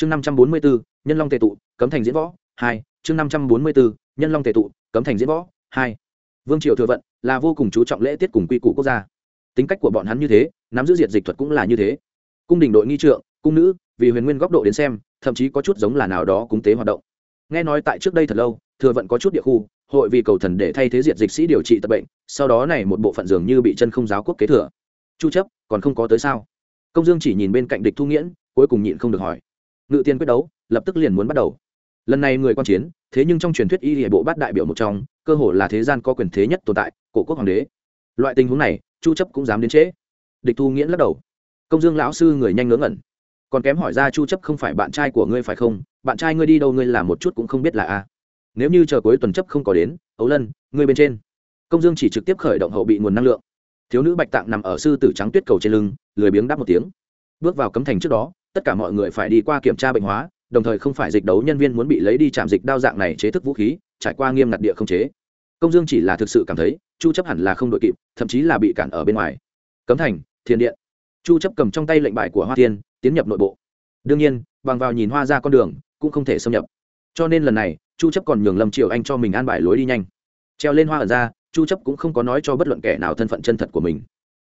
chương năm trăm bốn mươi bốn nhân long tề tụ, cấm thành diễn võ, hai. Chương năm trăm bốn mươi bốn nhân long tề tụ, cấm thành diễn võ, hai. Vương triều thừa vận là vô cùng chú trọng lễ tiết cùng quy củ quốc gia. Tính cách của bọn hắn như thế, nắm giữ diệt dịch thuật cũng là như thế. Cung đình đội nghi trượng, cung nữ, vì huyền nguyên góc độ đến xem, thậm chí có chút giống là nào đó cúng tế hoạt động. Nghe nói tại trước đây thật lâu, thừa vận có chút địa khu, hội vì cầu thần để thay thế diệt dịch sĩ điều trị tập bệnh, sau đó này một bộ phận dường như bị chân không giáo quốc kế thừa. Chu chấp, còn không có tới sao? Công dương chỉ nhìn bên cạnh địch thu nghiễn, cuối cùng nhịn không được hỏi ngự tiên quyết đấu, lập tức liền muốn bắt đầu. Lần này người quan chiến, thế nhưng trong truyền thuyết y hệ bộ bát đại biểu một trong, cơ hồ là thế gian có quyền thế nhất tồn tại, cổ quốc hoàng đế. Loại tình huống này, chu chấp cũng dám đến trễ địch thu nghiễn lắc đầu. Công dương lão sư người nhanh ngớ ngẩn. Còn kém hỏi ra chu chấp không phải bạn trai của ngươi phải không? Bạn trai ngươi đi đâu ngươi làm một chút cũng không biết là a. Nếu như chờ cuối tuần chấp không có đến ấu lân, ngươi bên trên. Công dương chỉ trực tiếp khởi động hậu bị nguồn năng lượng. Thiếu nữ bạch tạng nằm ở sư tử trắng tuyết cầu trên lưng, lười biếng đáp một tiếng. Bước vào cấm thành trước đó tất cả mọi người phải đi qua kiểm tra bệnh hóa, đồng thời không phải dịch đấu nhân viên muốn bị lấy đi chạm dịch đao dạng này chế thức vũ khí, trải qua nghiêm ngặt địa không chế. Công dương chỉ là thực sự cảm thấy, chu chấp hẳn là không đội kịp, thậm chí là bị cản ở bên ngoài. Cấm thành thiên điện. Chu chấp cầm trong tay lệnh bài của hoa thiên, tiến nhập nội bộ. Đương nhiên, bằng vào nhìn hoa ra con đường, cũng không thể xâm nhập. Cho nên lần này, chu chấp còn nhường lâm triều anh cho mình an bài lối đi nhanh. Treo lên hoa ẩn ra, chu chấp cũng không có nói cho bất luận kẻ nào thân phận chân thật của mình.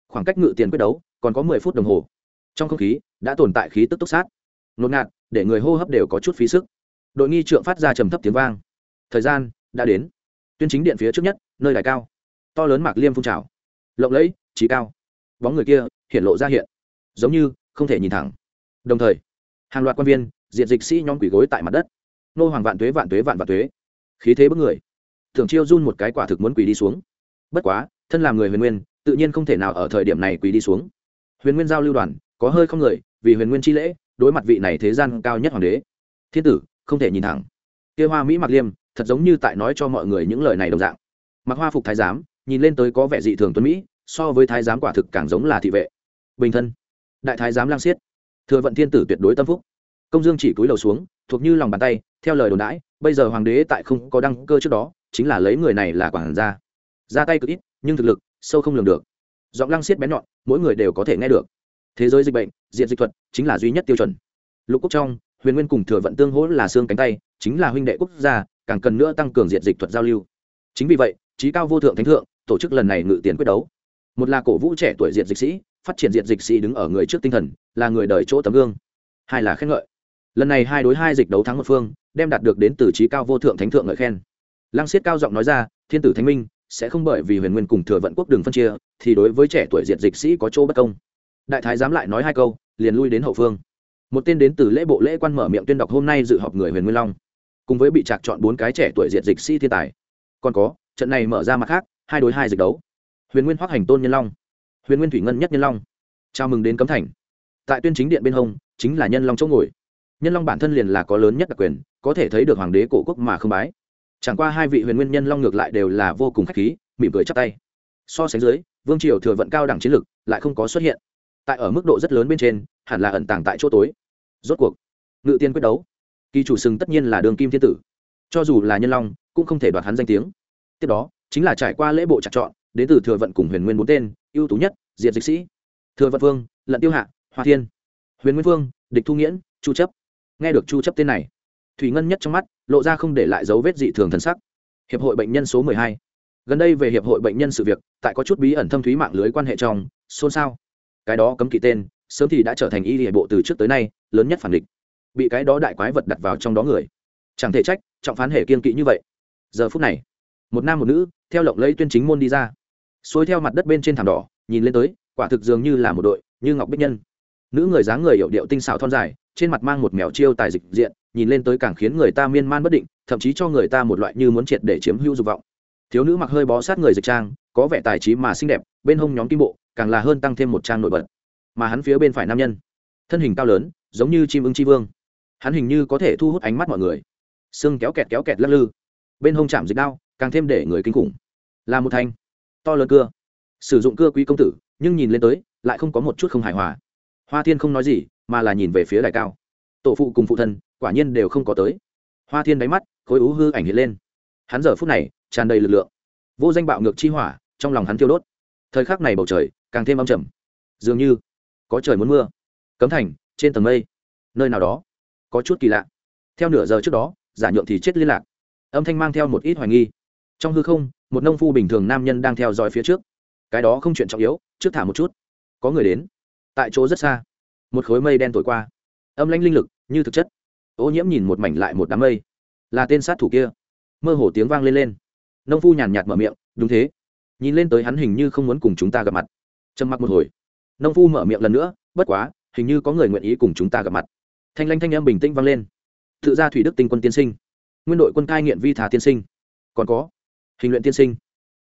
Khoảng cách ngự tiền quyết đấu, còn có 10 phút đồng hồ. Trong không khí đã tồn tại khí tức túc sát. Ngột ngạt, để người hô hấp đều có chút phí sức. Đội nghi trượng phát ra trầm thấp tiếng vang. Thời gian đã đến. Tuyên chính điện phía trước nhất, nơi đài cao. To lớn mạc liêm phun trào. Lộng lẫy trí cao. Bóng người kia hiện lộ ra hiện. Giống như không thể nhìn thẳng. Đồng thời, hàng loạt quan viên, diện dịch sĩ nhóm quỷ gối tại mặt đất. Nô hoàng vạn tuế vạn tuế, vạn vạn tuế. Khí thế bức người. Thường chiêu run một cái quả thực muốn quỳ đi xuống. Bất quá, thân làm người huyền nguyên, tự nhiên không thể nào ở thời điểm này quỳ đi xuống. Huyền nguyên giao lưu đoàn có hơi không người, vì huyền nguyên chi lễ, đối mặt vị này thế gian cao nhất hoàng đế. Thiên tử, không thể nhìn thẳng. Kia hoa mỹ mặc liêm, thật giống như tại nói cho mọi người những lời này đồng dạng. Mặc hoa phục thái giám, nhìn lên tới có vẻ dị thường tuấn mỹ, so với thái giám quả thực càng giống là thị vệ. Bình thân. Đại thái giám lang siết thừa vận thiên tử tuyệt đối tâm phúc. Công dương chỉ cúi đầu xuống, thuộc như lòng bàn tay, theo lời đồn đãi, bây giờ hoàng đế tại không có đăng cơ trước đó, chính là lấy người này là quản gia. Ra tay cực ít, nhưng thực lực, sâu không lường được. Giọng lăng siết bén nhọn, mỗi người đều có thể nghe được thế giới dịch bệnh, diện dịch thuật chính là duy nhất tiêu chuẩn. Lục quốc trong, huyền nguyên cùng thừa vận tương hỗ là xương cánh tay, chính là huynh đệ quốc gia, càng cần nữa tăng cường diện dịch thuật giao lưu. Chính vì vậy, trí cao vô thượng thánh thượng tổ chức lần này ngự tiền quyết đấu. Một là cổ vũ trẻ tuổi diện dịch sĩ, phát triển diện dịch sĩ đứng ở người trước tinh thần, là người đời chỗ tấm gương. Hai là khen ngợi. Lần này hai đối hai dịch đấu thắng một phương, đem đạt được đến từ trí cao vô thượng thánh thượng ngợi khen. Lăng siết cao giọng nói ra, thiên tử thánh minh, sẽ không bởi vì huyền nguyên cùng thừa vận quốc đường phân chia, thì đối với trẻ tuổi diện dịch sĩ có chỗ bất công đại thái dám lại nói hai câu, liền lui đến hậu phương. Một tên đến từ lễ bộ lễ quan mở miệng tuyên đọc hôm nay dự họp người huyền nguyên long. Cùng với bị trạc chọn bốn cái trẻ tuổi diện dịch sĩ thiên tài. Còn có, trận này mở ra mặt khác, hai đối hai dịch đấu. Huyền nguyên hoác hành tôn nhân long. Huyền nguyên thủy ngân nhất nhân long. Chào mừng đến cấm thành. Tại tuyên chính điện bên hông, chính là nhân long chỗ ngồi. Nhân long bản thân liền là có lớn nhất đặc quyền, có thể thấy được hoàng đế cổ quốc mà không bái. Chẳng qua hai vị huyền nguyên nhân long ngược lại đều là vô cùng khách khí, mỉm cười chắp tay. So sánh dưới, vương triều thừa vận cao đẳng chiến lực, lại không có xuất hiện tại ở mức độ rất lớn bên trên, hẳn là ẩn tàng tại chỗ tối. Rốt cuộc, ngự tiên quyết đấu. Kỳ chủ sừng tất nhiên là đường kim thiên tử. Cho dù là nhân long, cũng không thể đoạt hắn danh tiếng. Tiếp đó, chính là trải qua lễ bộ chặt chọn, đến từ thừa vận cùng huyền nguyên bốn tên, ưu tú nhất, diệt dịch sĩ. Thừa vận vương, lận tiêu hạ, hoa thiên. Huyền nguyên vương, địch thu nghiễn, chu chấp. Nghe được chu chấp tên này, thủy ngân nhất trong mắt, lộ ra không để lại dấu vết dị thường thần sắc. Hiệp hội bệnh nhân số 12. gần đây về hiệp hội bệnh nhân sự việc, tại có chút bí ẩn thâm thúy mạng lưới quan hệ trong, xôn xao cái đó cấm kỵ tên, sớm thì đã trở thành y hệ bộ từ trước tới nay, lớn nhất phản địch. Bị cái đó đại quái vật đặt vào trong đó người. Chẳng thể trách, trọng phán hệ kiên kỵ như vậy. Giờ phút này, một nam một nữ, theo lộng lấy tuyên chính môn đi ra. Xuôi theo mặt đất bên trên thảm đỏ, nhìn lên tới, quả thực dường như là một đội, như ngọc bích nhân. Nữ người dáng người hiệu điệu tinh xảo thon dài, trên mặt mang một mèo chiêu tài dịch diện, nhìn lên tới càng khiến người ta miên man bất định, thậm chí cho người ta một loại như muốn triệt để chiếm hữu dục vọng. Thiếu nữ mặc hơi bó sát người dịch trang, có vẻ tài trí mà xinh đẹp, bên hông nhóm kim bộ càng là hơn tăng thêm một trang nổi bật. Mà hắn phía bên phải nam nhân, thân hình cao lớn, giống như chim ưng chi vương. Hắn hình như có thể thu hút ánh mắt mọi người. Xương kéo kẹt kéo kẹt lắc lư. Bên hông chạm dịch đao, càng thêm để người kinh khủng. Là một thanh to lớn cưa. Sử dụng cưa quý công tử, nhưng nhìn lên tới, lại không có một chút không hài hòa. Hoa thiên không nói gì, mà là nhìn về phía đài cao. Tổ phụ cùng phụ thân, quả nhiên đều không có tới. Hoa thiên đáy mắt, khối ú hư ảnh hiện lên. Hắn giờ phút này, tràn đầy lực lượng. Vô danh bạo ngược chi hỏa, trong lòng hắn tiêu đốt. Thời khắc này bầu trời càng thêm âm trầm. Dường như có trời muốn mưa. Cấm thành, trên tầng mây. Nơi nào đó có chút kỳ lạ. Theo nửa giờ trước đó, giả nhượng thì chết liên lạc. Âm thanh mang theo một ít hoài nghi. Trong hư không, một nông phu bình thường nam nhân đang theo dõi phía trước. Cái đó không chuyện trọng yếu, trước thả một chút. Có người đến. Tại chỗ rất xa. Một khối mây đen thổi qua. Âm lãnh linh lực, như thực chất. Ô nhiễm nhìn một mảnh lại một đám mây. Là tên sát thủ kia. Mơ hồ tiếng vang lên lên. Nông phu nhàn nhạt mở miệng, đúng thế. Nhìn lên tới hắn hình như không muốn cùng chúng ta gặp mặt trầm mặc một hồi. Nông phu mở miệng lần nữa bất quá hình như có người nguyện ý cùng chúng ta gặp mặt. Thanh lanh thanh em bình tĩnh vang lên. Tự ra thủy đức tinh quân tiên sinh nguyên đội quân cai nghiện vi thà tiên sinh còn có hình luyện tiên sinh.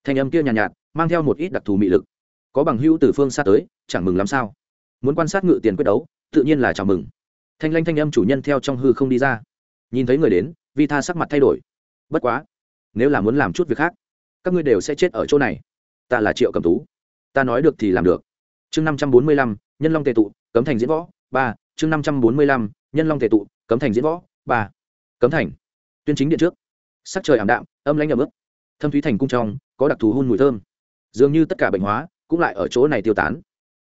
Thanh âm kia nhàn nhạt, nhạt mang theo một ít đặc thù mị lực. Có bằng hữu từ phương xa tới chẳng mừng lắm sao? Muốn quan sát ngự tiền quyết đấu tự nhiên là chào mừng. Thanh lanh thanh âm chủ nhân theo trong hư không đi ra. Nhìn thấy người đến vi tha sắc mặt thay đổi. Bất quá nếu là muốn làm chút việc khác các ngươi đều sẽ chết ở chỗ này. Ta là triệu cầm tú ta nói được thì làm được. Chương năm trăm bốn mươi lăm, nhân long tề tụ, cấm thành diễn võ, ba. Chương năm trăm bốn mươi lăm, nhân long tề tụ, cấm thành diễn võ, ba. Cấm thành. Tuyên chính điện trước. Sắc trời ảm đạm, âm lãnh ẩm ướt. Thâm thúy thành cung trong, có đặc thù hôn mùi thơm. Dường như tất cả bệnh hóa, cũng lại ở chỗ này tiêu tán.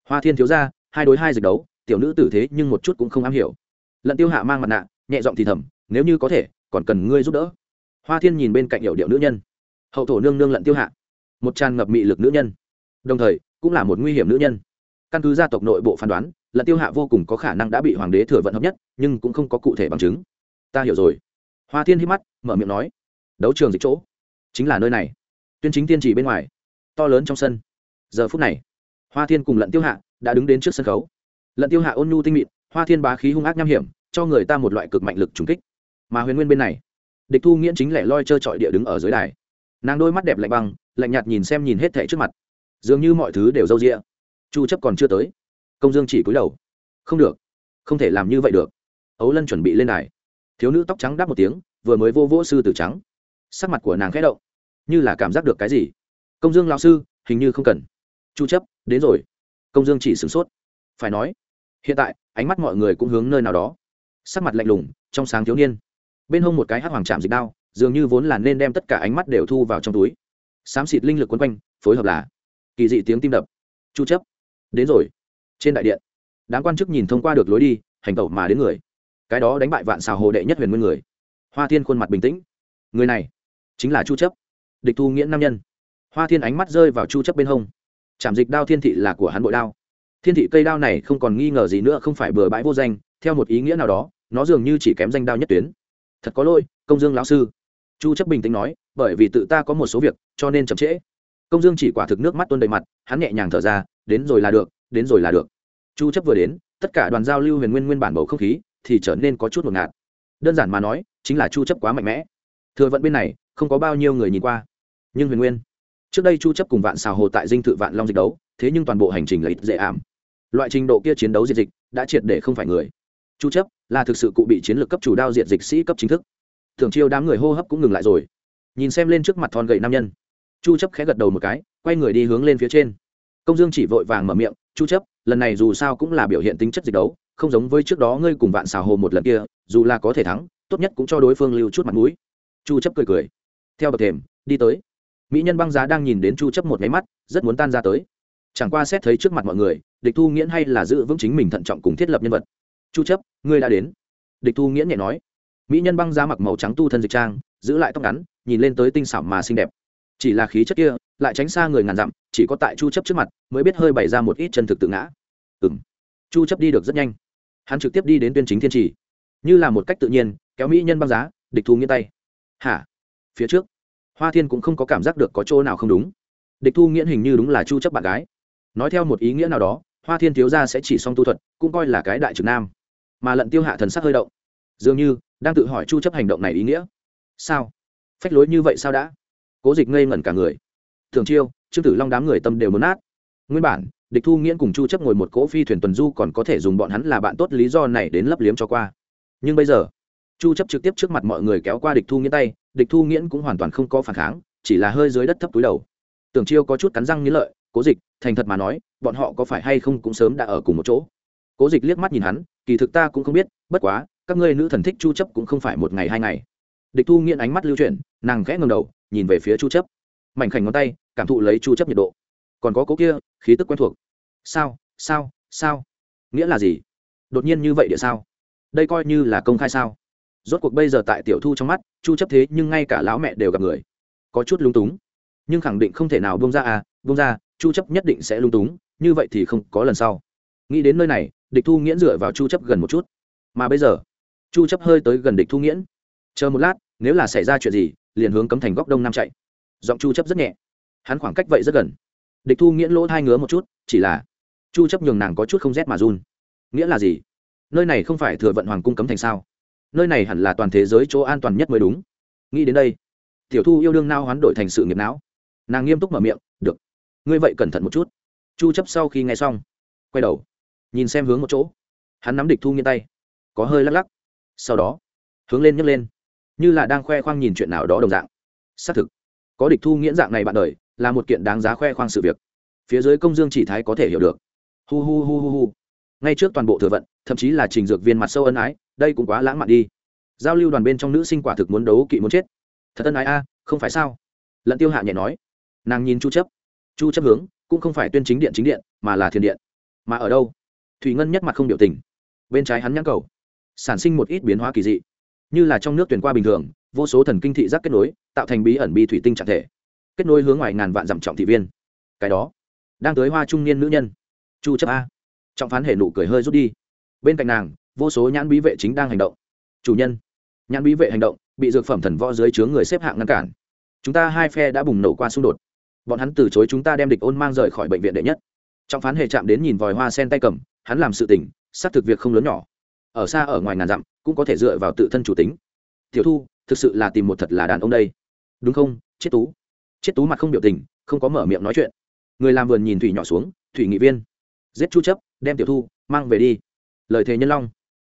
Hoa thiên thiếu ra hai đối hai dịch đấu, tiểu nữ tử thế nhưng một chút cũng không am hiểu. Lận tiêu hạ mang mặt nạ, nhẹ giọng thì thầm, nếu như có thể, còn cần ngươi giúp đỡ. Hoa thiên nhìn bên cạnh hiệu điệu nữ nhân. Hậu thổ nương nương lận tiêu hạ. Một tràn ngập mị lực nữ nhân đồng thời cũng là một nguy hiểm nữ nhân. Căn cứ gia tộc nội bộ phán đoán lận tiêu hạ vô cùng có khả năng đã bị hoàng đế thừa vận hợp nhất, nhưng cũng không có cụ thể bằng chứng. Ta hiểu rồi. Hoa thiên hít mắt, mở miệng nói, đấu trường dịch chỗ, chính là nơi này. Tuyên chính tiên chỉ bên ngoài, to lớn trong sân. Giờ phút này, hoa thiên cùng lận tiêu hạ đã đứng đến trước sân khấu. Lận tiêu hạ ôn nhu tinh mịn, hoa thiên bá khí hung ác nham hiểm, cho người ta một loại cực mạnh lực trùng kích. Mà huyền nguyên bên này, địch thu nghiễn chính lẻ loi trơ trọi địa đứng ở dưới đài. Nàng đôi mắt đẹp lạnh băng, lạnh nhạt nhìn xem nhìn hết thể trước mặt dường như mọi thứ đều râu rịa chu chấp còn chưa tới. Công dương chỉ cúi đầu. Không được. Không thể làm như vậy được. Ấu lân chuẩn bị lên đài. Thiếu nữ tóc trắng đáp một tiếng, vừa mới vô vỗ sư tử trắng. Sắc mặt của nàng khẽ động. Như là cảm giác được cái gì. Công dương lão sư, hình như không cần. Chu chấp, đến rồi. Công dương chỉ sửng sốt. Phải nói, hiện tại, ánh mắt mọi người cũng hướng nơi nào đó. Sắc mặt lạnh lùng, trong sáng thiếu niên. Bên hông một cái hắc hoàng chạm dịch đao, dường như vốn là nên đem tất cả ánh mắt đều thu vào trong túi. Xám xịt linh lực quấn quanh, phối hợp là kỳ dị tiếng tim đập. Chu chấp. Đến rồi. Trên đại điện, đám quan chức nhìn thông qua được lối đi, hành tẩu mà đến người. Cái đó đánh bại vạn xào hồ đệ nhất huyền nguyên người. Hoa thiên khuôn mặt bình tĩnh. Người này chính là chu chấp, địch thu nghiễn nam nhân. Hoa thiên ánh mắt rơi vào chu chấp bên hông. Chạm dịch đao thiên thị là của hắn bội đao. Thiên thị cây đao này không còn nghi ngờ gì nữa, không phải bừa bãi vô danh, theo một ý nghĩa nào đó, nó dường như chỉ kém danh đao nhất tuyến. Thật có lỗi, công dương lão sư. Chu chấp bình tĩnh nói, bởi vì tự ta có một số việc, cho nên chậm trễ công dương chỉ quả thực nước mắt tuôn đầy mặt, hắn nhẹ nhàng thở ra, đến rồi là được, đến rồi là được. Chu chấp vừa đến, tất cả đoàn giao lưu huyền nguyên nguyên bản bầu không khí thì trở nên có chút ngột ngạt. Đơn giản mà nói, chính là chu chấp quá mạnh mẽ. Thừa vận bên này, không có bao nhiêu người nhìn qua. Nhưng huyền nguyên, trước đây chu chấp cùng vạn xào hồ tại dinh thự vạn long dịch đấu, thế nhưng toàn bộ hành trình là ít dễ ảm. Loại trình độ kia chiến đấu diệt dịch đã triệt để không phải người. Chu chấp là thực sự cụ bị chiến lược cấp chủ đao diệt dịch sĩ cấp chính thức. Thường chiêu đám người hô hấp cũng ngừng lại rồi. Nhìn xem lên trước mặt thon gậy nam nhân chu chấp khẽ gật đầu một cái, quay người đi hướng lên phía trên. Công dương chỉ vội vàng mở miệng, chu chấp, lần này dù sao cũng là biểu hiện tính chất dịch đấu, không giống với trước đó ngươi cùng vạn xào hồ một lần kia, dù là có thể thắng, tốt nhất cũng cho đối phương lưu chút mặt mũi. Chu chấp cười cười. Theo bậc thềm, đi tới. Mỹ nhân băng giá đang nhìn đến chu chấp một máy mắt, rất muốn tan ra tới. Chẳng qua xét thấy trước mặt mọi người, địch thu nghiễn hay là giữ vững chính mình thận trọng cùng thiết lập nhân vật. Chu chấp, ngươi đã đến. Địch thu nghiễn nhẹ nói. Mỹ nhân băng giá mặc màu trắng tu thân dịch trang, giữ lại tóc ngắn, nhìn lên tới tinh xảo mà xinh đẹp chỉ là khí chất kia, lại tránh xa người ngàn dặm, chỉ có tại chu chấp trước mặt, mới biết hơi bày ra một ít chân thực tự ngã. Ừm. Chu chấp đi được rất nhanh. Hắn trực tiếp đi đến tuyên chính thiên trì. Như là một cách tự nhiên, kéo mỹ nhân băng giá, địch thu nghiễn tay. Hả? Phía trước, hoa thiên cũng không có cảm giác được có chỗ nào không đúng. Địch thu nghiễn hình như đúng là chu chấp bạn gái. Nói theo một ý nghĩa nào đó, hoa thiên thiếu gia sẽ chỉ song tu thuật, cũng coi là cái đại trực nam. Mà lận tiêu hạ thần sắc hơi động. Dường như, đang tự hỏi chu chấp hành động này ý nghĩa. Sao? Phách lối như vậy sao đã? Cố dịch ngây ngẩn cả người. Thường chiêu, trương tử long đám người tâm đều muốn nát. Nguyên bản, địch thu nghiễn cùng chu chấp ngồi một cỗ phi thuyền tuần du còn có thể dùng bọn hắn là bạn tốt lý do này đến lấp liếm cho qua. Nhưng bây giờ, chu chấp trực tiếp trước mặt mọi người kéo qua địch thu nghiễn tay, địch thu nghiễn cũng hoàn toàn không có phản kháng, chỉ là hơi dưới đất thấp túi đầu. Tưởng chiêu có chút cắn răng nghĩ lợi, cố dịch, thành thật mà nói, bọn họ có phải hay không cũng sớm đã ở cùng một chỗ? Cố dịch liếc mắt nhìn hắn, kỳ thực ta cũng không biết, bất quá, các ngươi nữ thần thích chu chấp cũng không phải một ngày hai ngày. Địch thu nghiễn ánh mắt lưu chuyển, nàng khẽ ngẩng đầu nhìn về phía chu chấp. Mảnh khảnh ngón tay, cảm thụ lấy chu chấp nhiệt độ. Còn có cố kia, khí tức quen thuộc. Sao sao sao? Nghĩa là gì? Đột nhiên như vậy địa sao? Đây coi như là công khai sao? Rốt cuộc bây giờ tại tiểu thu trong mắt, chu chấp thế nhưng ngay cả lão mẹ đều gặp người. Có chút lung túng. Nhưng khẳng định không thể nào buông ra à buông ra, chu chấp nhất định sẽ lung túng, như vậy thì không có lần sau. Nghĩ đến nơi này, địch thu nghiễn dựa vào chu chấp gần một chút. Mà bây giờ, chu chấp hơi tới gần địch thu nghiễn. Chờ một lát, nếu là xảy ra chuyện gì liền hướng cấm thành góc đông nam chạy. Giọng chu chấp rất nhẹ. Hắn khoảng cách vậy rất gần. Địch thu nghiễn lỗ hai ngứa một chút, chỉ là chu chấp nhường nàng có chút không rét mà run. Nghĩa là gì? Nơi này không phải thừa vận hoàng cung cấm thành sao? Nơi này hẳn là toàn thế giới chỗ an toàn nhất mới đúng. Nghĩ đến đây, tiểu thu yêu đương nao hoán đổi thành sự nghiệp não. Nàng nghiêm túc mở miệng, được, ngươi vậy cẩn thận một chút. Chu chấp sau khi nghe xong, quay đầu, nhìn xem hướng một chỗ. Hắn nắm địch thu nghiêng tay, có hơi lắc lắc. Sau đó, hướng lên nhấc lên như là đang khoe khoang nhìn chuyện nào đó đồng dạng. Xác thực, có địch thu nghiễn dạng này bạn đời, là một kiện đáng giá khoe khoang sự việc. Phía dưới công dương chỉ thái có thể hiểu được. Hu hu hu hu hu. Ngay trước toàn bộ thừa vận, thậm chí là trình dược viên mặt sâu ân ái, đây cũng quá lãng mạn đi. Giao lưu đoàn bên trong nữ sinh quả thực muốn đấu kỵ muốn chết. Thật ân ái a, không phải sao? Lận tiêu hạ nhẹ nói. Nàng nhìn chu chấp. Chu chấp hướng, cũng không phải tuyên chính điện chính điện, mà là thiên điện. Mà ở đâu? Thủy ngân nhất mặt không biểu tình. Bên trái hắn nhãn cầu. Sản sinh một ít biến hóa kỳ dị như là trong nước tuyển qua bình thường, vô số thần kinh thị giác kết nối, tạo thành bí ẩn bi thủy tinh trạng thể, kết nối hướng ngoài ngàn vạn dặm trọng thị viên. Cái đó, đang tới hoa trung niên nữ nhân. Chu chấp a. Trọng phán hệ nụ cười hơi rút đi. Bên cạnh nàng, vô số nhãn bí vệ chính đang hành động. Chủ nhân, nhãn bí vệ hành động, bị dược phẩm thần võ dưới chướng người xếp hạng ngăn cản. Chúng ta hai phe đã bùng nổ qua xung đột. Bọn hắn từ chối chúng ta đem địch ôn mang rời khỏi bệnh viện đệ nhất. Trọng phán hệ chạm đến nhìn vòi hoa sen tay cầm, hắn làm sự tình, xác thực việc không lớn nhỏ ở xa ở ngoài ngàn dặm, cũng có thể dựa vào tự thân chủ tính. Tiểu thu, thực sự là tìm một thật là đàn ông đây. Đúng không, chết tú? Chết tú mặt không biểu tình, không có mở miệng nói chuyện. Người làm vườn nhìn thủy nhỏ xuống, thủy nghị viên. Giết chu chấp, đem tiểu thu mang về đi. Lời thề nhân long.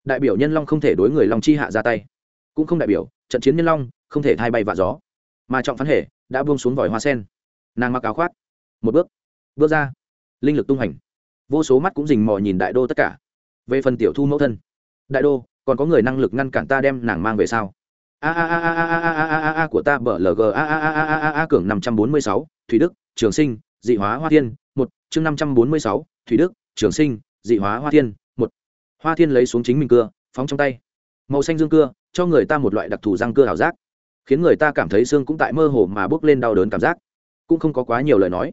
Đại biểu nhân long không thể đối người long chi hạ ra tay. Cũng không đại biểu, trận chiến nhân long không thể thay bay vạ gió. Mà trọng phán hệ đã buông xuống vòi hoa sen. Nàng mặc áo khoác. Một bước. Bước ra. Linh lực tung hành. Vô số mắt cũng rình mò nhìn đại đô tất cả. Về phần tiểu thu mẫu thân đại đô còn có người năng lực ngăn cản ta đem nàng mang về sao a a a a a a a a a của ta bở lg a a a a a a a cường năm trăm bốn mươi sáu thủy đức trường sinh dị hóa hoa thiên một chương năm trăm bốn mươi sáu thủy đức trường sinh dị hóa hoa thiên một hoa thiên lấy xuống chính mình cưa phóng trong tay màu xanh dương cưa cho người ta một loại đặc thù răng cưa ảo giác khiến người ta cảm thấy xương cũng tại mơ hồ mà bước lên đau đớn cảm giác cũng không có quá nhiều lời nói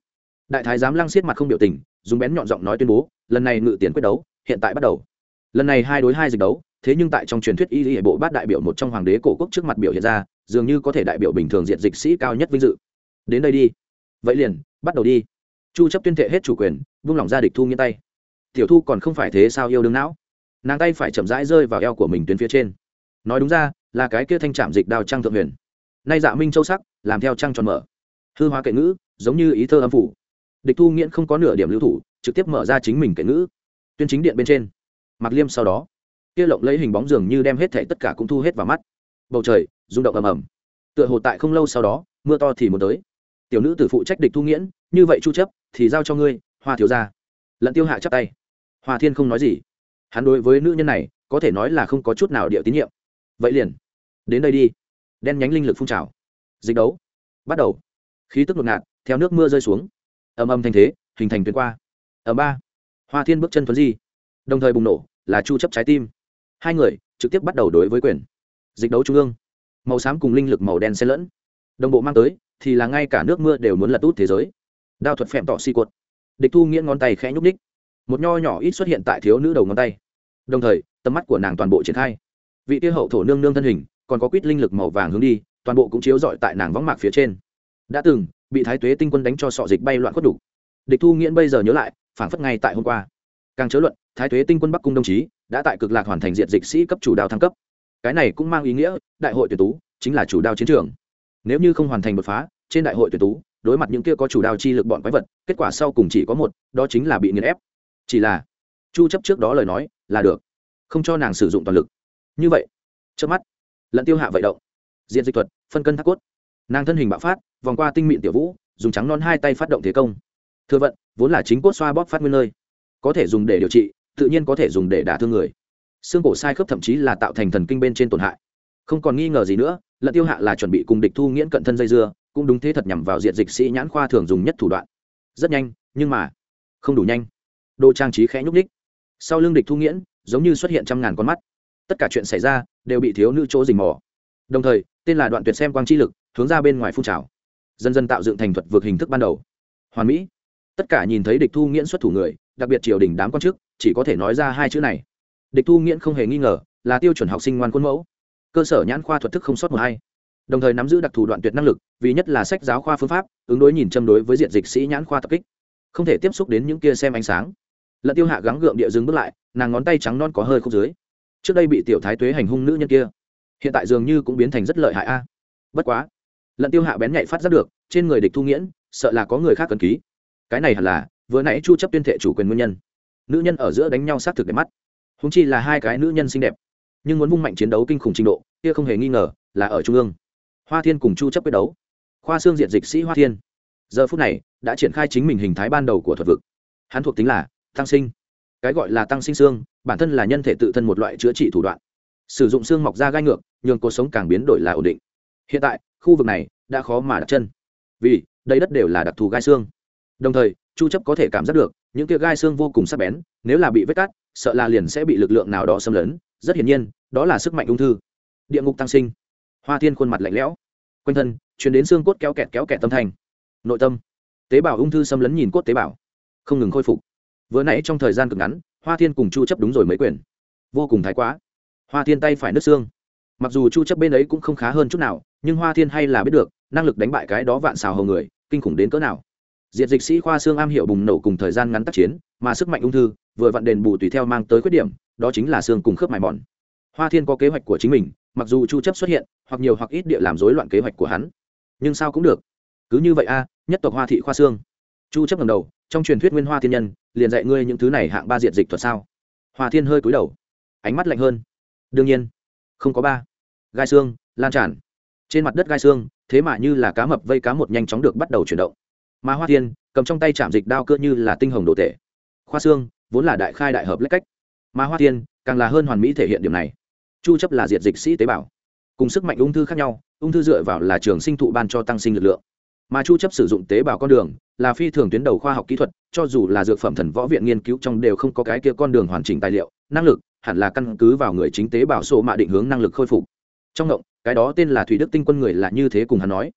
đại thái giám lăng siết mặt không biểu tình dùng bén nhọn giọng nói tuyên bố lần này ngự tiền quyết đấu hiện tại bắt đầu lần này hai đối hai dịch đấu, thế nhưng tại trong truyền thuyết y hệ bộ bát đại biểu một trong hoàng đế cổ quốc trước mặt biểu hiện ra, dường như có thể đại biểu bình thường diện dịch sĩ cao nhất vinh dự. Đến đây đi. Vậy liền, bắt đầu đi. Chu chấp tuyên thệ hết chủ quyền, vung lòng ra địch thu nghiêng tay. Tiểu thu còn không phải thế sao yêu đương não? Nàng tay phải chậm rãi rơi vào eo của mình tuyến phía trên. Nói đúng ra, là cái kia thanh trạm dịch đao trang thượng huyền. Nay dạ minh châu sắc, làm theo trang tròn mở. Hư hóa kệ ngữ, giống như ý thơ âm phủ. Địch thu nghiễn không có nửa điểm lưu thủ, trực tiếp mở ra chính mình kệ ngữ. Tuyên chính điện bên trên mặc liêm sau đó, kia lộng lấy hình bóng dường như đem hết thảy tất cả cũng thu hết vào mắt. Bầu trời, rung động ầm ầm. Tựa hồ tại không lâu sau đó, mưa to thì muốn tới. Tiểu nữ tử phụ trách địch thu nghiễn, như vậy chu chấp, thì giao cho ngươi, hoa thiếu gia. Lận tiêu hạ chắp tay. Hoa thiên không nói gì. Hắn đối với nữ nhân này, có thể nói là không có chút nào địa tín nhiệm. Vậy liền, đến đây đi. Đen nhánh linh lực phun trào. Dịch đấu. Bắt đầu. Khí tức ngột ngạt, theo nước mưa rơi xuống. Ầm ầm thành thế, hình thành tuyến qua. Ở ba. Hoa thiên bước chân thuấn di đồng thời bùng nổ là chu chấp trái tim. Hai người trực tiếp bắt đầu đối với quyền. Dịch đấu trung ương. Màu xám cùng linh lực màu đen xen lẫn. Đồng bộ mang tới thì là ngay cả nước mưa đều muốn lật út thế giới. Đao thuật phèm tỏ xi cuột địch thu nghiễn ngón tay khẽ nhúc ních một nho nhỏ ít xuất hiện tại thiếu nữ đầu ngón tay. Đồng thời, tầm mắt của nàng toàn bộ triển khai. Vị tiêu hậu thổ nương nương thân hình, còn có quýt linh lực màu vàng hướng đi, toàn bộ cũng chiếu rọi tại nàng võng mạc phía trên. Đã từng, bị thái tuế tinh quân đánh cho sọ dịch bay loạn khuất đủ. Địch thu nghiễn bây giờ nhớ lại, phảng phất ngay tại hôm qua. Càng chớ luận thái thuế tinh quân bắc cung đồng chí đã tại cực lạc hoàn thành diện dịch sĩ cấp chủ đao thăng cấp. Cái này cũng mang ý nghĩa, đại hội tuyển tú chính là chủ đao chiến trường. Nếu như không hoàn thành đột phá, trên đại hội tuyển tú, đối mặt những kia có chủ đao chi lực bọn quái vật, kết quả sau cùng chỉ có một, đó chính là bị nghiền ép. Chỉ là, chu chấp trước đó lời nói là được, không cho nàng sử dụng toàn lực. Như vậy, trước mắt lận tiêu hạ vậy động. Diện dịch thuật, phân cân thác cốt. Nàng thân hình bạo phát, vòng qua tinh mịn tiểu vũ, dùng trắng non hai tay phát động thế công. Thừa vận, vốn là chính cốt xoa bóp phát nguyên nơi, có thể dùng để điều trị tự nhiên có thể dùng để đả thương người. Xương cổ sai khớp thậm chí là tạo thành thần kinh bên trên tổn hại. Không còn nghi ngờ gì nữa lận tiêu hạ là chuẩn bị cùng địch thu nghiễn cận thân dây dưa, cũng đúng thế thật nhằm vào diện dịch sĩ nhãn khoa thường dùng nhất thủ đoạn. Rất nhanh, nhưng mà, không đủ nhanh. Đồ trang trí khẽ nhúc ních sau lưng địch thu nghiễn, giống như xuất hiện trăm ngàn con mắt. Tất cả chuyện xảy ra, đều bị thiếu nữ chỗ rình mò. Đồng thời, tên là đoạn tuyệt xem quang chi lực, hướng ra bên ngoài phun trào. Dần dần tạo dựng thành thuật vượt hình thức ban đầu. Hoàn mỹ tất cả nhìn thấy địch thu nghiễn xuất thủ người, đặc biệt triều đình đám quan chức, chỉ có thể nói ra hai chữ này. Địch thu nghiễn không hề nghi ngờ, là tiêu chuẩn học sinh ngoan quân mẫu. Cơ sở nhãn khoa thuật thức không sót một hay đồng thời nắm giữ đặc thù đoạn tuyệt năng lực, vì nhất là sách giáo khoa phương pháp, ứng đối nhìn châm đối với diện dịch sĩ nhãn khoa tập kích. Không thể tiếp xúc đến những kia xem ánh sáng. Lận tiêu hạ gắng gượng địa dừng bước lại, nàng ngón tay trắng non có hơi khúc dưới. Trước đây bị tiểu thái tuế hành hung nữ nhân kia, hiện tại dường như cũng biến thành rất lợi hại a. Bất quá, lận tiêu hạ bén nhạy phát giác được, trên người địch thu nghiễn, sợ là có người khác cần ký cái này hẳn là vừa nãy chu chấp tuyên thệ chủ quyền nguyên nhân nữ nhân ở giữa đánh nhau sát thực đẹp mắt húng chi là hai cái nữ nhân xinh đẹp nhưng muốn vung mạnh chiến đấu kinh khủng trình độ kia không hề nghi ngờ là ở trung ương hoa thiên cùng chu chấp quyết đấu khoa xương diện dịch sĩ hoa thiên giờ phút này đã triển khai chính mình hình thái ban đầu của thuật vực hắn thuộc tính là tăng sinh cái gọi là tăng sinh xương bản thân là nhân thể tự thân một loại chữa trị thủ đoạn sử dụng xương mọc ra gai ngược nhường cuộc sống càng biến đổi là ổn định hiện tại khu vực này đã khó mà đặt chân vì đây đất đều là đặc thù gai xương đồng thời, chu chấp có thể cảm giác được, những kia gai xương vô cùng sắc bén, nếu là bị vết cắt, sợ là liền sẽ bị lực lượng nào đó xâm lấn. Rất hiển nhiên, đó là sức mạnh ung thư. Địa ngục tăng sinh. Hoa thiên khuôn mặt lạnh lẽo. Quanh thân, truyền đến xương cốt kéo kẹt kéo kẹt tâm thành nội tâm. Tế bào ung thư xâm lấn nhìn cốt tế bào. Không ngừng khôi phục. Vừa nãy trong thời gian cực ngắn, hoa thiên cùng chu chấp đúng rồi mấy quyền. Vô cùng thái quá. Hoa thiên tay phải nứt xương. Mặc dù chu chấp bên ấy cũng không khá hơn chút nào, nhưng hoa thiên hay là biết được, năng lực đánh bại cái đó vạn xào hầu người, kinh khủng đến cỡ nào diệt dịch sĩ khoa xương am hiểu bùng nổ cùng thời gian ngắn tác chiến, mà sức mạnh ung thư, vừa vặn đền bù tùy theo mang tới khuyết điểm, đó chính là xương cùng khớp mài mòn. Hoa thiên có kế hoạch của chính mình, mặc dù chu chấp xuất hiện, hoặc nhiều hoặc ít địa làm rối loạn kế hoạch của hắn. Nhưng sao cũng được. Cứ như vậy a, nhất tộc hoa thị khoa xương. Chu chấp ngẩng đầu, trong truyền thuyết nguyên hoa thiên nhân, liền dạy ngươi những thứ này hạng ba diệt dịch thuật sao? Hoa thiên hơi cúi đầu. Ánh mắt lạnh hơn. Đương nhiên. Không có ba. Gai xương, lan tràn. Trên mặt đất gai xương, thế mà như là cá mập vây cá một nhanh chóng được bắt đầu chuyển động mà hoa thiên cầm trong tay chạm dịch đao cơ như là tinh hồng đồ tể. Khoa xương vốn là đại khai đại hợp lách cách. Mà hoa thiên càng là hơn hoàn mỹ thể hiện điểm này. Chu chấp là diệt dịch sĩ tế bào. Cùng sức mạnh ung thư khác nhau, ung thư dựa vào là trường sinh thụ ban cho tăng sinh lực lượng. Mà chu chấp sử dụng tế bào con đường là phi thường tuyến đầu khoa học kỹ thuật, cho dù là dược phẩm thần võ viện nghiên cứu trong đều không có cái kia con đường hoàn chỉnh tài liệu, năng lực hẳn là căn cứ vào người chính tế bào sổ mạ định hướng năng lực khôi phục. Trong động cái đó tên là thủy đức tinh quân người là như thế cùng hắn nói.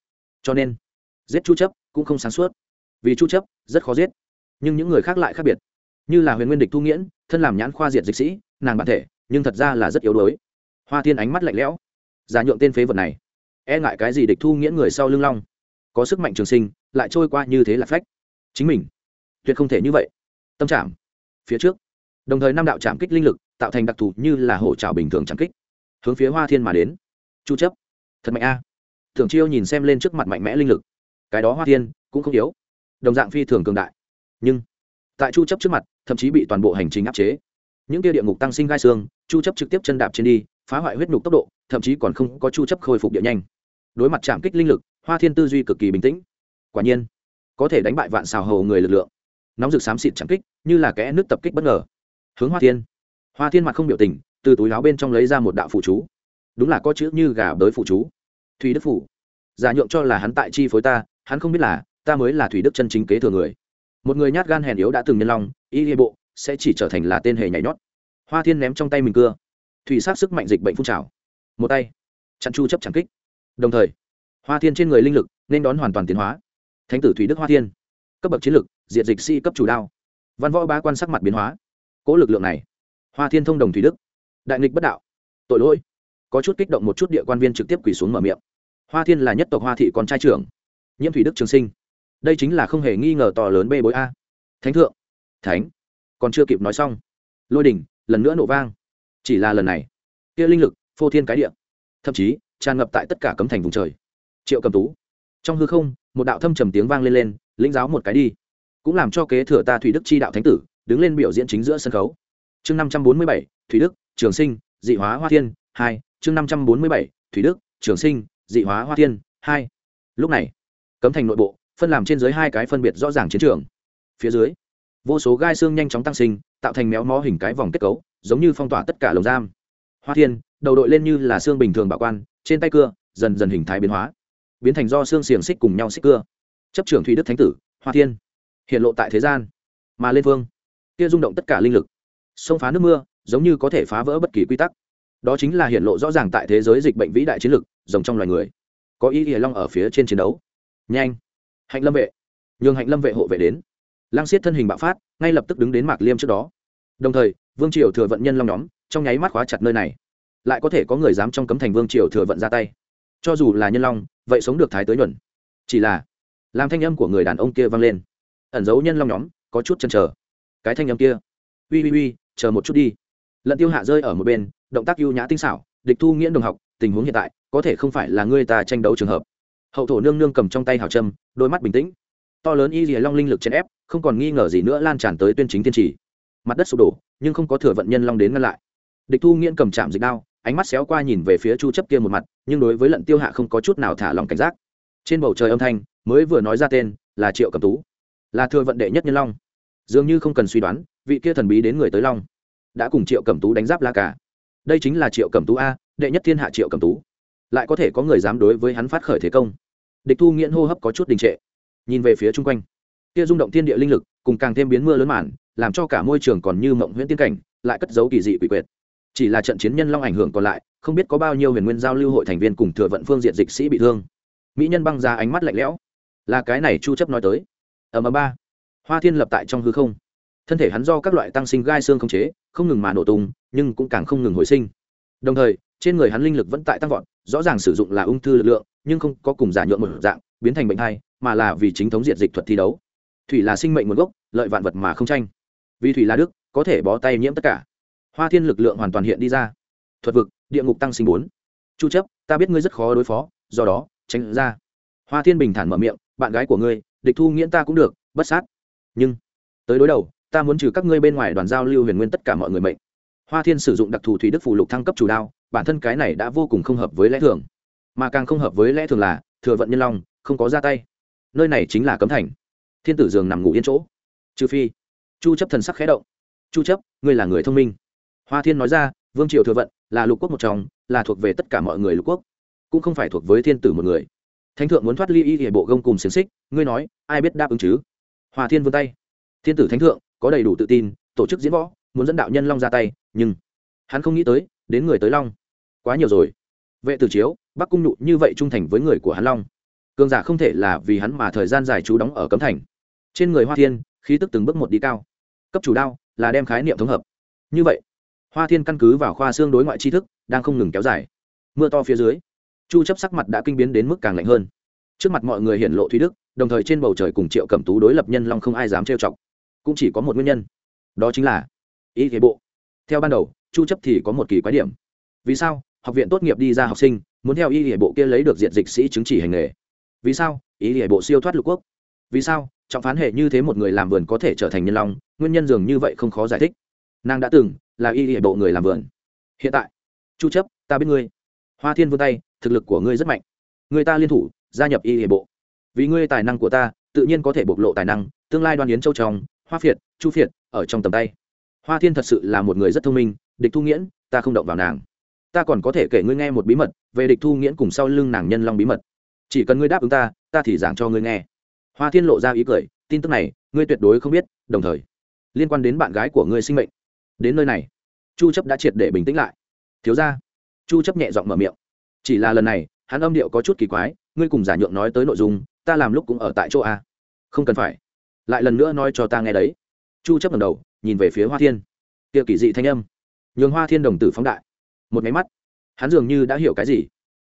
Cho nên, giết chu chấp cũng không sáng suốt. Vì chu chấp, rất khó giết, nhưng những người khác lại khác biệt. Như là huyền nguyên địch thu nghiễn, thân làm nhãn khoa diệt dịch sĩ, nàng bản thể, nhưng thật ra là rất yếu đuối. Hoa thiên ánh mắt lạnh lẽo. Giả nhượng tên phế vật này. E ngại cái gì địch thu nghiễn người sau lưng long? Có sức mạnh trường sinh, lại trôi qua như thế là phách. Chính mình, tuyệt không thể như vậy. Tâm trạng phía trước. Đồng thời năm đạo trạm kích linh lực, tạo thành đặc thù như là hổ trào bình thường trạm kích. Hướng phía hoa thiên mà đến. Chu chấp, thật mạnh a. À. thường chiêu nhìn xem lên trước mặt mạnh mẽ linh lực cái đó hoa thiên cũng không yếu, đồng dạng phi thường cường đại. Nhưng tại chu chấp trước mặt, thậm chí bị toàn bộ hành trình áp chế. Những kia địa ngục tăng sinh gai xương, chu chấp trực tiếp chân đạp trên đi, phá hoại huyết nhục tốc độ, thậm chí còn không có chu chấp khôi phục địa nhanh. Đối mặt chạm kích linh lực, hoa thiên tư duy cực kỳ bình tĩnh. Quả nhiên, có thể đánh bại vạn xào hầu người lực lượng. Nóng rực xám xịt chạm kích, như là kẽ nước tập kích bất ngờ. Hướng hoa thiên. Hoa thiên mặt không biểu tình, từ túi áo bên trong lấy ra một đạo phụ chú. Đúng là có chữ như gà bới phụ chú. Thủy đức phủ. Giả nhượng cho là hắn tại chi phối ta hắn không biết là, ta mới là thủy đức chân chính kế thừa người. Một người nhát gan hèn yếu đã từng nhân long, y hệ bộ, sẽ chỉ trở thành là tên hề nhảy nhót. Hoa thiên ném trong tay mình cưa. Thủy sát sức mạnh dịch bệnh phun trào. Một tay. Chặn chu chấp chẳng kích. Đồng thời, hoa thiên trên người linh lực nên đón hoàn toàn tiến hóa. Thánh tử thủy đức hoa thiên. Cấp bậc chiến lực, diệt dịch si cấp chủ đao. Văn võ ba quan sắc mặt biến hóa. Cỗ lực lượng này. Hoa thiên thông đồng thủy đức. Đại nghịch bất đạo. Tội lỗi. Có chút kích động một chút địa quan viên trực tiếp quỳ xuống mở miệng. Hoa thiên là nhất tộc hoa thị con trai trưởng nhiễm thủy đức trường sinh. Đây chính là không hề nghi ngờ to lớn bê bối a. Thánh thượng. Thánh. Còn chưa kịp nói xong. Lôi đỉnh, lần nữa nổ vang. Chỉ là lần này. Kia linh lực, phô thiên cái địa. Thậm chí, tràn ngập tại tất cả cấm thành vùng trời. Triệu cầm tú. Trong hư không, một đạo thâm trầm tiếng vang lên lên, lĩnh giáo một cái đi. Cũng làm cho kế thừa ta thủy đức chi đạo thánh tử, đứng lên biểu diễn chính giữa sân khấu. Chương năm trăm bốn mươi bảy, thủy đức, trường sinh, dị hóa hoa thiên, hai. Chương năm trăm bốn mươi bảy, thủy đức, trường sinh, dị hóa hoa thiên, hai. Lúc này cấm thành nội bộ phân làm trên dưới hai cái phân biệt rõ ràng chiến trường. Phía dưới vô số gai xương nhanh chóng tăng sinh tạo thành méo mó hình cái vòng kết cấu giống như phong tỏa tất cả lồng giam. Hoa thiên đầu đội lên như là xương bình thường bảo quan trên tay cưa dần dần hình thái biến hóa biến thành do xương xiềng xích cùng nhau xích cưa. Chấp trưởng thủy đức thánh tử hoa thiên hiện lộ tại thế gian mà lên vương kia rung động tất cả linh lực xông phá nước mưa giống như có thể phá vỡ bất kỳ quy tắc. Đó chính là hiện lộ rõ ràng tại thế giới dịch bệnh vĩ đại chiến lực, rồng trong loài người có ý ỉa long ở phía trên chiến đấu nhanh. Hạnh lâm vệ. Nhường hạnh lâm vệ hộ vệ đến. Lang xiết thân hình bạo phát, ngay lập tức đứng đến mạc liêm trước đó. Đồng thời, vương triều thừa vận nhân long nhóm, trong nháy mắt khóa chặt nơi này. Lại có thể có người dám trong cấm thành vương triều thừa vận ra tay. Cho dù là nhân long, vậy sống được thái tới nhuận. Chỉ là, làm thanh âm của người đàn ông kia vang lên. Ẩn giấu nhân long nhóm, có chút chần chờ. Cái thanh âm kia. Ui ui ui chờ một chút đi. Lận tiêu hạ rơi ở một bên, động tác ưu nhã tinh xảo, địch thu nghiễn đồng học, tình huống hiện tại, có thể không phải là người ta tranh đấu trường hợp hậu thổ nương nương cầm trong tay hào trâm đôi mắt bình tĩnh. To lớn y dìa long linh lực chèn ép, không còn nghi ngờ gì nữa lan tràn tới tuyên chính tiên trì. Mặt đất sụp đổ, nhưng không có thừa vận nhân long đến ngăn lại. Địch thu nghiễn cầm chạm dịch đao, ánh mắt xéo qua nhìn về phía chu chấp kia một mặt, nhưng đối với lận tiêu hạ không có chút nào thả lòng cảnh giác. Trên bầu trời âm thanh mới vừa nói ra tên là triệu cầm tú, là thừa vận đệ nhất nhân long. Dường như không cần suy đoán, vị kia thần bí đến người tới long đã cùng triệu cầm tú đánh giáp la cả đây chính là triệu cầm tú a, đệ nhất thiên hạ triệu cầm tú. Lại có thể có người dám đối với hắn phát khởi thế công địch thu nghiễn hô hấp có chút đình trệ. Nhìn về phía chung quanh, kia rung động thiên địa linh lực cùng càng thêm biến mưa lớn màn, làm cho cả môi trường còn như mộng huyễn tiên cảnh, lại cất dấu kỳ dị quỷ quyệt. Chỉ là trận chiến nhân long ảnh hưởng còn lại, không biết có bao nhiêu huyền nguyên giao lưu hội thành viên cùng thừa vận phương diện dịch sĩ bị thương. Mỹ nhân băng ra ánh mắt lạnh lẽo. Là cái này chu chấp nói tới. Ở mà ba. Hoa thiên lập tại trong hư không. Thân thể hắn do các loại tăng sinh gai xương không chế, không ngừng mà nổ tung, nhưng cũng càng không ngừng hồi sinh. Đồng thời, trên người hắn linh lực vẫn tại tăng vọt, rõ ràng sử dụng là ung thư lực lượng nhưng không có cùng giả nhuộm một dạng, biến thành bệnh thai mà là vì chính thống diện dịch thuật thi đấu. Thủy là sinh mệnh nguồn gốc, lợi vạn vật mà không tranh. Vì thủy là đức, có thể bó tay nhiễm tất cả. Hoa thiên lực lượng hoàn toàn hiện đi ra. Thuật vực, địa ngục tăng sinh bốn. Chu chấp, ta biết ngươi rất khó đối phó, do đó, tránh ra. Hoa thiên bình thản mở miệng, bạn gái của ngươi, địch thu nghiễn ta cũng được, bất sát. Nhưng, tới đối đầu, ta muốn trừ các ngươi bên ngoài đoàn giao lưu huyền nguyên tất cả mọi người mệnh. Hoa thiên sử dụng đặc thù thủy đức phù lục thăng cấp chủ đao, bản thân cái này đã vô cùng không hợp với lẽ thường mà càng không hợp với lẽ thường là, thừa vận nhân long, không có ra tay. Nơi này chính là cấm thành. Thiên tử giường nằm ngủ yên chỗ. Trừ phi, chu chấp thần sắc khẽ động. Chu chấp, ngươi là người thông minh. Hoa thiên nói ra, vương triều thừa vận, là lục quốc một trong, là thuộc về tất cả mọi người lục quốc, cũng không phải thuộc với thiên tử một người. Thánh thượng muốn thoát ly y hệ bộ gông cùng xiềng xích, ngươi nói, ai biết đáp ứng chứ? Hoa thiên vươn tay. Thiên tử thánh thượng, có đầy đủ tự tin, tổ chức diễn võ, muốn dẫn đạo nhân long ra tay, nhưng hắn không nghĩ tới, đến người tới long. Quá nhiều rồi. Vệ tử chiếu bắc cung Nụ như vậy trung thành với người của hắn long. Cường giả không thể là vì hắn mà thời gian dài trú đóng ở cấm thành. Trên người hoa thiên, khí tức từng bước một đi cao. Cấp chủ đao là đem khái niệm thống hợp. Như vậy, hoa thiên căn cứ vào khoa xương đối ngoại tri thức đang không ngừng kéo dài. Mưa to phía dưới, chu chấp sắc mặt đã kinh biến đến mức càng lạnh hơn. Trước mặt mọi người hiện lộ thúy đức, đồng thời trên bầu trời cùng triệu cẩm tú đối lập nhân long không ai dám trêu chọc. Cũng chỉ có một nguyên nhân. Đó chính là ý thế bộ. Theo ban đầu, chu chấp thì có một kỳ quái điểm. Vì sao? Học viện tốt nghiệp đi ra học sinh, muốn theo y hệ bộ kia lấy được diện dịch sĩ chứng chỉ hành nghề. Vì sao? Y hệ bộ siêu thoát lục quốc. Vì sao? Trọng phán hệ như thế một người làm vườn có thể trở thành nhân long, nguyên nhân dường như vậy không khó giải thích. Nàng đã từng là y hệ bộ người làm vườn. Hiện tại, chu chấp, ta biết ngươi. Hoa thiên vươn tay, thực lực của ngươi rất mạnh. Người ta liên thủ, gia nhập y hệ bộ. Vì ngươi tài năng của ta, tự nhiên có thể bộc lộ tài năng, tương lai đoan yến châu tròng hoa phiệt, chu phiệt, ở trong tầm tay. Hoa thiên thật sự là một người rất thông minh, địch thu nghiễn, ta không động vào nàng ta còn có thể kể ngươi nghe một bí mật, về địch thu nghiễn cùng sau lưng nàng nhân long bí mật. Chỉ cần ngươi đáp ứng ta ta thì giảng cho ngươi nghe. Hoa thiên lộ ra ý cười, tin tức này, ngươi tuyệt đối không biết, đồng thời, liên quan đến bạn gái của ngươi sinh mệnh. Đến nơi này. Chu chấp đã triệt để bình tĩnh lại. Thiếu ra chu chấp nhẹ giọng mở miệng. Chỉ là lần này, hắn âm điệu có chút kỳ quái, ngươi cùng giả nhượng nói tới nội dung, ta làm lúc cũng ở tại chỗ a. Không cần phải. Lại lần nữa nói cho ta nghe đấy. Chu chấp ngẩng đầu, nhìn về phía hoa thiên. Kia kỳ dị thanh âm. Nhường hoa thiên đồng tử phóng đại một máy mắt. Hắn dường như đã hiểu cái gì.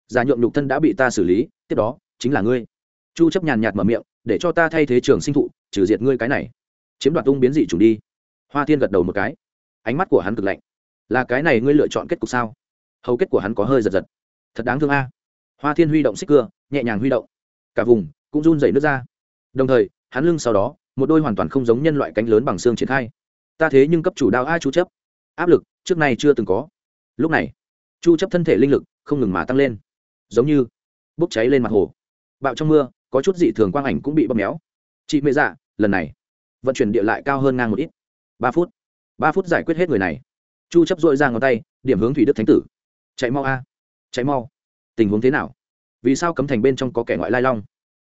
Giả nhượng nhục thân đã bị ta xử lý, tiếp đó, chính là ngươi. Chu chấp nhàn nhạt mở miệng, để cho ta thay thế trường sinh thụ, trừ diệt ngươi cái này. Chiếm đoạt tung biến dị chủ đi. Hoa thiên gật đầu một cái. Ánh mắt của hắn cực lạnh. Là cái này ngươi lựa chọn kết cục sao? Hầu kết của hắn có hơi giật giật. Thật đáng thương a. Hoa thiên huy động xích cưa, nhẹ nhàng huy động. Cả vùng cũng run dày nước ra. Đồng thời, hắn lưng sau đó, một đôi hoàn toàn không giống nhân loại cánh lớn bằng xương triển khai. Ta thế nhưng cấp chủ đao ai chú chấp. Áp lực trước nay chưa từng có lúc này, chu chấp thân thể linh lực không ngừng mà tăng lên, giống như bốc cháy lên mặt hồ. Bạo trong mưa, có chút dị thường quang ảnh cũng bị bóp méo. Chị mẹ dạ lần này, vận chuyển địa lại cao hơn ngang một ít. Ba phút ba phút giải quyết hết người này. Chu chấp dội ra ngón tay, điểm hướng thủy đức thánh tử. Chạy mau a, chạy mau. Tình huống thế nào? Vì sao cấm thành bên trong có kẻ ngoại lai long?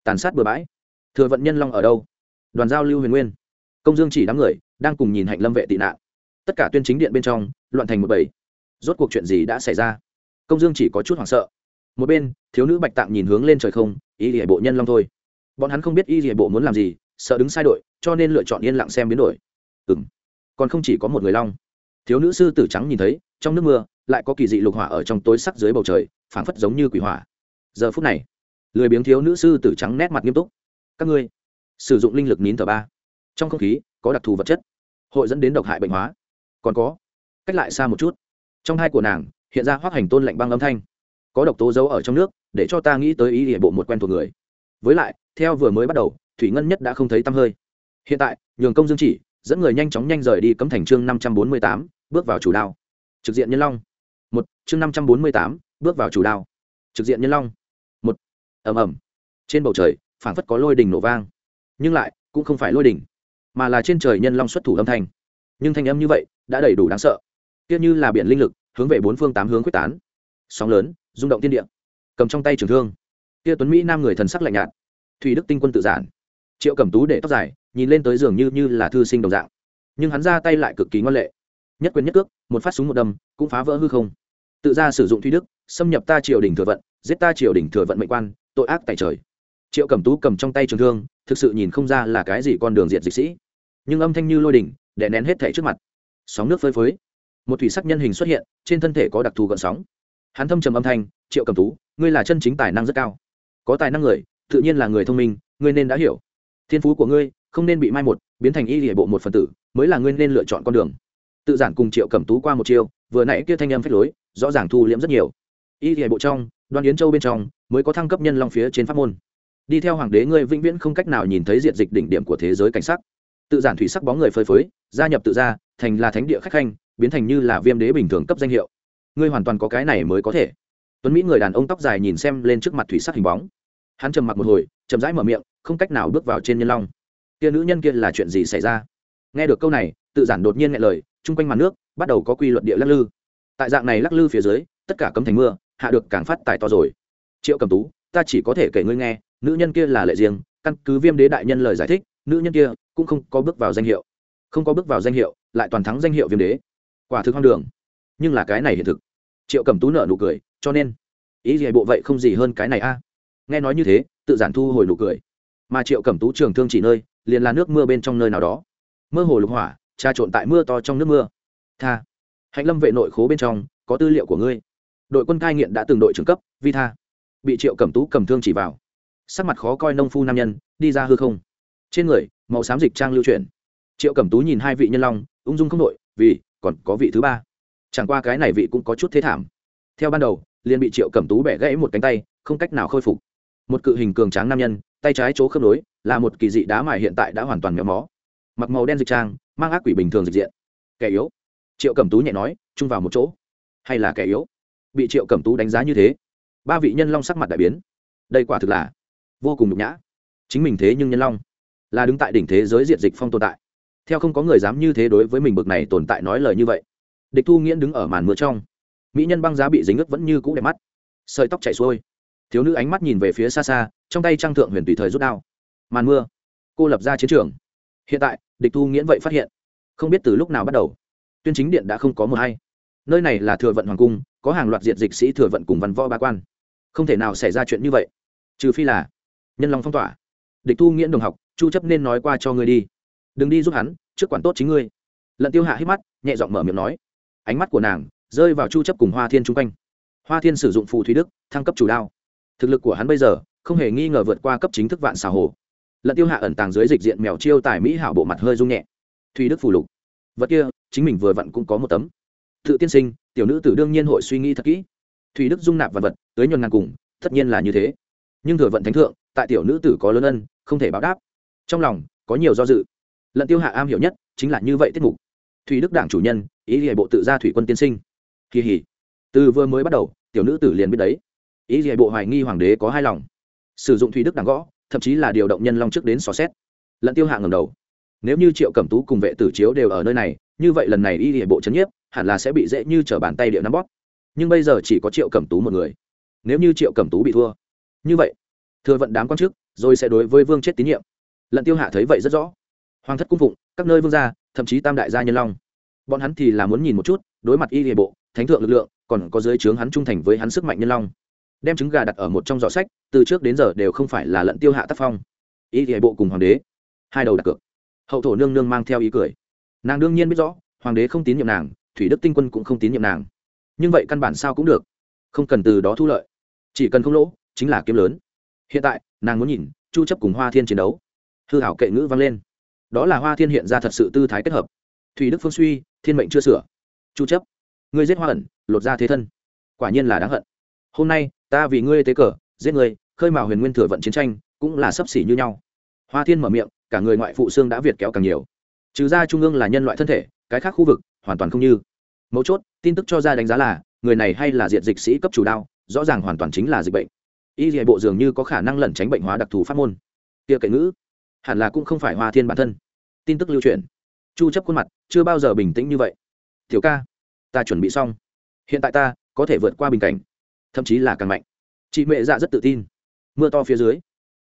Tàn sát bừa bãi. Thừa vận nhân long ở đâu? Đoàn giao lưu huyền nguyên. Công dương chỉ đám người đang cùng nhìn hạnh lâm vệ tị nạn. Tất cả tuyên chính điện bên trong, loạn thành một bầy rốt cuộc chuyện gì đã xảy ra? Công dương chỉ có chút hoảng sợ. Một bên, thiếu nữ bạch tạng nhìn hướng lên trời không, y lìa bộ nhân long thôi. Bọn hắn không biết y lìa bộ muốn làm gì, sợ đứng sai đội, cho nên lựa chọn yên lặng xem biến đổi. Ừ m còn không chỉ có một người long. Thiếu nữ sư tử trắng nhìn thấy, trong nước mưa, lại có kỳ dị lục hỏa ở trong tối sắc dưới bầu trời, phảng phất giống như quỷ hỏa. Giờ phút này, lười biếng thiếu nữ sư tử trắng nét mặt nghiêm túc. Các ngươi, sử dụng linh lực nín thở ba. Trong không khí, có đặc thù vật chất, hội dẫn đến độc hại bệnh hóa. Còn có, cách lại xa một chút trong hai của nàng, hiện ra hoác hành tôn lạnh băng âm thanh. Có độc tố giấu ở trong nước, để cho ta nghĩ tới ý địa bộ một quen thuộc người. Với lại, theo vừa mới bắt đầu, thủy ngân nhất đã không thấy tăm hơi. Hiện tại, nhường công dương chỉ, dẫn người nhanh chóng nhanh rời đi cấm thành chương năm trăm bốn mươi tám, bước vào chủ đao. Trực diện nhân long. Một, chương năm trăm bốn mươi tám, bước vào chủ đao. Trực diện nhân long. Một, ầm ầm. Trên bầu trời, phảng phất có lôi đình nổ vang. Nhưng lại, cũng không phải lôi đình, mà là trên trời nhân long xuất thủ âm thanh. Nhưng thanh âm như vậy, đã đầy đủ đáng sợ kia như là biển linh lực, hướng về bốn phương tám hướng quyết tán. Sóng lớn, rung động tiên địa. Cầm trong tay trường thương. Kia tuấn mỹ nam người thần sắc lạnh nhạt. Thủy đức tinh quân tự giản. Triệu cẩm tú để tóc dài, nhìn lên tới giường như như là thư sinh đồng dạng. Nhưng hắn ra tay lại cực kỳ ngoan lệ. Nhất quyền nhất cước, một phát súng một đâm, cũng phá vỡ hư không. Tự ra sử dụng thủy đức, xâm nhập ta triều đình thừa vận, giết ta triều đình thừa vận mệnh quan, tội ác tại trời. Triệu cẩm tú cầm trong tay trường thương, thực sự nhìn không ra là cái gì con đường diện dịch sĩ. Nhưng âm thanh như lôi đỉnh, đè nén hết thể trước mặt. Sóng nước phơi phới một thủy sắc nhân hình xuất hiện, trên thân thể có đặc thù gợn sóng. Hắn thâm trầm âm thanh, triệu cầm tú, ngươi là chân chính tài năng rất cao. Có tài năng người, tự nhiên là người thông minh, ngươi nên đã hiểu. Thiên phú của ngươi, không nên bị mai một, biến thành y địa bộ một phần tử, mới là ngươi nên lựa chọn con đường. Tự giản cùng triệu cầm tú qua một chiêu vừa nãy kia thanh âm phép lối, rõ ràng thu liễm rất nhiều. Y địa bộ trong đoàn yến châu bên trong, mới có thăng cấp nhân long phía trên pháp môn. Đi theo hoàng đế, ngươi vĩnh viễn không cách nào nhìn thấy diện dịch đỉnh điểm của thế giới cảnh sắc tự giản thủy sắc bóng người phơi phới gia nhập tự gia, thành là thánh địa khách khanh biến thành như là viêm đế bình thường cấp danh hiệu. Ngươi hoàn toàn có cái này mới có thể. Tuấn mỹ người đàn ông tóc dài nhìn xem lên trước mặt thủy sắc hình bóng. Hắn trầm mặc một hồi chậm rãi mở miệng không cách nào bước vào trên nhân long. Kia nữ nhân kia là chuyện gì xảy ra? Nghe được câu này tự giản đột nhiên nghe lời chung quanh mặt nước bắt đầu có quy luật địa lắc lư. Tại dạng này lắc lư phía dưới tất cả cấm thành mưa hạ được càng phát tài to rồi. Triệu cầm tú ta chỉ có thể kể ngươi nghe nữ nhân kia là lệ riêng căn cứ viêm đế đại nhân lời giải thích nữ nhân kia cũng không có bước vào danh hiệu. Không có bước vào danh hiệu, lại toàn thắng danh hiệu viêm đế. Quả thực hoang đường. Nhưng là cái này hiện thực. Triệu cầm tú nợ nụ cười, cho nên. Ý gì bộ vậy không gì hơn cái này a? Nghe nói như thế, tự giản thu hồi nụ cười. Mà triệu cầm tú trường thương chỉ nơi, liền là nước mưa bên trong nơi nào đó. Mơ hồ lục hỏa, trà trộn tại mưa to trong nước mưa. Tha. Hạnh lâm vệ nội khố bên trong, có tư liệu của ngươi. Đội quân cai nghiện đã từng đội trưởng cấp, vi tha. Bị triệu cầm tú cầm thương chỉ vào. Sắc mặt khó coi nông phu nam nhân, đi ra hư không trên người, màu xám dịch trang lưu chuyển. Triệu cẩm tú nhìn hai vị nhân long, ung dung không đội vì, còn có vị thứ ba. Chẳng qua cái này vị cũng có chút thế thảm. Theo ban đầu, liền bị triệu cẩm tú bẻ gãy một cánh tay, không cách nào khôi phục. Một cự hình cường tráng nam nhân, tay trái chỗ khớp nối, là một kỳ dị đá mài hiện tại đã hoàn toàn méo mó. Mặc màu đen dịch trang, mang ác quỷ bình thường dịch diện. Kẻ yếu. Triệu cẩm tú nhẹ nói, chung vào một chỗ. Hay là kẻ yếu? Bị triệu cẩm tú đánh giá như thế. Ba vị nhân long sắc mặt đại biến. Đây quả thực là vô cùng nhục nhã. Chính mình thế nhưng nhân long là đứng tại đỉnh thế giới diện dịch phong tồn tại. Theo không có người dám như thế đối với mình bực này tồn tại nói lời như vậy. Địch thu nghiễn đứng ở màn mưa trong. Mỹ nhân băng giá bị dính ướt vẫn như cũ đẹp mắt. Sợi tóc chảy xuôi. Thiếu nữ ánh mắt nhìn về phía xa xa, trong tay trang thượng huyền tùy thời rút đao. Màn mưa. Cô lập ra chiến trường. Hiện tại, địch thu nghiễn vậy phát hiện. Không biết từ lúc nào bắt đầu, tuyên chính điện đã không có một hay. Nơi này là thừa vận hoàng cung, có hàng loạt diệt dịch sĩ thừa vận cùng văn võ ba quan. Không thể nào xảy ra chuyện như vậy. Trừ phi là nhân lòng phong tỏa. Địch thu nghiễn đồng học chu chấp nên nói qua cho ngươi đi. Đừng đi giúp hắn, trước quản tốt chính ngươi. Lận tiêu hạ hít mắt, nhẹ giọng mở miệng nói. Ánh mắt của nàng rơi vào chu chấp cùng hoa thiên chung quanh. Hoa thiên sử dụng phù thủy đức, thăng cấp chủ đao. Thực lực của hắn bây giờ không hề nghi ngờ vượt qua cấp chính thức vạn xà hồ. Lận tiêu hạ ẩn tàng dưới dịch diện mèo chiêu tài mỹ hảo bộ mặt hơi rung nhẹ. Thủy đức phù lục. Vật kia, chính mình vừa vặn cũng có một tấm. Tự tiên sinh, tiểu nữ tử đương nhiên hội suy nghĩ thật kỹ. Thủy đức dung nạp vật vật, tới nhuần ngàn cùng, tất nhiên là như thế. Nhưng thừa vận thánh thượng, tại tiểu nữ tử có lớn ân, không thể báo đáp trong lòng, có nhiều do dự. Lận tiêu hạ am hiểu nhất chính là như vậy tiết mục. Thủy đức đảng chủ nhân, ý hệ bộ tự gia thủy quân tiên sinh. Kỳ hỉ. Từ vừa mới bắt đầu, tiểu nữ tử liền biết đấy. Ý hệ bộ hoài nghi hoàng đế có hai lòng. Sử dụng thủy đức đảng gõ, thậm chí là điều động nhân long trước đến xò xét. Lận tiêu hạ ngầm đầu. Nếu như triệu cẩm tú cùng vệ tử chiếu đều ở nơi này, như vậy lần này y hệ bộ c nhiếp, hẳn là sẽ bị dễ như t bàn tay điệu nắm bóp. Nhưng bây giờ chỉ có triệu cẩm tú một người. Nếu như triệu cẩm tú bị thua. Như vậy, thừa vận đám quan chức, rồi sẽ đối với vương chết tín nhiệm lận tiêu hạ thấy vậy rất rõ. Hoàng thất cung phụng, các nơi vương gia, thậm chí tam đại gia nhân long. Bọn hắn thì là muốn nhìn một chút, đối mặt y địa bộ, thánh thượng lực lượng, còn có dưới trướng hắn trung thành với hắn sức mạnh nhân long. Đem trứng gà đặt ở một trong giỏ sách, từ trước đến giờ đều không phải là lận tiêu hạ tác phong. Y địa bộ cùng hoàng đế, hai đầu đặt cược. Hậu thổ nương nương mang theo ý cười. Nàng đương nhiên biết rõ, hoàng đế không tín nhiệm nàng, thủy đức tinh quân cũng không tín nhiệm nàng. Nhưng vậy căn bản sao cũng được. Không cần từ đó thu lợi. Chỉ cần không lỗ, chính là kiếm lớn. Hiện tại, nàng muốn nhìn, chu chấp cùng hoa thiên chiến đấu hư hảo kệ ngữ vang lên. Đó là hoa thiên hiện ra thật sự tư thái kết hợp. Thủy đức phương suy, thiên mệnh chưa sửa. Chu chấp. Ngươi giết hoa ẩn, lột ra thế thân. Quả nhiên là đáng hận. Hôm nay, ta vì ngươi tế cờ, giết ngươi, khơi mào huyền nguyên thừa vận chiến tranh, cũng là sấp xỉ như nhau. Hoa thiên mở miệng, cả người ngoại phụ xương đã việt kéo càng nhiều. Trừ ra trung ương là nhân loại thân thể, cái khác khu vực, hoàn toàn không như. Mấu chốt, tin tức cho ra đánh giá là, người này hay là diện dịch sĩ cấp chủ đao, rõ ràng hoàn toàn chính là dịch bệnh. Y hệ bộ dường như có khả năng lẩn tránh bệnh hóa đặc thù pháp môn. Kia kệ ngữ hẳn là cũng không phải hoa thiên bản thân. Tin tức lưu truyền. Chu chấp khuôn mặt chưa bao giờ bình tĩnh như vậy. Tiểu ca, ta chuẩn bị xong. Hiện tại ta có thể vượt qua bình cảnh, thậm chí là càng mạnh. Chị mẹ dạ rất tự tin. Mưa to phía dưới,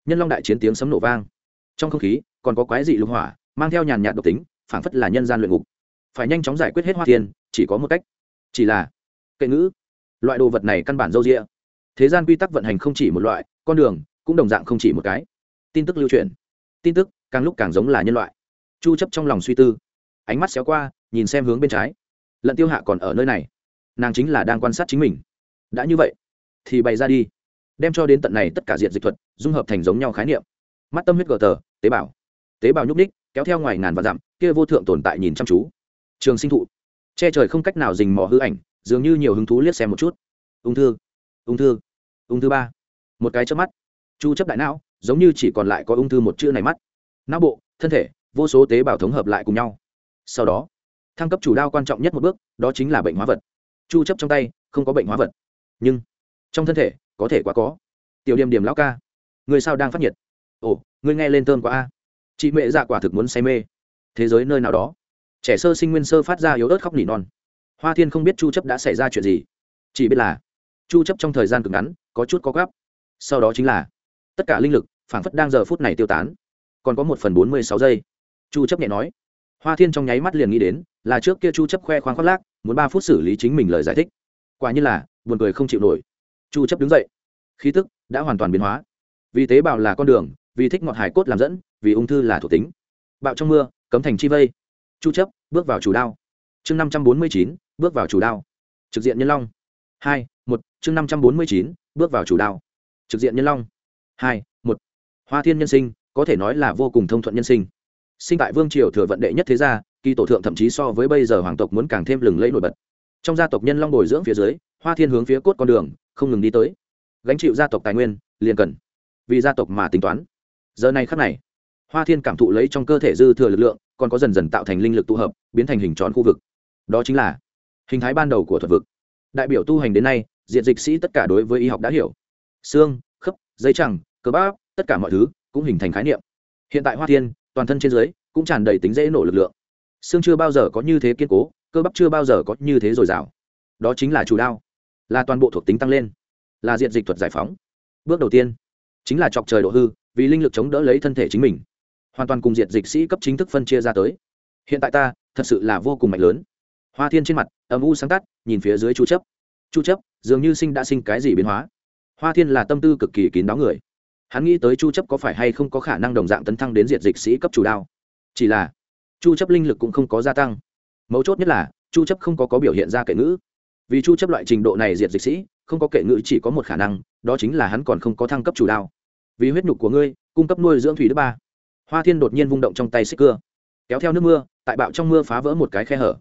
nhân long đại chiến tiếng sấm nổ vang. Trong không khí, còn có quái dị lục hỏa, mang theo nhàn nhạt độc tính, phảng phất là nhân gian luyện ngục. Phải nhanh chóng giải quyết hết hoa thiên, chỉ có một cách. Chỉ là, kệ ngữ. Loại đồ vật này căn bản dâu dịa. Thế gian quy tắc vận hành không chỉ một loại, con đường cũng đồng dạng không chỉ một cái. Tin tức lưu truyền tin tức, càng lúc càng giống là nhân loại. Chu chấp trong lòng suy tư. Ánh mắt xéo qua, nhìn xem hướng bên trái. Lận tiêu hạ còn ở nơi này. Nàng chính là đang quan sát chính mình. Đã như vậy, thì bày ra đi. Đem cho đến tận này tất cả diện dịch thuật, dung hợp thành giống nhau khái niệm. Mắt tâm huyết gờ tờ, tế bào. Tế bào nhúc ních kéo theo ngoài ngàn và dặm, kia vô thượng tồn tại nhìn chăm chú. Trường sinh thụ. Che trời không cách nào dình mò hư ảnh, dường như nhiều hứng thú liếc xem một chút. Ung thư ung thư ung thư ba. Một cái trước mắt. Chu chấp đại não giống như chỉ còn lại có ung thư một chữ này mắt. Não bộ, thân thể, vô số tế bào thống hợp lại cùng nhau. Sau đó, thăng cấp chủ đao quan trọng nhất một bước, đó chính là bệnh hóa vật. Chu chấp trong tay, không có bệnh hóa vật. Nhưng, trong thân thể, có thể quá có. Tiểu điểm điểm lão ca, người sao đang phát nhiệt? Ồ, người nghe lên tơn quá a. Chị mẹ dạ quả thực muốn say mê. Thế giới nơi nào đó, trẻ sơ sinh nguyên sơ phát ra yếu ớt khóc nỉ non. Hoa thiên không biết chu chấp đã xảy ra chuyện gì. Chỉ biết là, chu chấp trong thời gian cực ngắn, có chút có gấp. Sau đó chính là tất cả linh lực phảng phất đang giờ phút này tiêu tán. Còn có một phần bốn mươi sáu giây. Chu chấp nhẹ nói. Hoa thiên trong nháy mắt liền nghĩ đến là trước kia chu chấp khoe khoang khoác lác muốn ba phút xử lý chính mình lời giải thích. Quả như là buồn cười không chịu nổi. Chu chấp đứng dậy. Khí tức đã hoàn toàn biến hóa. Vì tế bào là con đường vì thích ngọt hải cốt làm dẫn vì ung thư là thuộc tính. Bạo trong mưa cấm thành chi vây. Chu chấp bước vào chủ đao. Chương 549, bước vào chủ đao. Trực diện nhân long. Hai một chương 549, bước vào chủ đao. Trực diện nhân long hai, một. Hoa thiên nhân sinh, có thể nói là vô cùng thông thuận nhân sinh. Sinh tại vương triều thừa vận đệ nhất thế gia, kỳ tổ thượng thậm chí so với bây giờ hoàng tộc muốn càng thêm lừng lẫy nổi bật. Trong gia tộc nhân long bồi dưỡng phía dưới, hoa thiên hướng phía cốt con đường, không ngừng đi tới. Gánh chịu gia tộc tài nguyên, liền cần. Vì gia tộc mà tính toán. Giờ này khắc này, hoa thiên cảm thụ lấy trong cơ thể dư thừa lực lượng, còn có dần dần tạo thành linh lực tụ hợp, biến thành hình tròn khu vực. Đó chính là hình thái ban đầu của thuật vực. Đại biểu tu hành đến nay, diện dịch sĩ tất cả đối với y học đã hiểu. Xương, khớp, dây chẳng cơ bắp, tất cả mọi thứ cũng hình thành khái niệm. Hiện tại hoa thiên, toàn thân trên dưới cũng tràn đầy tính dễ nổ lực lượng. Xương chưa bao giờ có như thế kiên cố, cơ bắp chưa bao giờ có như thế dồi dào. Đó chính là chủ đao, là toàn bộ thuộc tính tăng lên, là diện dịch thuật giải phóng. Bước đầu tiên chính là chọc trời độ hư, vì linh lực chống đỡ lấy thân thể chính mình. Hoàn toàn cùng diện dịch sĩ cấp chính thức phân chia ra tới. Hiện tại ta thật sự là vô cùng mạnh lớn. Hoa thiên trên mặt âm u sáng tắt, nhìn phía dưới chu chấp. Chu chấp, dường như sinh đã sinh cái gì biến hóa. Hoa thiên là tâm tư cực kỳ kín đáo người hắn nghĩ tới chu chấp có phải hay không có khả năng đồng dạng tấn thăng đến diệt dịch sĩ cấp chủ đao. Chỉ là, chu chấp linh lực cũng không có gia tăng. Mấu chốt nhất là, chu chấp không có có biểu hiện ra kệ ngữ. Vì chu chấp loại trình độ này diệt dịch sĩ, không có kệ ngữ chỉ có một khả năng, đó chính là hắn còn không có thăng cấp chủ đao. Vì huyết nhục của ngươi, cung cấp nuôi dưỡng thủy đức ba. Hoa thiên đột nhiên vung động trong tay xích cưa. Kéo theo nước mưa, tại bạo trong mưa phá vỡ một cái khe hở.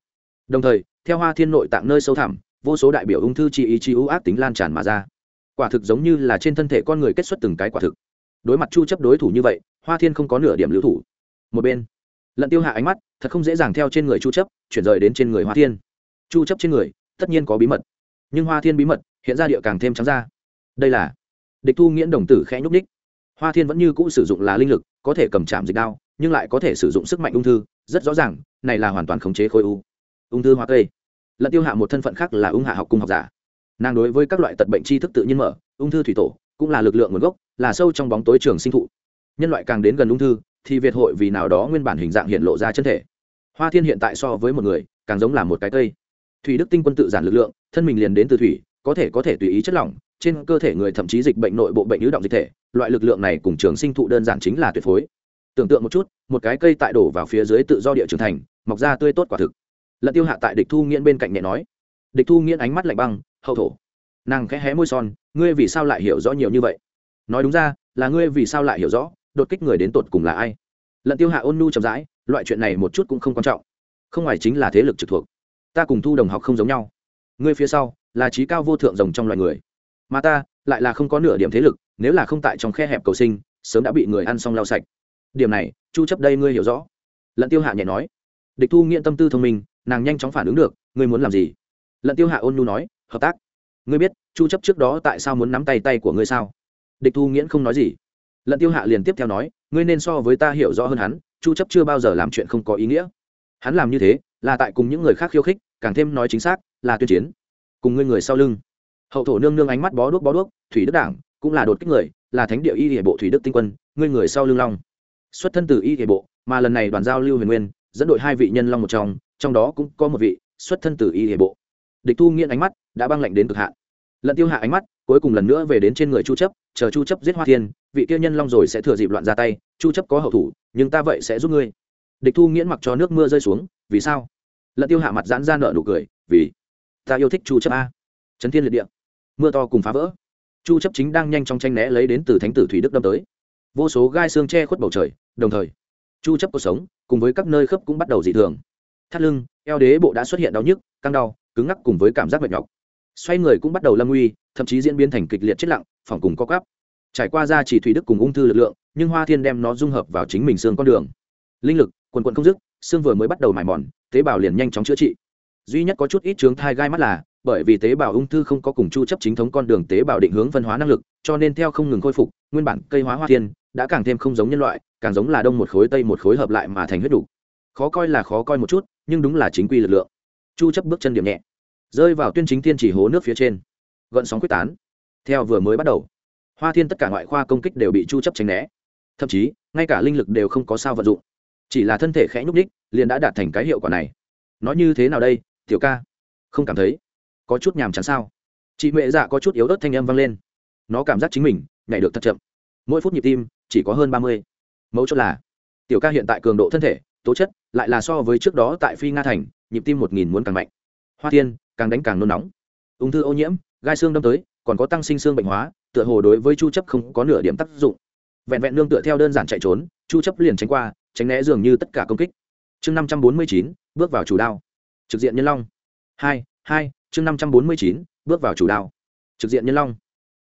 Đồng thời, theo hoa thiên nội tạng nơi sâu thẳm, vô số đại biểu ung thư chi ý chi ưu ác tính lan tràn mà ra quả thực giống như là trên thân thể con người kết xuất từng cái quả thực. Đối mặt chu chấp đối thủ như vậy, hoa thiên không có nửa điểm lưu thủ. Một bên, lận tiêu hạ ánh mắt, thật không dễ dàng theo trên người chu chấp, chuyển rời đến trên người hoa thiên. Chu chấp trên người, tất nhiên có bí mật. Nhưng hoa thiên bí mật, hiện ra địa càng thêm trắng ra. Đây là địch thu nghiễn đồng tử khẽ nhúc ních hoa thiên vẫn như cũ sử dụng là linh lực, có thể cầm chạm dịch đao, nhưng lại có thể sử dụng sức mạnh ung thư, rất rõ ràng, này là hoàn toàn khống chế khối u. Ung thư hoa cây. Lận tiêu hạ một thân phận khác là ung hạ học cung học giả nàng đối với các loại tật bệnh tri thức tự nhiên mở, ung thư thủy tổ, cũng là lực lượng nguồn gốc, là sâu trong bóng tối trường sinh thụ. Nhân loại càng đến gần ung thư, thì việt hội vì nào đó nguyên bản hình dạng hiện lộ ra chân thể. Hoa thiên hiện tại so với một người, càng giống là một cái cây. Thủy đức tinh quân tự giản lực lượng, thân mình liền đến từ thủy, có thể có thể tùy ý chất lỏng, trên cơ thể người thậm chí dịch bệnh nội bộ bệnh ứ động dịch thể, loại lực lượng này cùng trường sinh thụ đơn giản chính là tuyệt phối. Tưởng tượng một chút, một cái cây tại đổ vào phía dưới tự do địa trưởng thành, mọc ra tươi tốt quả thực. Lận tiêu hạ tại địch thu nghiễn bên cạnh nhẹ nói. Địch thu nghiễn ánh mắt lạnh băng hậu thổ. Nàng khẽ hé môi son, ngươi vì sao lại hiểu rõ nhiều như vậy? Nói đúng ra, là ngươi vì sao lại hiểu rõ, đột kích người đến tột cùng là ai? Lận tiêu hạ ôn nu chậm rãi, loại chuyện này một chút cũng không quan trọng. Không ngoài chính là thế lực trực thuộc. Ta cùng thu đồng học không giống nhau. Ngươi phía sau, là trí cao vô thượng rồng trong loài người. Mà ta, lại là không có nửa điểm thế lực, nếu là không tại trong khe hẹp cầu sinh, sớm đã bị người ăn xong lau sạch. Điểm này, chu chấp đây ngươi hiểu rõ. Lận tiêu hạ nhẹ nói. Địch thu nghiện tâm tư thông minh, nàng nhanh chóng phản ứng được, ngươi muốn làm gì? Lận tiêu hạ ôn nhu nói hợp tác. Ngươi biết, chu chấp trước đó tại sao muốn nắm tay tay của ngươi sao? Địch thu nghiễn không nói gì. Lận tiêu hạ liền tiếp theo nói, ngươi nên so với ta hiểu rõ hơn hắn, chu chấp chưa bao giờ làm chuyện không có ý nghĩa. Hắn làm như thế, là tại cùng những người khác khiêu khích, càng thêm nói chính xác, là tuyên chiến. Cùng ngươi người sau lưng. Hậu thổ nương nương ánh mắt bó đuốc bó đuốc, thủy đức đảng cũng là đột kích người, là thánh địa y hệ bộ thủy đức tinh quân, ngươi người sau lưng long. Xuất thân từ y hệ bộ, mà lần này đoàn giao lưu huyền nguyên, dẫn đội hai vị nhân long một trong trong đó cũng có một vị, xuất thân từ y hệ bộ. Địch thu nghiện ánh mắt đã băng lạnh đến cực hạn. Lận tiêu hạ ánh mắt, cuối cùng lần nữa về đến trên người chu chấp, chờ chu chấp giết hoa thiên, vị kia nhân long rồi sẽ thừa dịp loạn ra tay, chu chấp có hậu thủ, nhưng ta vậy sẽ giúp ngươi. Địch thu nghiễn mặc cho nước mưa rơi xuống, vì sao? Lận tiêu hạ mặt giãn ra nở nụ cười, vì ta yêu thích chu chấp a. Chấn thiên liệt địa, mưa to cùng phá vỡ. Chu chấp chính đang nhanh trong tranh né lấy đến từ thánh tử thủy đức đâm tới. Vô số gai xương che khuất bầu trời, đồng thời, chu chấp cuộc sống cùng với các nơi khớp cũng bắt đầu dị thường. Thắt lưng, eo đế bộ đã xuất hiện đau nhức, căng đau, cứng ngắc cùng với cảm giác mệt nhọc xoay người cũng bắt đầu lâm nguy, thậm chí diễn biến thành kịch liệt chết lặng, phòng cùng co quắp. Trải qua ra chỉ thủy đức cùng ung thư lực lượng, nhưng hoa thiên đem nó dung hợp vào chính mình xương con đường. Linh lực, quần quần không dứt, xương vừa mới bắt đầu mài mòn, tế bào liền nhanh chóng chữa trị. Duy nhất có chút ít chướng thai gai mắt là, bởi vì tế bào ung thư không có cùng chu chấp chính thống con đường tế bào định hướng phân hóa năng lực, cho nên theo không ngừng khôi phục, nguyên bản cây hóa hoa thiên đã càng thêm không giống nhân loại, càng giống là đông một khối, tây một khối hợp lại mà thành huyết đủ. Khó coi là khó coi một chút, nhưng đúng là chính quy lực lượng. Chu chấp bước chân điểm nhẹ rơi vào tuyên chính thiên chỉ hố nước phía trên. Gợn sóng quyết tán. Theo vừa mới bắt đầu hoa thiên tất cả ngoại khoa công kích đều bị chu chấp tránh né. Thậm chí ngay cả linh lực đều không có sao vận dụng. Chỉ là thân thể khẽ nhúc nhích, liền đã đạt thành cái hiệu quả này. Nói như thế nào đây tiểu ca? Không cảm thấy? Có chút nhàm chán sao? Chị mẹ dạ có chút yếu ớt thanh âm vang lên. Nó cảm giác chính mình nhảy được thật chậm. Mỗi phút nhịp tim chỉ có hơn ba mươi. Mẫu chốt là tiểu ca hiện tại cường độ thân thể tố chất lại là so với trước đó tại phi nga thành nhịp tim một nghìn muốn càng mạnh. Hoa thiên càng đánh càng nôn nóng. Ung thư ô nhiễm gai xương đâm tới còn có tăng sinh xương bệnh hóa tựa hồ đối với chu chấp không có nửa điểm tác dụng. Vẹn vẹn nương tựa theo đơn giản chạy trốn chu chấp liền tránh qua tránh né dường như tất cả công kích. Chương 549, bước vào chủ đao. Trực diện nhân long. Hai hai chương 549, bước vào chủ đao. Trực diện nhân long.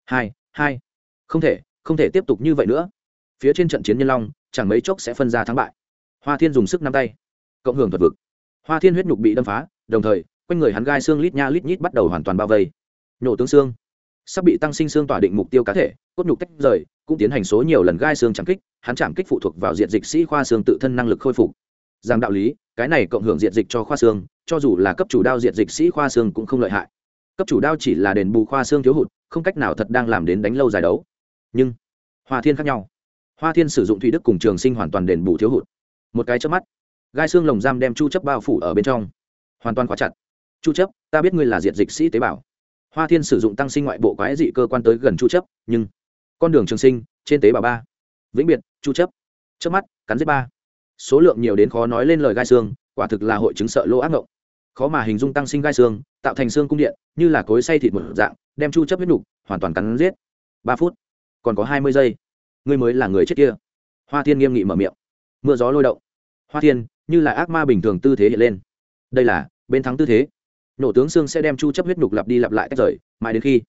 Hai hai. Không thể không thể tiếp tục như vậy nữa. Phía trên trận chiến nhân long chẳng mấy chốc sẽ phân ra thắng bại. Hoa thiên dùng sức nắm tay. Cộng hưởng thuật vực. Hoa thiên huyết nhục bị đâm phá đồng thời quanh người hắn gai xương lít nha lít nhít bắt đầu hoàn toàn bao vây. Nhổ tướng xương. Sắp bị tăng sinh xương tỏa định mục tiêu cá thể, cốt nhục tách rời, cũng tiến hành số nhiều lần gai xương chạm kích, hắn chạm kích phụ thuộc vào diện dịch sĩ khoa xương tự thân năng lực khôi phục. Rằng đạo lý, cái này cộng hưởng diện dịch cho khoa xương, cho dù là cấp chủ đao diện dịch sĩ khoa xương cũng không lợi hại. Cấp chủ đao chỉ là đền bù khoa xương thiếu hụt, không cách nào thật đang làm đến đánh lâu dài đấu. Nhưng, hoa thiên khác nhau. Hoa thiên sử dụng thủy đức cùng trường sinh hoàn toàn đền bù thiếu hụt. Một cái chớp mắt, gai xương lồng giam đem chu chấp bao phủ ở bên trong. Hoàn toàn khóa chặt chu chấp, ta biết ngươi là diện dịch sĩ tế bào. Hoa thiên sử dụng tăng sinh ngoại bộ quái dị cơ quan tới gần chu chấp, nhưng con đường trường sinh trên tế bào ba. Vĩnh biệt, chu chấp. Chớp mắt, cắn giết ba. Số lượng nhiều đến khó nói lên lời gai xương, quả thực là hội chứng sợ lỗ ác ngộng. Khó mà hình dung tăng sinh gai xương, tạo thành xương cung điện, như là cối xay thịt một dạng, đem chu chấp huyết nục hoàn toàn cắn giết. Ba phút, còn có hai mươi giây. Ngươi mới là người chết kia. Hoa thiên nghiêm nghị mở miệng. Mưa gió lôi động. Hoa thiên, như là ác ma bình thường tư thế hiện lên. Đây là bên thắng tư thế nổ tướng xương sẽ đem chu chấp huyết nhục lặp đi lặp lại tách rời, mãi đến khi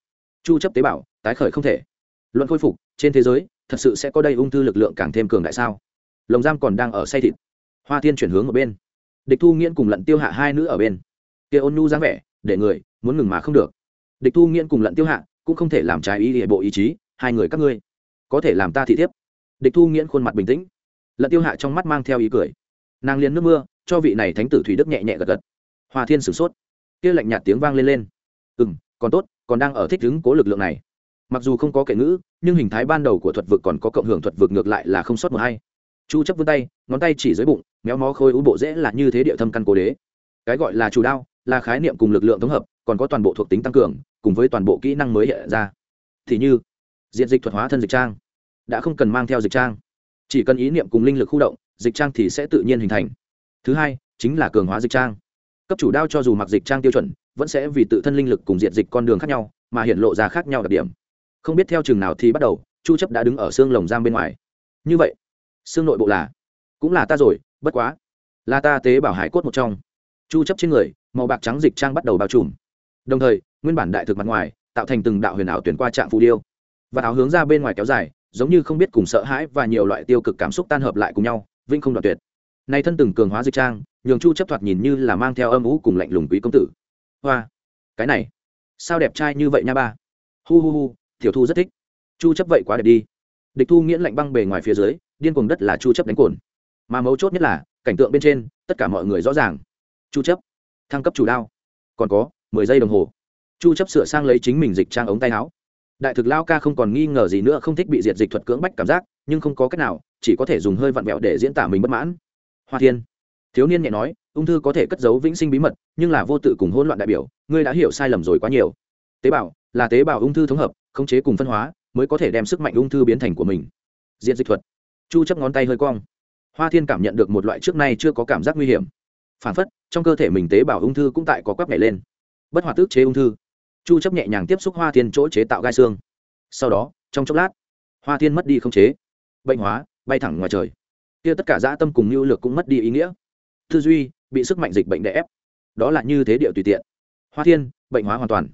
chu chấp tế bào tái khởi không thể. Luận khôi phục, trên thế giới, thật sự sẽ có đây ung thư lực lượng càng thêm cường đại sao? Lồng giam còn đang ở say thịt. Hoa thiên chuyển hướng ở bên. Địch thu nghiễn cùng lận tiêu hạ hai nữ ở bên. Kia ôn nhu dáng vẻ, để người muốn ngừng mà không được. Địch thu nghiễn cùng lận tiêu hạ cũng không thể làm trái ý địa bộ ý chí, hai người các ngươi, có thể làm ta thị thiếp. Địch thu nghiễn khuôn mặt bình tĩnh. Lận tiêu hạ trong mắt mang theo ý cười. Nàng liền nước mưa, cho vị này thánh tử thủy đức nhẹ nhẹ gật gật. Hoa thiên sửng sốt kia lạnh nhạt tiếng vang lên lên. Ừ m còn tốt, còn đang ở thích ứng cố lực lượng này. Mặc dù không có kệ ngữ, nhưng hình thái ban đầu của thuật vực còn có cộng hưởng thuật vực ngược lại là không sót một hay chu chấp vươn tay, ngón tay chỉ dưới bụng, méo mó khôi ú bộ dễ là như thế địa thâm căn cố đế. Cái gọi là chủ đao, là khái niệm cùng lực lượng thống hợp, còn có toàn bộ thuộc tính tăng cường, cùng với toàn bộ kỹ năng mới hiện ra. Thì như, diện dịch thuật hóa thân dịch trang. Đã không cần mang theo dịch trang. Chỉ cần ý niệm cùng linh lực khu động, dịch trang thì sẽ tự nhiên hình thành. Thứ hai, chính là cường hóa dịch trang cấp chủ đao cho dù mặc dịch trang tiêu chuẩn, vẫn sẽ vì tự thân linh lực cùng diện dịch con đường khác nhau, mà hiện lộ ra khác nhau đặc điểm. Không biết theo chừng nào thì bắt đầu, chu chấp đã đứng ở xương lồng giam bên ngoài. Như vậy, xương nội bộ là, cũng là ta rồi, bất quá, là ta tế bảo hải cốt một trong. Chu chấp trên người, màu bạc trắng dịch trang bắt đầu bao trùm. Đồng thời, nguyên bản đại thực mặt ngoài, tạo thành từng đạo huyền ảo tuyển qua trạng phù điêu. Và áo hướng ra bên ngoài kéo dài, giống như không biết cùng sợ hãi và nhiều loại tiêu cực cảm xúc tan hợp lại cùng nhau vinh không đoạn tuyệt nay thân từng cường hóa dịch trang, nhường chu chấp thoạt nhìn như là mang theo âm ú cùng lạnh lùng quý công tử. Hoa, cái này, sao đẹp trai như vậy nha ba? Hu hu hu, tiểu thu rất thích. Chu chấp vậy quá đẹp đi. Địch thu nghiễn lạnh băng bề ngoài phía dưới, điên cuồng đất là chu chấp đánh cồn mà mấu chốt nhất là, cảnh tượng bên trên, tất cả mọi người rõ ràng. Chu chấp, thăng cấp chủ đao. Còn có 10 giây đồng hồ. Chu chấp sửa sang lấy chính mình dịch trang ống tay áo. Đại thực lao ca không còn nghi ngờ gì nữa, không thích bị diệt dịch thuật cưỡng bách cảm giác, nhưng không có cách nào, chỉ có thể dùng hơi vặn vẹo để diễn tả mình bất mãn hoa thiên. Thiếu niên nhẹ nói, ung thư có thể cất giấu vĩnh sinh bí mật, nhưng là vô tự cùng hỗn loạn đại biểu, ngươi đã hiểu sai lầm rồi quá nhiều. Tế bào, là tế bào ung thư thống hợp, khống chế cùng phân hóa, mới có thể đem sức mạnh ung thư biến thành của mình. Diện dịch thuật. Chu chấp ngón tay hơi cong. Hoa thiên cảm nhận được một loại trước nay chưa có cảm giác nguy hiểm. Phản phất, trong cơ thể mình tế bào ung thư cũng tại có quắp nhảy lên. Bất hoạt tức chế ung thư. Chu chấp nhẹ nhàng tiếp xúc hoa thiên chỗ chế tạo gai xương. Sau đó, trong chốc lát, hoa thiên mất đi không chế. Bệnh hóa, bay thẳng ngoài trời kia tất cả dã tâm cùng nhu lược cũng mất đi ý nghĩa. Tư duy bị sức mạnh dịch bệnh đè ép. Đó là như thế điệu tùy tiện. Hoa thiên, bệnh hóa hoàn toàn.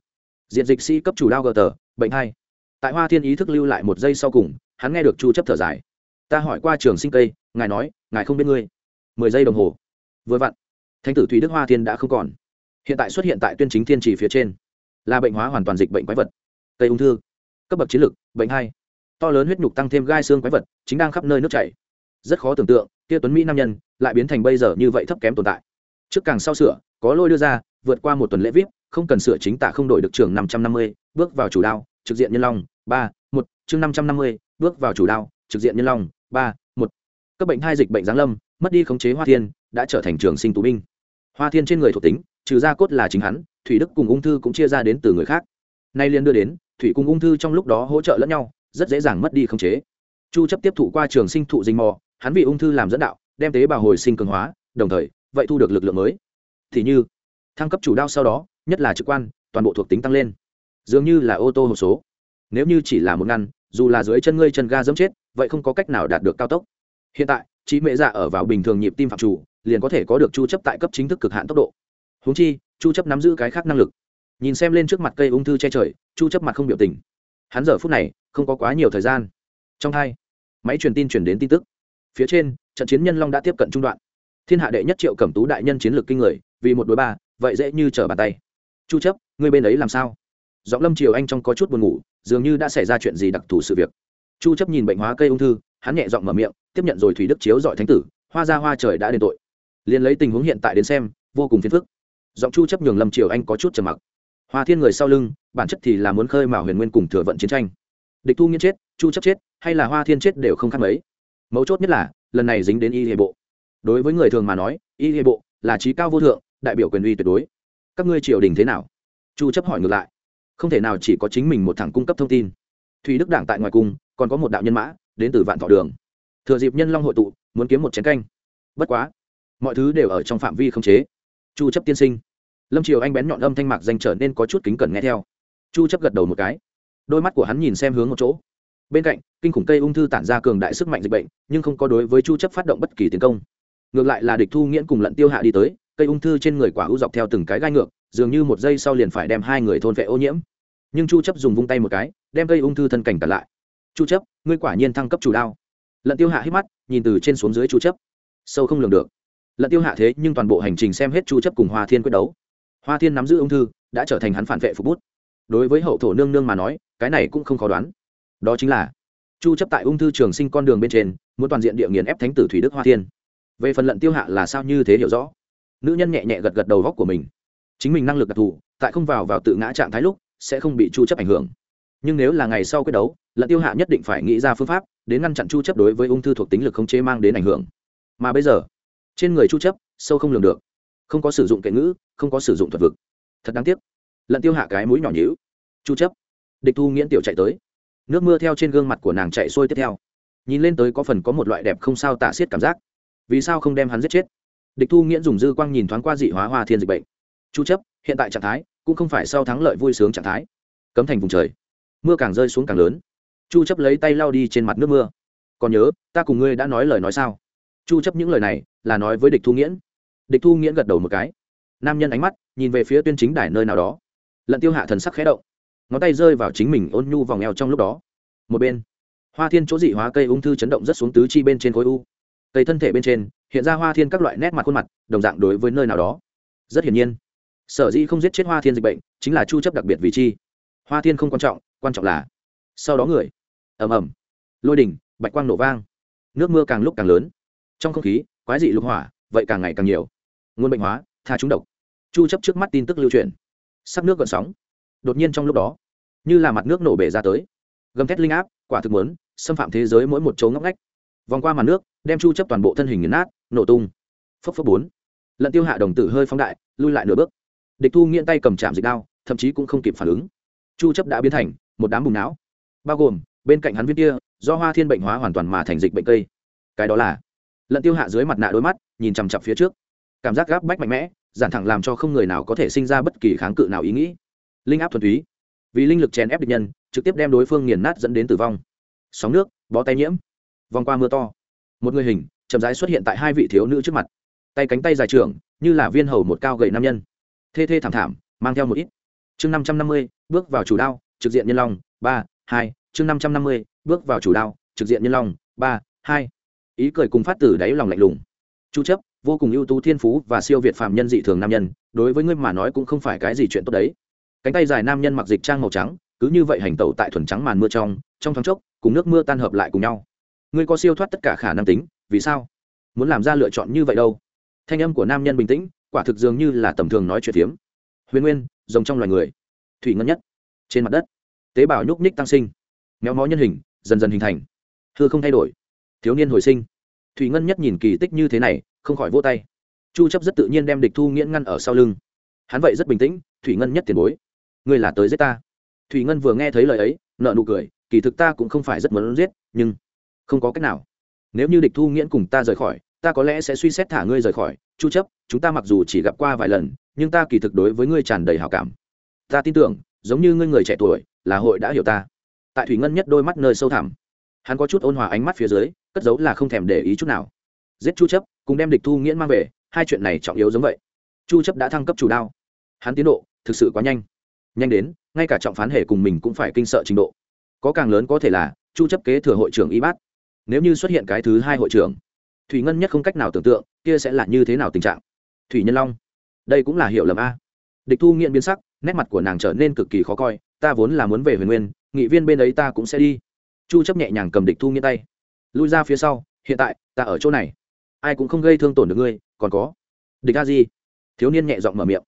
Diện dịch sĩ cấp chủ đao gờ tờ, bệnh hai. Tại hoa thiên ý thức lưu lại một giây sau cùng, hắn nghe được chu chấp thở dài. Ta hỏi qua trường sinh cây, ngài nói, ngài không biết ngươi. Mười giây đồng hồ. Vừa vặn, thánh tử thủy đức hoa thiên đã không còn. Hiện tại xuất hiện tại tuyên chính thiên trì phía trên. Là bệnh hóa hoàn toàn dịch bệnh quái vật. Cây ung thư. Cấp bậc chiến lực, bệnh hai. To lớn huyết nhục tăng thêm gai xương quái vật, chính đang khắp nơi nước chảy rất khó tưởng tượng, kia tuấn mỹ nam nhân lại biến thành bây giờ như vậy thấp kém tồn tại. Trước càng sau sửa, có lôi đưa ra, vượt qua một tuần lễ vip, không cần sửa chính tả không đổi được trường năm trăm năm mươi, bước vào chủ đao, trực diện nhân long, ba, một, chương năm trăm năm mươi, bước vào chủ đao, trực diện nhân long, ba, một. Các bệnh hai dịch bệnh giáng lâm, mất đi khống chế hoa thiên, đã trở thành trường sinh tù binh. Hoa thiên trên người thuộc tính, trừ ra cốt là chính hắn, thủy đức cùng ung thư cũng chia ra đến từ người khác. Nay liên đưa đến, thủy cùng ung thư trong lúc đó hỗ trợ lẫn nhau, rất dễ dàng mất đi khống chế. Chu chấp tiếp thụ qua trường sinh thụ dinh mò hắn vì ung thư làm dẫn đạo, đem tế bào hồi sinh cường hóa, đồng thời, vậy thu được lực lượng mới. Thì như, thăng cấp chủ đao sau đó, nhất là trực quan, toàn bộ thuộc tính tăng lên. Dường như là ô tô hộp số. Nếu như chỉ là một ngăn, dù là dưới chân ngươi chân ga dẫm chết, vậy không có cách nào đạt được cao tốc. Hiện tại, trí mệ dạ ở vào bình thường nhịp tim phạm chủ, liền có thể có được chu chấp tại cấp chính thức cực hạn tốc độ. Huống chi, chu chấp nắm giữ cái khác năng lực. Nhìn xem lên trước mặt cây ung thư che trời, chu chấp mặt không biểu tình. Hắn giờ phút này, không có quá nhiều thời gian. Trong hai, máy truyền tin truyền đến tin tức phía trên, trận chiến nhân long đã tiếp cận trung đoạn. Thiên hạ đệ nhất triệu cẩm tú đại nhân chiến lược kinh người, vì một đối ba, vậy dễ như trở bàn tay. Chu chấp, người bên ấy làm sao? Giọng lâm triều anh trong có chút buồn ngủ, dường như đã xảy ra chuyện gì đặc thù sự việc. Chu chấp nhìn bệnh hóa cây ung thư, hắn nhẹ giọng mở miệng, tiếp nhận rồi thủy đức chiếu giỏi thánh tử, hoa ra hoa trời đã đền tội. Liền lấy tình huống hiện tại đến xem, vô cùng phiền phức. Giọng chu chấp nhường lâm triều anh có chút trầm mặc. Hoa thiên người sau lưng, bản chất thì là muốn khơi mào huyền nguyên cùng thừa vận chiến tranh. Địch thu nghiên chết, chu chấp chết, hay là hoa thiên chết đều không khác mấy mấu chốt nhất là, lần này dính đến y hệ bộ. Đối với người thường mà nói, y hệ bộ là trí cao vô thượng, đại biểu quyền uy tuyệt đối. Các ngươi triều đình thế nào? Chu chấp hỏi ngược lại. Không thể nào chỉ có chính mình một thằng cung cấp thông tin. Thủy đức đảng tại ngoài cung, còn có một đạo nhân mã, đến từ vạn thọ đường. Thừa dịp nhân long hội tụ, muốn kiếm một chén canh. Bất quá, mọi thứ đều ở trong phạm vi không chế. Chu chấp tiên sinh. Lâm triều anh bén nhọn âm thanh mạc danh trở nên có chút kính cẩn nghe theo. Chu chấp gật đầu một cái. Đôi mắt của hắn nhìn xem hướng một chỗ. Bên cạnh kinh khủng cây ung thư tản ra cường đại sức mạnh dịch bệnh, nhưng không có đối với chu chấp phát động bất kỳ tiến công. Ngược lại là địch thu nghiễn cùng lận tiêu hạ đi tới, cây ung thư trên người quả ưu dọc theo từng cái gai ngược, dường như một giây sau liền phải đem hai người thôn vệ ô nhiễm. Nhưng chu chấp dùng vung tay một cái, đem cây ung thư thân cảnh cả lại. Chu chấp, ngươi quả nhiên thăng cấp chủ đao. Lận tiêu hạ hít mắt, nhìn từ trên xuống dưới chu chấp. Sâu không lường được. Lận tiêu hạ thế nhưng toàn bộ hành trình xem hết chu chấp cùng hoa thiên quyết đấu. Hoa thiên nắm giữ ung thư, đã trở thành hắn phản vệ phục bút. Đối với hậu thổ nương nương mà nói, cái này cũng không khó đoán. Đó chính là chu chấp tại ung thư trường sinh con đường bên trên, muốn toàn diện địa nghiền ép thánh tử thủy đức hoa thiên. Về phần lận tiêu hạ là sao như thế hiểu rõ? Nữ nhân nhẹ nhẹ gật gật đầu góc của mình. Chính mình năng lực đặc thù, tại không vào vào tự ngã trạng thái lúc, sẽ không bị chu chấp ảnh hưởng. Nhưng nếu là ngày sau quyết đấu, lận tiêu hạ nhất định phải nghĩ ra phương pháp đến ngăn chặn chu chấp đối với ung thư thuộc tính lực không chế mang đến ảnh hưởng. Mà bây giờ, trên người chu chấp, sâu không lường được. Không có sử dụng kệ ngữ, không có sử dụng thuật vực. Thật đáng tiếc. Lận tiêu hạ cái mũi nhỏ nhíu. Chu chấp, địch thu nghiễn tiểu chạy tới nước mưa theo trên gương mặt của nàng chạy xuôi tiếp theo. Nhìn lên tới có phần có một loại đẹp không sao tả xiết cảm giác. Vì sao không đem hắn giết chết? Địch thu nghiễn dùng dư quang nhìn thoáng qua dị hóa hoa thiên dịch bệnh. Chu chấp, hiện tại trạng thái cũng không phải sau thắng lợi vui sướng trạng thái. Cấm thành vùng trời. Mưa càng rơi xuống càng lớn. Chu chấp lấy tay lau đi trên mặt nước mưa. Còn nhớ, ta cùng ngươi đã nói lời nói sao? Chu chấp những lời này là nói với địch thu nghiễn. Địch thu nghiễn gật đầu một cái. Nam nhân ánh mắt nhìn về phía tuyên chính đài nơi nào đó. Lận tiêu hạ thần sắc khẽ động ngón tay rơi vào chính mình ôn nhu vòng eo trong lúc đó. Một bên, hoa thiên chỗ dị hóa cây ung thư chấn động rất xuống tứ chi bên trên khối u. Cây thân thể bên trên, hiện ra hoa thiên các loại nét mặt khuôn mặt, đồng dạng đối với nơi nào đó. Rất hiển nhiên, sở dĩ không giết chết hoa thiên dịch bệnh, chính là chu chấp đặc biệt vì chi. Hoa thiên không quan trọng quan trọng là, sau đó người. Ầm ầm. Lôi đỉnh, bạch quang nổ vang. Nước mưa càng lúc càng lớn. Trong không khí, quái dị lục hỏa, vậy càng ngày càng nhiều. Nguồn bệnh hóa, tha trúng độc. Chu chấp trước mắt tin tức lưu truyền. Sắc nước gợn sóng đột nhiên trong lúc đó, như là mặt nước nổ bể ra tới. Gầm thét linh áp, quả thực muốn xâm phạm thế giới mỗi một chỗ ngóc ngách. Vòng qua mặt nước, đem chu chấp toàn bộ thân hình nghiền nát, nổ tung. Phấp phấp bốn. Lận tiêu hạ đồng tử hơi phóng đại, lui lại nửa bước. Địch thu nghiện tay cầm chạm dịch đao, thậm chí cũng không kịp phản ứng. Chu chấp đã biến thành một đám bùng não. Bao gồm, bên cạnh hắn viên kia, do hoa thiên bệnh hóa hoàn toàn mà thành dịch bệnh cây. Cái đó là, lận tiêu hạ dưới mặt nạ đôi mắt, nhìn chằm chằm phía trước. Cảm giác gáp bách mạnh mẽ, giản thẳng làm cho không người nào có thể sinh ra bất kỳ kháng cự nào ý nghĩ linh áp thuần túy. Vì linh lực chèn ép địch nhân, trực tiếp đem đối phương nghiền nát dẫn đến tử vong. Sóng nước, bó tay nhiễm. Vòng qua mưa to. Một người hình, chậm rãi xuất hiện tại hai vị thiếu nữ trước mặt. Tay cánh tay dài trưởng, như là viên hầu một cao gầy nam nhân. Thê thê thảm thảm, mang theo một ít. Chương năm trăm năm mươi, bước vào chủ đao, trực diện nhân long, ba, hai. Chương năm trăm năm mươi, bước vào chủ đao, trực diện nhân long, ba, hai. Ý cười cùng phát tử đáy lòng lạnh lùng. Chu chấp, vô cùng ưu tú thiên phú và siêu việt phàm nhân dị thường nam nhân, đối với ngươi mà nói cũng không phải cái gì chuyện tốt đấy cánh tay dài nam nhân mặc dịch trang màu trắng, cứ như vậy hành tẩu tại thuần trắng màn mưa trong trong thoáng chốc, cùng nước mưa tan hợp lại cùng nhau. Ngươi có siêu thoát tất cả khả năng tính, vì sao? Muốn làm ra lựa chọn như vậy đâu? Thanh âm của nam nhân bình tĩnh, quả thực dường như là tầm thường nói chuyện phiếm. Huyền nguyên, rồng trong loài người. Thủy ngân nhất. Trên mặt đất. Tế bào nhúc nhích tăng sinh. Méo mó nhân hình, dần dần hình thành. Thưa không thay đổi. Thiếu niên hồi sinh. Thủy ngân nhất nhìn kỳ tích như thế này, không khỏi vô tay. Chu chấp rất tự nhiên đem địch thu nghiễn ngăn ở sau lưng. Hắn vậy rất bình tĩnh, thủy ngân nhất tiền bối ngươi là tới giết ta. Thủy ngân vừa nghe thấy lời ấy nợ nụ cười, kỳ thực ta cũng không phải rất muốn giết, nhưng không có cách nào. Nếu như địch thu nghiễn cùng ta rời khỏi, ta có lẽ sẽ suy xét thả ngươi rời khỏi. Chu chấp, chúng ta mặc dù chỉ gặp qua vài lần, nhưng ta kỳ thực đối với ngươi tràn đầy hảo cảm. Ta tin tưởng, giống như ngươi người trẻ tuổi, là hội đã hiểu ta. Tại thủy ngân nhất đôi mắt nơi sâu thẳm, hắn có chút ôn hòa ánh mắt phía dưới, cất giấu là không thèm để ý chút nào. Giết chu chấp, cùng đem địch thu nghiễn mang về, hai chuyện này trọng yếu giống vậy. Chu chấp đã thăng cấp chủ đao. Hắn tiến độ thực sự quá nhanh nhanh đến, ngay cả trọng phán hệ cùng mình cũng phải kinh sợ trình độ. Có càng lớn có thể là, chu chấp kế thừa hội trưởng y bát nếu như xuất hiện cái thứ hai hội trưởng, thủy ngân nhất không cách nào tưởng tượng, kia sẽ là như thế nào tình trạng. Thủy nhân long, đây cũng là hiểu lầm a. Địch thu nghiện biến sắc, nét mặt của nàng trở nên cực kỳ khó coi, ta vốn là muốn về huyền nguyên, nghị viên bên ấy ta cũng sẽ đi. Chu chấp nhẹ nhàng cầm địch thu nghiện tay. Lui ra phía sau, hiện tại, ta ở chỗ này. Ai cũng không gây thương tổn được ngươi, còn có. Địch a di, thiếu niên nhẹ giọng mở miệng.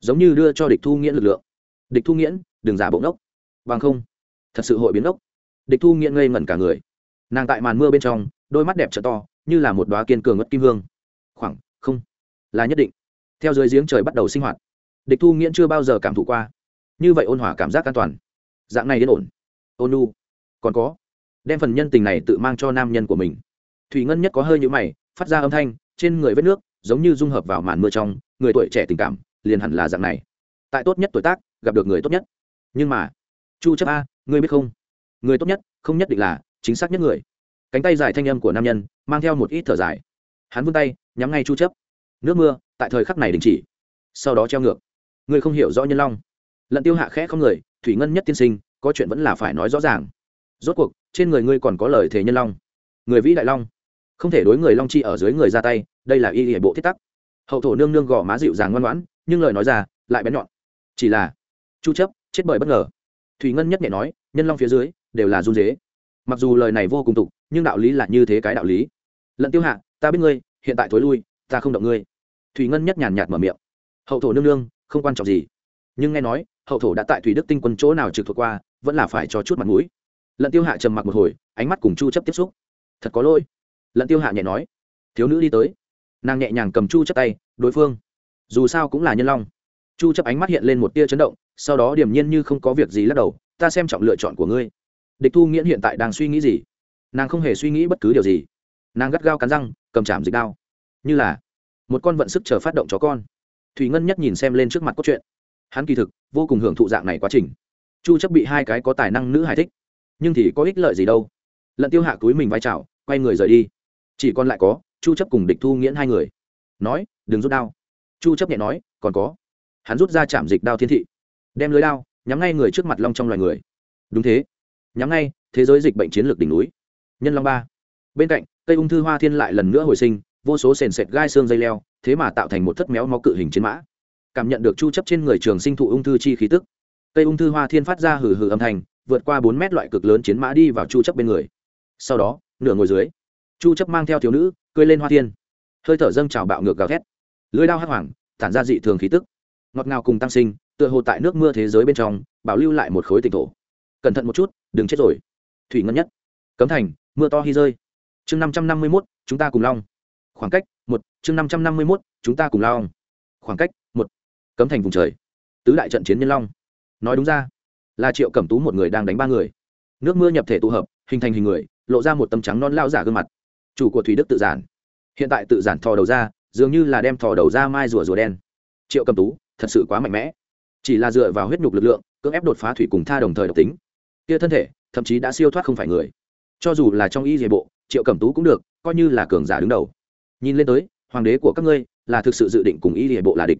Giống như đưa cho địch thu nghiện lực lượng địch thu nghiễn, đừng giả bộ ngốc. Bằng không, thật sự hội biến ngốc. Địch thu nghiễn ngây ngẩn cả người. Nàng tại màn mưa bên trong, đôi mắt đẹp t to, như là một đoá kiên cường ngất kim hương. Khoảng, không, là nhất định. Theo dưới giếng trời bắt đầu sinh hoạt, địch thu nghiễn chưa bao giờ cảm thụ qua. Như vậy ôn hòa cảm giác an toàn. Dạng này yên ổn. Ôn nu còn có, đem phần nhân tình này tự mang cho nam nhân của mình. Thủy ngân nhất có hơi nhũ mày, phát ra âm thanh, trên người vết nước, giống như dung hợp vào màn mưa trong, người tuổi trẻ tình cảm, liền hẳn là dạng này. Tại tốt nhất tuổi tác gặp được người tốt nhất. Nhưng mà, chu chấp a, ngươi biết không? Người tốt nhất, không nhất định là chính xác nhất người. Cánh tay dài thanh âm của nam nhân mang theo một ít thở dài. Hắn vươn tay, nhắm ngay chu chấp. Nước mưa tại thời khắc này đình chỉ, sau đó treo ngược. Ngươi không hiểu rõ nhân long. Lận tiêu hạ khẽ không người, thủy ngân nhất tiên sinh, có chuyện vẫn là phải nói rõ ràng. Rốt cuộc, trên người ngươi còn có lời thề nhân long. Người vĩ đại long. Không thể đối người long chi ở dưới người ra tay, đây là y hệ bộ thiết tắc. Hậu thổ nương nương gò má dịu dàng ngoan ngoãn, nhưng lời nói ra lại bén nhọn. Chỉ là chu chấp, chết bởi bất ngờ. Thủy ngân nhất nhẹ nói, nhân long phía dưới, đều là run dế mặc dù lời này vô cùng tục, nhưng đạo lý là như thế cái đạo lý. Lận tiêu hạ, ta biết ngươi, hiện tại thối lui, ta không động ngươi. Thủy ngân nhất nhàn nhạt mở miệng. Hậu thổ nương nương, không quan trọng gì. Nhưng nghe nói, hậu thổ đã tại thủy đức tinh quân chỗ nào trực thuộc qua, vẫn là phải cho chút mặt mũi. Lận tiêu hạ trầm mặc một hồi, ánh mắt cùng chu chấp tiếp xúc. Thật có lỗi. Lận tiêu hạ nhẹ nói. Thiếu nữ đi tới. Nàng nhẹ nhàng cầm chu chấp tay, đối phương. Dù sao cũng là nhân long. Chu chấp ánh mắt hiện lên một tia chấn động sau đó điềm nhiên như không có việc gì lắc đầu, ta xem trọng lựa chọn của ngươi. Địch thu nghiễn hiện tại đang suy nghĩ gì? Nàng không hề suy nghĩ bất cứ điều gì. Nàng gắt gao cắn răng, cầm chạm dịch đao. Như là một con vận sức chờ phát động chó con. Thủy ngân nhất nhìn xem lên trước mặt cốt truyện. Hắn kỳ thực vô cùng hưởng thụ dạng này quá trình. Chu chấp bị hai cái có tài năng nữ hài thích, nhưng thì có ích lợi gì đâu. Lận tiêu hạ túi mình vai chào, quay người rời đi. Chỉ còn lại có chu chấp cùng địch thu nghiễn hai người. Nói, đừng rút đao. Chu chấp nhẹ nói, còn có. Hắn rút ra chạm dịch đao thiên thị đem lưới đao, nhắm ngay người trước mặt long trong loài người. Đúng thế. Nhắm ngay, thế giới dịch bệnh chiến lược đỉnh núi. Nhân long ba. Bên cạnh, cây ung thư hoa thiên lại lần nữa hồi sinh, vô số sền sệt gai xương dây leo, thế mà tạo thành một thất méo mó cự hình chiến mã. Cảm nhận được chu chấp trên người trường sinh thụ ung thư chi khí tức, cây ung thư hoa thiên phát ra hừ hừ âm thanh, vượt qua 4 mét loại cực lớn chiến mã đi vào chu chấp bên người. Sau đó, nửa ngồi dưới, chu chấp mang theo thiếu nữ, cười lên hoa thiên. Hơi thở dâng trào bạo ngược gào thét. Lưỡi đao hắc hoàng, tản ra dị thường khí tức. Ngọt ngào cùng tăng sinh tựa hồ tại nước mưa thế giới bên trong, bảo lưu lại một khối tỉnh thổ. Cẩn thận một chút, đừng chết rồi. Thủy ngân nhất. Cấm thành, mưa to hy rơi. Chương năm trăm năm mươi mốt, chúng ta cùng long. Khoảng cách, một, chương năm trăm năm mươi mốt, chúng ta cùng long. Khoảng cách, một. Cấm thành vùng trời. Tứ đại trận chiến nhân long. Nói đúng ra, là triệu cẩm tú một người đang đánh ba người. Nước mưa nhập thể tụ hợp, hình thành hình người, lộ ra một tấm trắng non lao giả gương mặt. Chủ của thủy đức tự giản. Hiện tại tự giản thò đầu ra, dường như là đem thò đầu ra mai rùa rùa đen. Triệu cẩm tú, thật sự quá mạnh mẽ chỉ là dựa vào huyết nhục lực lượng, cưỡng ép đột phá thủy cùng tha đồng thời độc tính. Kia thân thể, thậm chí đã siêu thoát không phải người. Cho dù là trong y dề bộ, triệu cẩm tú cũng được, coi như là cường giả đứng đầu. Nhìn lên tới, hoàng đế của các ngươi là thực sự dự định cùng y dề bộ là địch.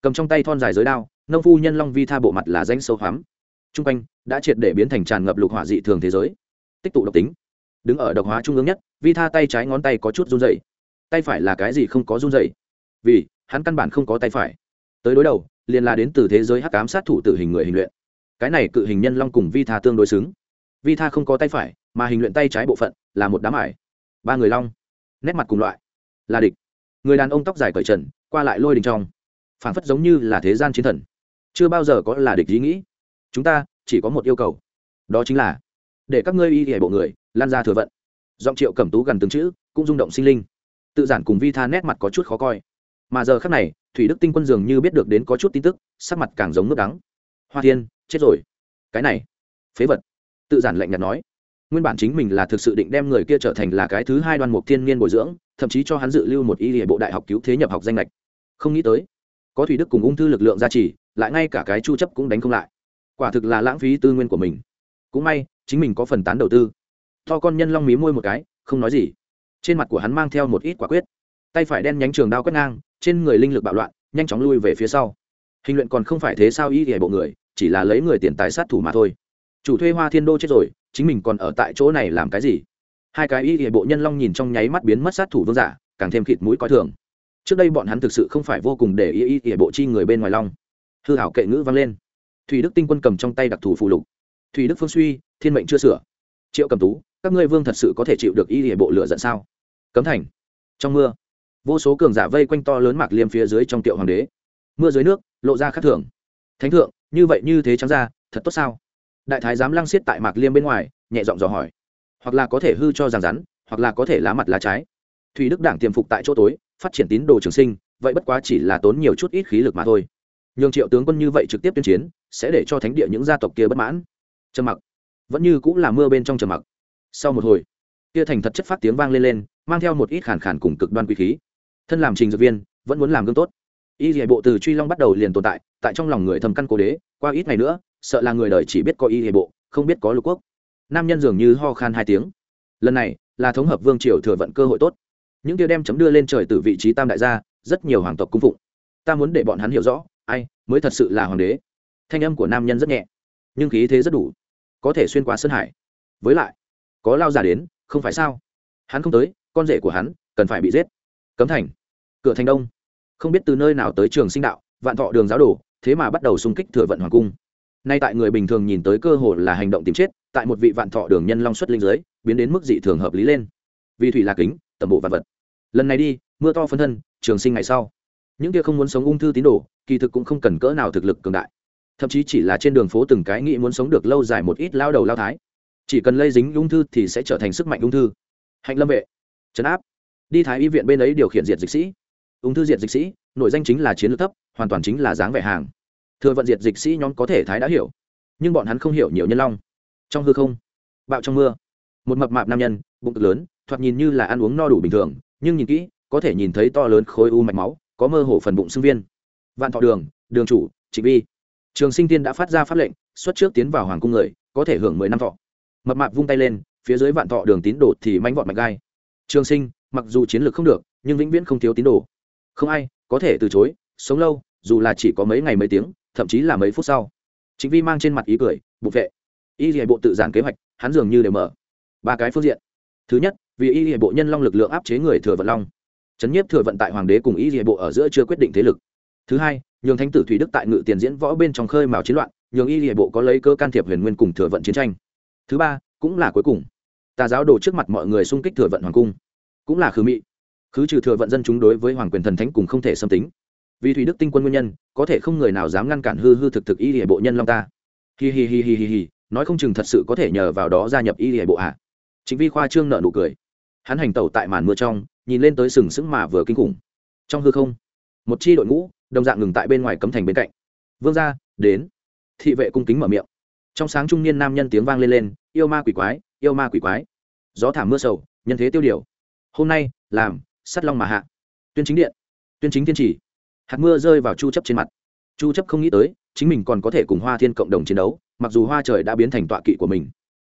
Cầm trong tay thon dài giới đao, nông phu nhân long vi tha bộ mặt là danh sâu hoắm. T r u n g quanh đã triệt để biến thành tràn ngập lục hỏa dị thường thế giới. Tích tụ độc tính. Đứng ở độc hóa trung ương nhất, vi tha tay trái ngón tay có chút run dày tay phải là cái gì không có run dày vì, hắn căn bản không có tay phải. Tới đối đầu liền là đến từ thế giới hắc ám sát thủ tử hình người hình luyện. Cái này cự hình nhân long cùng vi tha tương đối xứng. Vi tha không có tay phải, mà hình luyện tay trái bộ phận là một đám ải. Ba người long, nét mặt cùng loại. Là địch. Người đàn ông tóc dài cởi trần, qua lại lôi đình trong. Phảng phất giống như là thế gian chiến thần. Chưa bao giờ có là địch ý nghĩ. Chúng ta chỉ có một yêu cầu. Đó chính là để các ngươi y hệ bộ người lan ra thừa vận. Giọng triệu cẩm tú gần từng chữ, cũng rung động sinh linh. Tự giản cùng vi tha nét mặt có chút khó coi. Mà giờ khác này thủy đức tinh quân dường như biết được đến có chút tin tức, sắc mặt càng giống nước đắng. Hoa thiên, chết rồi. Cái này, phế vật. Tự giản lạnh nhạt nói. Nguyên bản chính mình là thực sự định đem người kia trở thành là cái thứ hai đoan mục thiên niên bồi dưỡng, thậm chí cho hắn dự lưu một y hệ bộ đại học cứu thế nhập học danh lệch. Không nghĩ tới, có thủy đức cùng ung thư lực lượng gia trì, lại ngay cả cái chu chấp cũng đánh không lại. Quả thực là lãng phí tư nguyên của mình. Cũng may, chính mình có phần tán đầu tư. To con nhân long mí môi một cái, không nói gì. Trên mặt của hắn mang theo một ít quả quyết. Tay phải đen nhánh trường đao quét ngang trên người linh lực bạo loạn, nhanh chóng lui về phía sau. Hình luyện còn không phải thế sao y địa bộ người, chỉ là lấy người tiền tài sát thủ mà thôi. Chủ thuê hoa thiên đô chết rồi, chính mình còn ở tại chỗ này làm cái gì? Hai cái y hệ bộ nhân long nhìn trong nháy mắt biến mất sát thủ vương giả, càng thêm khịt mũi coi thường. Trước đây bọn hắn thực sự không phải vô cùng để y y hệ bộ chi người bên ngoài long. Hư hảo kệ ngữ vang lên. Thủy đức tinh quân cầm trong tay đặc thù phụ lục. Thủy đức phương suy, thiên mệnh chưa sửa. Triệu cầm tú, các ngươi vương thật sự có thể chịu được y hệ bộ lựa giận sao? Cấm thành. Trong mưa vô số cường giả vây quanh to lớn mạc liêm phía dưới trong tiệu hoàng đế. Mưa dưới nước, lộ ra khắc thường. Thánh thượng, như vậy như thế trắng ra, thật tốt sao? Đại thái giám lăng xiết tại mạc liêm bên ngoài, nhẹ giọng dò hỏi. Hoặc là có thể hư cho rằng rắn, hoặc là có thể lá mặt lá trái. Thủy đức đảng tiềm phục tại chỗ tối, phát triển tín đồ trường sinh, vậy bất quá chỉ là tốn nhiều chút ít khí lực mà thôi. Nhường triệu tướng quân như vậy trực tiếp tuyên chiến, sẽ để cho thánh địa những gia tộc kia bất mãn. Trầm mặc. Vẫn như cũng là mưa bên trong trầm mặc. Sau một hồi, kia thành thật chất phát tiếng vang lên lên, mang theo một ít khàn khàn cùng cực đoan quý khí thân làm trình dược viên, vẫn muốn làm gương tốt. Y hệ bộ từ truy long bắt đầu liền tồn tại tại trong lòng người thầm căn cố đế, qua ít ngày nữa, sợ là người đời chỉ biết có y hệ bộ, không biết có lục quốc. Nam nhân dường như ho khan hai tiếng. Lần này, là thống hợp vương triều thừa vận cơ hội tốt. Những tiêu đem chấm đưa lên trời từ vị trí tam đại gia, rất nhiều hoàng tộc cung phụng. Ta muốn để bọn hắn hiểu rõ, ai, mới thật sự là hoàng đế. Thanh âm của nam nhân rất nhẹ, nhưng khí thế rất đủ, có thể xuyên qua sơn hải. Với lại, có lao giả đến, không phải sao? Hắn không tới, con rể của hắn cần phải bị giết cấm thành. Cửa thành đông. Không biết từ nơi nào tới trường sinh đạo, vạn thọ đường giáo đồ, thế mà bắt đầu xung kích thừa vận hoàng cung. Nay tại người bình thường nhìn tới cơ hội là hành động tìm chết, tại một vị vạn thọ đường nhân long xuất linh giới, biến đến mức dị thường hợp lý lên. Vì thủy là kính, tầm bộ vạn vật. Lần này đi, mưa to phân thân, trường sinh ngày sau. Những kia không muốn sống ung thư tín đồ, kỳ thực cũng không cần cỡ nào thực lực cường đại. Thậm chí chỉ là trên đường phố từng cái nghĩ muốn sống được lâu dài một ít lao đầu lao thái. Chỉ cần lây dính ung thư thì sẽ trở thành sức mạnh ung thư. Hạnh lâm vệ. Trấn áp đi thái y viện bên ấy điều khiển diệt dịch sĩ. Ung thư diệt dịch sĩ, nội danh chính là chiến lược thấp, hoàn toàn chính là dáng vẻ hàng. Thừa vận diệt dịch sĩ nhóm có thể thái đã hiểu, nhưng bọn hắn không hiểu nhiều nhân long. Trong hư không, bạo trong mưa, một mập mạp nam nhân, bụng cực lớn, thoạt nhìn như là ăn uống no đủ bình thường, nhưng nhìn kỹ, có thể nhìn thấy to lớn khối u mạch máu, có mơ hồ phần bụng sưng viên. Vạn thọ đường đường chủ chỉ vi. Trường sinh tiên đã phát ra pháp lệnh, xuất trước tiến vào hoàng cung người, có thể hưởng mười năm thọ. Mập mạp vung tay lên, phía dưới vạn thọ đường tín đột thì mánh vọt mạch gai. Trường sinh mặc dù chiến lược không được, nhưng vĩnh viễn không thiếu tín đồ. Không ai có thể từ chối, sống lâu, dù là chỉ có mấy ngày mấy tiếng, thậm chí là mấy phút sau. Chính vi mang trên mặt ý cười bục vệ. Y hệ bộ tự giản kế hoạch, hắn dường như đều mở ba cái phương diện. Thứ nhất, vì y hệ bộ nhân long lực lượng áp chế người thừa vận long. Chấn nhiếp thừa vận tại hoàng đế cùng y hệ bộ ở giữa chưa quyết định thế lực. Thứ hai, nhường thánh tử thủy đức tại ngự tiền diễn võ bên trong khơi mào chiến loạn, nhường y hệ bộ có lấy cơ can thiệp huyền nguyên cùng thừa vận chiến tranh. Thứ ba, cũng là cuối cùng. Tà giáo đồ trước mặt mọi người xung kích thừa vận hoàng cung cũng là khứ mị. Khứ trừ thừa vận dân chúng đối với hoàng quyền thần thánh cùng không thể xâm tính. Vì thủy đức tinh quân nguyên nhân, có thể không người nào dám ngăn cản hư hư thực thực y hệ bộ nhân long ta. Hi hi hi hi hi hi, nói không chừng thật sự có thể nhờ vào đó gia nhập y hệ bộ à? chính vi khoa trương nợ nụ cười. Hắn hành tẩu tại màn mưa trong, nhìn lên tới sừng sững mà vừa kinh khủng. Trong hư không, một chi đội ngũ, đồng dạng ngừng tại bên ngoài cấm thành bên cạnh. Vương gia, đến. Thị vệ cung kính mở miệng. Trong sáng trung niên nam nhân tiếng vang lên lên, yêu ma quỷ quái, yêu ma quỷ quái. Gió thảm mưa sầu, nhân thế tiêu điều hôm nay, làm, sắt long mà hạ. Tuyên chính điện. Tuyên chính thiên chỉ. Hạt mưa rơi vào chu chấp trên mặt. Chu chấp không nghĩ tới, chính mình còn có thể cùng hoa thiên cộng đồng chiến đấu, mặc dù hoa trời đã biến thành tọa kỵ của mình.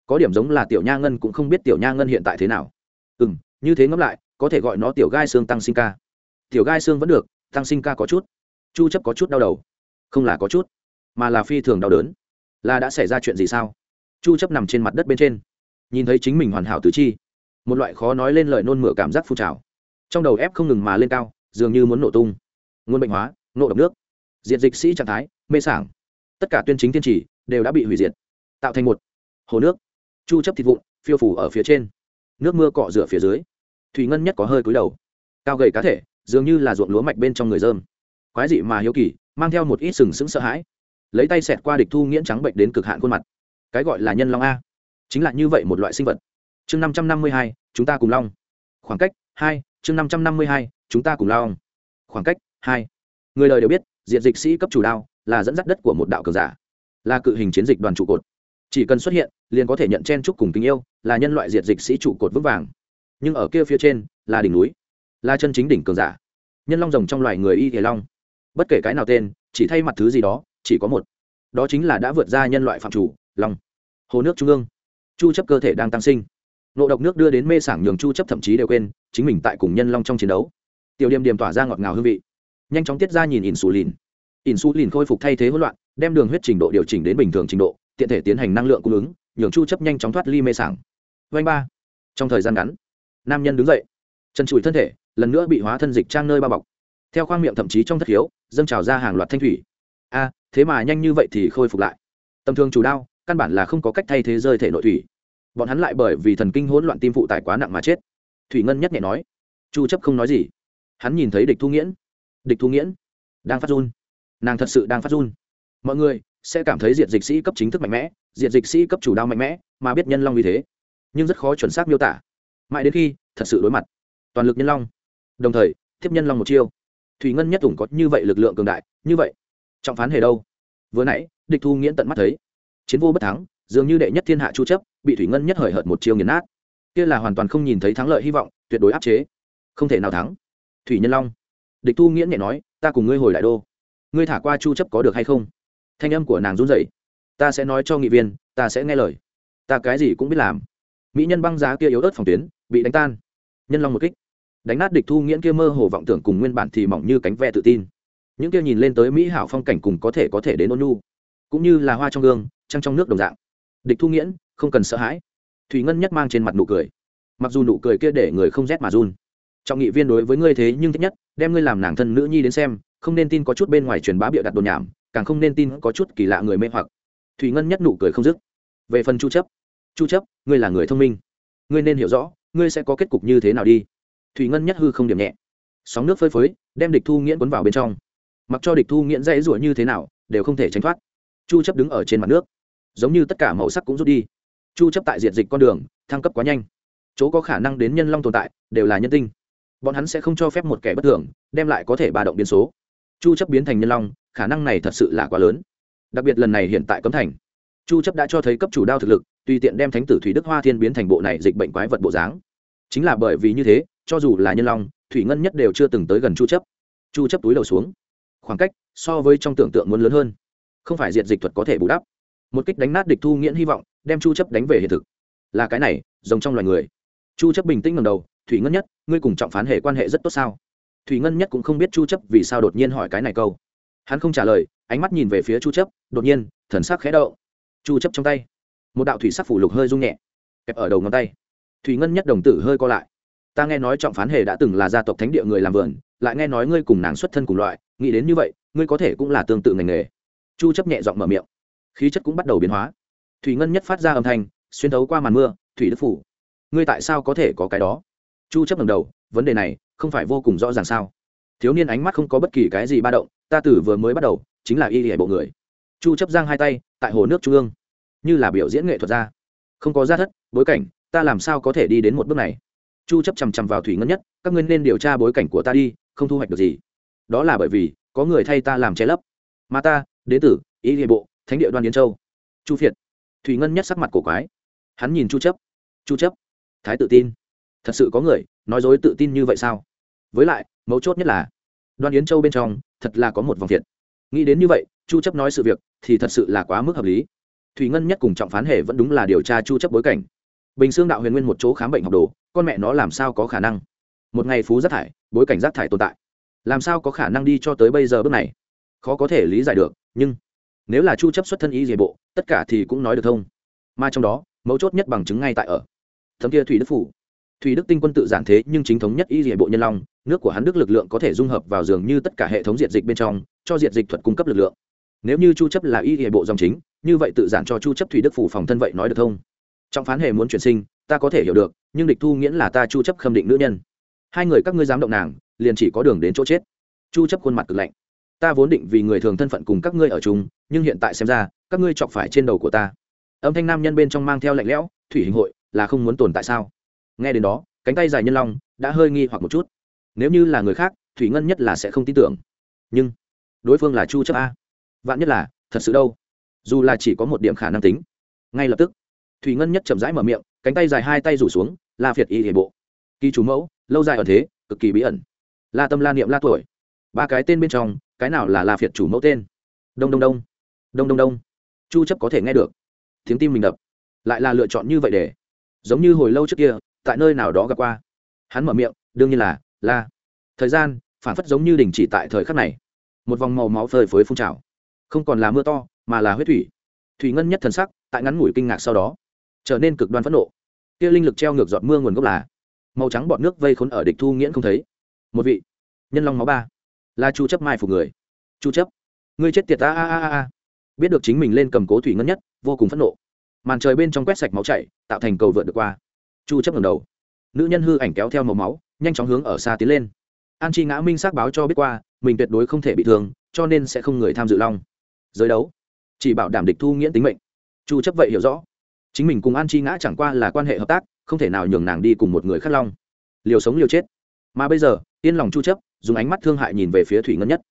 Có điểm giống là tiểu nha ngân cũng không biết tiểu nha ngân hiện tại thế nào. Ừ như thế ngẫm lại, có thể gọi nó tiểu gai xương tăng sinh ca. Tiểu gai xương vẫn được, tăng sinh ca có chút. Chu chấp có chút đau đầu. Không là có chút, mà là phi thường đau đớn. Là đã xảy ra chuyện gì sao? Chu chấp nằm trên mặt đất bên trên. Nhìn thấy chính mình hoàn hảo tứ chi một loại khó nói lên lời nôn mửa cảm giác phun trào. Trong đầu ép không ngừng mà lên cao, dường như muốn nổ tung. Nguồn bệnh hóa, nộ độc nước diện dịch sĩ trạng thái, mê sảng. Tất cả tuyên chính thiên chỉ đều đã bị hủy diệt, tạo thành một hồ nước, chu chấp thịt vụn, phiêu phủ ở phía trên. Nước mưa cọ rửa phía dưới, thủy ngân nhất có hơi cúi đầu. Cao gầy cá thể, dường như là ruộng lúa mạch bên trong người dơm. Quái dị mà hiếu kỳ, mang theo một ít sừng sững sợ hãi. Lấy tay xẹt qua địch thu nghiễn trắng bệnh đến cực hạn khuôn mặt. Cái gọi là nhân long a. Chính là như vậy một loại sinh vật chương năm trăm năm mươi hai, chúng ta cùng long. Khoảng cách hai, chương năm trăm năm mươi hai, chúng ta cùng long. Khoảng cách hai. Người đời đều biết, diện dịch sĩ cấp chủ đao là dẫn dắt đất của một đạo cường giả, là cự hình chiến dịch đoàn trụ cột. Chỉ cần xuất hiện, liền có thể nhận chen chúc cùng tình yêu, là nhân loại diệt dịch sĩ trụ cột vững vàng. Nhưng ở kia phía trên, là đỉnh núi, là chân chính đỉnh cường giả. Nhân long rồng trong loài người y thể long. Bất kể cái nào tên, chỉ thay mặt thứ gì đó, chỉ có một. Đó chính là đã vượt ra nhân loại phạm chủ, long. Hồ nước trung ương. Chu chấp cơ thể đang tăng sinh nộ độc nước đưa đến mê sảng nhường chu chấp thậm chí đều quên, chính mình tại cùng nhân long trong chiến đấu. Tiểu điểm điểm tỏa ra ngọt ngào hương vị. Nhanh chóng tiết ra nhìn insulin. Insulin khôi phục thay thế hỗn loạn, đem đường huyết trình độ điều chỉnh đến bình thường trình độ, tiện thể tiến hành năng lượng cung ứng, nhường chu chấp nhanh chóng thoát ly mê sảng. Vanh ba. Trong thời gian ngắn, nam nhân đứng dậy, chân trụi thân thể, lần nữa bị hóa thân dịch trang nơi bao bọc. Theo khoang miệng thậm chí trong thất hiếu dâng trào ra hàng loạt thanh thủy. A, thế mà nhanh như vậy thì khôi phục lại. Tầm thường chủ đao, căn bản là không có cách thay thế rơi thể nội thủy bọn hắn lại bởi vì thần kinh hỗn loạn tim phụ tải quá nặng mà chết. Thủy ngân nhắc nhẹ nói, chu chấp không nói gì. Hắn nhìn thấy địch thu nghiễn. Địch thu nghiễn đang phát run. Nàng thật sự đang phát run. Mọi người sẽ cảm thấy diệt dịch sĩ cấp chính thức mạnh mẽ, diệt dịch sĩ cấp chủ đao mạnh mẽ, mà biết nhân long như thế. Nhưng rất khó chuẩn xác miêu tả. Mãi đến khi thật sự đối mặt, toàn lực nhân long. Đồng thời tiếp nhân long một chiêu. Thủy ngân nhất ủng có như vậy lực lượng cường đại, như vậy, trọng phán hề đâu? Vừa nãy, địch thu nghiễn tận mắt thấy, chiến vô bất thắng dường như đệ nhất thiên hạ chu chấp, bị thủy ngân nhất hời hợt một chiêu nghiền nát. Kia là hoàn toàn không nhìn thấy thắng lợi hy vọng, tuyệt đối áp chế. Không thể nào thắng. Thủy nhân long. Địch thu nghiễn nhẹ nói, ta cùng ngươi hồi đại đô. Ngươi thả qua chu chấp có được hay không? Thanh âm của nàng run rẩy. Ta sẽ nói cho nghị viên, ta sẽ nghe lời. Ta cái gì cũng biết làm. Mỹ nhân băng giá kia yếu ớt phòng tuyến, bị đánh tan. Nhân long một kích. Đánh nát địch thu nghiễn kia mơ hồ vọng tưởng cùng nguyên bản thì mỏng như cánh ve tự tin. Những kia nhìn lên tới mỹ hảo phong cảnh cùng có thể có thể đến ôn nhu, cũng như là hoa trong gương, trăng trong nước đồng dạng địch thu nghiễn, không cần sợ hãi. Thủy ngân nhất mang trên mặt nụ cười. Mặc dù nụ cười kia để người không rét mà run. Trọng nghị viên đối với ngươi thế nhưng thích nhất, đem ngươi làm nàng thân nữ nhi đến xem, không nên tin có chút bên ngoài truyền bá bịa đặt đồn nhảm, càng không nên tin có chút kỳ lạ người mê hoặc. Thủy ngân nhất nụ cười không dứt. Về phần chu chấp chu chấp, ngươi là người thông minh. Ngươi nên hiểu rõ, ngươi sẽ có kết cục như thế nào đi. Thủy ngân nhất hư không điểm nhẹ. Sóng nước phơi phới, đem địch thu nghiễn cuốn vào bên trong. Mặc cho địch thu nghiễn dãy rủa như thế nào, đều không thể tránh thoát. Chu chấp đứng ở trên mặt nước giống như tất cả màu sắc cũng rút đi. Chu chấp tại diệt dịch con đường, thăng cấp quá nhanh. Chỗ có khả năng đến nhân long tồn tại, đều là nhân tinh. Bọn hắn sẽ không cho phép một kẻ bất thường, đem lại có thể ba động biến số. Chu chấp biến thành nhân long, khả năng này thật sự là quá lớn. Đặc biệt lần này hiện tại cấm thành. Chu chấp đã cho thấy cấp chủ đao thực lực, tùy tiện đem thánh tử thủy đức hoa thiên biến thành bộ này dịch bệnh quái vật bộ dáng. Chính là bởi vì như thế, cho dù là nhân long, thủy ngân nhất đều chưa từng tới gần chu chấp. Chu chấp túi đầu xuống. Khoảng cách so với trong tưởng tượng muốn lớn hơn. Không phải diệt dịch thuật có thể bù đắp một kích đánh nát địch thu nghiễn hy vọng, đem chu chấp đánh về hiện thực. Là cái này giống trong loài người. Chu chấp bình tĩnh ngẩng đầu, thủy ngân nhất, ngươi cùng trọng phán hệ quan hệ rất tốt sao? Thủy ngân nhất cũng không biết chu chấp vì sao đột nhiên hỏi cái này câu. Hắn không trả lời, ánh mắt nhìn về phía chu chấp, đột nhiên, thần sắc khẽ động. Chu chấp trong tay, một đạo thủy sắc phủ lục hơi rung nhẹ, kẹp ở đầu ngón tay. Thủy ngân nhất đồng tử hơi co lại. Ta nghe nói trọng phán hề đã từng là gia tộc thánh địa người làm vườn, lại nghe nói ngươi cùng nàng xuất thân cùng loại, nghĩ đến như vậy, ngươi có thể cũng là tương tự ngành nghề. Chu chấp nhẹ giọng mở miệng khí chất cũng bắt đầu biến hóa. Thủy ngân nhất phát ra âm thanh, xuyên thấu qua màn mưa, thủy đức phủ, ngươi tại sao có thể có cái đó? Chu chấp ngẩng đầu, vấn đề này không phải vô cùng rõ ràng sao? Thiếu niên ánh mắt không có bất kỳ cái gì ba động, ta tử vừa mới bắt đầu chính là y hệ bộ người. Chu chấp giang hai tay, tại hồ nước trung ương, như là biểu diễn nghệ thuật ra. Không có gia thất, bối cảnh, ta làm sao có thể đi đến một bước này? Chu chấp chằm chằm vào thủy ngân nhất, các ngươi nên điều tra bối cảnh của ta đi, không thu hoạch được gì. Đó là bởi vì có người thay ta làm che lấp. Mà ta đế tử, y hệ bộ thánh địa đoan yến châu chu phiệt thủy ngân nhất sắc mặt cổ quái hắn nhìn chu chấp chu chấp thái tự tin thật sự có người nói dối tự tin như vậy sao với lại mấu chốt nhất là đoan yến châu bên trong thật là có một vòng thiệt nghĩ đến như vậy chu chấp nói sự việc thì thật sự là quá mức hợp lý thủy ngân nhất cùng trọng phán hệ vẫn đúng là điều tra chu chấp bối cảnh bình xương đạo huyền nguyên một chỗ khám bệnh học đồ con mẹ nó làm sao có khả năng một ngày phú rác thải bối cảnh rác thải tồn tại làm sao có khả năng đi cho tới bây giờ bước này khó có thể lý giải được nhưng nếu là chu chấp xuất thân y dề bộ, tất cả thì cũng nói được thông. Mà trong đó, mấu chốt nhất bằng chứng ngay tại ở. Thấm kia thủy đức phủ. Thủy đức tinh quân tự giản thế nhưng chính thống nhất y dề bộ nhân long, nước của hắn đức lực lượng có thể dung hợp vào dường như tất cả hệ thống diệt dịch bên trong, cho diệt dịch thuật cung cấp lực lượng. Nếu như chu chấp là y dề bộ dòng chính, như vậy tự giản cho chu chấp thủy đức phủ phòng thân vậy nói được thông. Trong phán hệ muốn chuyển sinh, ta có thể hiểu được, nhưng địch thu nghiễn là ta chu chấp khâm định nữ nhân. Hai người các ngươi dám động nàng, liền chỉ có đường đến chỗ chết. Chu chấp khuôn mặt cực lạnh ta vốn định vì người thường thân phận cùng các ngươi ở chung, nhưng hiện tại xem ra, các ngươi chọc phải trên đầu của ta. Âm thanh nam nhân bên trong mang theo lạnh lẽo, thủy hình hội, là không muốn tồn tại sao? Nghe đến đó, cánh tay dài nhân long, đã hơi nghi hoặc một chút. Nếu như là người khác, thủy ngân nhất là sẽ không tin tưởng. Nhưng, đối phương là chu chấp a. Vạn nhất là, thật sự đâu? Dù là chỉ có một điểm khả năng tính. Ngay lập tức, thủy ngân nhất chậm rãi mở miệng, cánh tay dài hai tay rủ xuống, la phiệt y hệ bộ. Kỳ chủ mẫu, lâu dài ở thế, cực kỳ bí ẩn. La tâm la niệm la tuổi. Ba cái tên bên trong cái nào là la phiệt chủ mẫu tên? Đông đông đông. Đông đông đông. Chu chấp có thể nghe được. Tiếng tim mình đập. Lại là lựa chọn như vậy để. Giống như hồi lâu trước kia, tại nơi nào đó gặp qua. Hắn mở miệng, đương nhiên là, la. Thời gian, phản phất giống như đình chỉ tại thời khắc này. Một vòng màu máu phơi phới phun trào. Không còn là mưa to, mà là huyết thủy. Thủy ngân nhất thần sắc, tại ngắn ngủi kinh ngạc sau đó, trở nên cực đoan phẫn nộ. Kia linh lực treo ngược giọt mưa nguồn gốc là, màu trắng bọt nước vây khốn ở địch thu nghiễn không thấy. Một vị, nhân long máu ba là chu chấp mai phục người. Chu chấp, ngươi chết tiệt, a a a a biết được chính mình lên cầm cố thủy ngân nhất, vô cùng phẫn nộ. Màn trời bên trong quét sạch máu chảy, tạo thành cầu vượt được qua. Chu chấp ngẩng đầu. Nữ nhân hư ảnh kéo theo màu máu, nhanh chóng hướng ở xa tiến lên. An chi ngã minh xác báo cho biết qua, mình tuyệt đối không thể bị thương, cho nên sẽ không người tham dự long. Giới đấu, chỉ bảo đảm địch thu nghiễn tính mệnh. Chu chấp vậy hiểu rõ. Chính mình cùng an chi ngã chẳng qua là quan hệ hợp tác, không thể nào nhường nàng đi cùng một người khác long. Liều sống liều chết. Mà bây giờ yên lòng chu chấp, dùng ánh mắt thương hại nhìn về phía thủy ngân nhất.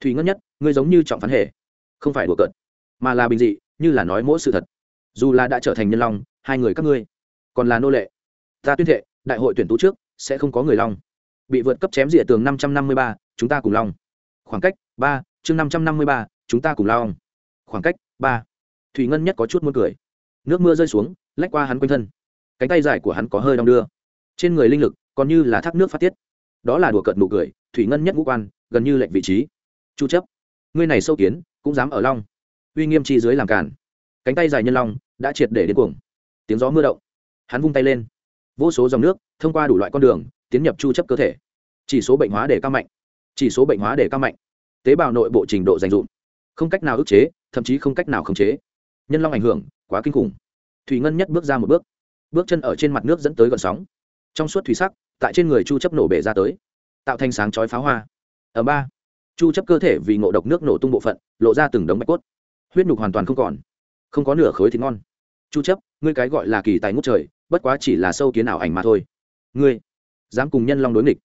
Thủy ngân nhất, ngươi giống như trọng phán hệ không phải đùa cợt, mà là bình dị, như là nói mỗi sự thật. Dù là đã trở thành nhân long, hai người các ngươi còn là nô lệ. Ta tuyên thệ, đại hội tuyển tú trước sẽ không có người long. Bị vượt cấp chém rỉa tường năm trăm năm mươi ba, chúng ta cùng long. Khoảng cách ba, chương năm trăm năm mươi ba, chúng ta cùng long. Khoảng cách ba. Thủy ngân nhất có chút muốn cười. Nước mưa rơi xuống, lách qua hắn quanh thân. Cánh tay dài của hắn có hơi đong đưa. Trên người linh lực còn như là thác nước phát tiết đó là đùa cợt nụ cười, thủy ngân nhất ngũ quan, gần như lệnh vị trí. Chu chấp, ngươi này sâu kiến, cũng dám ở long. Uy nghiêm chi dưới làm cản. Cánh tay dài nhân long, đã triệt để đến cuồng. Tiếng gió mưa động. Hắn vung tay lên. Vô số dòng nước, thông qua đủ loại con đường, tiến nhập chu chấp cơ thể. Chỉ số bệnh hóa để cao mạnh. Chỉ số bệnh hóa để cao mạnh. Tế bào nội bộ trình độ dành dụm không cách nào ức chế, thậm chí không cách nào khống chế. Nhân long ảnh hưởng, quá kinh khủng. Thủy ngân nhất bước ra một bước. Bước chân ở trên mặt nước dẫn tới gợn sóng. Trong suốt thủy sắc tại trên người chu chấp nổ bể ra tới, tạo thành sáng chói pháo hoa. Ở ba, chu chấp cơ thể vì ngộ độc nước nổ tung bộ phận, lộ ra từng đống bạch cốt. Huyết nhục hoàn toàn không còn, không có nửa khối thịt ngon. Chu chấp, ngươi cái gọi là kỳ tài ngút trời, bất quá chỉ là sâu kiến ảo ảnh mà thôi. Ngươi, dám cùng nhân long đối nghịch.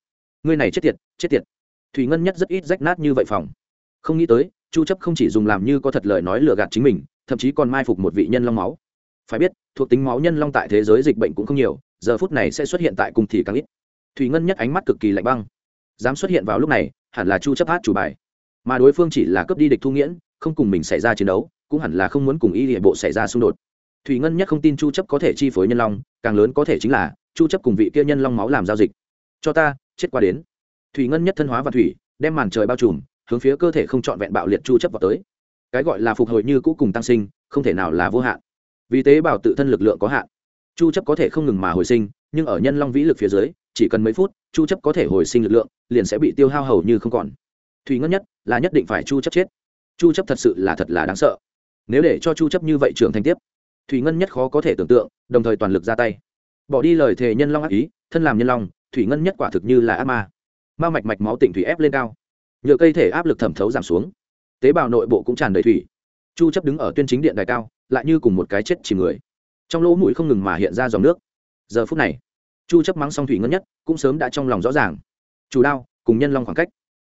Ngươi này chết tiệt chết tiệt. Thủy ngân nhất rất ít rách nát như vậy phòng. Không nghĩ tới, chu chấp không chỉ dùng làm như có thật lời nói lừa gạt chính mình, thậm chí còn mai phục một vị nhân long máu. Phải biết, thuộc tính máu nhân long tại thế giới dịch bệnh cũng không nhiều, giờ phút này sẽ xuất hiện tại cùng thì càng ít thủy ngân nhất ánh mắt cực kỳ lạnh băng. Dám xuất hiện vào lúc này, hẳn là chu chấp hát chủ bài. Mà đối phương chỉ là cướp đi địch thu nghiễn, không cùng mình xảy ra chiến đấu, cũng hẳn là không muốn cùng y địa bộ xảy ra xung đột. Thủy ngân nhất không tin chu chấp có thể chi phối nhân long, càng lớn có thể chính là, chu chấp cùng vị kia nhân long máu làm giao dịch. Cho ta, chết qua đến. Thủy ngân nhất thân hóa và thủy, đem màn trời bao trùm, hướng phía cơ thể không trọn vẹn bạo liệt chu chấp vào tới. Cái gọi là phục hồi như cũ cùng tăng sinh, không thể nào là vô hạn. Vì tế bào tự thân lực lượng có hạn. Chu chấp có thể không ngừng mà hồi sinh, nhưng ở nhân long vĩ lực phía dưới chỉ cần mấy phút, chu chấp có thể hồi sinh lực lượng, liền sẽ bị tiêu hao hầu như không còn. Thủy ngân nhất là nhất định phải chu chấp chết. Chu chấp thật sự là thật là đáng sợ. Nếu để cho chu chấp như vậy trưởng thành tiếp, thủy ngân nhất khó có thể tưởng tượng, đồng thời toàn lực ra tay. Bỏ đi lời thề nhân long ác ý, thân làm nhân long, thủy ngân nhất quả thực như là ác ma. Ma mạch mạch máu tịnh thủy ép lên cao. Nhựa cây thể áp lực thẩm thấu giảm xuống. Tế bào nội bộ cũng tràn đầy thủy. Chu chấp đứng ở tuyên chính điện đài cao, lại như cùng một cái chết chìm người. Trong lỗ mũi không ngừng mà hiện ra dòng nước. Giờ phút này chu chấp mắng xong thủy ngân nhất, cũng sớm đã trong lòng rõ ràng. Chủ đao, cùng nhân long khoảng cách.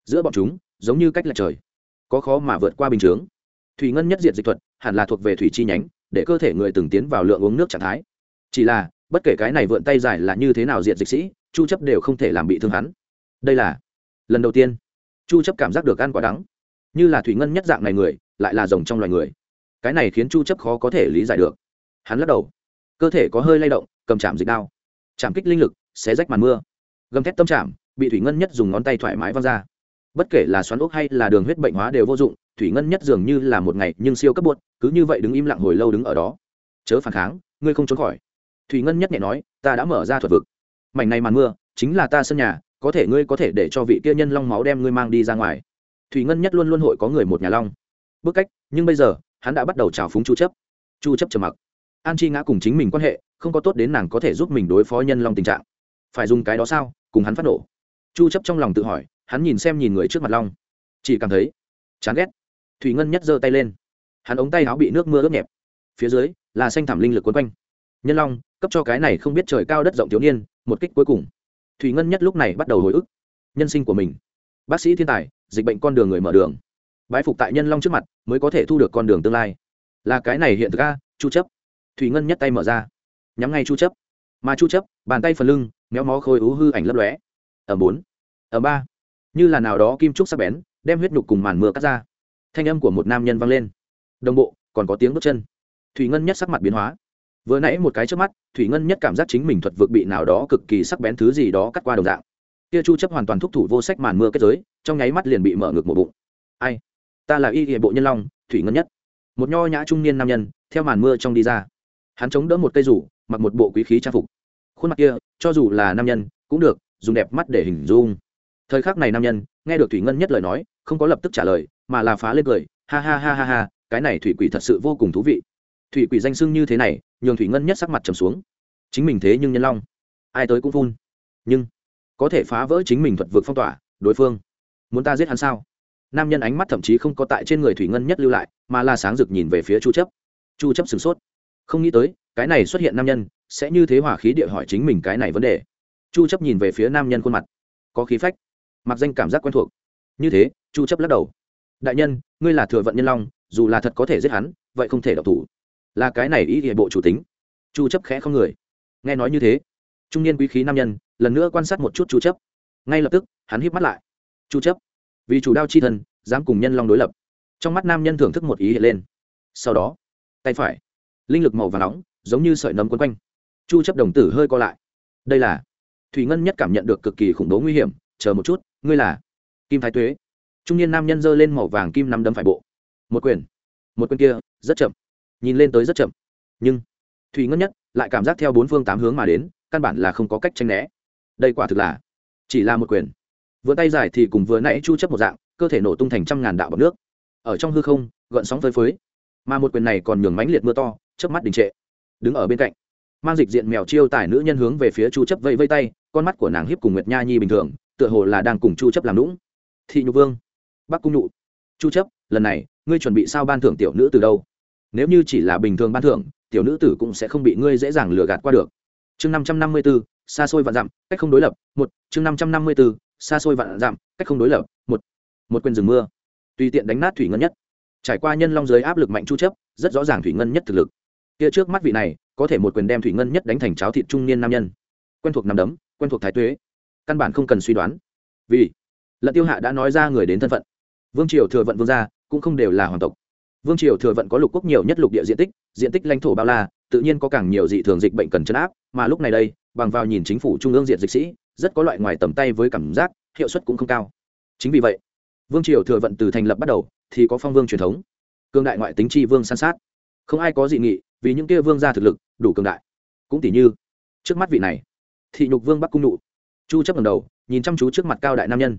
Giữa bọn chúng, giống như cách lệch trời. Có khó mà vượt qua bình chướng. Thủy ngân nhất diệt dịch thuật, hẳn là thuộc về thủy chi nhánh, để cơ thể người từng tiến vào lượng uống nước trạng thái. Chỉ là, bất kể cái này vượn tay dài là như thế nào diệt dịch sĩ, chu chấp đều không thể làm bị thương hắn. Đây là lần đầu tiên. Chu chấp cảm giác được ăn quả đắng. Như là thủy ngân nhất dạng này người, lại là rồng trong loài người. Cái này khiến chu chấp khó có thể lý giải được. Hắn lắc đầu. Cơ thể có hơi lay động, cầm chạm dịch đao chạm kích linh lực, xé rách màn mưa. Gầm thét tâm chạm, bị thủy ngân nhất dùng ngón tay thoải mái văng ra. Bất kể là xoắn ốc hay là đường huyết bệnh hóa đều vô dụng, thủy ngân nhất dường như là một ngày nhưng siêu cấp buốt cứ như vậy đứng im lặng hồi lâu đứng ở đó. Chớ phản kháng, ngươi không trốn khỏi. Thủy ngân nhất nhẹ nói, ta đã mở ra thuật vực. Mảnh này màn mưa, chính là ta sân nhà, có thể ngươi có thể để cho vị kia nhân long máu đem ngươi mang đi ra ngoài. Thủy ngân nhất luôn luôn hội có người một nhà long. Bức cách, nhưng bây giờ, hắn đã bắt đầu trào phúng chu chấp. Chu chấp trầm mặc an chi ngã cùng chính mình quan hệ, không có tốt đến nàng có thể giúp mình đối phó nhân long tình trạng. Phải dùng cái đó sao? Cùng hắn phát nổ. Chu chấp trong lòng tự hỏi, hắn nhìn xem nhìn người trước mặt long. Chỉ cảm thấy, chán ghét. Thủy ngân nhất giơ tay lên. Hắn ống tay áo bị nước mưa ướt nhẹp. Phía dưới, là xanh thảm linh lực quấn quanh. Nhân long, cấp cho cái này không biết trời cao đất rộng thiếu niên, một kích cuối cùng. Thủy ngân nhất lúc này bắt đầu hồi ức. Nhân sinh của mình. Bác sĩ thiên tài, dịch bệnh con đường người mở đường. Bái phục tại nhân long trước mặt, mới có thể thu được con đường tương lai. Là cái này hiện thực a, chu chấp thủy ngân nhất tay mở ra. Nhắm ngay chu chấp. Mà chu chấp, bàn tay phần lưng, méo mó khôi ú hư ảnh lấp lóe. Ở bốn ở ba. Như là nào đó kim trúc sắc bén, đem huyết nhục cùng màn mưa cắt ra. Thanh âm của một nam nhân vang lên. Đồng bộ, còn có tiếng bước chân. Thủy ngân nhất sắc mặt biến hóa. Vừa nãy một cái trước mắt, thủy ngân nhất cảm giác chính mình thuật vực bị nào đó cực kỳ sắc bén thứ gì đó cắt qua đồng dạng. Kia chu chấp hoàn toàn thúc thủ vô sách màn mưa kết giới, trong nháy mắt liền bị mở ngược một bụng. Ai? Ta là y hệ bộ nhân long, thủy ngân nhất. Một nho nhã trung niên nam nhân, theo màn mưa trong đi ra hắn chống đỡ một cây rủ, mặc một bộ quý khí trang phục. Khuôn mặt kia, cho dù là nam nhân, cũng được, dùng đẹp mắt để hình dung. Thời khắc này nam nhân, nghe được thủy ngân nhất lời nói, không có lập tức trả lời, mà là phá lên cười, ha ha ha ha ha, cái này thủy quỷ thật sự vô cùng thú vị. Thủy quỷ danh sưng như thế này, nhường thủy ngân nhất sắc mặt trầm xuống. Chính mình thế nhưng nhân long. Ai tới cũng phun. Nhưng, có thể phá vỡ chính mình thuật vực phong tỏa, đối phương, muốn ta giết hắn sao? Nam nhân ánh mắt thậm chí không có tại trên người thủy ngân nhất lưu lại, mà là sáng rực nhìn về phía chu chấp. Chu chấp sửng sốt. Không nghĩ tới cái này xuất hiện nam nhân, sẽ như thế hỏa khí địa hỏi chính mình cái này vấn đề. Chu chấp nhìn về phía nam nhân khuôn mặt. Có khí phách. Mặc danh cảm giác quen thuộc. Như thế, chu chấp lắc đầu. Đại nhân, ngươi là thừa vận nhân long, dù là thật có thể giết hắn, vậy không thể độc thủ. Là cái này ý địa bộ chủ tính. Chu chấp khẽ không người. Nghe nói như thế, trung niên quý khí nam nhân lần nữa quan sát một chút chu chấp. Ngay lập tức, hắn híp mắt lại. Chu chấp, vì chủ đao chi thần, dám cùng nhân long đối lập. Trong mắt nam nhân thưởng thức một ý hiện lên. Sau đó, tay phải, linh lực màu vàng nóng giống như sợi nấm quấn quanh. Chu chấp đồng tử hơi co lại. Đây là? Thủy ngân nhất cảm nhận được cực kỳ khủng bố nguy hiểm. Chờ một chút, ngươi là? Kim thái tuế. Trung niên nam nhân giơ lên màu vàng kim nắm đấm phải bộ. Một quyền. Một quyền kia, rất chậm. Nhìn lên tới rất chậm. Nhưng, thủy ngân nhất lại cảm giác theo bốn phương tám hướng mà đến, căn bản là không có cách tranh né. Đây quả thực là, chỉ là một quyền. Vừa tay dài thì cùng vừa nãy chu chấp một dạng, cơ thể nổ tung thành trăm ngàn đạo bọt nước. Ở trong hư không, gợn sóng phơi phới. Mà một quyền này còn nhường mãnh liệt mưa to, chớp mắt đình trệ đứng ở bên cạnh. Mang dịch diện mèo chiêu tài nữ nhân hướng về phía chu chấp vây vây tay con mắt của nàng hiếp cùng nguyệt nha nhi bình thường tựa hồ là đang cùng chu chấp làm lũng thị nhục vương bắc cung nhụ. Chu chấp lần này ngươi chuẩn bị sao ban thưởng tiểu nữ từ đâu? Nếu như chỉ là bình thường ban thưởng tiểu nữ tử cũng sẽ không bị ngươi dễ dàng lừa gạt qua được. Chương 554, xa xôi vạn dặm cách không đối lập một. Chương năm trăm năm mươi b ố xa xôi vạn dặm cách không đối lập một. Một quyền rừng mưa. Tùy tiện đánh nát thủy ngân nhất. Trải qua nhân long giới áp lực mạnh chu chấp rất rõ ràng thủy ngân nhất thực lực kia trước mắt vị này, có thể một quyền đem thủy ngân nhất đánh thành cháo thịt trung niên nam nhân. Quen thuộc nằm đấm, quen thuộc thái tuế. Căn bản không cần suy đoán. Vì lận tiêu hạ đã nói ra người đến thân phận. Vương triều thừa vận vương gia, cũng không đều là hoàng tộc. Vương triều thừa vận có lục quốc nhiều nhất lục địa diện tích diện tích lãnh thổ bao la, tự nhiên có càng nhiều dị thường dịch bệnh cần chấn áp, mà lúc này đây, bằng vào nhìn chính phủ trung ương diện dịch sĩ, rất có loại ngoài tầm tay với cảm giác, hiệu suất cũng không cao. Chính vì vậy, vương triều thừa vận từ thành lập bắt đầu, thì có phong vương truyền thống. Cương đại ngoại tính tri vương san sát không ai có dị nghị, vì những kia vương gia thực lực, đủ cường đại. Cũng tỷ như, trước mắt vị này, thị nhục vương bắc cung nụ. Chu chấp ngầm đầu, nhìn chăm chú trước mặt cao đại nam nhân.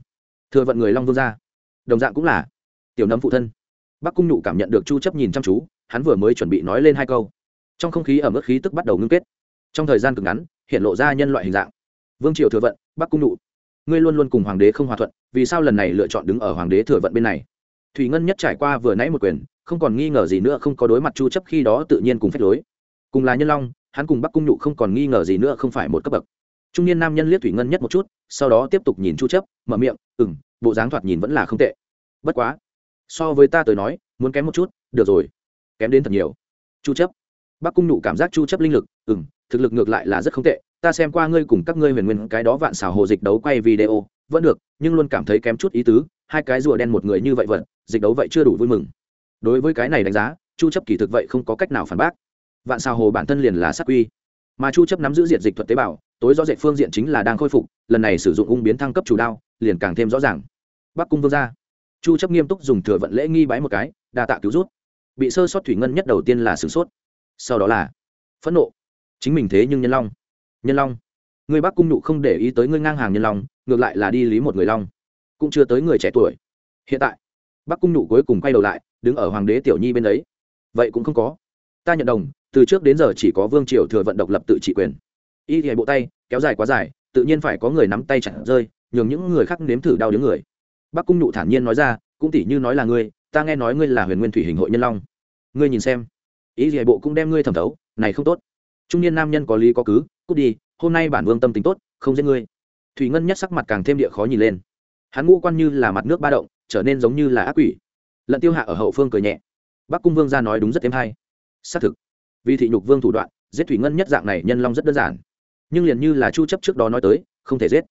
Thừa vận người long vương gia. Đồng dạng cũng là, tiểu nấm phụ thân. Bắc cung nụ cảm nhận được chu chấp nhìn chăm chú, hắn vừa mới chuẩn bị nói lên hai câu. Trong không khí ở mức khí tức bắt đầu ngưng kết. Trong thời gian cực ngắn, hiện lộ ra nhân loại hình dạng. Vương triều thừa vận, bắc cung nụ. Ngươi luôn luôn cùng hoàng đế không hòa thuận, vì sao lần này lựa chọn đứng ở hoàng đế thừa vận bên này? Thủy ngân nhất trải qua vừa nãy một quyền không còn nghi ngờ gì nữa, không có đối mặt chu chấp khi đó tự nhiên cùng phép lối. Cùng là nhân long, hắn cùng bắc cung nhụ không còn nghi ngờ gì nữa, không phải một cấp bậc. Trung niên nam nhân liếc thủy ngân nhất một chút, sau đó tiếp tục nhìn chu chấp, mở miệng, ừm, bộ dáng thoạt nhìn vẫn là không tệ. Bất quá, so với ta tới nói, muốn kém một chút, được rồi, kém đến thật nhiều. Chu chấp. Bắc cung nhụ cảm giác chu chấp linh lực, ừm, thực lực ngược lại là rất không tệ. Ta xem qua ngươi cùng các ngươi huyền nguyên cái đó vạn xảo hồ dịch đấu quay video, vẫn được, nhưng luôn cảm thấy kém chút ý tứ, hai cái rùa đen một người như vậy vật dịch đấu vậy chưa đủ vui mừng đối với cái này đánh giá, chu chấp kỳ thực vậy không có cách nào phản bác. Vạn sao hồ bản thân liền là sát quy. Mà chu chấp nắm giữ diện dịch thuật tế bào, tối rõ rệt phương diện chính là đang khôi phục, lần này sử dụng ung biến thăng cấp chủ đao, liền càng thêm rõ ràng. Bắc cung vương gia. Chu chấp nghiêm túc dùng thừa vận lễ nghi bái một cái, đa tạ cứu rút. Bị sơ sót thủy ngân nhất đầu tiên là sửng sốt. Sau đó là phẫn nộ. Chính mình thế nhưng nhân long. Nhân long. Người bắc cung nụ không để ý tới ngươi ngang hàng nhân long, ngược lại là đi lý một người long. Cũng chưa tới người trẻ tuổi. Hiện tại, bắc cung nụ cuối cùng quay đầu lại đứng ở hoàng đế tiểu nhi bên đấy vậy cũng không có. Ta nhận đồng, từ trước đến giờ chỉ có vương triều thừa vận độc lập tự trị quyền. Y thì bộ tay, kéo dài quá dài, tự nhiên phải có người nắm tay chặn rơi, nhường những người khác nếm thử đau đứng người. Bắc cung nụ thản nhiên nói ra, cũng tỉ như nói là ngươi, ta nghe nói ngươi là huyền nguyên thủy hình hội nhân long. Ngươi nhìn xem. Ý gì bộ cũng đem ngươi thẩm thấu, này không tốt. Trung niên nam nhân có lý có cứ, cút đi, hôm nay bản vương tâm tính tốt, không giết ngươi. Thủy ngân nhất sắc mặt càng thêm địa khó nhìn lên. Hắn ngũ quan như là mặt nước ba động, trở nên giống như là ác quỷ lận tiêu hạ ở hậu phương cười nhẹ. Bắc cung vương ra nói đúng rất thêm hay. Xác thực. Vì thị nhục vương thủ đoạn, giết thủy ngân nhất dạng này nhân long rất đơn giản. Nhưng liền như là chu chấp trước đó nói tới, không thể giết.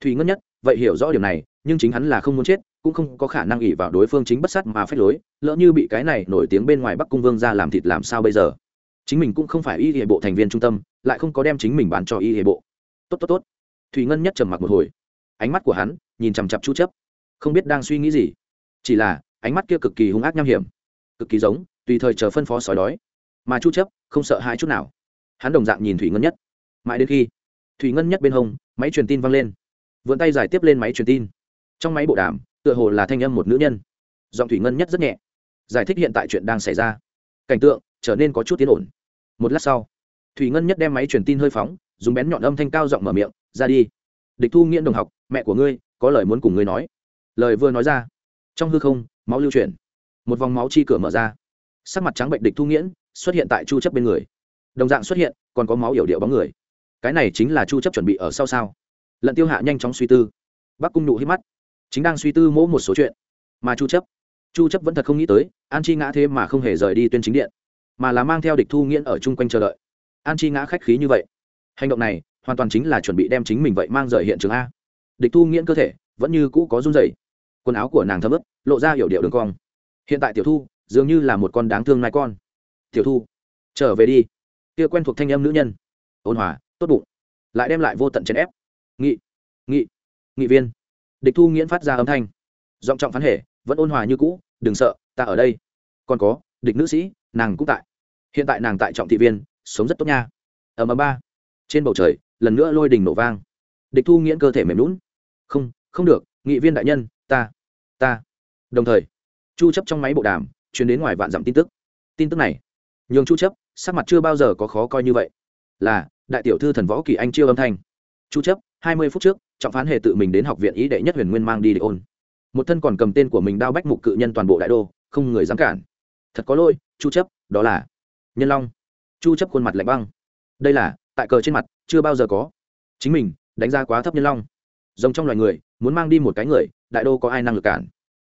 Thủy ngân nhất, vậy hiểu rõ điểm này, nhưng chính hắn là không muốn chết, cũng không có khả năng ỉ vào đối phương chính bất sát mà phách lối, lỡ như bị cái này nổi tiếng bên ngoài bắc cung vương ra làm thịt làm sao bây giờ? Chính mình cũng không phải y hệ bộ thành viên trung tâm, lại không có đem chính mình bán cho y hệ bộ. Tốt tốt tốt. Thủy ngân nhất trầm mặc một hồi. Ánh mắt của hắn nhìn chằm chặp chu chấp. Không biết đang suy nghĩ gì. Chỉ là ánh mắt kia cực kỳ hung ác nham hiểm, cực kỳ giống, tùy thời chờ phân phó sói đói. Mà chu chấp không sợ hãi chút nào. Hắn đồng dạng nhìn thủy ngân nhất. Mãi đến khi thủy ngân nhất bên hông, máy truyền tin vang lên. Vươn tay giải tiếp lên máy truyền tin. Trong máy bộ đàm, tựa hồ là thanh âm một nữ nhân. Giọng thủy ngân nhất rất nhẹ. Giải thích hiện tại chuyện đang xảy ra. Cảnh tượng trở nên có chút tiến ổn. Một lát sau, thủy ngân nhất đem máy truyền tin hơi phóng, dùng bén nhọn âm thanh cao giọng mở miệng, ra đi. Địch thu nghiễn đồng học, mẹ của ngươi có lời muốn cùng ngươi nói. Lời vừa nói ra, trong hư không máu lưu chuyển. Một vòng máu chi cửa mở ra. Sắc mặt trắng bệnh địch thu nghiễn xuất hiện tại chu chấp bên người. Đồng dạng xuất hiện, còn có máu yểu điệu bóng người. Cái này chính là chu chấp chuẩn bị ở sau sao? Lận tiêu hạ nhanh chóng suy tư. Bắc cung nụ hít mắt. Chính đang suy tư mỗ một số chuyện. Mà chu chấp chu chấp vẫn thật không nghĩ tới, an chi ngã thế mà không hề rời đi tuyên chính điện, mà là mang theo địch thu nghiễn ở chung quanh chờ đợi. An chi ngã khách khí như vậy. Hành động này hoàn toàn chính là chuẩn bị đem chính mình vậy mang rời hiện trường a. Địch thu nghiễn cơ thể vẫn như cũ có run rẩy quần áo của nàng thấm ướt, lộ ra hiểu điệu đường cong. Hiện tại tiểu thu, dường như là một con đáng thương nai con. Tiểu thu, trở về đi. Kia quen thuộc thanh âm nữ nhân. Ôn hòa, tốt bụng. Lại đem lại vô tận chèn ép. Nghị nghị nghị viên. Địch thu nghiễn phát ra âm thanh. Giọng trọng phán hệ vẫn ôn hòa như cũ, đừng sợ, ta ở đây. Còn có, địch nữ sĩ, nàng cũng tại. Hiện tại nàng tại trọng thị viên, sống rất tốt nha. Ở ầm ba. Trên bầu trời, lần nữa lôi đình nổ vang. Địch thu nghiễn cơ thể mềm lún không không được, nghị viên đại nhân, ta ta. Đồng thời, chu chấp trong máy bộ đàm truyền đến ngoài vạn dặm tin tức. Tin tức này, nhường chu chấp sắc mặt chưa bao giờ có khó coi như vậy. Là, đại tiểu thư thần võ kỳ anh chiêu âm thanh. Chu chấp 20 phút trước, trọng phán hề tự mình đến học viện ý đệ nhất huyền nguyên mang đi để ôn. Một thân còn cầm tên của mình đao bách mục cự nhân toàn bộ đại đô, không người dám cản. Thật có lỗi, chu chấp, đó là nhân long. Chu chấp khuôn mặt lạnh băng. Đây là, tại cờ trên mặt, chưa bao giờ có. Chính mình, đánh giá quá thấp nhân long rồng trong loài người, muốn mang đi một cái người, đại đô có ai năng lực cản?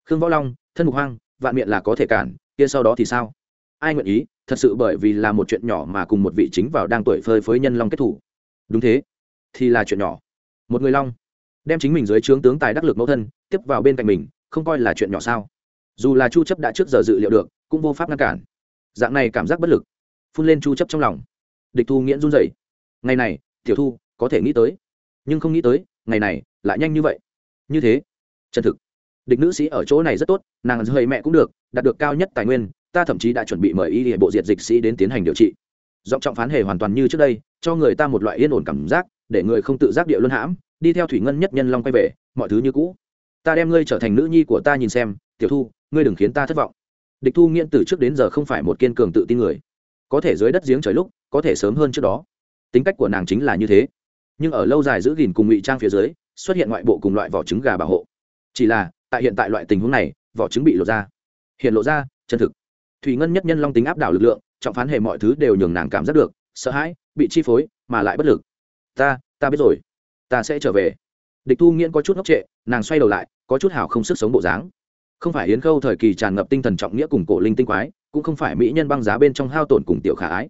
Khương võ long, thân mục hoang, vạn miệng là có thể cản, kia sau đó thì sao? Ai nguyện ý? Thật sự bởi vì là một chuyện nhỏ mà cùng một vị chính vào đang tuổi phơi phới nhân long kết thủ. Đúng thế, thì là chuyện nhỏ. Một người long, đem chính mình dưới trướng tướng tài đắc lực mẫu thân, tiếp vào bên cạnh mình, không coi là chuyện nhỏ sao? Dù là chu chấp đã trước giờ dự liệu được, cũng vô pháp ngăn cản. Dạng này cảm giác bất lực, phun lên chu chấp trong lòng. Địch thu nghiễn run rẩy. Ngày này, tiểu thu có thể nghĩ tới, nhưng không nghĩ tới ngày này lại nhanh như vậy. Như thế, chân thực. Địch nữ sĩ ở chỗ này rất tốt, nàng hơi mẹ cũng được, đạt được cao nhất tài nguyên, ta thậm chí đã chuẩn bị mời y hệ bộ diệt dịch sĩ đến tiến hành điều trị. Giọng trọng phán hề hoàn toàn như trước đây, cho người ta một loại yên ổn cảm giác, để người không tự giác địa luân hãm, đi theo thủy ngân nhất nhân long quay về, mọi thứ như cũ. Ta đem ngươi trở thành nữ nhi của ta nhìn xem, tiểu thu, ngươi đừng khiến ta thất vọng. Địch thu nghiện từ trước đến giờ không phải một kiên cường tự tin người. Có thể dưới đất giếng trời lúc, có thể sớm hơn trước đó. Tính cách của nàng chính là như thế nhưng ở lâu dài giữ gìn cùng ngụy trang phía dưới, xuất hiện ngoại bộ cùng loại vỏ trứng gà bảo hộ. Chỉ là, tại hiện tại loại tình huống này, vỏ trứng bị lộ ra. Hiện lộ ra, chân thực. Thủy ngân nhất nhân long tính áp đảo lực lượng, trọng phán hề mọi thứ đều nhường nàng cảm giác được, sợ hãi, bị chi phối, mà lại bất lực. Ta ta biết rồi. Ta sẽ trở về. Địch thu nghiễn có chút ngốc trệ, nàng xoay đầu lại, có chút hào không sức sống bộ dáng. Không phải hiến khâu thời kỳ tràn ngập tinh thần trọng nghĩa cùng cổ linh tinh quái, cũng không phải mỹ nhân băng giá bên trong hao tổn cùng tiểu khả ái.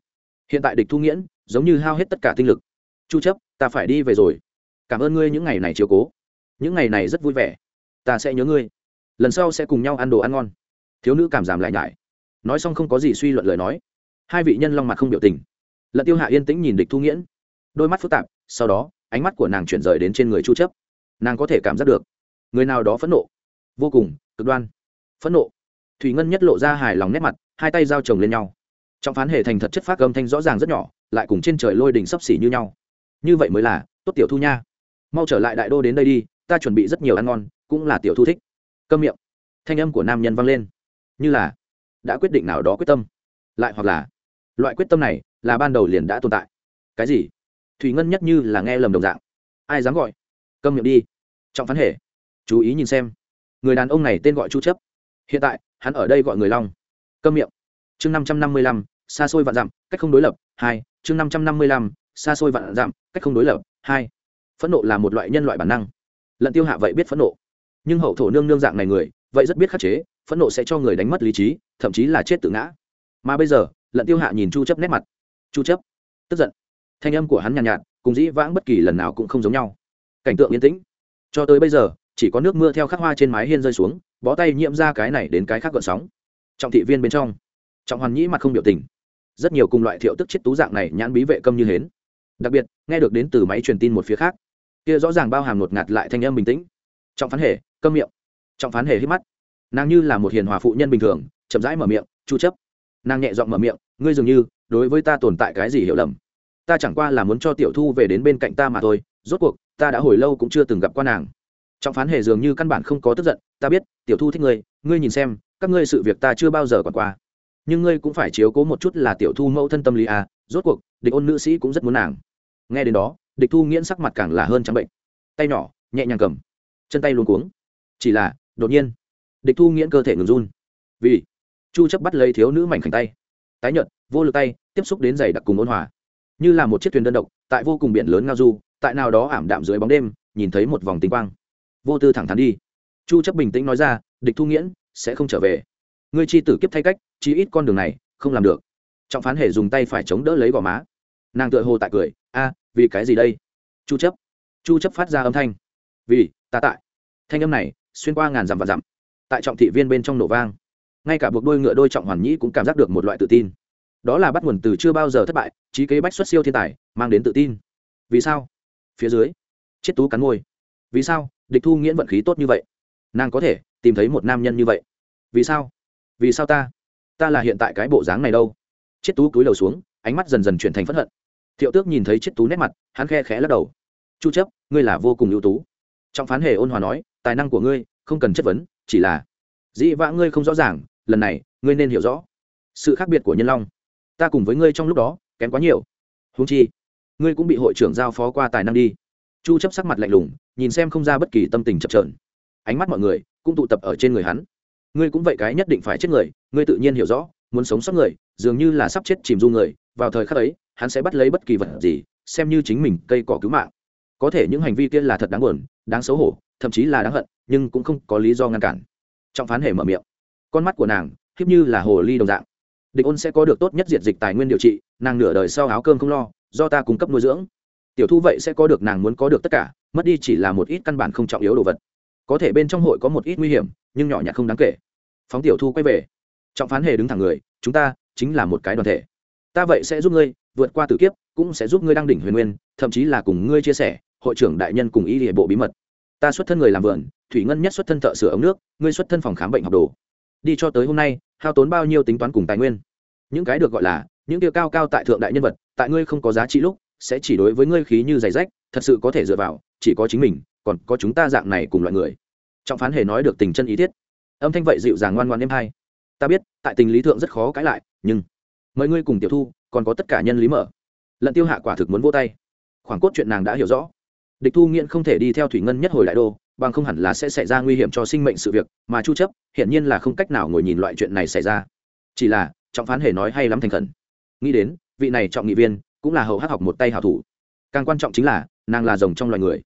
Hiện tại địch thu nghiễn, giống như hao hết tất cả tinh lực. Chu chấp ta phải đi về rồi. Cảm ơn ngươi những ngày này chiều cố. Những ngày này rất vui vẻ. Ta sẽ nhớ ngươi. Lần sau sẽ cùng nhau ăn đồ ăn ngon. Thiếu nữ cảm giảm lại nhải. Nói xong không có gì suy luận lời nói. Hai vị nhân long mặt không biểu tình. Lận tiêu hạ yên tĩnh nhìn địch thu nghiễn. Đôi mắt phức tạp, sau đó, ánh mắt của nàng chuyển rời đến trên người chu chấp. Nàng có thể cảm giác được, người nào đó phẫn nộ. Vô cùng, cực đoan. Phẫn nộ. Thủy ngân nhất lộ ra hài lòng nét mặt, hai tay giao chồng lên nhau. Trong phán hệ thành thật chất phát âm thanh rõ ràng rất nhỏ, lại cùng trên trời lôi đỉnh sấp xỉ như nhau như vậy mới là, tốt tiểu thu nha. Mau trở lại đại đô đến đây đi, ta chuẩn bị rất nhiều ăn ngon, cũng là tiểu thu thích. Câm miệng. Thanh âm của nam nhân vang lên. Như là, đã quyết định nào đó quyết tâm. Lại hoặc là, loại quyết tâm này là ban đầu liền đã tồn tại. Cái gì? Thủy ngân nhất như là nghe lầm đồng dạng. Ai dám gọi? Câm miệng đi. Trọng phán hệ chú ý nhìn xem. Người đàn ông này tên gọi chu chấp. Hiện tại, hắn ở đây gọi người long. Câm miệng. Chương năm trăm năm mươi lăm, xa xôi vạn dặm, cách không đối lập. Hai, chương năm trăm năm mươi lăm xa xôi vạn dặm cách không đối lập. Hai phẫn nộ là một loại nhân loại bản năng. Lận tiêu hạ vậy biết phẫn nộ. Nhưng hậu thổ nương nương dạng này người vậy rất biết khắc chế phẫn nộ sẽ cho người đánh mất lý trí thậm chí là chết tự ngã. Mà bây giờ lận tiêu hạ nhìn chu chấp nét mặt. Chu chấp tức giận. Thanh âm của hắn nhàn nhạt, nhạt cùng dĩ vãng bất kỳ lần nào cũng không giống nhau. Cảnh tượng yên tĩnh. Cho tới bây giờ chỉ có nước mưa theo khắc hoa trên mái hiên rơi xuống bó tay nhiễm ra cái này đến cái khác gợn sóng. Trọng thị viên bên trong. Trọng hoàn nhĩ mặt không biểu tình. Rất nhiều cùng loại thiệu tức chết tú dạng này nhãn bí vệ câm như hến đặc biệt, nghe được đến từ máy truyền tin một phía khác, kia rõ ràng bao hàm ngột ngạt lại thanh âm bình tĩnh. Trọng phán hề, câm miệng. Trọng phán hề hít mắt. Nàng như là một hiền hòa phụ nhân bình thường, chậm rãi mở miệng, chu chấp. Nàng nhẹ giọng mở miệng, ngươi dường như, đối với ta tồn tại cái gì hiểu lầm? Ta chẳng qua là muốn cho tiểu thu về đến bên cạnh ta mà thôi, rốt cuộc, ta đã hồi lâu cũng chưa từng gặp qua nàng. Trọng phán hề dường như căn bản không có tức giận, ta biết, tiểu thu thích ngươi ngươi nhìn xem, các ngươi sự việc ta chưa bao giờ còn qua. Nhưng ngươi cũng phải chiếu cố một chút là tiểu thu mẫu thân tâm lý à rốt cuộc, địch ôn nữ sĩ cũng rất muốn nàng nghe đến đó, địch thu nghiễn sắc mặt càng là hơn trắng bệnh. Tay nhỏ, nhẹ nhàng cầm. Chân tay luôn cuống. Chỉ là, đột nhiên, địch thu nghiễn cơ thể ngừng run. Vì, chu chấp bắt lấy thiếu nữ mảnh khảnh tay. Tái nhợt, vô lực tay, tiếp xúc đến giày đặc cùng ôn hòa. Như là một chiếc thuyền đơn độc, tại vô cùng biển lớn ngao du, tại nào đó ảm đạm dưới bóng đêm, nhìn thấy một vòng tinh quang. Vô tư thẳng thắn đi. Chu chấp bình tĩnh nói ra, địch thu nghiễn, sẽ không trở về. Ngươi chi tử kiếp thay cách chi ít con đường này, không làm được. Trọng phán hề dùng tay phải chống đỡ lấy gò má. Nàng tựa hồ tại cười, a vì cái gì đây? Chu chấp. Chu chấp phát ra âm thanh. Vì ta tại. Thanh âm này, xuyên qua ngàn dặm và dặm. Tại trọng thị viên bên trong nổ vang. Ngay cả buộc đôi ngựa đôi trọng hoàn nhĩ cũng cảm giác được một loại tự tin. Đó là bắt nguồn từ chưa bao giờ thất bại, trí kế bách xuất siêu thiên tài, mang đến tự tin. Vì sao? Phía dưới. Chết tú cắn môi. Vì sao? Địch thu nghiễn vận khí tốt như vậy. Nàng có thể tìm thấy một nam nhân như vậy. Vì sao? Vì sao ta? Ta là hiện tại cái bộ dáng này đâu? Chết tú cúi đầu xuống, ánh mắt dần dần chuyển thành phẫn hận thiệu tước nhìn thấy chiết tú nét mặt, hắn khe khẽ lắc đầu. Chu chấp, ngươi là vô cùng ưu tú. Trọng phán hề ôn hòa nói, tài năng của ngươi, không cần chất vấn, chỉ là dĩ vã ngươi không rõ ràng, lần này, ngươi nên hiểu rõ sự khác biệt của nhân long. Ta cùng với ngươi trong lúc đó, kém quá nhiều. Húng chi, ngươi cũng bị hội trưởng giao phó qua tài năng đi. Chu chấp sắc mặt lạnh lùng, nhìn xem không ra bất kỳ tâm tình chập chờn. Ánh mắt mọi người cũng tụ tập ở trên người hắn. Ngươi cũng vậy cái nhất định phải chết người, ngươi tự nhiên hiểu rõ, muốn sống sót người, dường như là sắp chết chìm du người, vào thời khắc ấy hắn sẽ bắt lấy bất kỳ vật gì, xem như chính mình cây cỏ cứu mạng. Có thể những hành vi kia là thật đáng buồn, đáng xấu hổ, thậm chí là đáng hận, nhưng cũng không có lý do ngăn cản. Trọng phán hề mở miệng. Con mắt của nàng, hiếp như là hồ ly đồng dạng. Địch ôn sẽ có được tốt nhất diện dịch tài nguyên điều trị, nàng nửa đời sau áo cơm không lo, do ta cung cấp nuôi dưỡng. Tiểu thu vậy sẽ có được nàng muốn có được tất cả, mất đi chỉ là một ít căn bản không trọng yếu đồ vật. Có thể bên trong hội có một ít nguy hiểm, nhưng nhỏ nhặt không đáng kể. Phóng tiểu thu quay về. Trọng phán hề đứng thẳng người, chúng ta chính là một cái đoàn thể. Ta vậy sẽ giúp ngươi vượt qua tử kiếp, cũng sẽ giúp ngươi đăng đỉnh huyền nguyên, thậm chí là cùng ngươi chia sẻ, hội trưởng đại nhân cùng y địa bộ bí mật. Ta xuất thân người làm vườn, thủy ngân nhất xuất thân thợ sửa ống nước, ngươi xuất thân phòng khám bệnh học đồ. Đi cho tới hôm nay, hao tốn bao nhiêu tính toán cùng tài nguyên? Những cái được gọi là, những tiêu cao cao tại thượng đại nhân vật, tại ngươi không có giá trị lúc, sẽ chỉ đối với ngươi khí như giày rách, thật sự có thể dựa vào, chỉ có chính mình, còn có chúng ta dạng này cùng loại người. Trọng phán hề nói được tình chân ý thiết âm thanh vậy dịu dàng ngoan ngoan êm hay ta biết, tại tình lý thượng rất khó cãi lại, nhưng mời ngươi cùng tiểu thu còn có tất cả nhân lý mở. Lận tiêu hạ quả thực muốn vô tay. Khoảng cốt chuyện nàng đã hiểu rõ. Địch thu nghiện không thể đi theo thủy ngân nhất hồi đại đô, bằng không hẳn là sẽ xảy ra nguy hiểm cho sinh mệnh sự việc, mà chu chấp, hiển nhiên là không cách nào ngồi nhìn loại chuyện này xảy ra. Chỉ là, trọng phán hề nói hay lắm thành khẩn. Nghĩ đến, vị này trọng nghị viên, cũng là hầu hát học một tay hảo thủ. Càng quan trọng chính là, nàng là rồng trong loài người.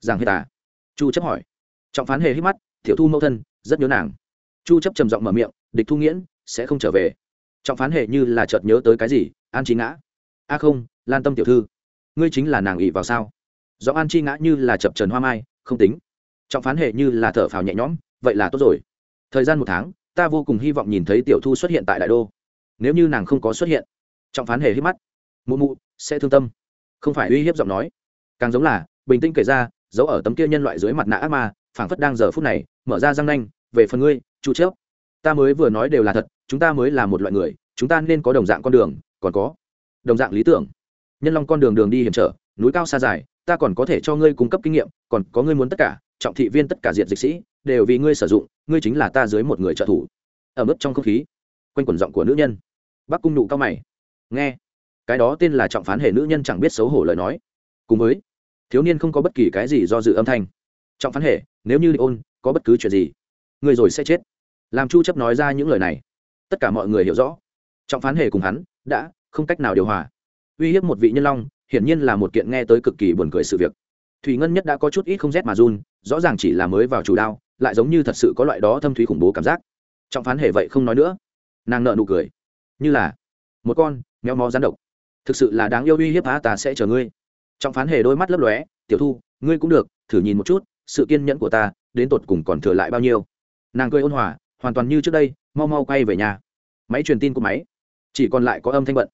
Giang hết ta. chu chấp hỏi. Trọng phán hề hít mắt, tiểu thu mẫu thân, rất nhớ nàng. Chu chấp trầm giọng mở miệng, địch thu nghiễn sẽ không trở về trọng phán hệ như là chợt nhớ tới cái gì, an trí ngã. A không, lan tâm tiểu thư, ngươi chính là nàng ỵ vào sao? Do an chi ngã như là chập trần hoa mai, không tính. Trọng phán hệ như là thở phào nhẹ nhõm, vậy là tốt rồi. Thời gian một tháng, ta vô cùng hy vọng nhìn thấy tiểu thu xuất hiện tại đại đô. Nếu như nàng không có xuất hiện, trọng phán hề hít mắt. Mụ mụ, sẽ thương tâm. Không phải uy hiếp giọng nói. Càng giống là, bình tĩnh kể ra, giấu ở tấm kia nhân loại dưới mặt nạ ác ma, phảng phất đang giờ phút này, mở ra răng nanh, về phần ngươi, chu chớp. Ta mới vừa nói đều là thật chúng ta mới là một loại người, chúng ta nên có đồng dạng con đường, còn có đồng dạng lý tưởng. Nhân long con đường đường đi hiểm trở, núi cao xa dài, ta còn có thể cho ngươi cung cấp kinh nghiệm, còn có ngươi muốn tất cả, trọng thị viên tất cả diện dịch sĩ, đều vì ngươi sử dụng, ngươi chính là ta dưới một người trợ thủ. Ở mức trong không khí, quanh quẩn giọng của nữ nhân bác cung nụ cao mày. Nghe, cái đó tên là trọng phán hệ nữ nhân chẳng biết xấu hổ lời nói. Cùng với, thiếu niên không có bất kỳ cái gì do dự âm thanh. Trọng phán hệ nếu như ôn, có bất cứ chuyện gì người rồi sẽ chết. Làm chu chấp nói ra những lời này tất cả mọi người hiểu rõ. Trọng phán hệ cùng hắn, đã, không cách nào điều hòa. Uy hiếp một vị nhân long, hiển nhiên là một kiện nghe tới cực kỳ buồn cười sự việc. Thủy ngân nhất đã có chút ít không rét mà run, rõ ràng chỉ là mới vào chủ đao, lại giống như thật sự có loại đó thâm thúy khủng bố cảm giác. Trọng phán hề vậy không nói nữa. Nàng nợ nụ cười. Như là, một con mèo mó rắn độc. Thực sự là đáng yêu uy hiếp á, ta sẽ chờ ngươi. Trọng phán hề đôi mắt lấp lóe, tiểu thu, ngươi cũng được, thử nhìn một chút, sự kiên nhẫn của ta, đến tột cùng còn thừa lại bao nhiêu? Nàng cười ôn hòa hoàn toàn như trước đây, mau mau quay về nhà. Máy truyền tin của máy. Chỉ còn lại có âm thanh bận.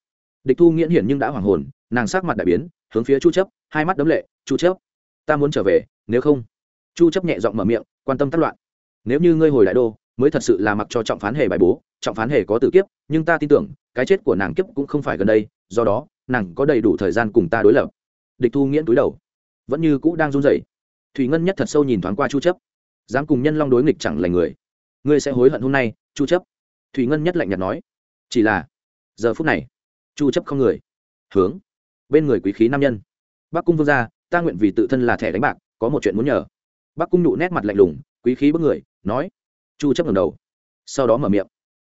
Địch thu nghiễn hiển nhưng đã hoảng hồn, nàng sát mặt đại biến, hướng phía chu chấp, hai mắt đấm lệ, chu chấp, ta muốn trở về, nếu không. Chu chấp nhẹ giọng mở miệng, quan tâm tác loạn. Nếu như ngươi hồi đại đô, mới thật sự là mặc cho trọng phán hề bài bố, trọng phán hề có tử kiếp, nhưng ta tin tưởng, cái chết của nàng kiếp cũng không phải gần đây, do đó, nàng có đầy đủ thời gian cùng ta đối lập. Địch thu nghiễn túi đầu, vẫn như cũ đang run rẩy. Thủy ngân nhất thật sâu nhìn thoáng qua chu chấp. Dám cùng nhân long đối nghịch chẳng lành người ngươi sẽ hối hận hôm nay, chu chấp. Thủy ngân nhất lạnh nhạt nói. Chỉ là, giờ phút này, chu chấp không người. Hướng, bên người quý khí nam nhân. Bắc cung vương gia, ta nguyện vì tự thân là thẻ đánh bạc, có một chuyện muốn nhờ. Bắc cung nụ nét mặt lạnh lùng, quý khí bước người, nói. Chu chấp ngẩng đầu, sau đó mở miệng.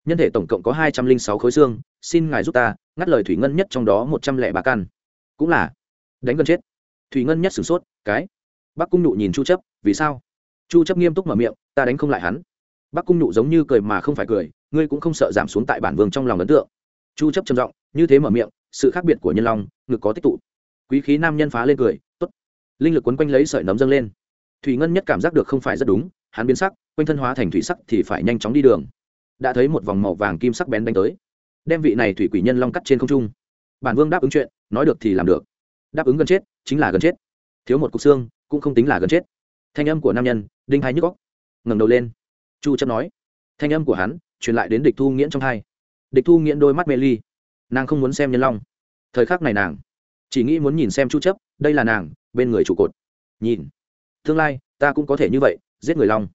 Nhân thể tổng cộng có hai trăm linh sáu khối xương, xin ngài giúp ta, ngắt lời thủy ngân nhất trong đó một trăm lẻ ba căn. Cũng là, đánh gần chết. Thủy ngân nhất sửng sốt, cái? Bắc cung nụ nhìn chu chấp, vì sao? Chu chấp nghiêm túc mở miệng, ta đánh không lại hắn bắc cung nụ giống như cười mà không phải cười, ngươi cũng không sợ giảm xuống tại bản vương trong lòng ấn tượng. Chu chấp trầm giọng, như thế mở miệng, sự khác biệt của nhân long, ngực có tích tụ. Quý khí nam nhân phá lên cười, tốt. Linh lực quấn quanh lấy sợi nấm dâng lên. Thủy ngân nhất cảm giác được không phải rất đúng, hắn biến sắc, quanh thân hóa thành thủy sắc thì phải nhanh chóng đi đường. Đã thấy một vòng màu vàng kim sắc bén đánh tới. Đem vị này thủy quỷ nhân long cắt trên không trung. Bản vương đáp ứng chuyện, nói được thì làm được. Đáp ứng gần chết, chính là gần chết. Thiếu một cục xương, cũng không tính là gần chết. Thanh âm của nam nhân, đinh hai nhức góc ngẩng đầu lên chu chấp nói. Thanh âm của hắn truyền lại đến địch thu nghiễn trong hai. Địch thu nghiễn đôi mắt mê ly. Nàng không muốn xem nhân long. Thời khắc này nàng chỉ nghĩ muốn nhìn xem chu chấp đây là nàng bên người trụ cột. Nhìn. Tương lai ta cũng có thể như vậy giết người long.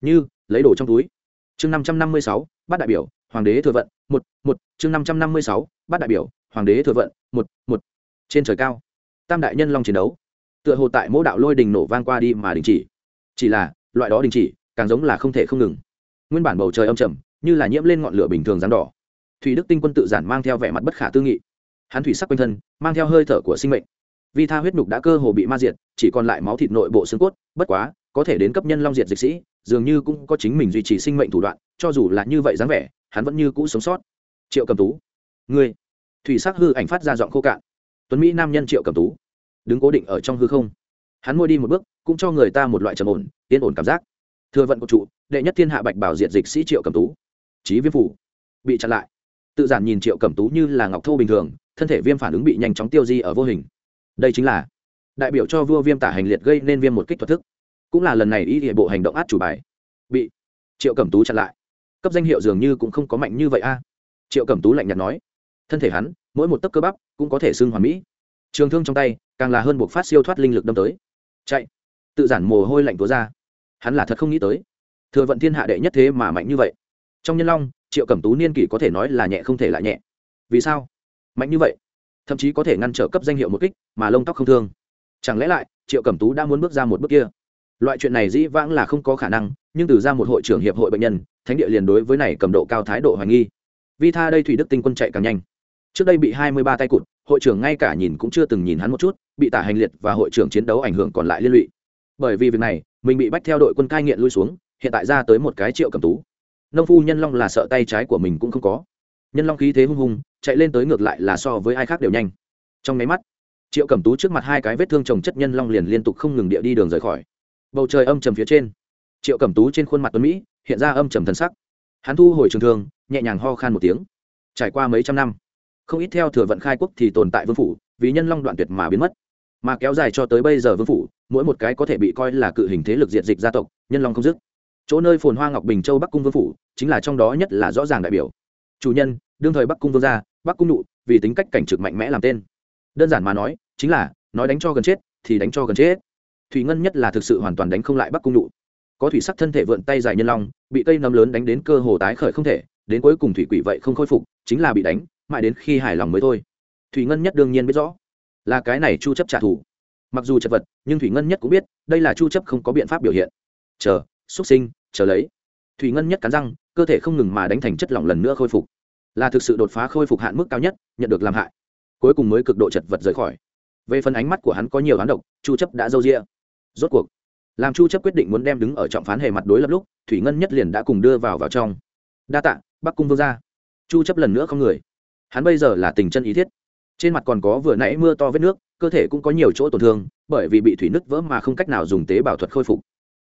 Như lấy đồ trong túi. Chương 556, bát đại biểu hoàng đế thừa vận một một. Chương 556, bát đại biểu hoàng đế thừa vận một một. Trên trời cao tam đại nhân long chiến đấu. Tựa hồ tại mỗi đạo lôi đình nổ vang qua đi mà đình chỉ. Chỉ là loại đó đình chỉ càng giống là không thể không ngừng. Nguyên bản bầu trời âm trầm, như là nhiễm lên ngọn lửa bình thường rắn đỏ. Thủy đức tinh quân tự giản mang theo vẻ mặt bất khả tư nghị. Hắn thủy sắc quanh thân, mang theo hơi thở của sinh mệnh. Vi tha huyết nhục đã cơ hồ bị ma diệt, chỉ còn lại máu thịt nội bộ xương cốt, bất quá, có thể đến cấp nhân long diệt dịch sĩ, dường như cũng có chính mình duy trì sinh mệnh thủ đoạn, cho dù là như vậy dáng vẻ, hắn vẫn như cũ sống sót. Triệu cầm tú, ngươi. Thủy sắc hư ảnh phát ra giọng khô cạn. Tuấn mỹ nam nhân triệu cầm tú, đứng cố định ở trong hư không. Hắn môi đi một bước, cũng cho người ta một loại trầm ổn, yên ổn cảm giác thừa vận của trụ đệ nhất thiên hạ bạch bảo diệt dịch sĩ triệu cẩm tú. Trí viêm phủ. Bị chặn lại. Tự giản nhìn triệu cẩm tú như là ngọc thô bình thường, thân thể viêm phản ứng bị nhanh chóng tiêu di ở vô hình. Đây chính là đại biểu cho vua viêm tả hành liệt gây nên viêm một kích thuật thức. Cũng là lần này ý địa bộ hành động át chủ bài. Bị triệu cẩm tú chặn lại. Cấp danh hiệu dường như cũng không có mạnh như vậy a. Triệu cẩm tú lạnh nhạt nói. Thân thể hắn, mỗi một tấc cơ bắp cũng có thể xưng hoàn mỹ. Trường thương trong tay càng là hơn buộc phát siêu thoát linh lực đâm tới. Chạy. Tự giản mồ hôi lạnh túa ra hắn là thật không nghĩ tới. Thừa vận thiên hạ đệ nhất thế mà mạnh như vậy. Trong nhân long, triệu cẩm tú niên kỷ có thể nói là nhẹ không thể lại nhẹ. Vì sao? Mạnh như vậy, thậm chí có thể ngăn trở cấp danh hiệu một kích, mà lông tóc không thương. Chẳng lẽ lại, triệu cẩm tú đã muốn bước ra một bước kia? Loại chuyện này dĩ vãng là không có khả năng, nhưng từ ra một hội trưởng hiệp hội bệnh nhân, thánh địa liền đối với này cầm độ cao thái độ hoài nghi. Vi tha đây thủy đức tinh quân chạy càng nhanh. Trước đây bị hai mươi ba tay cụt, hội trưởng ngay cả nhìn cũng chưa từng nhìn hắn một chút, bị tả hành liệt và hội trưởng chiến đấu ảnh hưởng còn lại liên lụy. Bởi vì việc này mình bị bách theo đội quân cai nghiện lui xuống, hiện tại ra tới một cái triệu cầm tú. Nông phu nhân long là sợ tay trái của mình cũng không có. Nhân long khí thế hung hùng, chạy lên tới ngược lại là so với ai khác đều nhanh. Trong máy mắt, triệu cầm tú trước mặt hai cái vết thương trồng chất nhân long liền liên tục không ngừng địa đi đường rời khỏi. Bầu trời âm trầm phía trên, triệu cầm tú trên khuôn mặt tuấn mỹ, hiện ra âm trầm thân sắc. Hắn thu hồi trường thương, nhẹ nhàng ho khan một tiếng. Trải qua mấy trăm năm, không ít theo thừa vận khai quốc thì tồn tại vương phủ, vì nhân long đoạn tuyệt mà biến mất mà kéo dài cho tới bây giờ vương phủ, mỗi một cái có thể bị coi là cự hình thế lực diện dịch gia tộc, nhân long không dứt. Chỗ nơi phồn hoa ngọc bình châu bắc cung vương phủ, chính là trong đó nhất là rõ ràng đại biểu. Chủ nhân, đương thời bắc cung vương gia, bắc cung nụ, vì tính cách cảnh trực mạnh mẽ làm tên. Đơn giản mà nói, chính là, nói đánh cho gần chết, thì đánh cho gần chết. Thủy ngân nhất là thực sự hoàn toàn đánh không lại bắc cung nụ. Có thủy sắc thân thể vượn tay dài nhân long, bị cây nấm lớn đánh đến cơ hồ tái khởi không thể, đến cuối cùng thủy quỷ vậy không khôi phục, chính là bị đánh, mãi đến khi hài lòng mới thôi. Thủy ngân nhất đương nhiên biết rõ là cái này chu chấp trả thù. Mặc dù chật vật, nhưng thủy ngân nhất cũng biết, đây là chu chấp không có biện pháp biểu hiện. Chờ xuất sinh, chờ lấy. Thủy ngân nhất cắn răng, cơ thể không ngừng mà đánh thành chất lỏng lần nữa khôi phục. Là thực sự đột phá khôi phục hạn mức cao nhất, nhận được làm hại. Cuối cùng mới cực độ chật vật rời khỏi. Về phần ánh mắt của hắn có nhiều hắn độc, chu chấp đã dâu dịa. rốt cuộc, làm chu chấp quyết định muốn đem đứng ở trọng phán hề mặt đối lập lúc, thủy ngân nhất liền đã cùng đưa vào vào trong. Đa tạ, bắc cung vương gia. Chu chấp lần nữa không người. Hắn bây giờ là tình chân ý thiết trên mặt còn có vừa nãy mưa to vết nước, cơ thể cũng có nhiều chỗ tổn thương, bởi vì bị thủy nứt vỡ mà không cách nào dùng tế bào thuật khôi phục.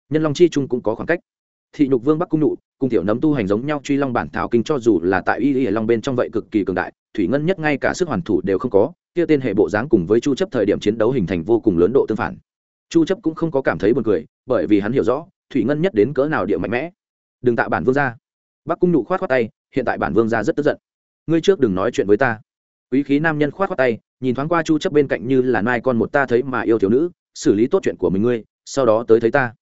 Nhân long chi trung cũng có khoảng cách. Thị nhục vương bắc cung nụ, cùng tiểu nấm tu hành giống nhau truy long bản thảo kinh cho dù là tại y y long bên trong vậy cực kỳ cường đại, thủy ngân nhất ngay cả sức hoàn thủ đều không có, kia tên hệ bộ dáng cùng với chu chấp thời điểm chiến đấu hình thành vô cùng lớn độ tương phản. Chu chấp cũng không có cảm thấy buồn cười, bởi vì hắn hiểu rõ, thủy ngân nhất đến cỡ nào địa mạnh mẽ. Đừng tạ bản vương gia. Bắc cung nụ khoát khoát tay, hiện tại bản vương gia rất tức giận. Ngươi trước đừng nói chuyện với ta quý khí nam nhân khoát khoát tay, nhìn thoáng qua chu chấp bên cạnh như là nai con một ta thấy mà yêu thiếu nữ, xử lý tốt chuyện của mình ngươi, sau đó tới thấy ta.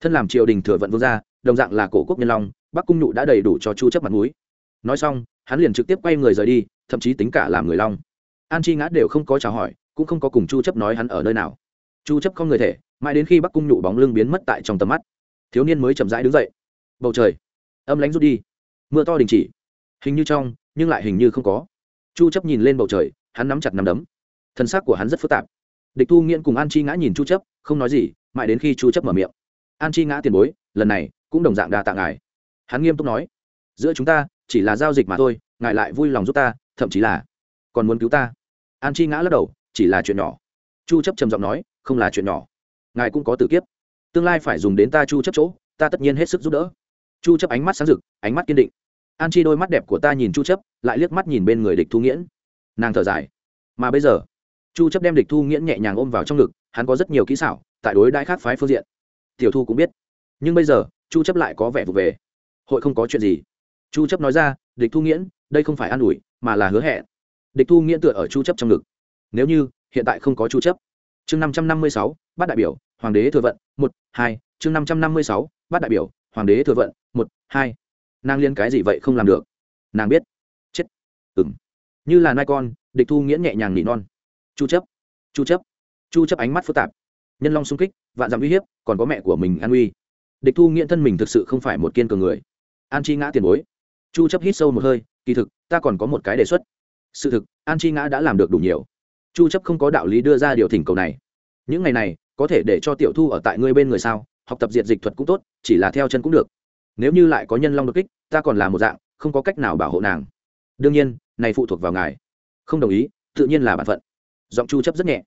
Thân làm triều đình thừa vận vương gia, đồng dạng là cổ quốc nhân long, bắc cung nụ đã đầy đủ cho chu chấp mặt mũi. Nói xong, hắn liền trực tiếp quay người rời đi, thậm chí tính cả làm người long. An chi ngã đều không có chào hỏi, cũng không có cùng chu chấp nói hắn ở nơi nào. Chu chấp không người thể, mãi đến khi bắc cung nụ bóng lưng biến mất tại trong tầm mắt, thiếu niên mới chậm rãi đứng dậy. Bầu trời, âm lãnh rút đi. Mưa to đình chỉ, hình như trong, nhưng lại hình như không có chu chấp nhìn lên bầu trời, hắn nắm chặt nắm đấm. Thân xác của hắn rất phức tạp. Địch thu nghiễn cùng an chi ngã nhìn chu chấp, không nói gì, mãi đến khi chu chấp mở miệng. An chi ngã tiền bối, lần này cũng đồng dạng đa tạ ngài. Hắn nghiêm túc nói, giữa chúng ta chỉ là giao dịch mà thôi, ngài lại vui lòng giúp ta, thậm chí là còn muốn cứu ta. An chi ngã lắc đầu, chỉ là chuyện nhỏ. Chu chấp trầm giọng nói, không là chuyện nhỏ. Ngài cũng có tử kiếp. Tương lai phải dùng đến ta chu chấp chỗ, ta tất nhiên hết sức giúp đỡ. Chu chấp ánh mắt sáng rực, ánh mắt kiên định an chi đôi mắt đẹp của ta nhìn chu chấp lại liếc mắt nhìn bên người địch thu nghiễn. Nàng thở dài. Mà bây giờ chu chấp đem địch thu nghiễn nhẹ nhàng ôm vào trong ngực hắn có rất nhiều kỹ xảo tại đối đãi khác phái phương diện. Tiểu thu cũng biết. Nhưng bây giờ chu chấp lại có vẻ vụ về. Hội không có chuyện gì. Chu chấp nói ra địch thu nghiễn đây không phải an ủi mà là hứa hẹn. Địch thu nghiễn tựa ở chu chấp trong ngực. Nếu như hiện tại không có chu chấp. Chương 556, bát đại biểu hoàng đế thừa vận một hai. Chương 556, bát đại biểu hoàng đế thừa vận một hai nàng liên cái gì vậy không làm được? Nàng biết. Chết. Ừng như là nai con, địch thu nghiễn nhẹ nhàng nỉ non. Chu chấp. Chu chấp. Chu chấp ánh mắt phức tạp. Nhân long xung kích, vạn dặm uy hiếp, còn có mẹ của mình an uy. Địch thu nghiễn thân mình thực sự không phải một kiên cường người. An chi ngã tiền bối. Chu chấp hít sâu một hơi, kỳ thực, ta còn có một cái đề xuất. Sự thực, an chi ngã đã làm được đủ nhiều. Chu chấp không có đạo lý đưa ra điều thỉnh cầu này. Những ngày này, có thể để cho tiểu thu ở tại ngươi bên người sao? Học tập diệt dịch thuật cũng tốt, chỉ là theo chân cũng được nếu như lại có nhân long đột kích ta còn là một dạng không có cách nào bảo hộ nàng. Đương nhiên này phụ thuộc vào ngài. Không đồng ý tự nhiên là bản phận. Giọng chu chấp rất nhẹ.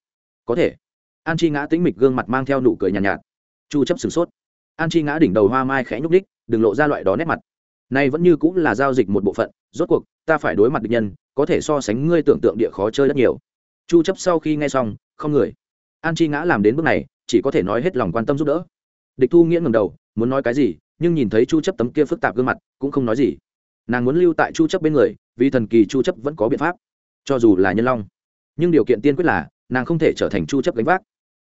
Có thể. An chi ngã tĩnh mịch gương mặt mang theo nụ cười nhàn nhạt, nhạt. Chu chấp sửng sốt. An chi ngã đỉnh đầu hoa mai khẽ nhúc đích đừng lộ ra loại đó nét mặt. Này vẫn như cũng là giao dịch một bộ phận rốt cuộc ta phải đối mặt địch nhân có thể so sánh ngươi tưởng tượng địa khó chơi rất nhiều. Chu chấp sau khi nghe xong không người. An chi ngã làm đến bước này chỉ có thể nói hết lòng quan tâm giúp đỡ. Địch thu nghĩa ngẩng đầu muốn nói cái gì nhưng nhìn thấy chu chấp tấm kia phức tạp gương mặt, cũng không nói gì. Nàng muốn lưu tại chu chấp bên người, vì thần kỳ chu chấp vẫn có biện pháp, cho dù là nhân long. Nhưng điều kiện tiên quyết là, nàng không thể trở thành chu chấp gánh vác.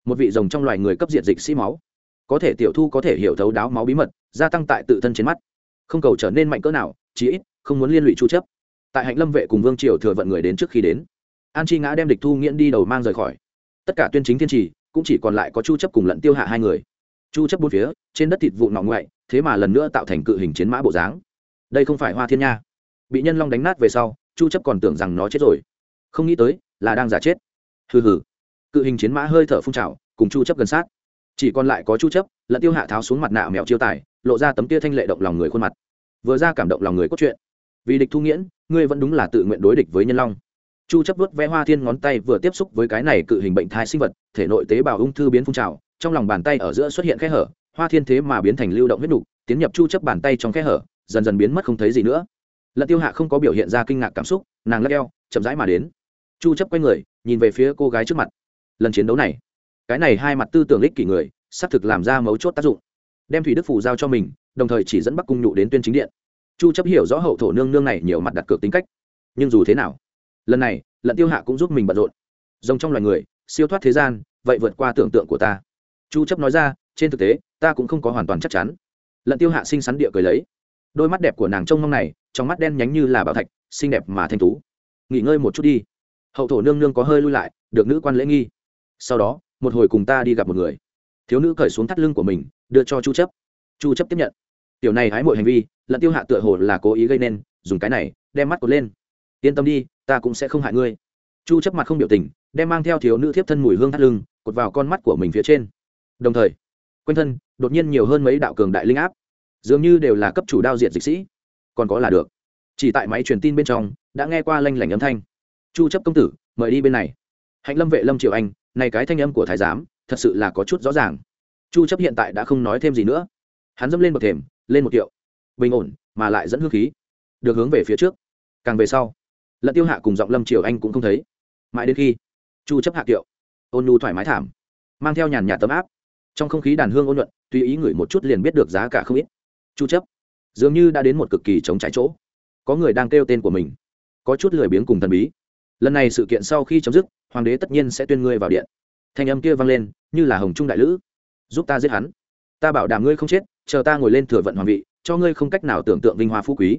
Một vị rồng trong loài người cấp diện dịch sĩ máu. Có thể tiểu thu có thể hiểu thấu đáo máu bí mật, gia tăng tại tự thân trên mắt. Không cầu trở nên mạnh cỡ nào, chí ít, không muốn liên lụy chu chấp. Tại hạnh lâm vệ cùng vương triều thừa vận người đến trước khi đến, an chi ngã đem địch thu nghiễn đi đầu mang rời khỏi. Tất cả tuyên chính thiên trì, cũng chỉ còn lại có chu chấp cùng lận tiêu hạ hai người. Chu chấp bốn phía, trên đất thịt vụ nọ ngoại thế mà lần nữa tạo thành cự hình chiến mã bộ dáng. Đây không phải hoa thiên nha. Bị nhân long đánh nát về sau, chu chấp còn tưởng rằng nó chết rồi. Không nghĩ tới, là đang giả chết. Hừ hừ. Cự hình chiến mã hơi thở phun trào, cùng chu chấp gần sát. Chỉ còn lại có chu chấp lẫn tiêu hạ tháo xuống mặt nạ mèo chiêu tài, lộ ra tấm tia thanh lệ động lòng người khuôn mặt. Vừa ra cảm động lòng người cốt truyện. Vì địch thu nghiễn, ngươi vẫn đúng là tự nguyện đối địch với nhân long. Chu chấp vuốt ve hoa thiên ngón tay vừa tiếp xúc với cái này cự hình bệnh thai sinh vật, thể nội tế bào ung thư biến phun trào, trong lòng bàn tay ở giữa xuất hiện khe hở hoa thiên thế mà biến thành lưu động huyết nục, tiến nhập chu chấp bàn tay trong khe hở, dần dần biến mất không thấy gì nữa. Lận tiêu hạ không có biểu hiện ra kinh ngạc cảm xúc, nàng lắc eo, chậm rãi mà đến. Chu chấp quay người, nhìn về phía cô gái trước mặt. Lần chiến đấu này, cái này hai mặt tư tưởng lích kỷ người, xác thực làm ra mấu chốt tác dụng. Đem thủy đức phủ giao cho mình, đồng thời chỉ dẫn bắc cung nhụ đến tuyên chính điện. Chu chấp hiểu rõ hậu thổ nương nương này nhiều mặt đặt cược tính cách. Nhưng dù thế nào, lần này, lận tiêu hạ cũng giúp mình bận rộn. Rồng trong loài người, siêu thoát thế gian, vậy vượt qua tưởng tượng của ta. Chu chấp nói ra trên thực tế, ta cũng không có hoàn toàn chắc chắn. Lận tiêu hạ sinh sắn địa cười lấy. Đôi mắt đẹp của nàng trông mong này, trong mắt đen nhánh như là bảo thạch, xinh đẹp mà thanh tú. Nghỉ ngơi một chút đi. Hậu thổ nương nương có hơi lui lại, được nữ quan lễ nghi. Sau đó, một hồi cùng ta đi gặp một người. Thiếu nữ cởi xuống thắt lưng của mình, đưa cho chu chấp. Chu chấp tiếp nhận. Tiểu này hái mọi hành vi, lận tiêu hạ tựa hồ là cố ý gây nên, dùng cái này, đem mắt cột lên. Yên tâm đi, ta cũng sẽ không hại ngươi. Chu chấp mặt không biểu tình, đem mang theo thiếu nữ thiếp thân mùi hương thắt lưng, cột vào con mắt của mình phía trên. Đồng thời quanh thân, đột nhiên nhiều hơn mấy đạo cường đại linh áp. Dường như đều là cấp chủ đao diệt dịch sĩ. Còn có là được. Chỉ tại máy truyền tin bên trong, đã nghe qua lanh lảnh âm thanh. Chu chấp công tử, mời đi bên này. Hạnh lâm vệ lâm triều anh, này cái thanh âm của thái giám, thật sự là có chút rõ ràng. Chu chấp hiện tại đã không nói thêm gì nữa. Hắn dâm lên một thềm, lên một kiệu. Bình ổn, mà lại dẫn hương khí. Được hướng về phía trước. Càng về sau, lận tiêu hạ cùng giọng lâm triều anh cũng không thấy. Mãi đến khi, chu chấp hạ kiệu. Ôn nhu thoải mái thảm. Mang theo nhàn nhạt tấm áp trong không khí đàn hương ôn nhuận, tùy ý ngửi một chút liền biết được giá cả không ít. Chu chấp, dường như đã đến một cực kỳ chống trái chỗ. Có người đang kêu tên của mình. Có chút lười biếng cùng thần bí. Lần này sự kiện sau khi chấm dứt, hoàng đế tất nhiên sẽ tuyên ngươi vào điện. Thanh âm kia vang lên, như là hồng trung đại lữ. Giúp ta giết hắn. Ta bảo đảm ngươi không chết, chờ ta ngồi lên thừa vận hoàng vị, cho ngươi không cách nào tưởng tượng vinh hoa phú quý.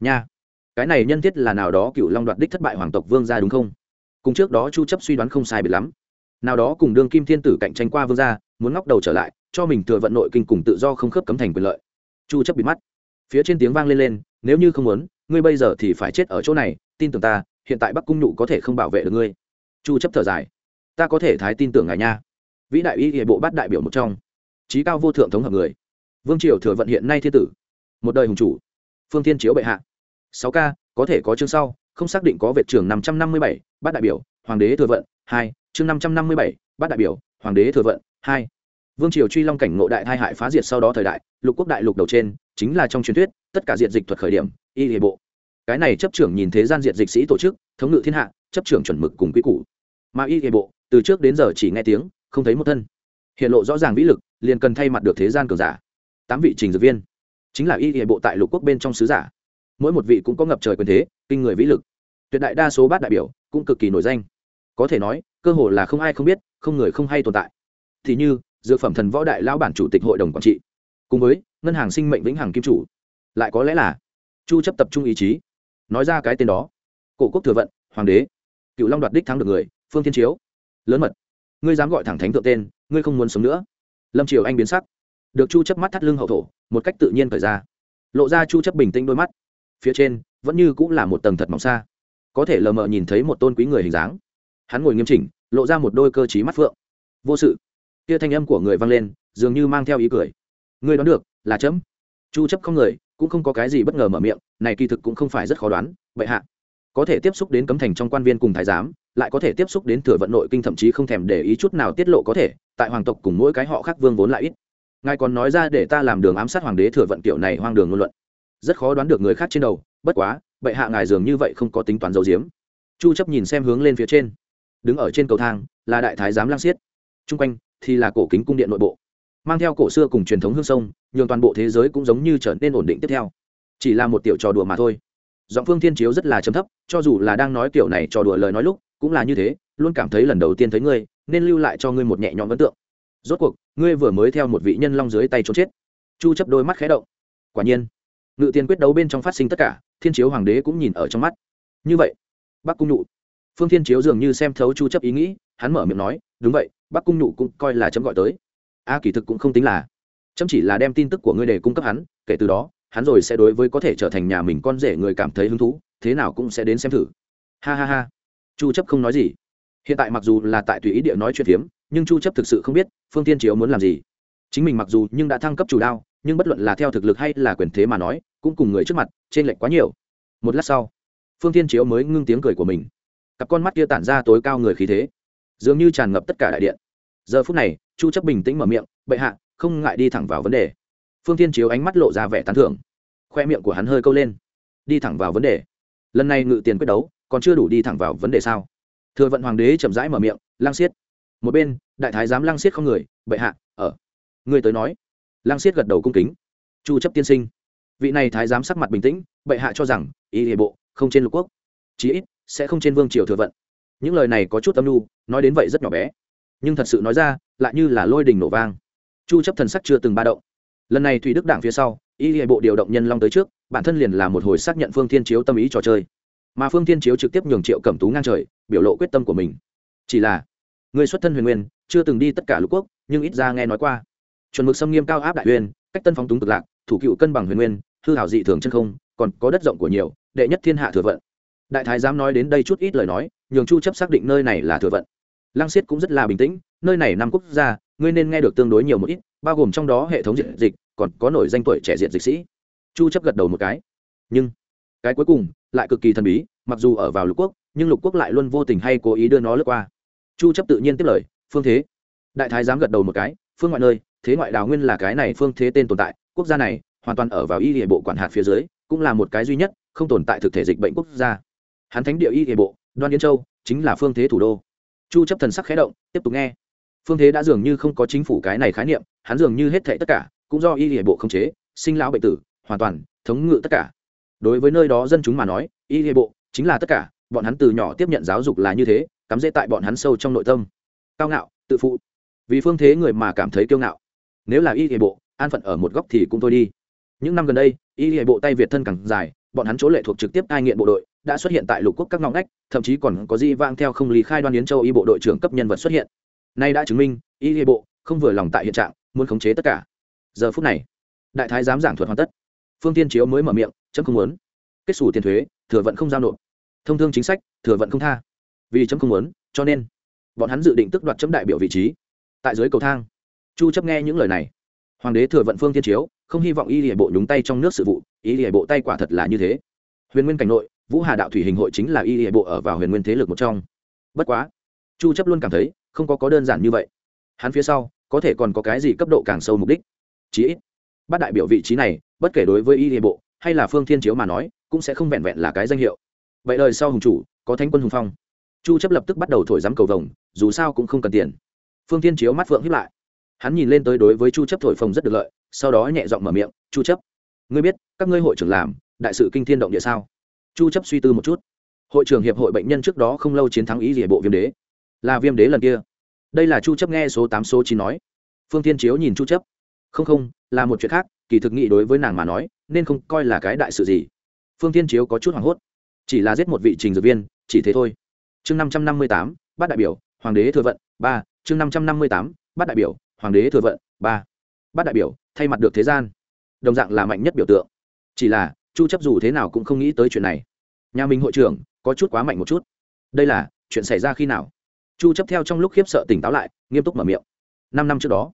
Nha. Cái này nhân thiết là nào đó cựu long đoạt đích thất bại hoàng tộc vương gia đúng không? Cùng trước đó chu chấp suy đoán không sai biệt lắm nào đó cùng đương kim thiên tử cạnh tranh qua vương gia, muốn ngóc đầu trở lại, cho mình thừa vận nội kinh cùng tự do không khớp cấm thành quyền lợi. Chu chấp bị mắt. Phía trên tiếng vang lên lên, nếu như không muốn, ngươi bây giờ thì phải chết ở chỗ này, tin tưởng ta, hiện tại bắc cung nhụ có thể không bảo vệ được ngươi. Chu chấp thở dài. Ta có thể thái tin tưởng ngài nha. Vĩ đại y hệ bộ bát đại biểu một trong. Trí cao vô thượng thống hợp người. Vương triều thừa vận hiện nay thiên tử. Một đời hùng chủ. Phương thiên chiếu bệ hạ. Sáu k có thể có chương sau, không xác định có vệ trưởng năm trăm năm mươi bảy, bát đại biểu, hoàng đế thừa vận, hai chương năm trăm năm mươi bảy, bát đại biểu, hoàng đế thừa vận, hai. Vương triều truy long cảnh ngộ đại thai hại phá diệt sau đó thời đại, lục quốc đại lục đầu trên, chính là trong truyền thuyết, tất cả diện dịch thuật khởi điểm, y hệ bộ. Cái này chấp trưởng nhìn thế gian diện dịch sĩ tổ chức, thống ngự thiên hạ, chấp trưởng chuẩn mực cùng quy củ. Mà y hệ bộ, từ trước đến giờ chỉ nghe tiếng, không thấy một thân. Hiện lộ rõ ràng vĩ lực, liền cần thay mặt được thế gian cường giả. Tám vị trình dược viên. Chính là y hệ bộ tại lục quốc bên trong sứ giả. Mỗi một vị cũng có ngập trời quyền thế, kinh người vĩ lực. Tuyệt đại đa số bát đại biểu cũng cực kỳ nổi danh có thể nói, cơ hồ là không ai không biết, không người không hay tồn tại. Thì như, dược phẩm thần võ đại lão bản chủ tịch hội đồng quản trị, cùng với ngân hàng sinh mệnh vĩnh hằng kim chủ. Lại có lẽ là chu chấp tập trung ý chí. Nói ra cái tên đó. Cổ quốc thừa vận, hoàng đế. Cựu long đoạt đích thắng được người, phương thiên chiếu. Lớn mật. Ngươi dám gọi thẳng thánh thượng tên, ngươi không muốn sống nữa. Lâm triều anh biến sắc. Được chu chấp mắt thắt lưng hậu thổ, một cách tự nhiên thời ra. Lộ ra chu chấp bình tĩnh đôi mắt. Phía trên, vẫn như cũng là một tầng thật mỏng xa. Có thể lờ mờ nhìn thấy một tôn quý người hình dáng hắn ngồi nghiêm chỉnh, lộ ra một đôi cơ trí mắt phượng. Vô sự. Kia thanh âm của người vang lên, dường như mang theo ý cười. Người đoán được, là chấm. Chu chấp không người, cũng không có cái gì bất ngờ mở miệng, này kỳ thực cũng không phải rất khó đoán vậy hạ, có thể tiếp xúc đến cấm thành trong quan viên cùng thái giám, lại có thể tiếp xúc đến thừa vận nội kinh thậm chí không thèm để ý chút nào tiết lộ có thể, tại hoàng tộc cùng mỗi cái họ khác vương vốn lại ít. Ngài còn nói ra để ta làm đường ám sát hoàng đế thừa vận kiểu này hoang đường ngôn luận. Rất khó đoán được người khác trên đầu, bất quá, bệ hạ ngài dường như vậy không có tính toán dầu diếm. Chu chấp nhìn xem hướng lên phía trên đứng ở trên cầu thang, là đại thái giám lang xiết trung quanh thì là cổ kính cung điện nội bộ. Mang theo cổ xưa cùng truyền thống hương sông, nhường toàn bộ thế giới cũng giống như trở nên ổn định tiếp theo. Chỉ là một tiểu trò đùa mà thôi. Giọng phương thiên chiếu rất là chấm thấp, cho dù là đang nói kiểu này trò đùa lời nói lúc, cũng là như thế, luôn cảm thấy lần đầu tiên thấy ngươi, nên lưu lại cho ngươi một nhẹ nhõm ấn tượng. Rốt cuộc, ngươi vừa mới theo một vị nhân long dưới tay trốn chết. Chu chấp đôi mắt khẽ động. Quả nhiên, ngự tiền quyết đấu bên trong phát sinh tất cả, thiên chiếu hoàng đế cũng nhìn ở trong mắt. Như vậy, bắc cung nhụ phương thiên chiếu dường như xem thấu chu chấp ý nghĩ, hắn mở miệng nói, đúng vậy, bắc cung nhụ cũng coi là chấm gọi tới. A, kỳ thực cũng không tính là. Chấm chỉ là đem tin tức của ngươi để cung cấp hắn, kể từ đó, hắn rồi sẽ đối với có thể trở thành nhà mình con rể người cảm thấy hứng thú, thế nào cũng sẽ đến xem thử. Ha ha ha. Chu chấp không nói gì. Hiện tại mặc dù là tại tùy ý địa nói chuyện phiếm, nhưng chu chấp thực sự không biết phương tiên chiếu muốn làm gì. Chính mình mặc dù nhưng đã thăng cấp chủ đao, nhưng bất luận là theo thực lực hay là quyền thế mà nói, cũng cùng người trước mặt trên lệch quá nhiều. Một lát sau, phương tiên chiếu mới ngưng tiếng cười của mình cặp con mắt kia tản ra tối cao người khí thế, dường như tràn ngập tất cả đại điện. Giờ phút này, chu chấp bình tĩnh mở miệng, bệ hạ, không ngại đi thẳng vào vấn đề. Phương thiên chiếu ánh mắt lộ ra vẻ tán thưởng. Khoe miệng của hắn hơi câu lên. Đi thẳng vào vấn đề. Lần này ngự tiền quyết đấu, còn chưa đủ đi thẳng vào vấn đề sao? Thừa vận hoàng đế chậm rãi mở miệng lang xiết một bên, đại thái giám lang xiết không người, bệ hạ, ở người tới nói. Lang xiết gật đầu cung kính. Chu chấp tiên sinh. Vị này thái giám sắc mặt bình tĩnh, bệ hạ cho rằng, ý hệ bộ không trên lục quốc. Chí ít sẽ không trên vương triều thừa vận. Những lời này có chút tâm lưu nói đến vậy rất nhỏ bé. Nhưng thật sự nói ra, lại như là lôi đình nổ vang. Chu chấp thần sắc chưa từng ba động. Lần này thủy đức đảng phía sau, y hệ bộ điều động nhân long tới trước, bản thân liền là một hồi xác nhận phương thiên chiếu tâm ý trò chơi. Mà phương thiên chiếu trực tiếp nhường triệu cẩm tú ngang trời, biểu lộ quyết tâm của mình. Chỉ là, người xuất thân huyền nguyên, chưa từng đi tất cả lục quốc, nhưng ít ra nghe nói qua. Chuẩn mực xâm nghiêm cao áp đại huyền, cách tân phóng túng cực lạc, thủ cựu cân bằng huyền nguyên, hư hảo dị thường chân không, còn có đất rộng của nhiều, đệ nhất thiên hạ thừa vận đại thái dám nói đến đây chút ít lời nói, nhường chu chấp xác định nơi này là thừa vận. Lăng siết cũng rất là bình tĩnh, nơi này năm quốc gia, ngươi nên nghe được tương đối nhiều một ít, bao gồm trong đó hệ thống diện dịch, còn có nổi danh tuổi trẻ diện dịch sĩ. Chu chấp gật đầu một cái. Nhưng, cái cuối cùng, lại cực kỳ thần bí, mặc dù ở vào lục quốc, nhưng lục quốc lại luôn vô tình hay cố ý đưa nó lướt qua. Chu chấp tự nhiên tiếp lời, phương thế. Đại thái dám gật đầu một cái, phương ngoại nơi, thế ngoại đào nguyên là cái này phương thế tên tồn tại, quốc gia này, hoàn toàn ở vào y địa bộ quản hạt phía dưới, cũng là một cái duy nhất, không tồn tại thực thể dịch bệnh quốc gia hắn thánh địa y Hệ bộ, đoan yên châu, chính là phương thế thủ đô. Chu chấp thần sắc khẽ động, tiếp tục nghe. Phương thế đã dường như không có chính phủ cái này khái niệm, hắn dường như hết thảy tất cả, cũng do y Hệ bộ không chế, sinh lão bệnh tử, hoàn toàn thống ngự tất cả. Đối với nơi đó dân chúng mà nói, y Hệ bộ chính là tất cả, bọn hắn từ nhỏ tiếp nhận giáo dục là như thế, cắm dễ tại bọn hắn sâu trong nội tâm. Cao ngạo, tự phụ. Vì phương thế người mà cảm thấy kiêu ngạo. Nếu là y Hệ bộ, an phận ở một góc thì cũng thôi đi. Những năm gần đây, y Hệ bộ tay việt thân càng dài bọn hắn chỗ lệ thuộc trực tiếp cai nghiện bộ đội, đã xuất hiện tại lục quốc các ngõ ngách, thậm chí còn có di vang theo không lý khai đoan yến châu y bộ đội trưởng cấp nhân vật xuất hiện. Nay đã chứng minh, y hệ bộ không vừa lòng tại hiện trạng, muốn khống chế tất cả. Giờ phút này, đại thái giám giảng thuật hoàn tất. Phương tiên chiếu mới mở miệng, chấm không muốn. Kết xù tiền thuế, thừa vận không giao nộp. Thông thương chính sách, thừa vận không tha. Vì chấm không muốn, cho nên, bọn hắn dự định tức đoạt chấm đại biểu vị trí. Tại dưới cầu thang, chu chấp nghe những lời này. Hoàng đế thừa vận phương tiên chiếu, không hy vọng y hệ bộ nhúng tay trong nước sự vụ y lìa bộ tay quả thật là như thế. Huyền nguyên cảnh nội, vũ hà đạo thủy hình hội chính là y lìa bộ ở vào huyền nguyên thế lực một trong. Bất quá, chu chấp luôn cảm thấy, không có có đơn giản như vậy. Hắn phía sau, có thể còn có cái gì cấp độ càng sâu mục đích? Chí ít, bát đại biểu vị trí này, bất kể đối với y lìa bộ, hay là phương thiên chiếu mà nói, cũng sẽ không vẹn vẹn là cái danh hiệu. Vậy đời sau hùng chủ, có thánh quân hùng phong. Chu chấp lập tức bắt đầu thổi giám cầu vồng, dù sao cũng không cần tiền. Phương thiên chiếu mắt phượng hiếp lại. Hắn nhìn lên tới đối với chu chấp thổi phồng rất được lợi, sau đó nhẹ giọng mở miệng, chu chấp ngươi biết các ngươi hội trưởng làm đại sự kinh thiên động địa sao? Chu chấp suy tư một chút. Hội trưởng hiệp hội bệnh nhân trước đó không lâu chiến thắng ý gì bộ viêm đế. Là viêm đế lần kia. Đây là chu chấp nghe số 8 số 9 nói. Phương thiên chiếu nhìn chu chấp. Không không là một chuyện khác kỳ thực nghị đối với nàng mà nói nên không coi là cái đại sự gì. Phương thiên chiếu có chút hoảng hốt. Chỉ là giết một vị trình dược viên chỉ thế thôi. Chương 558, bát đại biểu hoàng đế thừa vận ba. Chương 558, bát đại biểu hoàng đế thừa vận ba. Bát đại biểu thay mặt được thế gian đồng dạng là mạnh nhất biểu tượng. Chỉ là, chu chấp dù thế nào cũng không nghĩ tới chuyện này. Nhà mình hội trưởng, có chút quá mạnh một chút. Đây là, chuyện xảy ra khi nào? Chu chấp theo trong lúc khiếp sợ tỉnh táo lại, nghiêm túc mở miệng. Năm năm trước đó.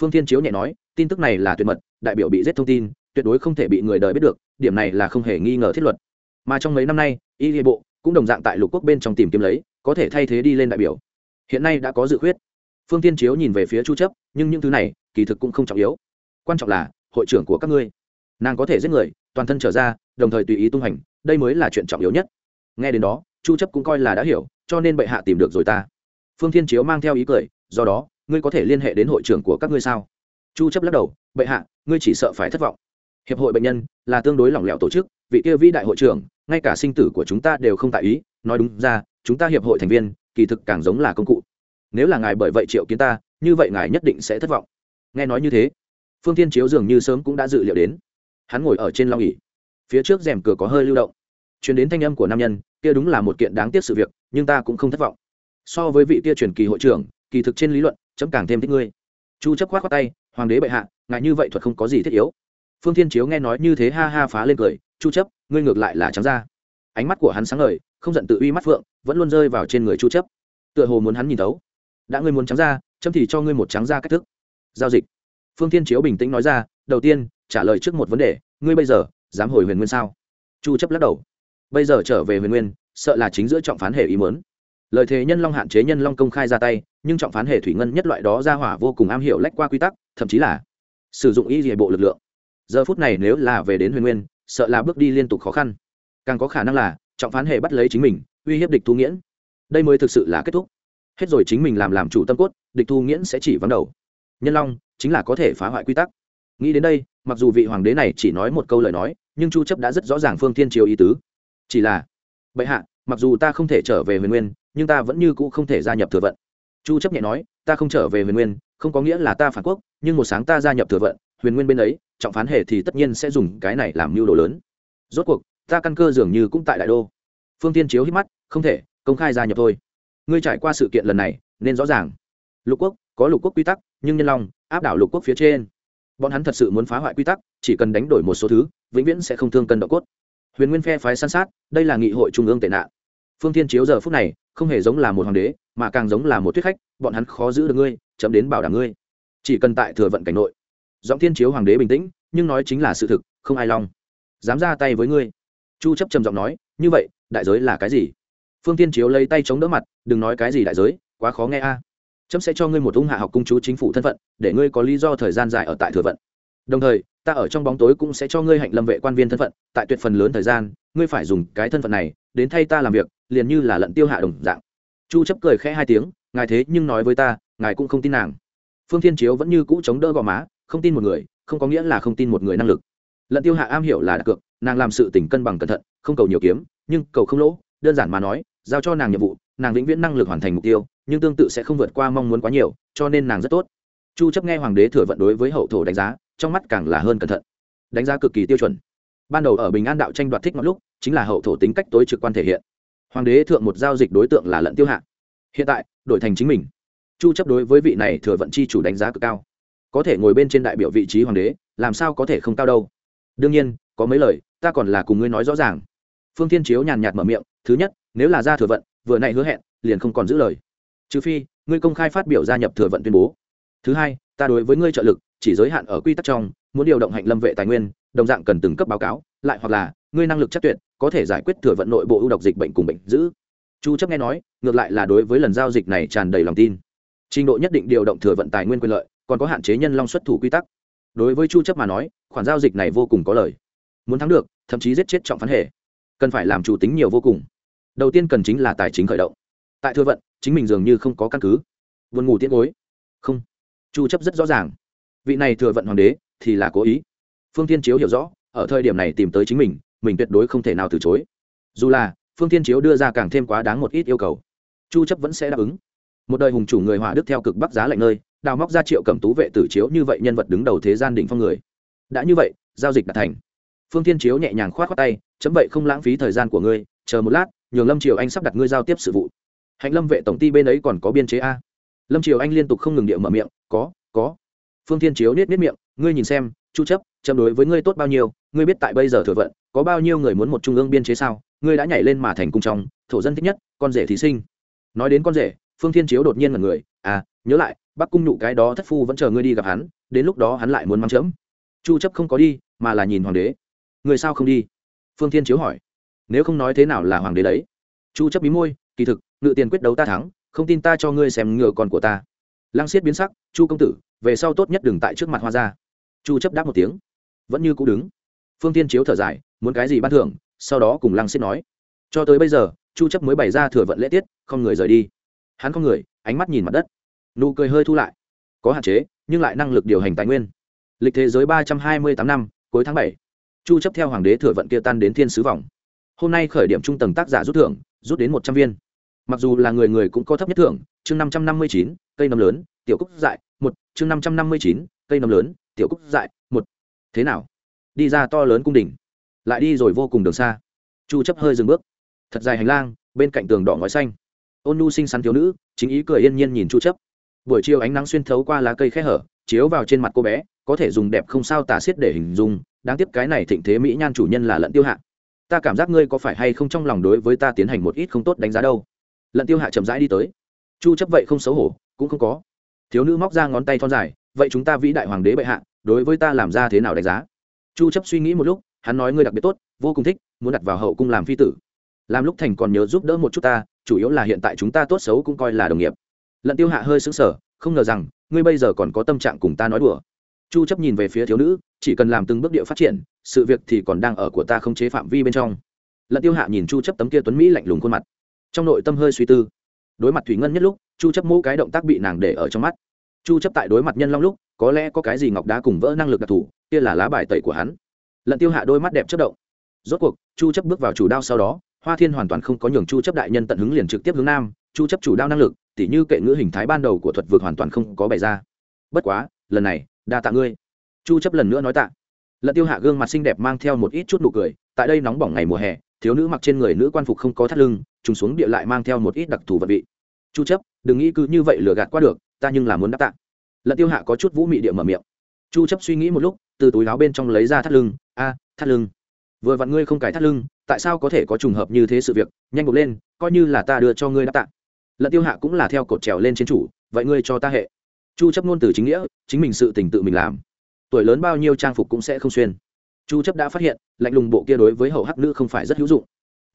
Phương thiên chiếu nhẹ nói, tin tức này là tuyệt mật, đại biểu bị giết thông tin, tuyệt đối không thể bị người đời biết được, điểm này là không hề nghi ngờ thiết luật. Mà trong mấy năm nay, y hệ bộ cũng đồng dạng tại lục quốc bên trong tìm kiếm lấy, có thể thay thế đi lên đại biểu. Hiện nay đã có dự khuyết. Phương tiên chiếu nhìn về phía chu chấp, nhưng những thứ này, kỳ thực cũng không trọng yếu. Quan trọng là hội trưởng của các ngươi. Nàng có thể giết người, toàn thân trở ra, đồng thời tùy ý tung hành, đây mới là chuyện trọng yếu nhất. Nghe đến đó, chu chấp cũng coi là đã hiểu, cho nên bệ hạ tìm được rồi ta. Phương thiên chiếu mang theo ý cười, do đó, ngươi có thể liên hệ đến hội trưởng của các ngươi sao? Chu chấp lắc đầu, bệ hạ, ngươi chỉ sợ phải thất vọng. Hiệp hội bệnh nhân là tương đối lỏng lẻo tổ chức, vị kia vĩ đại hội trưởng, ngay cả sinh tử của chúng ta đều không tại ý, nói đúng ra, chúng ta hiệp hội thành viên, kỳ thực càng giống là công cụ. Nếu là ngài bởi vậy triệu kiến ta, như vậy ngài nhất định sẽ thất vọng. Nghe nói như thế phương thiên chiếu dường như sớm cũng đã dự liệu đến. Hắn ngồi ở trên long ỉ phía trước rèm cửa có hơi lưu động. Chuyển đến thanh âm của nam nhân, kia đúng là một kiện đáng tiếc sự việc, nhưng ta cũng không thất vọng. So với vị kia truyền kỳ hội trưởng, kỳ thực trên lý luận, chấm càng thêm thích ngươi. Chu chấp khoát khoát tay, hoàng đế bệ hạ, ngài như vậy thuật không có gì thiết yếu. Phương thiên chiếu nghe nói như thế ha ha phá lên cười, chu chấp, ngươi ngược lại là trắng ra ánh mắt của hắn sáng ngời, không giận tự uy mắt phượng, vẫn luôn rơi vào trên người chu chấp. Tựa hồ muốn hắn nhìn thấu. Đã ngươi muốn trắng ra chấm thì cho ngươi một trắng ra cách thức. Giao dịch phương thiên chiếu bình tĩnh nói ra, đầu tiên, trả lời trước một vấn đề, ngươi bây giờ dám hồi huyền nguyên sao? Chu chấp lắc đầu. Bây giờ trở về huyền nguyên, sợ là chính giữa trọng phán hệ ý muốn. Lời thế nhân long hạn chế nhân long công khai ra tay, nhưng trọng phán hệ thủy ngân nhất loại đó ra hỏa vô cùng am hiểu lách qua quy tắc, thậm chí là sử dụng y địa bộ lực lượng. Giờ phút này nếu là về đến huyền nguyên, sợ là bước đi liên tục khó khăn. Càng có khả năng là, trọng phán hệ bắt lấy chính mình, uy hiếp địch thu nghiễn. Đây mới thực sự là kết thúc. Hết rồi chính mình làm làm chủ tâm cốt, địch thu nghiễn sẽ chỉ vắng đầu nhân long chính là có thể phá hoại quy tắc. Nghĩ đến đây, mặc dù vị hoàng đế này chỉ nói một câu lời nói, nhưng chu chấp đã rất rõ ràng phương thiên triều ý tứ. Chỉ là, bệ hạ, mặc dù ta không thể trở về huyền nguyên, nhưng ta vẫn như cũ không thể gia nhập thừa vận. Chu chấp nhẹ nói, ta không trở về huyền nguyên, không có nghĩa là ta phản quốc, nhưng một sáng ta gia nhập thừa vận, huyền nguyên bên ấy, trọng phán hệ thì tất nhiên sẽ dùng cái này làm mưu đồ lớn. Rốt cuộc, ta căn cơ dường như cũng tại đại đô. Phương tiên chiếu hít mắt, không thể, công khai gia nhập thôi. Ngươi trải qua sự kiện lần này, nên rõ ràng. Lục quốc có lục quốc quy tắc, nhưng nhân long áp đảo lục quốc phía trên. Bọn hắn thật sự muốn phá hoại quy tắc, chỉ cần đánh đổi một số thứ, vĩnh viễn sẽ không thương cân độ cốt. Huyền nguyên phe phái san sát, đây là nghị hội trung ương tệ nạn. Phương thiên chiếu giờ phút này, không hề giống là một hoàng đế, mà càng giống là một thuyết khách, bọn hắn khó giữ được ngươi, chấm đến bảo đảm ngươi. Chỉ cần tại thừa vận cảnh nội. Giọng thiên chiếu hoàng đế bình tĩnh, nhưng nói chính là sự thực, không ai long. Dám ra tay với ngươi. Chu chấp trầm giọng nói, như vậy, đại giới là cái gì? Phương tiên chiếu lấy tay chống đỡ mặt, đừng nói cái gì đại giới, quá khó nghe a. à chấm sẽ cho ngươi một ung hạ học cung chú chính phủ thân phận, để ngươi có lý do thời gian dài ở tại thừa vận. Đồng thời, ta ở trong bóng tối cũng sẽ cho ngươi hạnh lâm vệ quan viên thân phận, tại tuyệt phần lớn thời gian, ngươi phải dùng cái thân phận này đến thay ta làm việc, liền như là lận tiêu hạ đồng dạng. Chu chấp cười khẽ hai tiếng, ngài thế nhưng nói với ta, ngài cũng không tin nàng. Phương thiên chiếu vẫn như cũ chống đỡ gò má, không tin một người, không có nghĩa là không tin một người năng lực. Lận tiêu hạ am hiểu là đặt cược, nàng làm sự tỉnh cân bằng cẩn thận, không cầu nhiều kiếm, nhưng cầu không lỗ, đơn giản mà nói, giao cho nàng nhiệm vụ nàng vĩnh viễn năng lực hoàn thành mục tiêu, nhưng tương tự sẽ không vượt qua mong muốn quá nhiều, cho nên nàng rất tốt. Chu chấp nghe hoàng đế thừa vận đối với hậu thổ đánh giá, trong mắt càng là hơn cẩn thận. Đánh giá cực kỳ tiêu chuẩn. Ban đầu ở bình an đạo tranh đoạt thích ngọn lúc, chính là hậu thổ tính cách tối trực quan thể hiện. Hoàng đế thượng một giao dịch đối tượng là lận tiêu hạ. Hiện tại, đổi thành chính mình. Chu chấp đối với vị này thừa vận chi chủ đánh giá cực cao. Có thể ngồi bên trên đại biểu vị trí hoàng đế, làm sao có thể không cao đâu? Đương nhiên, có mấy lời, ta còn là cùng ngươi nói rõ ràng. Phương thiên chiếu nhàn nhạt mở miệng, thứ nhất, nếu là ra thừa vận vừa nãy hứa hẹn, liền không còn giữ lời. Trừ phi, ngươi công khai phát biểu gia nhập thừa vận tuyên bố. Thứ hai, ta đối với ngươi trợ lực, chỉ giới hạn ở quy tắc trong, muốn điều động hạnh lâm vệ tài nguyên, đồng dạng cần từng cấp báo cáo, lại hoặc là, ngươi năng lực chắc tuyệt, có thể giải quyết thừa vận nội bộ ưu độc dịch bệnh cùng bệnh giữ chu chấp nghe nói, ngược lại là đối với lần giao dịch này tràn đầy lòng tin. Trình độ nhất định điều động thừa vận tài nguyên quyền lợi, còn có hạn chế nhân long xuất thủ quy tắc. Đối với chu chấp mà nói, khoản giao dịch này vô cùng có lời. Muốn thắng được, thậm chí giết chết trọng phán hệ. Cần phải làm chủ tính nhiều vô cùng đầu tiên cần chính là tài chính khởi động. Tại thừa vận, chính mình dường như không có căn cứ. Vườn ngủ tiễn gối. Không. Chu chấp rất rõ ràng. Vị này thừa vận hoàng đế thì là cố ý. Phương tiên chiếu hiểu rõ, ở thời điểm này tìm tới chính mình mình tuyệt đối không thể nào từ chối. Dù là, phương tiên chiếu đưa ra càng thêm quá đáng một ít yêu cầu. Chu chấp vẫn sẽ đáp ứng. Một đời hùng chủ người hỏa đức theo cực bắc giá lạnh nơi, đào móc ra triệu cẩm tú vệ tử chiếu như vậy nhân vật đứng đầu thế gian đỉnh phong người. Đã như vậy, giao dịch đã thành. Phương thiên chiếu nhẹ nhàng khoát khoát tay, chấm vậy không lãng phí thời gian của ngươi, chờ một lát nhường lâm triều anh sắp đặt ngươi giao tiếp sự vụ hạnh lâm vệ tổng ty bên ấy còn có biên chế a lâm triều anh liên tục không ngừng điệu mở miệng có có phương thiên chiếu nết nết miệng ngươi nhìn xem chu chấp chậm đối với ngươi tốt bao nhiêu ngươi biết tại bây giờ thừa vận có bao nhiêu người muốn một trung ương biên chế sao ngươi đã nhảy lên mà thành cung trong thổ dân thích nhất con rể thí sinh nói đến con rể phương thiên chiếu đột nhiên là người à nhớ lại bắc cung nhụ cái đó thất phu vẫn chờ ngươi đi gặp hắn đến lúc đó hắn lại muốn mắng chấm. chu chấp không có đi mà là nhìn hoàng đế người sao không đi phương thiên chiếu hỏi nếu không nói thế nào là hoàng đế đấy. Chu chấp bí môi kỳ thực ngự tiền quyết đấu ta thắng không tin ta cho ngươi xem ngựa con của ta. Lăng xiết biến sắc chu công tử về sau tốt nhất đừng tại trước mặt hoa ra, chu chấp đáp một tiếng vẫn như cũ đứng. Phương tiên chiếu thở dài muốn cái gì ban thưởng? Sau đó cùng lăng xiết nói cho tới bây giờ chu chấp mới bày ra thừa vận lễ tiết không người rời đi. Hắn không người ánh mắt nhìn mặt đất. Nụ cười hơi thu lại. Có hạn chế nhưng lại năng lực điều hành tài nguyên. Lịch thế giới 328 năm cuối tháng 7. chu chấp theo hoàng đế thừa vận kia tan đến thiên sứ vòng hôm nay khởi điểm trung tầng tác giả rút thưởng rút đến 100 viên. Mặc dù là người người cũng có thấp nhất thưởng chương 559, cây nấm lớn tiểu cúc dại một chương 559, cây nấm lớn tiểu cúc dại một. Thế nào? Đi ra to lớn cung đình. Lại đi rồi vô cùng đường xa. Chu chấp hơi dừng bước. Thật dài hành lang bên cạnh tường đỏ ngói xanh. Ôn nu xinh xắn thiếu nữ chính ý cười yên nhiên nhìn chu chấp. Buổi chiều ánh nắng xuyên thấu qua lá cây khe hở chiếu vào trên mặt cô bé có thể dùng đẹp không sao tả xiết để hình dung. Đáng tiếc cái này thịnh thế mỹ nhan chủ nhân là lận tiêu hạ ta cảm giác ngươi có phải hay không trong lòng đối với ta tiến hành một ít không tốt đánh giá đâu? Lận tiêu hạ chậm rãi đi tới. Chu chấp vậy không xấu hổ, cũng không có. Thiếu nữ móc ra ngón tay thon dài, vậy chúng ta vĩ đại hoàng đế bệ hạ, đối với ta làm ra thế nào đánh giá? Chu chấp suy nghĩ một lúc, hắn nói ngươi đặc biệt tốt, vô cùng thích, muốn đặt vào hậu cung làm phi tử. Làm lúc thành còn nhớ giúp đỡ một chút ta, chủ yếu là hiện tại chúng ta tốt xấu cũng coi là đồng nghiệp. Lận tiêu hạ hơi sững sờ, không ngờ rằng, ngươi bây giờ còn có tâm trạng cùng ta nói đùa chu chấp nhìn về phía thiếu nữ, chỉ cần làm từng bước địa phát triển, sự việc thì còn đang ở của ta không chế phạm vi bên trong. Lận tiêu hạ nhìn chu chấp tấm kia tuấn mỹ lạnh lùng khuôn mặt. Trong nội tâm hơi suy tư. Đối mặt thủy ngân nhất lúc, chu chấp mũ cái động tác bị nàng để ở trong mắt. Chu chấp tại đối mặt nhân long lúc, có lẽ có cái gì ngọc đá cùng vỡ năng lực đặc thù, kia là lá bài tẩy của hắn. Lận tiêu hạ đôi mắt đẹp chớp động. Rốt cuộc, chu chấp bước vào chủ đao sau đó, hoa thiên hoàn toàn không có nhường chu chấp đại nhân tận hứng liền trực tiếp hướng nam, chu chấp chủ đao năng lực, tỉ như kệ ngữ hình thái ban đầu của thuật vực hoàn toàn không có bày ra. Bất quá, lần này đa tạ ngươi. Chu chấp lần nữa nói tạ. Lận tiêu hạ gương mặt xinh đẹp mang theo một ít chút nụ cười, tại đây nóng bỏng ngày mùa hè, thiếu nữ mặc trên người nữ quan phục không có thắt lưng, trùng xuống địa lại mang theo một ít đặc thù vật vị. Chu chấp, đừng nghĩ cứ như vậy lừa gạt qua được, ta nhưng là muốn đáp tạ. Lận tiêu hạ có chút vũ mị địa mở miệng. Chu chấp suy nghĩ một lúc, từ túi áo bên trong lấy ra thắt lưng. A, thắt lưng. Vừa vặn ngươi không cài thắt lưng, tại sao có thể có trùng hợp như thế sự việc? Nhanh một lên, coi như là ta đưa cho ngươi đáp tạ. Lận tiêu hạ cũng là theo cột trèo lên trên chủ, vậy ngươi cho ta hệ chu chấp ngôn từ chính nghĩa, chính mình sự tình tự mình làm. Tuổi lớn bao nhiêu trang phục cũng sẽ không xuyên. Chu chấp đã phát hiện, lạnh lùng bộ kia đối với hậu hắc nữ không phải rất hữu dụng.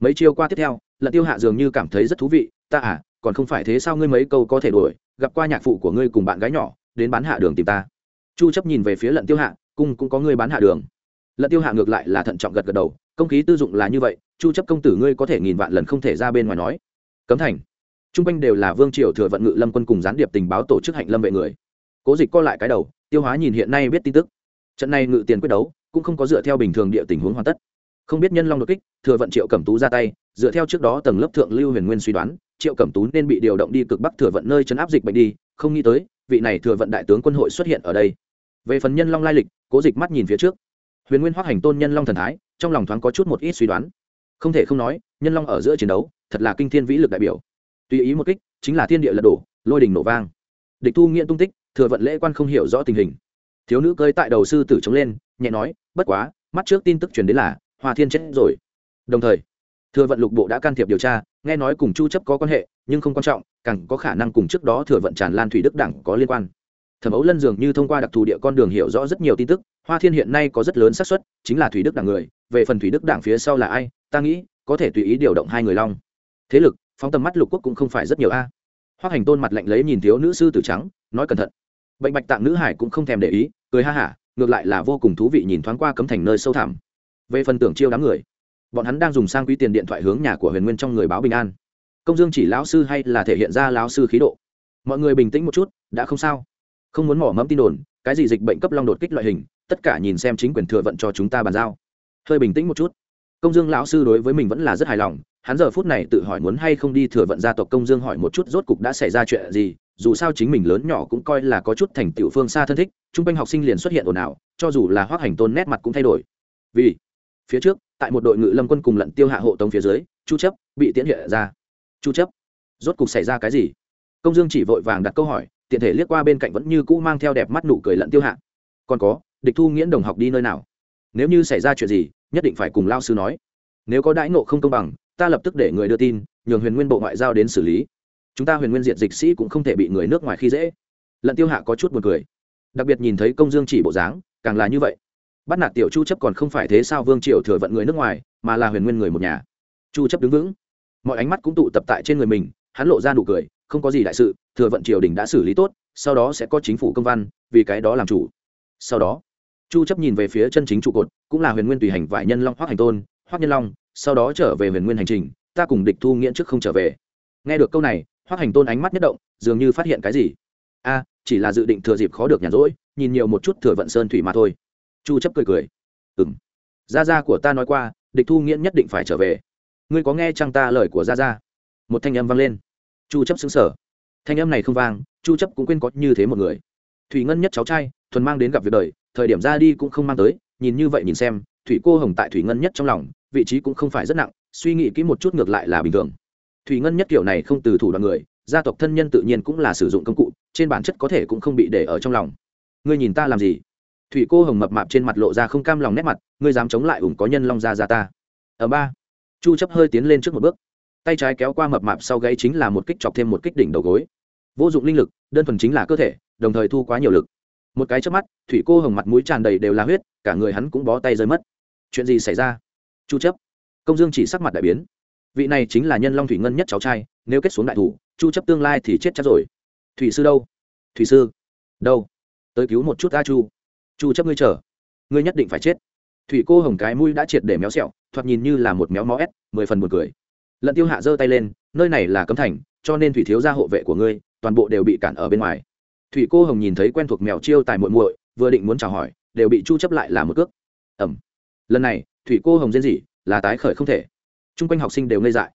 Mấy chiêu qua tiếp theo lận tiêu hạ dường như cảm thấy rất thú vị, ta à còn không phải thế sao ngươi mấy câu có thể đuổi, gặp qua nhạc phụ của ngươi cùng bạn gái nhỏ, đến bán hạ đường tìm ta. Chu chấp nhìn về phía lận tiêu hạ, cung cũng có ngươi bán hạ đường. Lận tiêu hạ ngược lại là thận trọng gật gật đầu, công khí tư dụng là như vậy, chu chấp công tử ngươi có thể nghìn vạn lần không thể ra bên ngoài nói. Cấm thành trung quanh đều là vương triều thừa vận ngự lâm quân cùng gián điệp tình báo tổ chức hạnh lâm vệ người. Cố dịch co lại cái đầu, tiêu hóa nhìn hiện nay biết tin tức. Trận này ngự tiền quyết đấu, cũng không có dựa theo bình thường địa tình huống hoàn tất. Không biết nhân long đột kích, thừa vận triệu cẩm tú ra tay, dựa theo trước đó tầng lớp thượng lưu huyền nguyên suy đoán, triệu cẩm tú nên bị điều động đi cực bắc thừa vận nơi chấn áp dịch bệnh đi, không nghĩ tới, vị này thừa vận đại tướng quân hội xuất hiện ở đây. Về phần nhân long lai lịch, cố dịch mắt nhìn phía trước. Huyền nguyên hoác hành tôn nhân long thần thái, trong lòng thoáng có chút một ít suy đoán. Không thể không nói, nhân long ở giữa chiến đấu, thật là kinh thiên vĩ lực đại biểu tùy ý một kích, chính là thiên địa lật đổ, lôi đình nổ vang. Địch thu nghiện tung tích, thừa vận lễ quan không hiểu rõ tình hình. Thiếu nữ cơi tại đầu sư tử chống lên, nhẹ nói, bất quá, mắt trước tin tức truyền đến là, hoa thiên chết rồi. Đồng thời, thừa vận lục bộ đã can thiệp điều tra, nghe nói cùng chu chấp có quan hệ, nhưng không quan trọng, càng có khả năng cùng trước đó thừa vận tràn lan thủy đức đảng có liên quan. Thẩm ấu lân dường như thông qua đặc thù địa con đường hiểu rõ rất nhiều tin tức, hoa thiên hiện nay có rất lớn xác suất, chính là thủy đức đảng người, về phần thủy đức đảng phía sau là ai, ta nghĩ, có thể tùy ý điều động hai người long. Thế lực phóng tầm mắt lục quốc cũng không phải rất nhiều a. À. hoa hành tôn mặt lạnh lấy nhìn thiếu nữ sư tử trắng, nói cẩn thận. Bệnh bạch tạng nữ hải cũng không thèm để ý, cười ha hả, ngược lại là vô cùng thú vị nhìn thoáng qua cấm thành nơi sâu thẳm. Về phần tưởng chiêu đám người, bọn hắn đang dùng sang quý tiền điện thoại hướng nhà của huyền nguyên trong người báo bình an. Công dương chỉ lão sư hay là thể hiện ra lão sư khí độ? Mọi người bình tĩnh một chút, đã không sao. Không muốn mỏ mẫm tin đồn, cái gì dịch bệnh cấp long đột kích loại hình, tất cả nhìn xem chính quyền thừa vận cho chúng ta bàn giao. Hơi bình tĩnh một chút. Công dương lão sư đối với mình vẫn là rất hài lòng hắn giờ phút này tự hỏi muốn hay không đi thừa vận gia tộc công dương hỏi một chút rốt cục đã xảy ra chuyện gì, dù sao chính mình lớn nhỏ cũng coi là có chút thành tựu phương xa thân thích chung quanh học sinh liền xuất hiện ồn ào, cho dù là hoác hành tôn nét mặt cũng thay đổi. Vì, phía trước, tại một đội ngự lâm quân cùng lận tiêu hạ hộ tống phía dưới, chu chấp bị tiễn hiện ra. Chu chấp, rốt cục xảy ra cái gì? Công dương chỉ vội vàng đặt câu hỏi, tiện thể liếc qua bên cạnh vẫn như cũ mang theo đẹp mắt nụ cười lận tiêu hạ. Còn có, địch thu nghiễn đồng học đi nơi nào? Nếu như xảy ra chuyện gì, nhất định phải cùng lao sư nói. Nếu có đãi ngộ không công bằng ta lập tức để người đưa tin, nhường huyền nguyên bộ ngoại giao đến xử lý. Chúng ta huyền nguyên diệt dịch sĩ cũng không thể bị người nước ngoài khi dễ. Lận tiêu hạ có chút buồn cười. Đặc biệt nhìn thấy công dương chỉ bộ dáng, càng là như vậy. Bắt nạt tiểu chu chấp còn không phải thế sao vương triều thừa vận người nước ngoài, mà là huyền nguyên người một nhà. Chu chấp đứng vững. Mọi ánh mắt cũng tụ tập tại trên người mình, hắn lộ ra nụ cười, không có gì đại sự, thừa vận triều đình đã xử lý tốt, sau đó sẽ có chính phủ công văn, vì cái đó làm chủ. Sau đó, chu chấp nhìn về phía chân chính trụ cột, cũng là huyền nguyên tùy hành vải nhân long hoắc hành tôn hoắc nhân long sau đó trở về huyền nguyên hành trình, ta cùng địch thu nghiễn trước không trở về. Nghe được câu này hoác hành tôn ánh mắt nhất động, dường như phát hiện cái gì. A, chỉ là dự định thừa dịp khó được nhàn rỗi, nhìn nhiều một chút thừa vận sơn thủy mà thôi. Chu chấp cười cười. Ừm. Gia gia của ta nói qua, địch thu nghiễn nhất định phải trở về. Ngươi có nghe chăng ta lời của gia gia? Một thanh âm vang lên. Chu chấp xứng sở thanh âm này không vang, chu chấp cũng quên có như thế một người. Thủy ngân nhất cháu trai, thuần mang đến gặp việc đời, thời điểm ra đi cũng không mang tới, nhìn như vậy nhìn xem, thủy cô hồng tại thủy ngân nhất trong lòng vị trí cũng không phải rất nặng, suy nghĩ kỹ một chút ngược lại là bình thường. Thủy ngân nhất kiểu này không từ thủ đoạn người, gia tộc thân nhân tự nhiên cũng là sử dụng công cụ, trên bản chất có thể cũng không bị để ở trong lòng. Ngươi nhìn ta làm gì? Thủy cô hồng mập mạp trên mặt lộ ra không cam lòng nét mặt, ngươi dám chống lại ủng có nhân long ra ra ta. Ở ba, chu chấp hơi tiến lên trước một bước. Tay trái kéo qua mập mạp sau gáy chính là một kích chọc thêm một kích đỉnh đầu gối. Vô dụng linh lực, đơn thuần chính là cơ thể, đồng thời thu quá nhiều lực. Một cái chớp mắt, thủy cô hồng mặt mũi tràn đầy đều là huyết, cả người hắn cũng bó tay rơi mất. Chuyện gì xảy ra? Chu chấp. Công dương chỉ sắc mặt đại biến. Vị này chính là nhân long thủy ngân nhất cháu trai, nếu kết xuống đại thủ, chu chấp tương lai thì chết chắc rồi. Thủy sư đâu? Thủy sư. Đâu? Tới cứu một chút a chu. Chu chấp ngươi chờ. Ngươi nhất định phải chết. Thủy cô hồng cái mũi đã triệt để méo sẹo thoạt nhìn như là một méo mó ép mười phần buồn cười. Lận tiêu hạ giơ tay lên, nơi này là cấm thành, cho nên thủy thiếu gia hộ vệ của ngươi, toàn bộ đều bị cản ở bên ngoài. Thủy cô hồng nhìn thấy quen thuộc mèo chiêu tài muội muội, vừa định muốn chào hỏi, đều bị chu chấp lại là một cước. Ẩm lần này, thủy cô hồng diên dị là tái khởi không thể. Chung quanh học sinh đều ngây dại,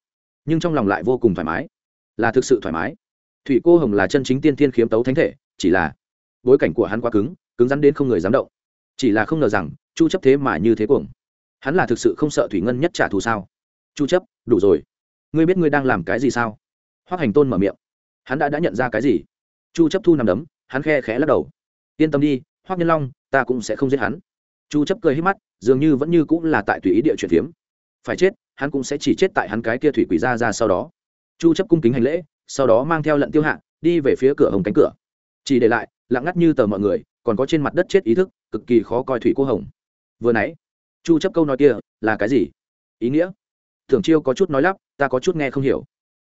nhưng trong lòng lại vô cùng thoải mái, là thực sự thoải mái. Thủy cô hồng là chân chính tiên thiên khiếm tấu thánh thể, chỉ là bối cảnh của hắn quá cứng cứng rắn đến không người dám động. Chỉ là không ngờ rằng, chu chấp thế mà như thế cuồng. Hắn là thực sự không sợ thủy ngân nhất trả thù sao? Chu chấp, đủ rồi. Ngươi biết ngươi đang làm cái gì sao? Hoắc hành tôn mở miệng. Hắn đã đã nhận ra cái gì? Chu chấp thu nằm đấm, hắn khe khẽ lắc đầu. Yên tâm đi, hoắc nhân long, ta cũng sẽ không giết hắn chu chấp cười hết mắt, dường như vẫn như cũng là tại tùy ý địa chuyển phiếm. Phải chết, hắn cũng sẽ chỉ chết tại hắn cái kia thủy quỷ ra ra sau đó. Chu chấp cung kính hành lễ, sau đó mang theo lận tiêu hạ, đi về phía cửa hồng cánh cửa. Chỉ để lại, lặng ngắt như tờ mọi người, còn có trên mặt đất chết ý thức, cực kỳ khó coi thủy cô hồng. Vừa nãy, chu chấp câu nói kia, là cái gì? Ý nghĩa? Thường chiêu có chút nói lắp, ta có chút nghe không hiểu.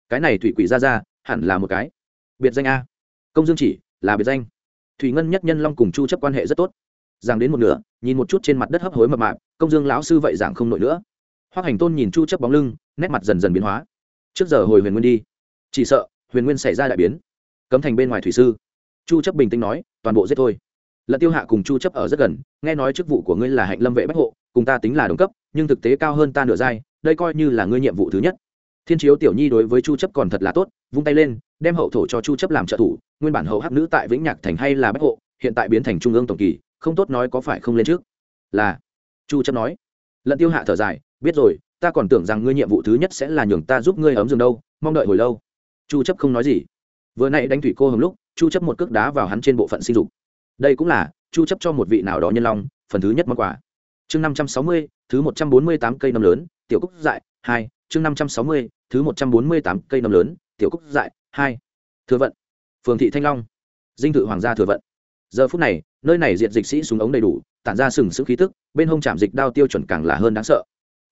Cái này thủy quỷ ra ra, hẳn là một cái. Biệt danh a. Công dương chỉ, là biệt danh. Thủy ngân nhất nhân long cùng chu chấp quan hệ rất tốt giảng đến một nửa, nhìn một chút trên mặt đất hấp hối mập mạp, công dương lão sư vậy giảng không nổi nữa. Hoắc hành tôn nhìn chu chấp bóng lưng, nét mặt dần dần biến hóa. Trước giờ hồi huyền nguyên đi. Chỉ sợ, huyền nguyên xảy ra đại biến. Cấm thành bên ngoài thủy sư. Chu chấp bình tĩnh nói, toàn bộ giết thôi. Lận tiêu hạ cùng chu chấp ở rất gần, nghe nói chức vụ của ngươi là hạnh lâm vệ bách hộ, cùng ta tính là đồng cấp, nhưng thực tế cao hơn ta nửa giai, đây coi như là ngươi nhiệm vụ thứ nhất. Thiên chiếu tiểu nhi đối với chu chấp còn thật là tốt, vung tay lên, đem hậu thổ cho chu chấp làm trợ thủ, nguyên bản hậu hắc nữ tại vĩnh nhạc thành hay là bách hộ, hiện tại biến thành trung ương tổng kỳ không tốt nói có phải không lên trước? Là. Chu chấp nói. Lận tiêu hạ thở dài biết rồi ta còn tưởng rằng ngươi nhiệm vụ thứ nhất sẽ là nhường ta giúp ngươi ấm giường đâu mong đợi hồi lâu. Chu chấp không nói gì. Vừa nãy đánh thủy cô hồng lúc chu chấp một cước đá vào hắn trên bộ phận sinh dục. Đây cũng là chu chấp cho một vị nào đó nhân long phần thứ nhất món quà. Chương 560, thứ 148 cây nấm lớn tiểu cúc dại hai. Chương 560, thứ 148 cây nấm lớn tiểu cúc dại hai. Thừa vận. Phường thị thanh long. Dinh thự hoàng gia thừa vận. Giờ phút này nơi này diệt dịch sĩ súng ống đầy đủ, tản ra sừng sững khí tức, bên hông chạm dịch đao tiêu chuẩn càng là hơn đáng sợ.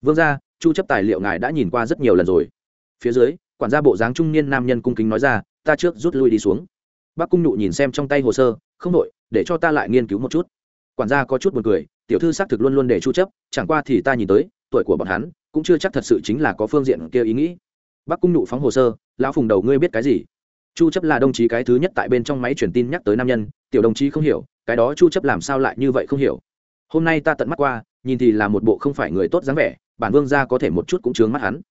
Vương gia, chu chấp tài liệu ngài đã nhìn qua rất nhiều lần rồi. Phía dưới, quản gia bộ dáng trung niên nam nhân cung kính nói ra, ta trước rút lui đi xuống. Bác cung nhụ nhìn xem trong tay hồ sơ, không đội để cho ta lại nghiên cứu một chút. Quản gia có chút buồn cười, tiểu thư xác thực luôn luôn để chu chấp, chẳng qua thì ta nhìn tới, tuổi của bọn hắn, cũng chưa chắc thật sự chính là có phương diện kia ý nghĩ. Bác cung nhụ phóng hồ sơ, lão phùng đầu ngươi biết cái gì? Chu chấp là đồng chí cái thứ nhất tại bên trong máy truyền tin nhắc tới nam nhân, tiểu đồng chí không hiểu cái đó chu chấp làm sao lại như vậy không hiểu. Hôm nay ta tận mắt qua, nhìn thì là một bộ không phải người tốt dáng vẻ, bản vương gia có thể một chút cũng chướng mắt hắn.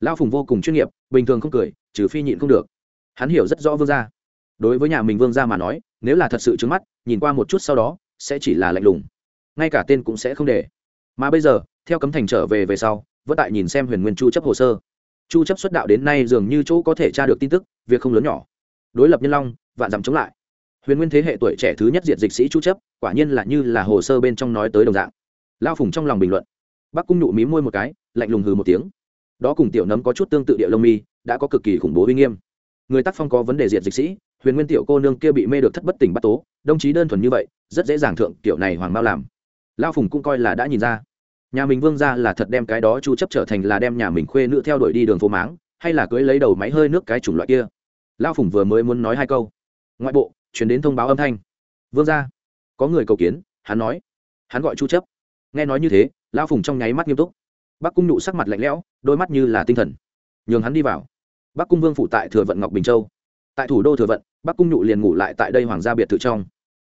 Lão phùng vô cùng chuyên nghiệp, bình thường không cười, trừ phi nhịn không được. Hắn hiểu rất rõ vương gia. Đối với nhà mình vương gia mà nói, nếu là thật sự trướng mắt, nhìn qua một chút sau đó, sẽ chỉ là lạnh lùng. Ngay cả tên cũng sẽ không để. Mà bây giờ, theo cấm thành trở về về sau, vẫn tại nhìn xem huyền nguyên chu chấp hồ sơ. Chu chấp xuất đạo đến nay dường như chỗ có thể tra được tin tức, việc không lớn nhỏ. Đối lập nhân long, vạn dặm chống lại huyền nguyên thế hệ tuổi trẻ thứ nhất diệt dịch sĩ chú chấp, quả nhiên là như là hồ sơ bên trong nói tới đồng dạng. Lao phùng trong lòng bình luận. Bác cung nụ mí môi một cái, lạnh lùng hừ một tiếng. Đó cùng tiểu nấm có chút tương tự địa lông mi, đã có cực kỳ khủng bố uy nghiêm. Người tác phong có vấn đề diệt dịch sĩ, huyền nguyên tiểu cô nương kia bị mê được thất bất tỉnh bắt tố, đồng chí đơn thuần như vậy, rất dễ dàng thượng kiểu này hoàng bao làm. Lao phùng cũng coi là đã nhìn ra. Nhà mình vương ra là thật đem cái đó chu chấp trở thành là đem nhà mình khuê nữ theo đuổi đi đường phố máng, hay là cưới lấy đầu máy hơi nước cái chủng loại kia. Lao phùng vừa mới muốn nói hai câu. Ngoại bộ chuyển đến thông báo âm thanh. Vương ra có người cầu kiến, hắn nói. Hắn gọi chu chấp. Nghe nói như thế, lão phùng trong nháy mắt nghiêm túc. Bác cung nụ sắc mặt lạnh lẽo, đôi mắt như là tinh thần. Nhường hắn đi vào. Bác cung vương phụ tại thừa vận ngọc bình châu. Tại thủ đô thừa vận bác cung nụ liền ngủ lại tại đây hoàng gia biệt thự trong.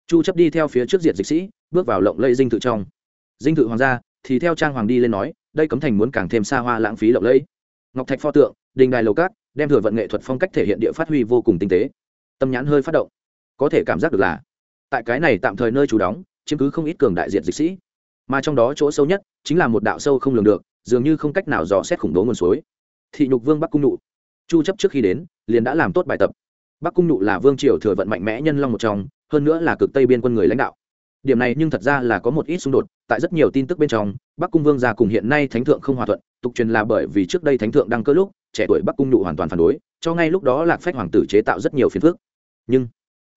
Chu chấp đi theo phía trước diệt dịch sĩ, bước vào lộng lây dinh thự trong. Dinh thự hoàng gia, thì theo trang hoàng đi lên nói, đây cấm thành muốn càng thêm xa hoa lãng phí lộng lẫy. Ngọc thạch pho tượng, đình đài lầu cát, đem thừa vận nghệ thuật phong cách thể hiện địa phát huy vô cùng tinh tế. Tâm nhãn hơi phát động có thể cảm giác được là, tại cái này tạm thời nơi chủ đóng, chiếm cứ không ít cường đại diện dịch sĩ. Mà trong đó chỗ sâu nhất chính là một đạo sâu không lường được, dường như không cách nào dò xét khủng bố nguồn suối. Thị nhục vương bắc cung nụ. Chu chấp trước khi đến, liền đã làm tốt bài tập. Bắc cung nụ là vương triều thừa vận mạnh mẽ nhân long một trong, hơn nữa là cực tây biên quân người lãnh đạo. Điểm này nhưng thật ra là có một ít xung đột, tại rất nhiều tin tức bên trong, bắc cung vương gia cùng hiện nay thánh thượng không hòa thuận, tục truyền là bởi vì trước đây thánh thượng đang cơ lúc, trẻ tuổi bắc cung nụ hoàn toàn phản đối, cho ngay lúc đó lạc phách hoàng tử chế tạo rất nhiều phiền phức. Nhưng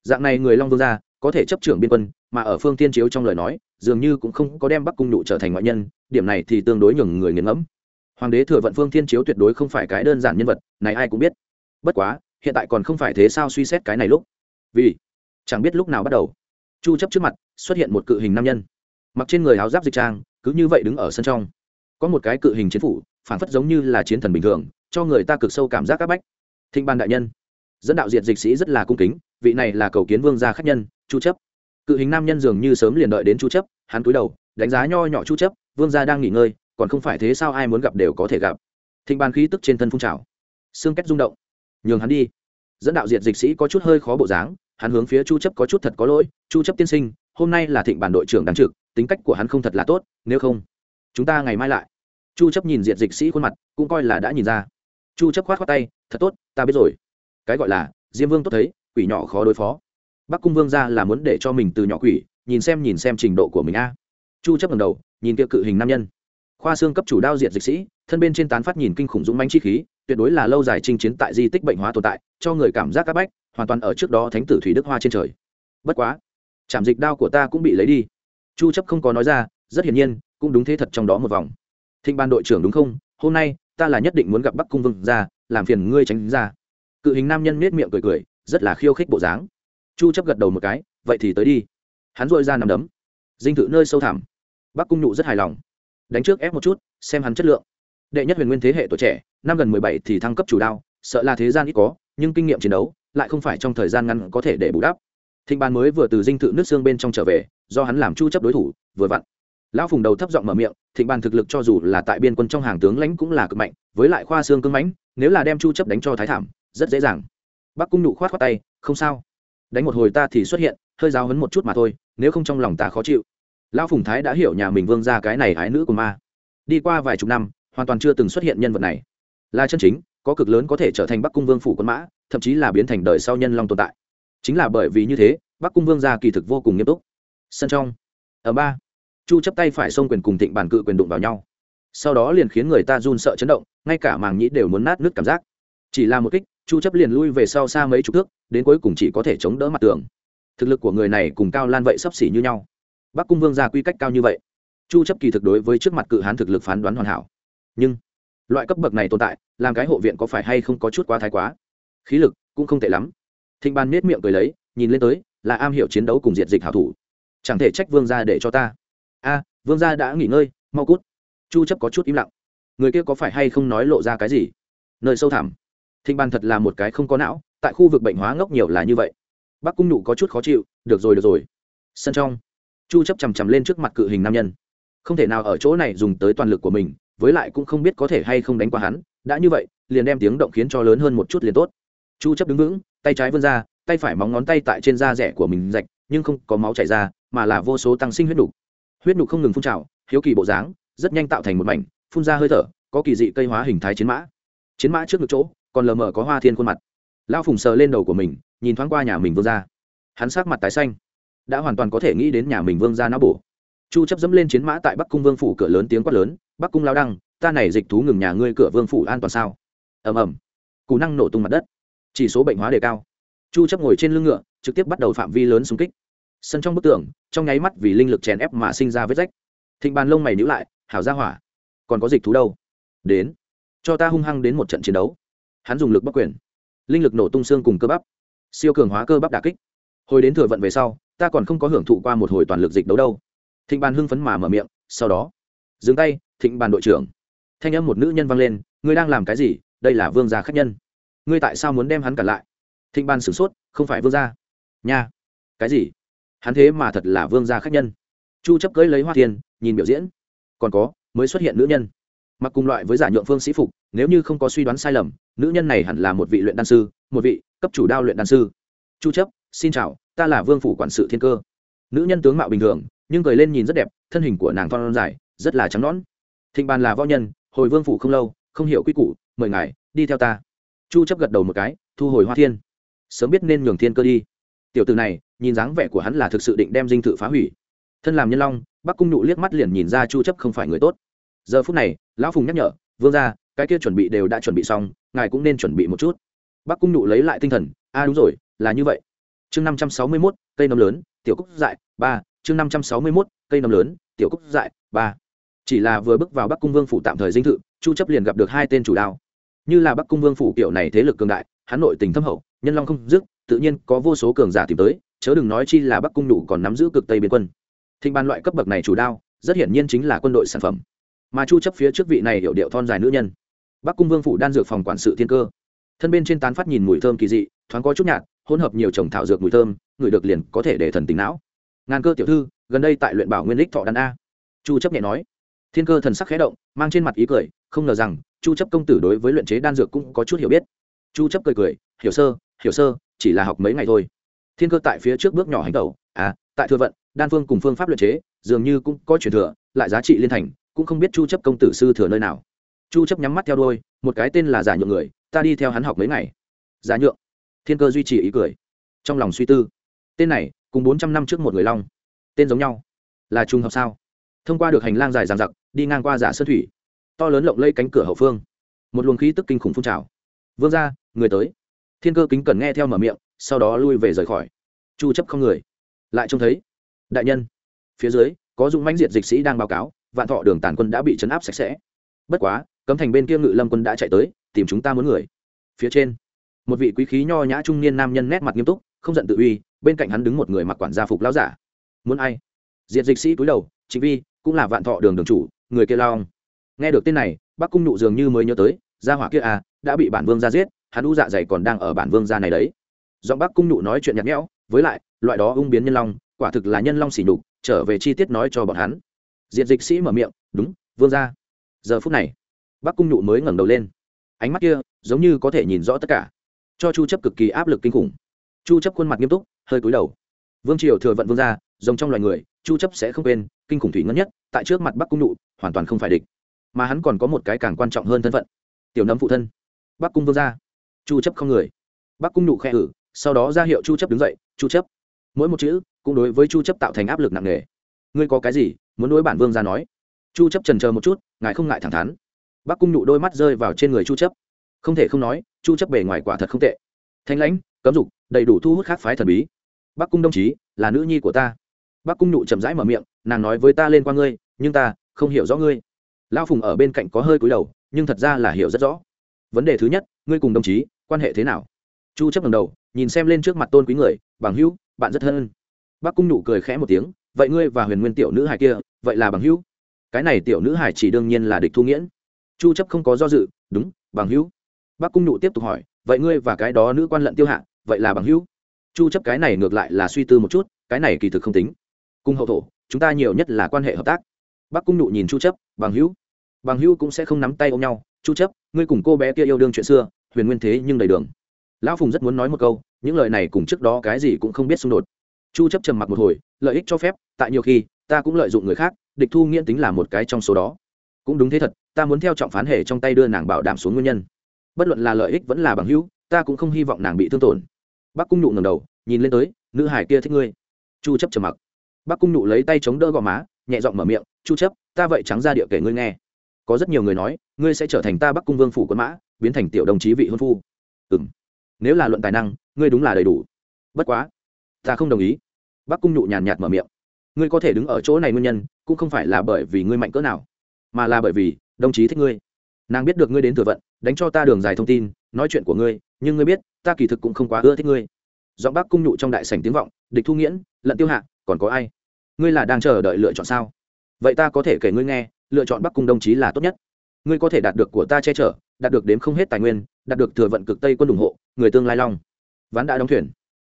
dạng này người long vương gia có thể chấp trưởng biên quân, mà ở phương tiên chiếu trong lời nói, dường như cũng không có đem bắc cung nụ trở thành ngoại nhân, điểm này thì tương đối nhường người nghiền ngẫm. Hoàng đế thừa vận phương thiên chiếu tuyệt đối không phải cái đơn giản nhân vật, này ai cũng biết. Bất quá, hiện tại còn không phải thế sao suy xét cái này lúc? Vì, chẳng biết lúc nào bắt đầu. Chu chấp trước mặt, xuất hiện một cự hình nam nhân. Mặc trên người áo giáp dịch trang, cứ như vậy đứng ở sân trong. Có một cái cự hình chiến phủ phản phất giống như là chiến thần bình thường, cho người ta cực sâu cảm giác các bách. Thịnh ban đại nhân, dẫn đạo diệt dịch sĩ rất là cung kính vị này là cầu kiến vương gia khách nhân, chu chấp. Cự hình nam nhân dường như sớm liền đợi đến chu chấp, hắn cúi đầu, đánh giá nho nhỏ chu chấp, vương gia đang nghỉ ngơi, còn không phải thế sao ai muốn gặp đều có thể gặp. Thịnh bàn khí tức trên thân phun trào. Xương kết rung động. Nhường hắn đi. Dẫn đạo diệt dịch sĩ có chút hơi khó bộ dáng, hắn hướng phía chu chấp có chút thật có lỗi, chu chấp tiên sinh, hôm nay là thịnh bản đội trưởng đáng trực, tính cách của hắn không thật là tốt, nếu không, chúng ta ngày mai lại. Chu chấp nhìn diệt dịch sĩ khuôn mặt, cũng coi là đã nhìn ra. Chu chấp khoát khoát tay, thật tốt, ta biết rồi. Cái gọi là diêm vương tốt thấy quỷ nhỏ khó đối phó. Bắc cung vương ra là muốn để cho mình từ nhỏ quỷ, nhìn xem nhìn xem trình độ của mình a. Chu chấp ngẩng đầu, nhìn kia cự hình nam nhân. Khoa xương cấp chủ đao diệt dịch sĩ, thân bên trên tán phát nhìn kinh khủng dũng mãnh chi khí, tuyệt đối là lâu dài chinh chiến tại di tích bệnh hóa tồn tại, cho người cảm giác các bách, hoàn toàn ở trước đó thánh tử thủy đức hoa trên trời. Bất quá chạm dịch đao của ta cũng bị lấy đi. Chu chấp không có nói ra, rất hiển nhiên, cũng đúng thế thật trong đó một vòng. Thịnh ban đội trưởng đúng không? Hôm nay, ta là nhất định muốn gặp bắc cung vương ra, làm phiền ngươi tránh ra. Cự hình nam nhân nết miệng cười cười rất là khiêu khích bộ dáng. Chu chấp gật đầu một cái, vậy thì tới đi. Hắn dội ra nằm đấm. Dinh thự nơi sâu thẳm. Bắc cung nhụ rất hài lòng. Đánh trước ép một chút, xem hắn chất lượng. Đệ nhất huyền nguyên thế hệ tuổi trẻ, năm gần 17 thì thăng cấp chủ đao, sợ là thế gian ít có, nhưng kinh nghiệm chiến đấu lại không phải trong thời gian ngắn có thể để bù đắp. Thịnh bàn mới vừa từ dinh thự nước xương bên trong trở về, do hắn làm chu chấp đối thủ, vừa vặn. Lão phùng đầu thấp giọng mở miệng, thịnh bàn thực lực cho dù là tại biên quân trong hàng tướng lãnh cũng là cực mạnh, với lại khoa xương cứng mãnh, nếu là đem chu chấp đánh cho thái thảm, rất dễ dàng bắc cung nụ khoát khoát tay, không sao. Đánh một hồi ta thì xuất hiện, hơi giáo hấn một chút mà thôi, nếu không trong lòng ta khó chịu. Lão phùng thái đã hiểu nhà mình vương ra cái này ái nữ của ma. Đi qua vài chục năm, hoàn toàn chưa từng xuất hiện nhân vật này. Là chân chính, có cực lớn có thể trở thành bắc cung vương phủ quân mã, thậm chí là biến thành đời sau nhân long tồn tại. Chính là bởi vì như thế, bắc cung vương gia kỳ thực vô cùng nghiêm túc. Sân trong, ở ba, chu chấp tay phải xông quyền cùng thịnh bản cự quyền đụng vào nhau. Sau đó liền khiến người ta run sợ chấn động, ngay cả màng nhĩ đều muốn nát nước cảm giác. Chỉ là một kích chu chấp liền lui về sau xa mấy chục thước, đến cuối cùng chỉ có thể chống đỡ mặt tường. Thực lực của người này cùng cao lan vậy sắp xỉ như nhau. Bắc cung vương gia quy cách cao như vậy. Chu chấp kỳ thực đối với trước mặt cự hán thực lực phán đoán hoàn hảo. Nhưng, loại cấp bậc này tồn tại, làm cái hộ viện có phải hay không có chút quá thái quá? Khí lực cũng không tệ lắm. Thịnh ban nết miệng cười lấy, nhìn lên tới, là am hiểu chiến đấu cùng diệt dịch hảo thủ. Chẳng thể trách vương gia để cho ta. A, vương gia đã nghỉ ngơi, mau cút. Chu chấp có chút im lặng. Người kia có phải hay không nói lộ ra cái gì? Nơi sâu thẳm thịnh ban thật là một cái không có não, tại khu vực bệnh hóa ngốc nhiều là như vậy. Bác cung nụ có chút khó chịu, được rồi được rồi. Sân trong, chu chấp chằm chằm lên trước mặt cự hình nam nhân. Không thể nào ở chỗ này dùng tới toàn lực của mình, với lại cũng không biết có thể hay không đánh qua hắn. Đã như vậy, liền đem tiếng động khiến cho lớn hơn một chút liền tốt. Chu chấp đứng vững, tay trái vươn ra, tay phải móng ngón tay tại trên da rẻ của mình rạch, nhưng không có máu chảy ra, mà là vô số tăng sinh huyết nục. Huyết nục không ngừng phun trào, hiếu kỳ bộ dáng, rất nhanh tạo thành một mảnh, phun ra hơi thở, có kỳ dị cây hóa hình thái chiến mã. Chiến mã trước ngực chỗ còn lờ mờ có hoa thiên khuôn mặt. Lão phùng sờ lên đầu của mình, nhìn thoáng qua nhà mình vương ra hắn sát mặt tái xanh. Đã hoàn toàn có thể nghĩ đến nhà mình vương ra não bổ. Chu chấp dẫm lên chiến mã tại bắc cung vương phủ cửa lớn tiếng quát lớn, bắc cung lao đăng, ta này dịch thú ngừng nhà ngươi cửa vương phủ an toàn sao? Ầm ầm. Cú năng nổ tung mặt đất. Chỉ số bệnh hóa đề cao. Chu chấp ngồi trên lưng ngựa, trực tiếp bắt đầu phạm vi lớn xung kích. Sân trong bức tường, trong nháy mắt vì linh lực chèn ép mà sinh ra vết rách. Thịnh bàn lông mày nhíu lại, hảo ra hỏa, còn có dịch thú đâu? Đến, cho ta hung hăng đến một trận chiến đấu hắn dùng lực bắc quyền. Linh lực nổ tung xương cùng cơ bắp. Siêu cường hóa cơ bắp đả kích. Hồi đến thừa vận về sau, ta còn không có hưởng thụ qua một hồi toàn lực dịch đấu đâu. Thịnh bàn hưng phấn mà mở miệng, sau đó, dừng tay, thịnh bàn đội trưởng. Thanh âm một nữ nhân vang lên, ngươi đang làm cái gì? Đây là vương gia khách nhân. Ngươi tại sao muốn đem hắn cản lại? Thịnh bàn sửng sốt, không phải vương gia. Nha. Cái gì? Hắn thế mà thật là vương gia khách nhân. Chu chấp cưới lấy hoa thiên nhìn biểu diễn. Còn có, mới xuất hiện nữ nhân. Mặc cùng loại với giả nhượng phương sĩ phục, nếu như không có suy đoán sai lầm nữ nhân này hẳn là một vị luyện đan sư, một vị cấp chủ đao luyện đan sư. Chu chấp, xin chào, ta là vương phủ quản sự thiên cơ. Nữ nhân tướng mạo bình thường, nhưng cười lên nhìn rất đẹp, thân hình của nàng thon dài, rất là trắng nõn. Thịnh bàn là võ nhân, hồi vương phủ không lâu, không hiểu quy củ, mời ngài, đi theo ta. Chu chấp gật đầu một cái, thu hồi hoa thiên. Sớm biết nên nhường thiên cơ đi. Tiểu tử này, nhìn dáng vẻ của hắn là thực sự định đem dinh thự phá hủy. Thân làm nhân long, bắc cung nụ liếc mắt liền nhìn ra chu chấp không phải người tốt. Giờ phút này, lão phùng nhắc nhở, vương gia cái kia chuẩn bị đều đã chuẩn bị xong ngài cũng nên chuẩn bị một chút. Bắc cung nụ lấy lại tinh thần a đúng rồi là như vậy. Chương 561, cây nấm lớn tiểu cúc dại ba. Chương 561, cây nấm lớn tiểu cúc dại ba. Chỉ là vừa bước vào bắc cung vương phủ tạm thời dinh thự chu chấp liền gặp được hai tên chủ đao như là bắc cung vương phủ kiểu này thế lực cường đại hắn nội tình thâm hậu nhân long không dứt tự nhiên có vô số cường giả tìm tới chớ đừng nói chi là bắc cung nụ còn nắm giữ cực tây biên quân. Thịnh ban loại cấp bậc này chủ đao rất hiển nhiên chính là quân đội sản phẩm. Mà chu chấp phía trước vị này hiểu điệu thon dài nữ nhân bắc cung vương phủ đan dược phòng quản sự thiên cơ. Thân bên trên tán phát nhìn mùi thơm kỳ dị, thoáng có chút nhạt, hỗn hợp nhiều trồng thảo dược mùi thơm, người được liền có thể để thần tính não. Ngàn cơ tiểu thư, gần đây tại luyện bảo nguyên đích thọ đan a. Chu chấp nhẹ nói. Thiên cơ thần sắc khẽ động, mang trên mặt ý cười, không ngờ rằng, chu chấp công tử đối với luyện chế đan dược cũng có chút hiểu biết. Chu chấp cười cười, hiểu sơ hiểu sơ, chỉ là học mấy ngày thôi. Thiên cơ tại phía trước bước nhỏ hành tẩu à tại thừa vận, đan phương cùng phương pháp luyện chế, dường như cũng có truyền thừa, lại giá trị liên thành, cũng không biết chu chấp công tử sư thừa nơi nào chu chấp nhắm mắt theo đuôi, một cái tên là giả nhượng người, ta đi theo hắn học mấy ngày. Giả nhượng. Thiên cơ duy trì ý cười. Trong lòng suy tư, tên này cùng 400 năm trước một người long, tên giống nhau. Là trùng hợp sao? Thông qua được hành lang dài dằng dặc, đi ngang qua giả sơn thủy. To lớn lộng lây cánh cửa hậu phương. Một luồng khí tức kinh khủng phun trào. Vương ra người tới. Thiên cơ kính cẩn nghe theo mở miệng, sau đó lui về rời khỏi. Chu chấp không người. Lại trông thấy. Đại nhân. Phía dưới, có dụng mãnh diệt dịch sĩ đang báo cáo, vạn thọ đường tàn quân đã bị chấn áp sạch sẽ. Bất quá cấm thành bên kia ngự lâm quân đã chạy tới, tìm chúng ta muốn người. Phía trên, một vị quý khí nho nhã trung niên nam nhân nét mặt nghiêm túc, không giận tự uy, bên cạnh hắn đứng một người mặc quản gia phục lão giả. Muốn ai? Diệt dịch sĩ cúi đầu chính vi, cũng là vạn thọ đường đường chủ, người kia lao nghe được tên này, bắc cung nụ dường như mới nhớ tới, gia hỏa kia à đã bị bản vương ra giết, hắn u dạ dày còn đang ở bản vương gia này đấy. Giọng bắc cung nụ nói chuyện nhạt nhẽo, với lại, loại đó ung biến nhân long, quả thực là nhân long xỉ nhục, trở về chi tiết nói cho bọn hắn. Diệt dịch sĩ mở miệng, đúng, vương gia. Giờ phút này bắc cung nụ mới ngẩng đầu lên. Ánh mắt kia giống như có thể nhìn rõ tất cả. Cho chu chấp cực kỳ áp lực kinh khủng. Chu chấp khuôn mặt nghiêm túc, hơi cúi đầu. Vương triều thừa vận vương gia, rồng trong loài người, chu chấp sẽ không quên, kinh khủng thủy ngân nhất, tại trước mặt bắc cung nụ hoàn toàn không phải địch. Mà hắn còn có một cái càng quan trọng hơn thân phận, tiểu nấm phụ thân. Bắc cung vương gia. Chu chấp không người. Bắc cung nụ khẽ ử sau đó ra hiệu chu chấp đứng dậy, chu chấp. Mỗi một chữ cũng đối với chu chấp tạo thành áp lực nặng nề. Ngươi có cái gì muốn đối bản vương gia nói? Chu chấp trần chờ một chút, ngài không ngại thẳng thắn bắc cung nụ đôi mắt rơi vào trên người chu chấp. Không thể không nói, chu chấp bề ngoài quả thật không tệ. Thanh lãnh, cấm dục, đầy đủ thu hút khác phái thần bí. Bắc cung đồng chí, là nữ nhi của ta. Bắc cung nụ chậm rãi mở miệng, nàng nói với ta lên qua ngươi, nhưng ta không hiểu rõ ngươi. Lao phùng ở bên cạnh có hơi cúi đầu, nhưng thật ra là hiểu rất rõ. Vấn đề thứ nhất, ngươi cùng đồng chí, quan hệ thế nào? Chu chấp ngẩng đầu, nhìn xem lên trước mặt tôn quý người, bằng hữu, bạn rất thân. Bác cung nụ cười khẽ một tiếng, vậy ngươi và huyền nguyên tiểu nữ hài kia, vậy là bằng hữu? Cái này tiểu nữ hài chỉ đương nhiên là địch thu nghiễn chu chấp không có do dự, đúng, bằng hữu. Bác cung nụ tiếp tục hỏi, vậy ngươi và cái đó nữ quan lận tiêu hạ, vậy là bằng hữu? Chu chấp cái này ngược lại là suy tư một chút, cái này kỳ thực không tính. Cung hậu thổ, chúng ta nhiều nhất là quan hệ hợp tác. Bác cung nụ nhìn chu chấp, bằng hữu. Bằng hữu cũng sẽ không nắm tay ôm nhau, chu chấp, ngươi cùng cô bé kia yêu đương chuyện xưa, huyền nguyên thế nhưng đầy đường. Lão phùng rất muốn nói một câu, những lời này cùng trước đó cái gì cũng không biết xung đột. Chu chấp trầm mặc một hồi, lợi ích cho phép, tại nhiều khi, ta cũng lợi dụng người khác, địch thu nghiễn tính là một cái trong số đó cũng đúng thế thật, ta muốn theo trọng phán hệ trong tay đưa nàng bảo đảm xuống nguyên nhân. Bất luận là lợi ích vẫn là bằng hữu, ta cũng không hy vọng nàng bị thương tổn. Bác cung nụ ngầm đầu, nhìn lên tới, nữ hải kia thích ngươi. Chu chấp trầm mặc. Bác cung nụ lấy tay chống đỡ gò má, nhẹ giọng mở miệng, chu chấp, ta vậy trắng ra địa kể ngươi nghe. Có rất nhiều người nói, ngươi sẽ trở thành ta bắc cung vương phủ quân mã, biến thành tiểu đồng chí vị hôn phu. Ừm. Nếu là luận tài năng, ngươi đúng là đầy đủ. Bất quá, ta không đồng ý. Bác cung nhụ nhàn nhạt mở miệng. Ngươi có thể đứng ở chỗ này nguyên nhân, cũng không phải là bởi vì ngươi mạnh cỡ nào mà là bởi vì, đồng chí thích ngươi. Nàng biết được ngươi đến thừa vận, đánh cho ta đường dài thông tin, nói chuyện của ngươi, nhưng ngươi biết, ta kỳ thực cũng không quá ưa thích ngươi. Giọng bác cung nhụ trong đại sảnh tiếng vọng, địch thu nghiễn, lận tiêu hạ, còn có ai? Ngươi là đang chờ đợi lựa chọn sao? Vậy ta có thể kể ngươi nghe, lựa chọn bắc cung đồng chí là tốt nhất. Ngươi có thể đạt được của ta che chở, đạt được đếm không hết tài nguyên, đạt được thừa vận cực tây quân ủng hộ, người tương lai long. Ván đã đóng thuyền.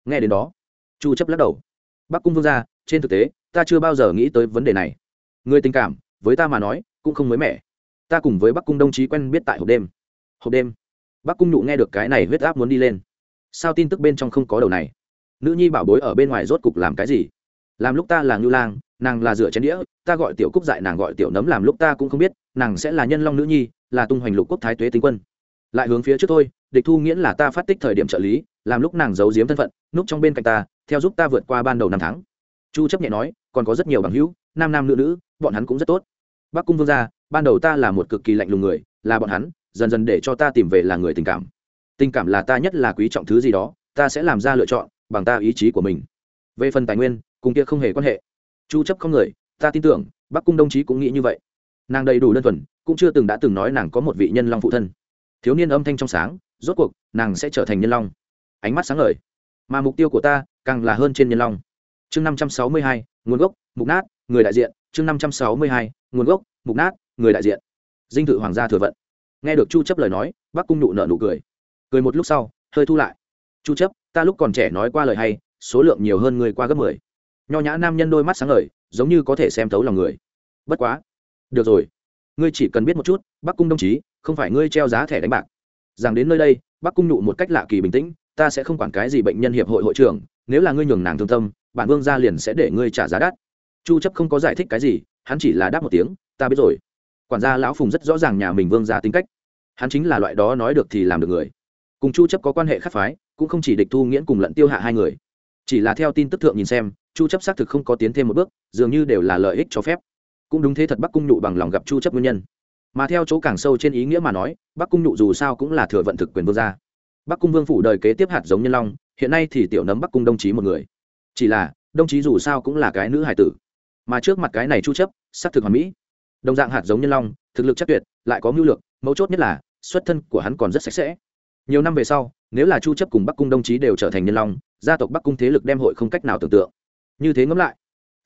Nghe đến đó, chu chấp lắc đầu. Bắc cung vương gia, trên thực tế, ta chưa bao giờ nghĩ tới vấn đề này. Ngươi tình cảm, với ta mà nói cũng không mới mẻ. Ta cùng với bắc cung đồng chí quen biết tại hộp đêm. Hộp đêm. Bắc cung nhụ nghe được cái này huyết áp muốn đi lên. Sao tin tức bên trong không có đầu này? Nữ nhi bảo bối ở bên ngoài rốt cục làm cái gì? Làm lúc ta là ngưu lang, nàng là rửa chén đĩa, ta gọi tiểu cúc dại, nàng gọi tiểu nấm, làm lúc ta cũng không biết, nàng sẽ là nhân long nữ nhi, là tung hoành lục quốc thái tuế tinh quân. Lại hướng phía trước thôi, địch thu nghiễn là ta phát tích thời điểm trợ lý, làm lúc nàng giấu giếm thân phận, núp trong bên cạnh ta, theo giúp ta vượt qua ban đầu năm tháng. Chu chấp nhẹ nói, còn có rất nhiều bằng hữu, nam nam nữ nữ, bọn hắn cũng rất tốt bắc cung vương gia ban đầu ta là một cực kỳ lạnh lùng người là bọn hắn dần dần để cho ta tìm về là người tình cảm. Tình cảm là ta nhất là quý trọng thứ gì đó ta sẽ làm ra lựa chọn bằng ta ý chí của mình. Về phần tài nguyên cùng kia không hề quan hệ. Chu chấp không người ta tin tưởng bắc cung đồng chí cũng nghĩ như vậy. Nàng đầy đủ đơn thuần cũng chưa từng đã từng nói nàng có một vị nhân long phụ thân. Thiếu niên âm thanh trong sáng rốt cuộc nàng sẽ trở thành nhân long. Ánh mắt sáng ngời. Mà mục tiêu của ta càng là hơn trên nhân long. Chương 562, nguồn gốc mục nát người đại diện chương 562, nguồn gốc, mục nát, người đại diện. Dinh thự hoàng gia thừa vận. Nghe được chu chấp lời nói, bắc cung nụ nở nụ cười. Cười một lúc sau, hơi thu lại. Chu chấp, ta lúc còn trẻ nói qua lời hay, số lượng nhiều hơn người qua gấp 10 nho nhã nam nhân đôi mắt sáng ngời, giống như có thể xem thấu lòng người. Bất quá. Được rồi. Ngươi chỉ cần biết một chút, bắc cung đồng chí, không phải ngươi treo giá thẻ đánh bạc. Rằng đến nơi đây, bắc cung nụ một cách lạ kỳ bình tĩnh, ta sẽ không quản cái gì bệnh nhân hiệp hội hội trưởng, nếu là ngươi nhường nàng thương tâm, bản vương gia liền sẽ để ngươi trả giá đắt. Chu chấp không có giải thích cái gì hắn chỉ là đáp một tiếng, ta biết rồi. Quản gia lão phùng rất rõ ràng nhà mình vương gia tính cách. Hắn chính là loại đó nói được thì làm được người. Cùng chu chấp có quan hệ khác phái, cũng không chỉ địch thu nghiễn cùng lận tiêu hạ hai người. Chỉ là theo tin tức thượng nhìn xem, chu chấp xác thực không có tiến thêm một bước, dường như đều là lợi ích cho phép. Cũng đúng thế thật bắc cung nhụ bằng lòng gặp chu chấp nguyên nhân. Mà theo chỗ càng sâu trên ý nghĩa mà nói, bắc cung nhụ dù sao cũng là thừa vận thực quyền vương gia. Bắc cung vương phủ đời kế tiếp hạt giống nhân long, hiện nay thì tiểu nấm bắc cung đồng chí một người. Chỉ là đồng chí dù sao cũng là cái nữ hải tử mà trước mặt cái này chu chấp, sắc thực hoàn mỹ. Đồng dạng hạt giống nhân long, thực lực chắc tuyệt, lại có mưu lược, mấu chốt nhất là, xuất thân của hắn còn rất sạch sẽ. Nhiều năm về sau, nếu là chu chấp cùng bắc cung đồng chí đều trở thành nhân long, gia tộc bắc cung thế lực đem hội không cách nào tưởng tượng. Như thế ngẫm lại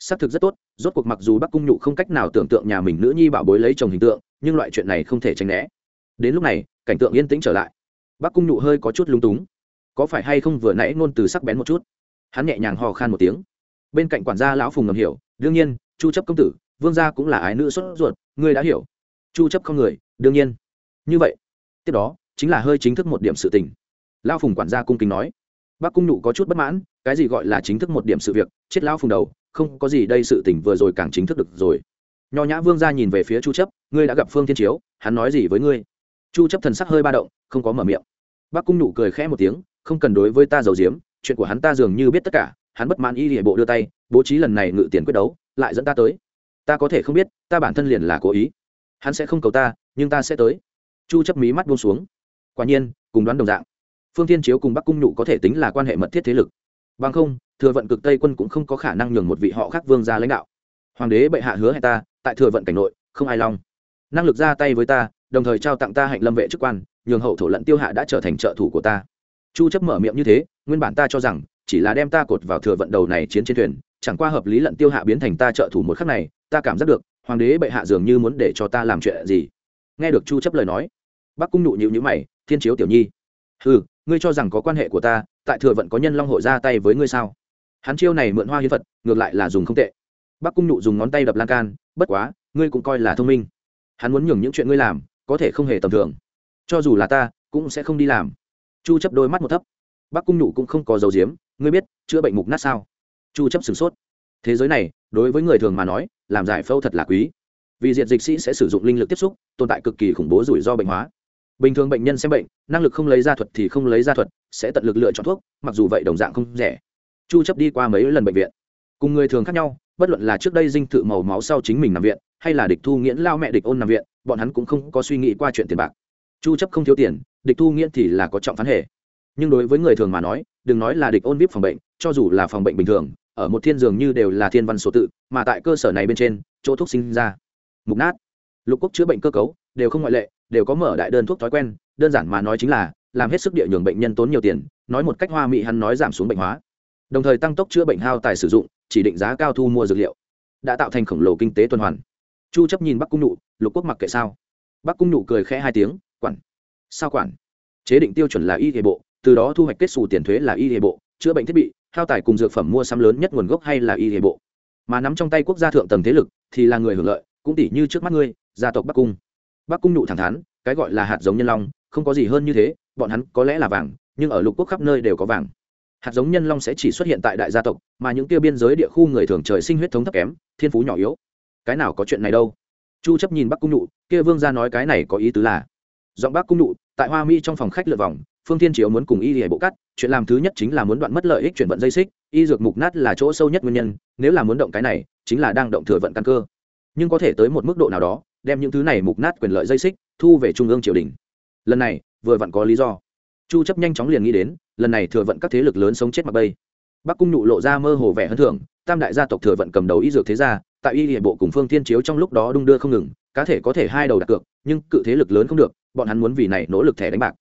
xác thực rất tốt, rốt cuộc mặc dù bắc cung nhụ không cách nào tưởng tượng nhà mình nữ nhi bảo bối lấy chồng hình tượng, nhưng loại chuyện này không thể tránh né. Đến lúc này, cảnh tượng yên tĩnh trở lại. Bắc cung nhụ hơi có chút lung túng. Có phải hay không vừa nãy ngôn từ sắc bén một chút? Hắn nhẹ nhàng hò khan một tiếng. Bên cạnh quản gia lão phùng ngầm hiểu đương nhiên, chu chấp công tử, vương gia cũng là ái nữ xuất ruột, ngươi đã hiểu. Chu chấp không người, đương nhiên. Như vậy, tiếp đó, chính là hơi chính thức một điểm sự tình. Lão phùng quản gia cung kính nói. Bác cung nụ có chút bất mãn, cái gì gọi là chính thức một điểm sự việc, chết lão phùng đầu, không có gì đây sự tình vừa rồi càng chính thức được rồi. Nho nhã vương gia nhìn về phía chu chấp, ngươi đã gặp phương thiên chiếu, hắn nói gì với ngươi? Chu chấp thần sắc hơi ba động, không có mở miệng. Bác cung nụ cười khẽ một tiếng, không cần đối với ta giấu giếm, chuyện của hắn ta dường như biết tất cả hắn bất mãn y hệ bộ đưa tay, bố trí lần này ngự tiền quyết đấu, lại dẫn ta tới. Ta có thể không biết, ta bản thân liền là cố ý. Hắn sẽ không cầu ta, nhưng ta sẽ tới. Chu chấp mí mắt buông xuống. Quả nhiên, cùng đoán đồng dạng. Phương thiên chiếu cùng bắc cung nhụ có thể tính là quan hệ mật thiết thế lực. Bằng không, thừa vận cực tây quân cũng không có khả năng nhường một vị họ khác vương ra lãnh đạo. Hoàng đế bệ hạ hứa hẹn ta, tại thừa vận cảnh nội, không ai long. Năng lực ra tay với ta, đồng thời trao tặng ta hạnh lâm vệ chức quan, nhường hậu thổ lận tiêu hạ đã trở thành trợ thủ của ta. Chu chấp mở miệng như thế, nguyên bản ta cho rằng chỉ là đem ta cột vào thừa vận đầu này chiến trên thuyền, chẳng qua hợp lý lận tiêu hạ biến thành ta trợ thủ một khắc này, ta cảm giác được, hoàng đế bệ hạ dường như muốn để cho ta làm chuyện gì. Nghe được chu chấp lời nói, bắc cung nụ nhịu nhữ mày, thiên chiếu tiểu nhi ừ ngươi cho rằng có quan hệ của ta, tại thừa vận có nhân long hội ra tay với ngươi sao? Hắn chiêu này mượn hoa hiến vật ngược lại là dùng không tệ. Bắc cung nụ dùng ngón tay đập lan can, bất quá, ngươi cũng coi là thông minh. Hắn muốn nhường những chuyện ngươi làm, có thể không hề tầm thường. Cho dù là ta, cũng sẽ không đi làm. Chu chấp đôi mắt một thấp. Bắc cung nụ cũng không có dấu diếm ngươi biết chữa bệnh mục nát sao? Chu chấp sửng sốt. Thế giới này, đối với người thường mà nói, làm giải phẫu thật là quý. Vì diện dịch sĩ sẽ sử dụng linh lực tiếp xúc, tồn tại cực kỳ khủng bố rủi ro bệnh hóa. Bình thường bệnh nhân xem bệnh, năng lực không lấy ra thuật thì không lấy ra thuật, sẽ tận lực lựa chọn thuốc, mặc dù vậy đồng dạng không rẻ. Chu chấp đi qua mấy lần bệnh viện. Cùng người thường khác nhau, bất luận là trước đây dinh thự màu máu sau chính mình nằm viện, hay là địch thu nghiễn lao mẹ địch ôn nằm viện, bọn hắn cũng không có suy nghĩ qua chuyện tiền bạc. Chu chấp không thiếu tiền, địch thu nghiễn thì là có trọng phán hệ. Nhưng đối với người thường mà nói đừng nói là địch ôn vip phòng bệnh, cho dù là phòng bệnh bình thường, ở một thiên dường như đều là thiên văn số tự, mà tại cơ sở này bên trên, chỗ thuốc sinh ra. Mục nát. Lục quốc chữa bệnh cơ cấu, đều không ngoại lệ, đều có mở đại đơn thuốc thói quen, đơn giản mà nói chính là, làm hết sức địa nhường bệnh nhân tốn nhiều tiền, nói một cách hoa mỹ hắn nói giảm xuống bệnh hóa. Đồng thời tăng tốc chữa bệnh hao tài sử dụng, chỉ định giá cao thu mua dược liệu. Đã tạo thành khổng lồ kinh tế tuần hoàn. Chu chấp nhìn bắc cung nụ, lục quốc mặc kệ sao? Bắc cung nụ cười khẽ hai tiếng, quản. Sao quản? Chế định tiêu chuẩn là y thể bộ từ đó thu hoạch kết xù tiền thuế là y hệ bộ, chữa bệnh thiết bị, hao tài cùng dược phẩm mua sắm lớn nhất nguồn gốc hay là y hệ bộ. Mà nắm trong tay quốc gia thượng tầng thế lực thì là người hưởng lợi, cũng tỷ như trước mắt ngươi, gia tộc bắc cung. Bắc cung nụ thẳng thắn, cái gọi là hạt giống nhân long, không có gì hơn như thế, bọn hắn có lẽ là vàng, nhưng ở lục quốc khắp nơi đều có vàng. Hạt giống nhân long sẽ chỉ xuất hiện tại đại gia tộc, mà những kia biên giới địa khu người thường trời sinh huyết thống thấp kém, thiên phú nhỏ yếu. Cái nào có chuyện này đâu? Chu chấp nhìn bắc cung nụ, kia vương gia nói cái này có ý tứ là. Giọng bắc cung nụ, tại hoa mỹ trong phòng khách lượt vòng phương thiên chiếu muốn cùng y hệ bộ cắt, chuyện làm thứ nhất chính là muốn đoạn mất lợi ích chuyển vận dây xích, y dược mục nát là chỗ sâu nhất nguyên nhân, nếu là muốn động cái này, chính là đang động thừa vận căn cơ. Nhưng có thể tới một mức độ nào đó, đem những thứ này mục nát quyền lợi dây xích thu về trung ương triều đình. Lần này, vừa vặn có lý do. Chu chấp nhanh chóng liền nghĩ đến, lần này thừa vận các thế lực lớn sống chết mặc bay. Bắc cung nhụ lộ ra mơ hồ vẻ hơn thường tam đại gia tộc thừa vận cầm đầu y dược thế gia, tại y hệ bộ cùng phương thiên chiếu trong lúc đó đung đưa không ngừng, cá thể có thể hai đầu đặt cược, nhưng cự thế lực lớn không được, bọn hắn muốn vì này nỗ lực thẻ đánh bạc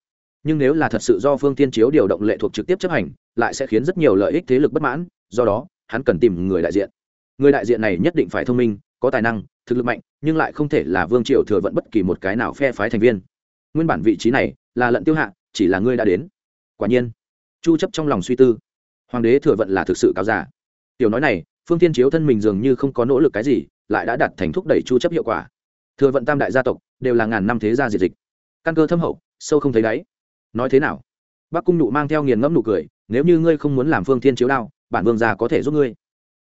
nhưng nếu là thật sự do phương thiên chiếu điều động lệ thuộc trực tiếp chấp hành, lại sẽ khiến rất nhiều lợi ích thế lực bất mãn, do đó, hắn cần tìm người đại diện. Người đại diện này nhất định phải thông minh, có tài năng, thực lực mạnh, nhưng lại không thể là vương triều thừa vận bất kỳ một cái nào phe phái thành viên. Nguyên bản vị trí này là lận tiêu hạ, chỉ là ngươi đã đến. Quả nhiên, chu chấp trong lòng suy tư. Hoàng đế thừa vận là thực sự cao giả tiểu nói này, phương thiên chiếu thân mình dường như không có nỗ lực cái gì, lại đã đạt thành thúc đẩy chu chấp hiệu quả. Thừa vận tam đại gia tộc đều là ngàn năm thế gia diệt dịch. Căn cơ thâm hậu, sâu không thấy đáy nói thế nào? Bác cung nụ mang theo nghiền ngẫm nụ cười, nếu như ngươi không muốn làm phương thiên chiếu đao, bản vương gia có thể giúp ngươi.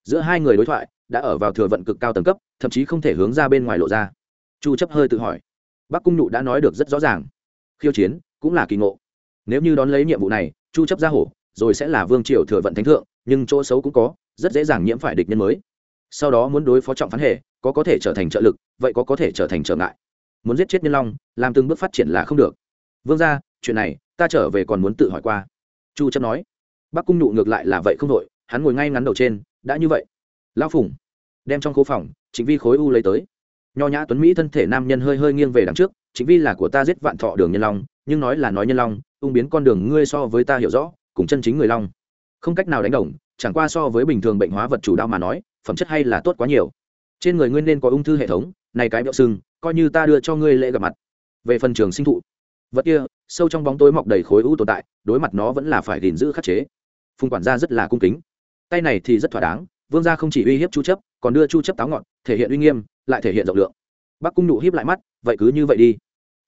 Giữa hai người đối thoại, đã ở vào thừa vận cực cao tầng cấp, thậm chí không thể hướng ra bên ngoài lộ ra. Chu chấp hơi tự hỏi. Bác cung nụ đã nói được rất rõ ràng. Khiêu chiến, cũng là kỳ ngộ. Nếu như đón lấy nhiệm vụ này, chu chấp ra hổ, rồi sẽ là vương triều thừa vận thánh thượng, nhưng chỗ xấu cũng có, rất dễ dàng nhiễm phải địch nhân mới. Sau đó muốn đối phó trọng phán hệ có có thể trở thành trợ lực, vậy có có thể trở thành trở ngại. Muốn giết chết nhân long, làm từng bước phát triển là không được. Vương gia chuyện này, ta trở về còn muốn tự hỏi qua. Chu chấp nói. Bác cung nụ ngược lại là vậy không đội hắn ngồi ngay ngắn đầu trên, đã như vậy, lão phùng, đem trong khu phòng chính vi khối u lấy tới. Nho nhã tuấn mỹ thân thể nam nhân hơi hơi nghiêng về đằng trước chính vi là của ta giết vạn thọ đường nhân long, nhưng nói là nói nhân long, ung biến con đường ngươi so với ta hiểu rõ, cùng chân chính người long. Không cách nào đánh đồng, chẳng qua so với bình thường bệnh hóa vật chủ đau mà nói, phẩm chất hay là tốt quá nhiều. Trên người ngươi nên có ung thư hệ thống, này cái biểu sưng coi như ta đưa cho ngươi lễ gặp mặt. Về phần trường sinh thụ, vật kia sâu trong bóng tối mọc đầy khối u tồn tại, đối mặt nó vẫn là phải gìn giữ khắc chế. Phùng quản gia rất là cung kính. Tay này thì rất thỏa đáng, vương gia không chỉ uy hiếp chu chấp, còn đưa chu chấp táo ngọn, thể hiện uy nghiêm, lại thể hiện rộng lượng. Bác cung nụ hiếp lại mắt, vậy cứ như vậy đi.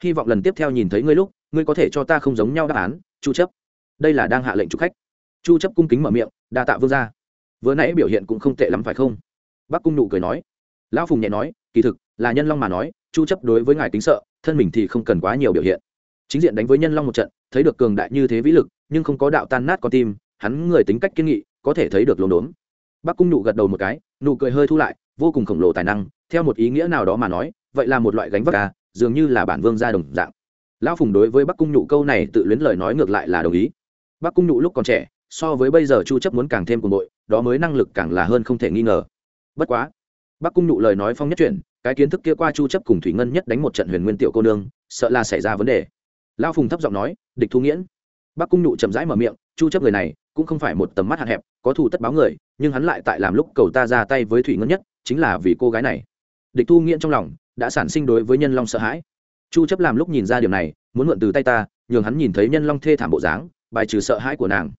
Hy vọng lần tiếp theo nhìn thấy ngươi lúc, ngươi có thể cho ta không giống nhau đáp án, chu chấp. Đây là đang hạ lệnh chủ khách. Chu chấp cung kính mở miệng, đa tạ vương gia. Vừa nãy biểu hiện cũng không tệ lắm phải không? Bác cung nụ cười nói. Lão phùng nhẹ nói, kỳ thực, là nhân long mà nói, chu chấp đối với ngài tính sợ, thân mình thì không cần quá nhiều biểu hiện chính diện đánh với nhân long một trận, thấy được cường đại như thế vĩ lực, nhưng không có đạo tan nát con tim, hắn người tính cách kiên nghị, có thể thấy được lồn đốn. Bác cung nụ gật đầu một cái, nụ cười hơi thu lại, vô cùng khổng lồ tài năng, theo một ý nghĩa nào đó mà nói, vậy là một loại gánh vác ca dường như là bản vương gia đồng dạng. Lão phùng đối với bắc cung nụ câu này tự luyến lời nói ngược lại là đồng ý. Bắc cung nụ lúc còn trẻ, so với bây giờ chu chấp muốn càng thêm cùng bội, đó mới năng lực càng là hơn không thể nghi ngờ. Bất quá, bắc cung nụ lời nói phong nhất chuyển, cái kiến thức kia qua chu chấp cùng thủy ngân nhất đánh một trận huyền nguyên tiểu cô nương, sợ là xảy ra vấn đề lão phùng thấp giọng nói, địch thu nghiễn. Bắc cung nụ chậm rãi mở miệng, chu chấp người này cũng không phải một tầm mắt hạn hẹp, có thù tất báo người, nhưng hắn lại tại làm lúc cầu ta ra tay với thủy ngân nhất, chính là vì cô gái này. Địch thu nghiễn trong lòng đã sản sinh đối với nhân long sợ hãi. Chu chấp làm lúc nhìn ra điều này, muốn mượn từ tay ta, nhường hắn nhìn thấy nhân long thê thảm bộ dáng, bài trừ sợ hãi của nàng.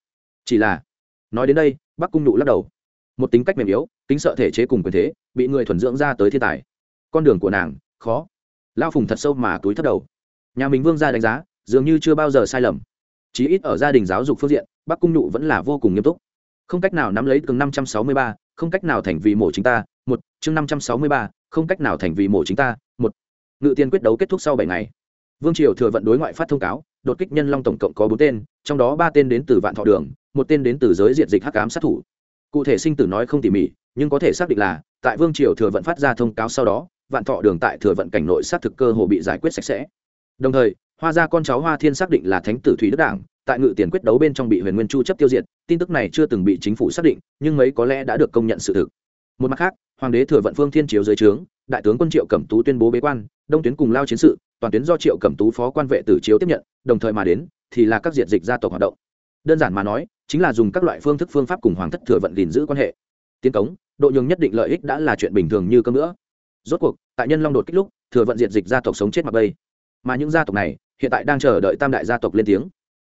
Chỉ là, nói đến đây, bắc cung nụ lắc đầu. Một tính cách mềm yếu tính sợ thể chế cùng quyền thế, bị người thuần dưỡng ra tới thiên tài. Con đường của nàng, khó. Lao phùng thật sâu mà túi thất đầu. Nhà mình vương ra đánh giá dường như chưa bao giờ sai lầm. Chí ít ở gia đình giáo dục phương diện, bắc cung nụ vẫn là vô cùng nghiêm túc. Không cách nào nắm lấy cường năm trăm sáu mươi ba, không cách nào thành vì mổ chính ta, một, chương năm trăm sáu mươi ba, không cách nào thành vì mổ chính ta, một. Ngự tiên quyết đấu kết thúc sau bảy ngày. Vương triều thừa vận đối ngoại phát thông cáo, đột kích nhân long tổng cộng có bốn tên, trong đó ba tên đến từ vạn thọ đường, một tên đến từ giới diện dịch hắc ám sát thủ. Cụ thể sinh tử nói không tỉ mỉ, nhưng có thể xác định là, tại vương triều thừa vận phát ra thông cáo sau đó, vạn thọ đường tại thừa vận cảnh nội sát thực cơ hồ bị giải quyết sạch sẽ. Đồng thời hoa gia con cháu hoa thiên xác định là thánh tử thủy đức đảng, tại ngự tiền quyết đấu bên trong bị huyền nguyên chu chấp tiêu diệt, tin tức này chưa từng bị chính phủ xác định, nhưng mấy có lẽ đã được công nhận sự thực. Một mặt khác, hoàng đế thừa vận phương thiên chiếu dưới trướng, đại tướng quân triệu cẩm tú tuyên bố bế quan, đông tuyến cùng lao chiến sự, toàn tuyến do triệu cẩm tú phó quan vệ tử chiếu tiếp nhận, đồng thời mà đến, thì là các diện dịch gia tộc hoạt động. Đơn giản mà nói, chính là dùng các loại phương thức phương pháp cùng hoàng thất thừa vận gìn giữ quan hệ. Tiến cống, độ nhường nhất định lợi ích đã là chuyện bình thường như cơm nữa. Rốt cuộc, tại nhân long đột kích lúc, thừa vận diện dịch gia tộc sống chết mặc bây mà những gia tộc này hiện tại đang chờ đợi tam đại gia tộc lên tiếng.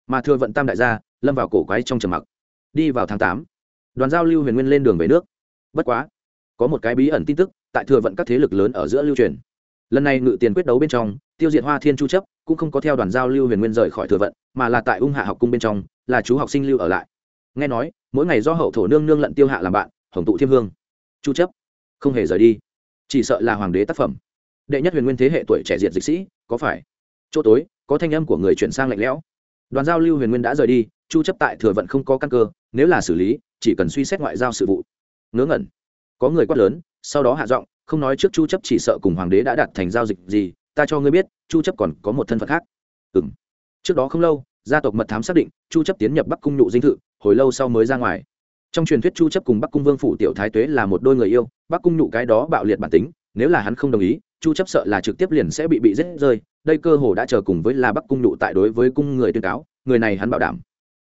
Mà thừa vận tam đại gia, lâm vào cổ quái trong trầm mặc. Đi vào tháng tám, đoàn giao lưu huyền nguyên lên đường về nước. Bất quá, có một cái bí ẩn tin tức, tại thừa vận các thế lực lớn ở giữa lưu truyền. Lần này ngự tiền quyết đấu bên trong, tiêu diệt hoa thiên chu chấp, cũng không có theo đoàn giao lưu huyền nguyên rời khỏi thừa vận, mà là tại ung hạ học cung bên trong, là chú học sinh lưu ở lại. Nghe nói, mỗi ngày do hậu thổ nương nương lận tiêu hạ làm bạn hồng tụ thiêm hương. Chu chấp, không hề rời đi. Chỉ sợ là hoàng đế tác phẩm. Đệ nhất huyền nguyên thế hệ tuổi trẻ diệt dịch sĩ, có phải? Chỗ tối có thanh âm của người chuyển sang lạnh lẽo. Đoàn giao lưu huyền nguyên đã rời đi, chu chấp tại thừa vận không có căn cơ, nếu là xử lý, chỉ cần suy xét ngoại giao sự vụ. Ngớ ngẩn. Có người quát lớn, sau đó hạ giọng, không nói trước chu chấp chỉ sợ cùng hoàng đế đã đạt thành giao dịch gì, ta cho ngươi biết, chu chấp còn có một thân phận khác. Ừm. Trước đó không lâu, gia tộc mật thám xác định, chu chấp tiến nhập bắc cung nhụ dinh thự, hồi lâu sau mới ra ngoài. Trong truyền thuyết chu chấp cùng bắc cung vương phủ tiểu thái tuế là một đôi người yêu, bắc cung nhụ cái đó bạo liệt bản tính, nếu là hắn không đồng ý, chu chấp sợ là trực tiếp liền sẽ bị bị giết rơi đây cơ hồ đã chờ cùng với là bắc cung nhụ tại đối với cung người tuyên cáo, người này hắn bảo đảm.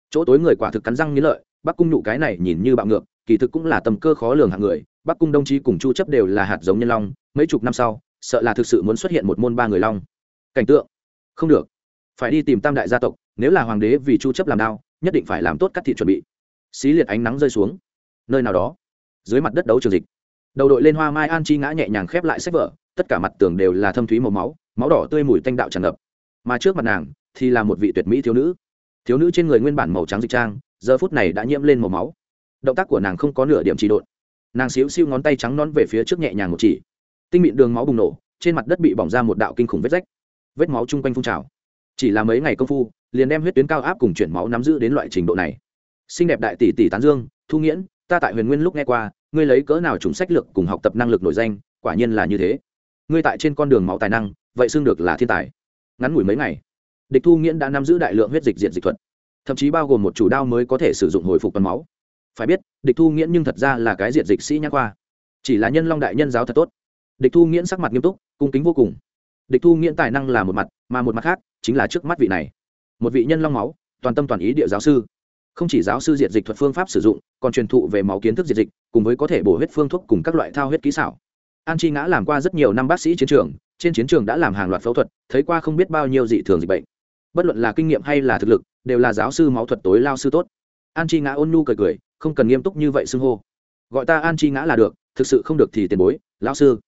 Chỗ tối người quả thực cắn răng nghĩ lợi, bắc cung nhụ cái này nhìn như bạo ngược, kỳ thực cũng là tầm cơ khó lường hạng người, bắc cung đồng chí cùng chu chấp đều là hạt giống nhân long, mấy chục năm sau, sợ là thực sự muốn xuất hiện một môn ba người long. Cảnh tượng? Không được. Phải đi tìm tam đại gia tộc, nếu là hoàng đế vì chu chấp làm đau nhất định phải làm tốt các thị chuẩn bị. Xí liệt ánh nắng rơi xuống. Nơi nào đó? Dưới mặt đất đấu trường dịch. Đầu đội lên hoa mai an chi ngã nhẹ nhàng khép lại sách vở, tất cả mặt tường đều là thâm thúy màu máu máu đỏ tươi mùi tanh đạo tràn ngập. Mà trước mặt nàng thì là một vị tuyệt mỹ thiếu nữ. Thiếu nữ trên người nguyên bản màu trắng dịch trang, giờ phút này đã nhiễm lên màu máu. Động tác của nàng không có nửa điểm trị độn. Nàng xíu xiu ngón tay trắng nón về phía trước nhẹ nhàng một chỉ. Tinh mịn đường máu bùng nổ, trên mặt đất bị bỏng ra một đạo kinh khủng vết rách. Vết máu chung quanh phun trào. Chỉ là mấy ngày công phu, liền đem huyết tuyến cao áp cùng chuyển máu nắm giữ đến loại trình độ này. Xinh đẹp đại tỷ tỷ tán dương, thu nghiễn, ta tại huyền nguyên lúc nghe qua, ngươi lấy cỡ nào trùng sách lược cùng học tập năng lực nổi danh, quả nhiên là như thế. Ngươi tại trên con đường máu tài năng vậy xưng được là thiên tài. Ngắn ngủi mấy ngày, địch thu nghiễn đã nắm giữ đại lượng huyết dịch diện dịch thuật, thậm chí bao gồm một chủ đao mới có thể sử dụng hồi phục toàn máu. Phải biết, địch thu nghiễn nhưng thật ra là cái diện dịch sĩ nhã khoa, chỉ là nhân long đại nhân giáo thật tốt. Địch thu nghiễn sắc mặt nghiêm túc, cung kính vô cùng. Địch thu nghiễn tài năng là một mặt, mà một mặt khác chính là trước mắt vị này. Một vị nhân long máu, toàn tâm toàn ý địa giáo sư. Không chỉ giáo sư diệt dịch thuật phương pháp sử dụng, còn truyền thụ về máu kiến thức diệt dịch, cùng với có thể bổ huyết phương thuốc cùng các loại thao huyết kỹ xảo. An chi ngã làm qua rất nhiều năm bác sĩ chiến trường trên chiến trường đã làm hàng loạt phẫu thuật, thấy qua không biết bao nhiêu dị thường dịch bệnh. Bất luận là kinh nghiệm hay là thực lực, đều là giáo sư máu thuật tối lao sư tốt. An chi ngã ôn nhu cười cười, không cần nghiêm túc như vậy xưng hô. Gọi ta an chi ngã là được, thực sự không được thì tiền bối, lão sư.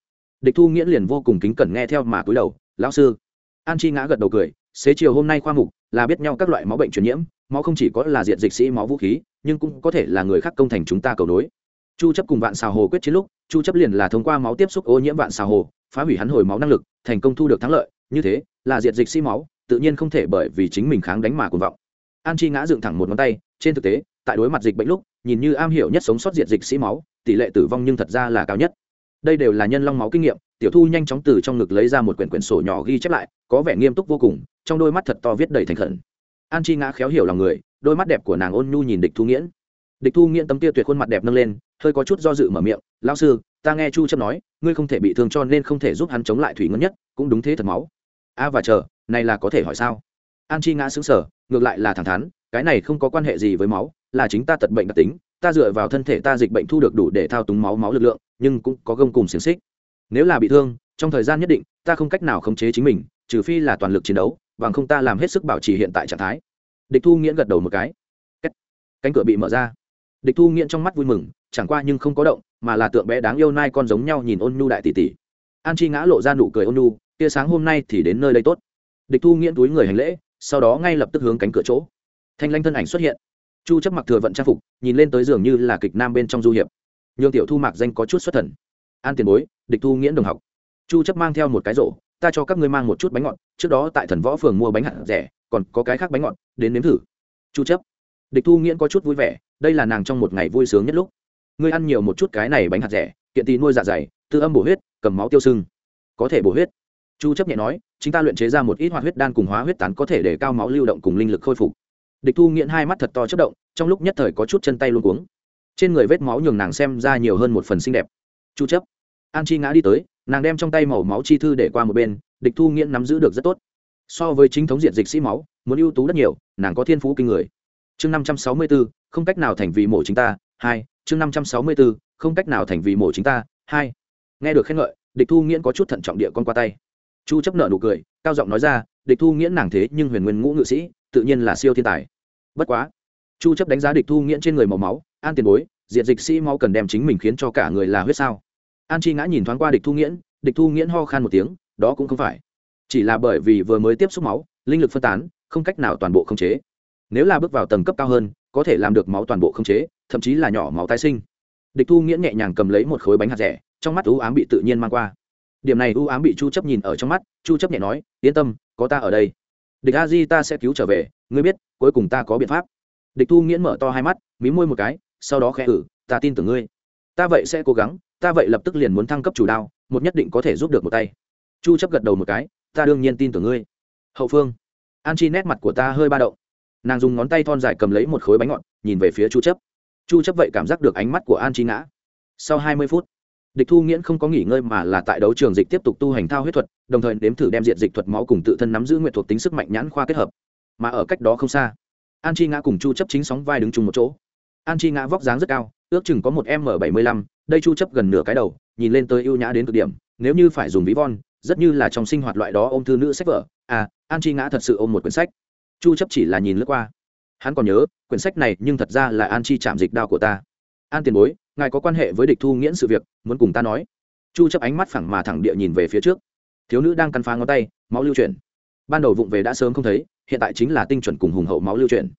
Địch thu nghiễn liền vô cùng kính cẩn nghe theo mà cúi đầu, lão sư. An chi ngã gật đầu cười, xế chiều hôm nay khoa mục, là biết nhau các loại máu bệnh truyền nhiễm, máu không chỉ có là diện dịch sĩ máu vũ khí, nhưng cũng có thể là người khác công thành chúng ta cầu nối. Chu chấp cùng vạn xào hồ quyết chiến lúc, chu chấp liền là thông qua máu tiếp xúc ô nhiễm vạn xào hồ phá hủy hắn hồi máu năng lực, thành công thu được thắng lợi, như thế, là diện dịch sĩ máu, tự nhiên không thể bởi vì chính mình kháng đánh mà cuồng vọng. An chi ngã dựng thẳng một ngón tay, trên thực tế, tại đối mặt dịch bệnh lúc, nhìn như am hiểu nhất sống sót diện dịch sĩ máu, tỷ lệ tử vong nhưng thật ra là cao nhất. Đây đều là nhân long máu kinh nghiệm, tiểu thu nhanh chóng từ trong ngực lấy ra một quyển quyển sổ nhỏ ghi chép lại, có vẻ nghiêm túc vô cùng, trong đôi mắt thật to viết đầy thành khẩn. An chi ngã khéo hiểu lòng người, đôi mắt đẹp của nàng ôn nhu nhìn địch thu nghiễn. Địch thu nghiễn tấm tia tuyệt khuôn mặt đẹp nâng lên, hơi có chút do dự mở miệng lao sư ta nghe chu chấp nói, ngươi không thể bị thương cho nên không thể giúp hắn chống lại thủy ngân nhất, cũng đúng thế thật máu. A và chờ, này là có thể hỏi sao? An chi ngã sững sở ngược lại là thẳng thắn, cái này không có quan hệ gì với máu, là chính ta tật bệnh đặc tính, ta dựa vào thân thể ta dịch bệnh thu được đủ để thao túng máu máu lực lượng, nhưng cũng có gông cùng xiềng xích. Nếu là bị thương, trong thời gian nhất định, ta không cách nào khống chế chính mình, trừ phi là toàn lực chiến đấu, bằng không ta làm hết sức bảo trì hiện tại trạng thái. Địch thu nghiễn gật đầu một cái. Cánh cửa bị mở ra. Địch thu nghiễn trong mắt vui mừng, chẳng qua nhưng không có động mà là tượng bé đáng yêu nai con giống nhau nhìn ôn nhu đại tỷ tỷ. An chi ngã lộ ra nụ cười ôn nhu, tia sáng hôm nay thì đến nơi đây tốt. Địch thu nghiễn túi người hành lễ, sau đó ngay lập tức hướng cánh cửa chỗ. Thanh lanh thân ảnh xuất hiện. Chu chấp mặc thừa vận trang phục, nhìn lên tới giường như là kịch nam bên trong du hiệp. Nhường tiểu thu mạc danh có chút xuất thần. An tiền bối, địch thu nghiễn đồng học. Chu chấp mang theo một cái rổ, ta cho các ngươi mang một chút bánh ngọt, trước đó tại thần võ phường mua bánh hạt rẻ, còn có cái khác bánh ngọt, đến nếm thử. Chu chấp. Địch thu nghiễn có chút vui vẻ, đây là nàng trong một ngày vui sướng nhất lúc ngươi ăn nhiều một chút cái này bánh hạt rẻ kiện tì nuôi dạ dày tư âm bổ huyết cầm máu tiêu sưng. Có thể bổ huyết. Chu chấp nhẹ nói chúng ta luyện chế ra một ít hoạt huyết đan cùng hóa huyết tán có thể để cao máu lưu động cùng linh lực khôi phục. Địch thu nghiện hai mắt thật to chất động trong lúc nhất thời có chút chân tay luôn cuống. Trên người vết máu nhường nàng xem ra nhiều hơn một phần xinh đẹp. Chu chấp. An chi ngã đi tới nàng đem trong tay màu máu chi thư để qua một bên địch thu nghiện nắm giữ được rất tốt. So với chính thống diện dịch sĩ máu muốn ưu tú rất nhiều nàng có thiên phú kinh người. Chương 564, không cách nào thành vì mổ chính ta hai chương 564, không cách nào thành vì mổ chính ta. Hai nghe được khen ngợi địch thu nghiễn có chút thận trọng địa con qua tay. Chu chấp nợ nụ cười cao giọng nói ra địch thu nghiễn nàng thế nhưng huyền nguyên ngũ ngự sĩ tự nhiên là siêu thiên tài. Bất quá. Chu chấp đánh giá địch thu nghiễn trên người màu máu an tiền bối diện dịch sĩ mau cần đem chính mình khiến cho cả người là huyết sao? An chi ngã nhìn thoáng qua địch thu nghiễn địch thu nghiễn ho khan một tiếng đó cũng không phải. Chỉ là bởi vì vừa mới tiếp xúc máu linh lực phân tán không cách nào toàn bộ khống chế. Nếu là bước vào tầng cấp cao hơn có thể làm được máu toàn bộ khống chế thậm chí là nhỏ máu tái sinh. Địch thu nghiễn nhẹ nhàng cầm lấy một khối bánh hạt rẻ, trong mắt u ám bị tự nhiên mang qua. Điểm này u ám bị chu chấp nhìn ở trong mắt, chu chấp nhẹ nói, yên tâm, có ta ở đây. Địch a di ta sẽ cứu trở về, ngươi biết, cuối cùng ta có biện pháp. Địch thu nghiễn mở to hai mắt mí môi một cái, sau đó khẽ ử ta tin tưởng ngươi. Ta vậy sẽ cố gắng, ta vậy lập tức liền muốn thăng cấp chủ đao, một nhất định có thể giúp được một tay. Chu chấp gật đầu một cái, ta đương nhiên tin tưởng ngươi. Hậu phương. An chi nét mặt của ta hơi ba động. Nàng dùng ngón tay thon dài cầm lấy một khối bánh ngọt, nhìn về phía chu chấp chu chấp vậy cảm giác được ánh mắt của an chi ngã. Sau 20 phút, địch thu nghiễn không có nghỉ ngơi mà là tại đấu trường dịch tiếp tục tu hành thao huyết thuật, đồng thời nếm thử đem diện dịch thuật máu cùng tự thân nắm giữ nguyện thuộc tính sức mạnh nhãn khoa kết hợp. Mà ở cách đó không xa, an chi ngã cùng chu chấp chính sóng vai đứng chung một chỗ. An chi ngã vóc dáng rất cao, ước chừng có một m bảy mươi lăm, đây chu chấp gần nửa cái đầu, nhìn lên tới ưu nhã đến cực điểm, nếu như phải dùng ví von, rất như là trong sinh hoạt loại đó ôm thư nữ sách vở. À an chi ngã thật sự ôm một quyển sách. Chu chấp chỉ là nhìn lướt qua hắn còn nhớ, quyển sách này nhưng thật ra là an chi chạm dịch đao của ta. An tiền bối, ngài có quan hệ với địch thu nghiễn sự việc, muốn cùng ta nói. Chu chấp ánh mắt phẳng mà thẳng địa nhìn về phía trước. Thiếu nữ đang cắn phá ngón tay, máu lưu chuyển. Ban đầu vụng về đã sớm không thấy, hiện tại chính là tinh chuẩn cùng hùng hậu máu lưu chuyển.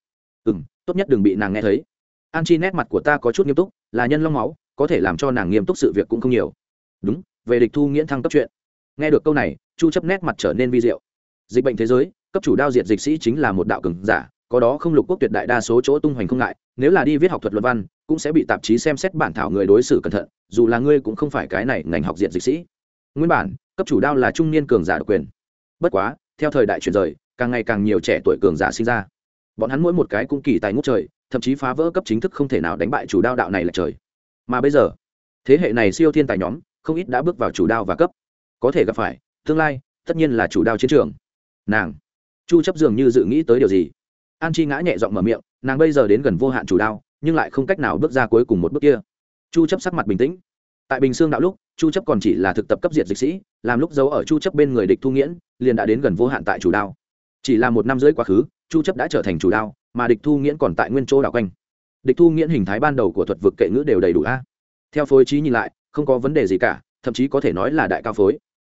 Ừ tốt nhất đừng bị nàng nghe thấy. An chi nét mặt của ta có chút nghiêm túc, là nhân long máu, có thể làm cho nàng nghiêm túc sự việc cũng không nhiều. Đúng, về địch thu nghiễn thăng cấp chuyện. Nghe được câu này, chu chấp nét mặt trở nên vi diệu. Dịch bệnh thế giới, cấp chủ đao diệt dịch sĩ chính là một đạo cường giả có đó không lục quốc tuyệt đại đa số chỗ tung hoành không ngại, nếu là đi viết học thuật luận văn, cũng sẽ bị tạp chí xem xét bản thảo người đối xử cẩn thận, dù là ngươi cũng không phải cái này ngành học diện dịch sĩ. Nguyên bản, cấp chủ đao là trung niên cường giả độc quyền. Bất quá, theo thời đại chuyển rời, càng ngày càng nhiều trẻ tuổi cường giả sinh ra. Bọn hắn mỗi một cái cũng kỳ tài ngút trời, thậm chí phá vỡ cấp chính thức không thể nào đánh bại chủ đao đạo này là trời. Mà bây giờ, thế hệ này siêu thiên tài nhóm, không ít đã bước vào chủ đao và cấp. Có thể gặp phải, tương lai, tất nhiên là chủ đao chiến trường. Nàng, chu chấp dường như dự nghĩ tới điều gì? An chi ngã nhẹ giọng mở miệng nàng bây giờ đến gần vô hạn chủ đao nhưng lại không cách nào bước ra cuối cùng một bước kia chu chấp sắc mặt bình tĩnh tại bình xương đạo lúc chu chấp còn chỉ là thực tập cấp diệt dịch sĩ làm lúc giấu ở chu chấp bên người địch thu nghiễn liền đã đến gần vô hạn tại chủ đao chỉ là một năm rưỡi quá khứ chu chấp đã trở thành chủ đao mà địch thu nghiễn còn tại nguyên chỗ đảo quanh địch thu nghiễn hình thái ban đầu của thuật vực kệ ngữ đều đầy đủ a theo phối trí nhìn lại không có vấn đề gì cả thậm chí có thể nói là đại cao phối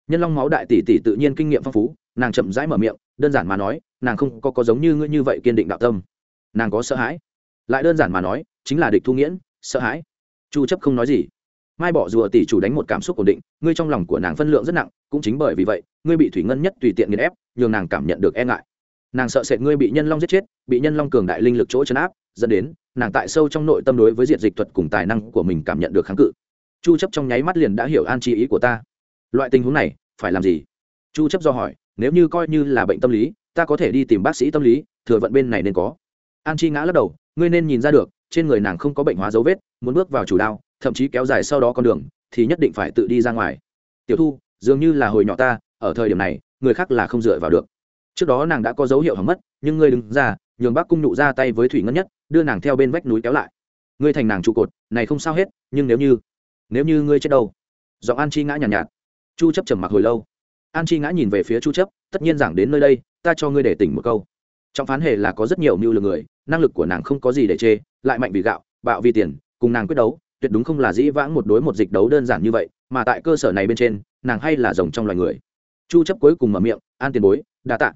nhân long máu đại tỷ tỷ tự nhiên kinh nghiệm phong phú nàng chậm rãi mở miệng đơn giản mà nói nàng không có có giống như ngươi như vậy kiên định đạo tâm. Nàng có sợ hãi. Lại đơn giản mà nói, chính là địch thu nghiễn, sợ hãi. Chu chấp không nói gì. Mai bỏ rùa tỷ chủ đánh một cảm xúc ổn định, ngươi trong lòng của nàng phân lượng rất nặng, cũng chính bởi vì vậy, ngươi bị thủy ngân nhất tùy tiện nghiền ép, nhường nàng cảm nhận được e ngại. Nàng sợ sệt ngươi bị nhân long giết chết, bị nhân long cường đại linh lực chỗ chấn áp, dẫn đến nàng tại sâu trong nội tâm đối với diện dịch thuật cùng tài năng của mình cảm nhận được kháng cự. Chu chấp trong nháy mắt liền đã hiểu an chi ý của ta. Loại tình huống này, phải làm gì? Chu chấp do hỏi, nếu như coi như là bệnh tâm lý ta có thể đi tìm bác sĩ tâm lý thừa vận bên này nên có. An chi ngã lắc đầu ngươi nên nhìn ra được trên người nàng không có bệnh hóa dấu vết muốn bước vào chủ đao thậm chí kéo dài sau đó con đường thì nhất định phải tự đi ra ngoài. Tiểu thu dường như là hồi nhỏ ta ở thời điểm này người khác là không dựa vào được. Trước đó nàng đã có dấu hiệu hỏng mất nhưng ngươi đứng ra nhường bác cung nụ ra tay với thủy ngân nhất đưa nàng theo bên vách núi kéo lại. Ngươi thành nàng trụ cột này không sao hết nhưng nếu như nếu như ngươi chết đâu? Giọng an chi ngã nhàn nhạt, nhạt. Chu chấp trầm mặc hồi lâu an chi ngã nhìn về phía chu chấp, tất nhiên giảng đến nơi đây, ta cho ngươi để tỉnh một câu. Trong phán hề là có rất nhiều mưu lược người, năng lực của nàng không có gì để chê, lại mạnh vì gạo, bạo vì tiền, cùng nàng quyết đấu, tuyệt đúng không là dĩ vãng một đối một dịch đấu đơn giản như vậy, mà tại cơ sở này bên trên, nàng hay là rồng trong loài người. Chu chấp cuối cùng mở miệng, an tiền bối, đa tạ.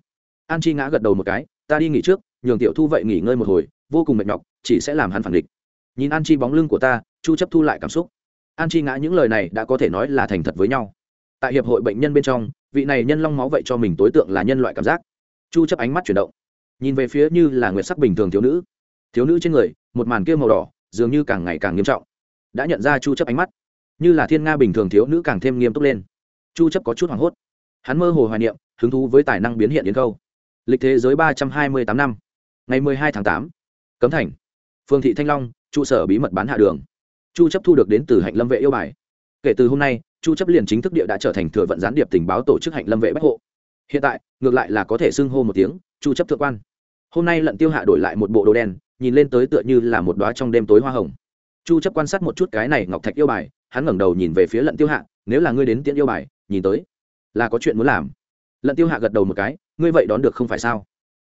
An chi ngã gật đầu một cái, ta đi nghỉ trước, nhường tiểu thu vậy nghỉ ngơi một hồi, vô cùng mệt nhọc, chỉ sẽ làm hắn phản địch. Nhìn an chi bóng lưng của ta, chu chấp thu lại cảm xúc. An chi ngã những lời này đã có thể nói là thành thật với nhau tại hiệp hội bệnh nhân bên trong, vị này nhân long máu vậy cho mình tối tượng là nhân loại cảm giác. Chu chấp ánh mắt chuyển động, nhìn về phía như là nguyệt sắc bình thường thiếu nữ. Thiếu nữ trên người, một màn kia màu đỏ, dường như càng ngày càng nghiêm trọng. Đã nhận ra chu chấp ánh mắt, như là thiên nga bình thường thiếu nữ càng thêm nghiêm túc lên. Chu chấp có chút hoảng hốt. Hắn mơ hồ hoài niệm, hứng thú với tài năng biến hiện đến câu. Lịch thế giới 328 năm, ngày mười hai tháng tám, cấm thành, phương thị thanh long, trụ sở bí mật bán hạ đường. Chu chấp thu được đến từ hạnh lâm vệ yêu bài. Kể từ hôm nay chu chấp liền chính thức địa đã trở thành thừa vận gián điệp tình báo tổ chức hạnh lâm vệ bách hộ. Hiện tại, ngược lại là có thể xưng hô một tiếng, chu chấp thượng quan. Hôm nay lận tiêu hạ đổi lại một bộ đồ đen, nhìn lên tới tựa như là một đóa trong đêm tối hoa hồng. Chu chấp quan sát một chút cái này ngọc thạch yêu bài, hắn ngẩng đầu nhìn về phía lận tiêu hạ, nếu là ngươi đến tiễn yêu bài, nhìn tới, là có chuyện muốn làm. Lận tiêu hạ gật đầu một cái, ngươi vậy đón được không phải sao?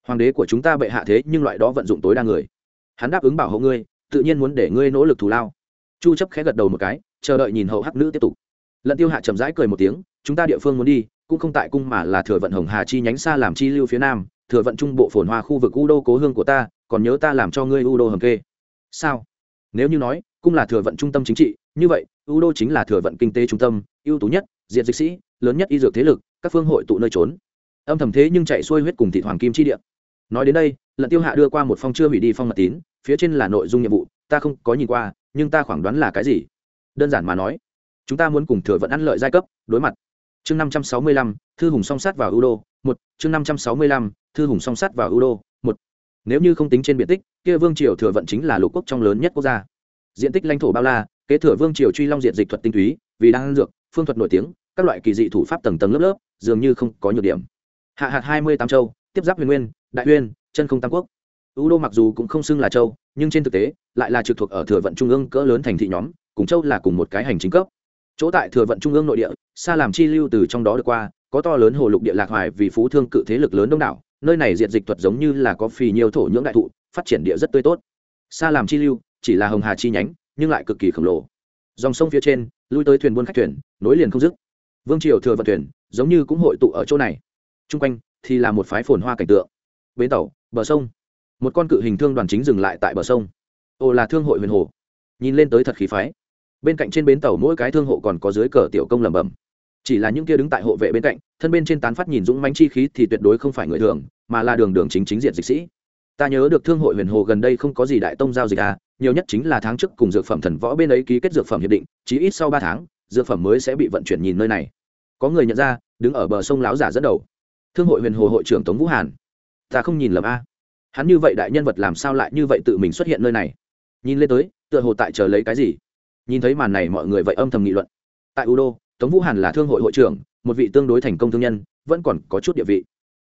Hoàng đế của chúng ta bệ hạ thế nhưng loại đó vận dụng tối đa người. Hắn đáp ứng bảo hộ ngươi, tự nhiên muốn để ngươi nỗ lực thù lao. Chu chấp khẽ gật đầu một cái, chờ đợi nhìn hậu hắc nữ tiếp tục lận tiêu hạ chậm rãi cười một tiếng, chúng ta địa phương muốn đi, cũng không tại cung mà là thừa vận hồng hà chi nhánh xa làm chi lưu phía nam, thừa vận trung bộ phồn hoa khu vực u đô cố hương của ta, còn nhớ ta làm cho ngươi u đô hầm kê. Sao? Nếu như nói, cung là thừa vận trung tâm chính trị, như vậy u đô chính là thừa vận kinh tế trung tâm, ưu tú nhất, diện dịch sĩ, lớn nhất y dược thế lực, các phương hội tụ nơi trốn. Âm thầm thế nhưng chạy xuôi huyết cùng thị hoàng kim chi địa. Nói đến đây, lận tiêu hạ đưa qua một phong chưa hủy đi phong mật tín, phía trên là nội dung nhiệm vụ, ta không có nhìn qua, nhưng ta khoảng đoán là cái gì? Đơn giản mà nói chúng ta muốn cùng thừa vận ăn lợi giai cấp, đối mặt. Chương năm trăm sáu mươi lăm, thư hùng song sát vào ưu đô, một. Chương năm trăm sáu mươi lăm, thư hùng song sát vào ưu đô, một. Nếu như không tính trên biện tích, kia vương triều thừa vận chính là lục quốc trong lớn nhất quốc gia. Diện tích lãnh thổ bao la, kế thừa vương triều truy long diện dịch thuật tinh túy, vì đang ăn dược, phương thuật nổi tiếng, các loại kỳ dị thủ pháp tầng tầng lớp lớp, dường như không có nhược điểm. Hạ hạt hai mươi tám châu, tiếp giáp huyền nguyên, đại uyên chân không tam quốc. U đô mặc dù cũng không xưng là châu, nhưng trên thực tế, lại là trực thuộc ở thừa vận trung ương cỡ lớn thành thị nhóm, cùng châu là cùng một cái hành chính cấp chỗ tại thừa vận trung ương nội địa, xa làm chi lưu từ trong đó được qua, có to lớn hồ lục địa lạc hoài vì phú thương cự thế lực lớn đông đảo, nơi này diện dịch thuật giống như là có phì nhiều thổ nhưỡng đại thụ, phát triển địa rất tươi tốt. Xa làm chi lưu, chỉ là hồng hà chi nhánh, nhưng lại cực kỳ khổng lồ. Dòng sông phía trên, lui tới thuyền buôn khách thuyền, nối liền không dứt. Vương triều thừa vận thuyền, giống như cũng hội tụ ở chỗ này. Chung quanh thì là một phái phồn hoa cảnh tượng. Bến tàu, bờ sông. Một con cự hình thương đoàn chính dừng lại tại bờ sông. Ồ là thương hội huyền hồ. Nhìn lên tới thật khí phái bên cạnh trên bến tàu mỗi cái thương hộ còn có dưới cờ tiểu công lẩm bẩm. Chỉ là những kia đứng tại hộ vệ bên cạnh, thân bên trên tán phát nhìn dũng mánh chi khí thì tuyệt đối không phải người thường, mà là đường đường chính chính diện dịch sĩ. Ta nhớ được thương hội huyền hồ gần đây không có gì đại tông giao dịch à nhiều nhất chính là tháng trước cùng dược phẩm thần võ bên ấy ký kết dược phẩm hiệp định chỉ ít sau ba tháng, dược phẩm mới sẽ bị vận chuyển nhìn nơi này. Có người nhận ra, đứng ở bờ sông láo giả dẫn đầu. Thương hội huyền hồ hội trưởng tống vũ hàn. Ta không nhìn lầm a. Hắn như vậy đại nhân vật làm sao lại như vậy tự mình xuất hiện nơi này? Nhìn lên tới, tựa hồ tại chờ lấy cái gì? Nhìn thấy màn này mọi người vậy âm thầm nghị luận. Tại u đô tống vũ hàn là thương hội hội trưởng, một vị tương đối thành công thương nhân, vẫn còn có chút địa vị.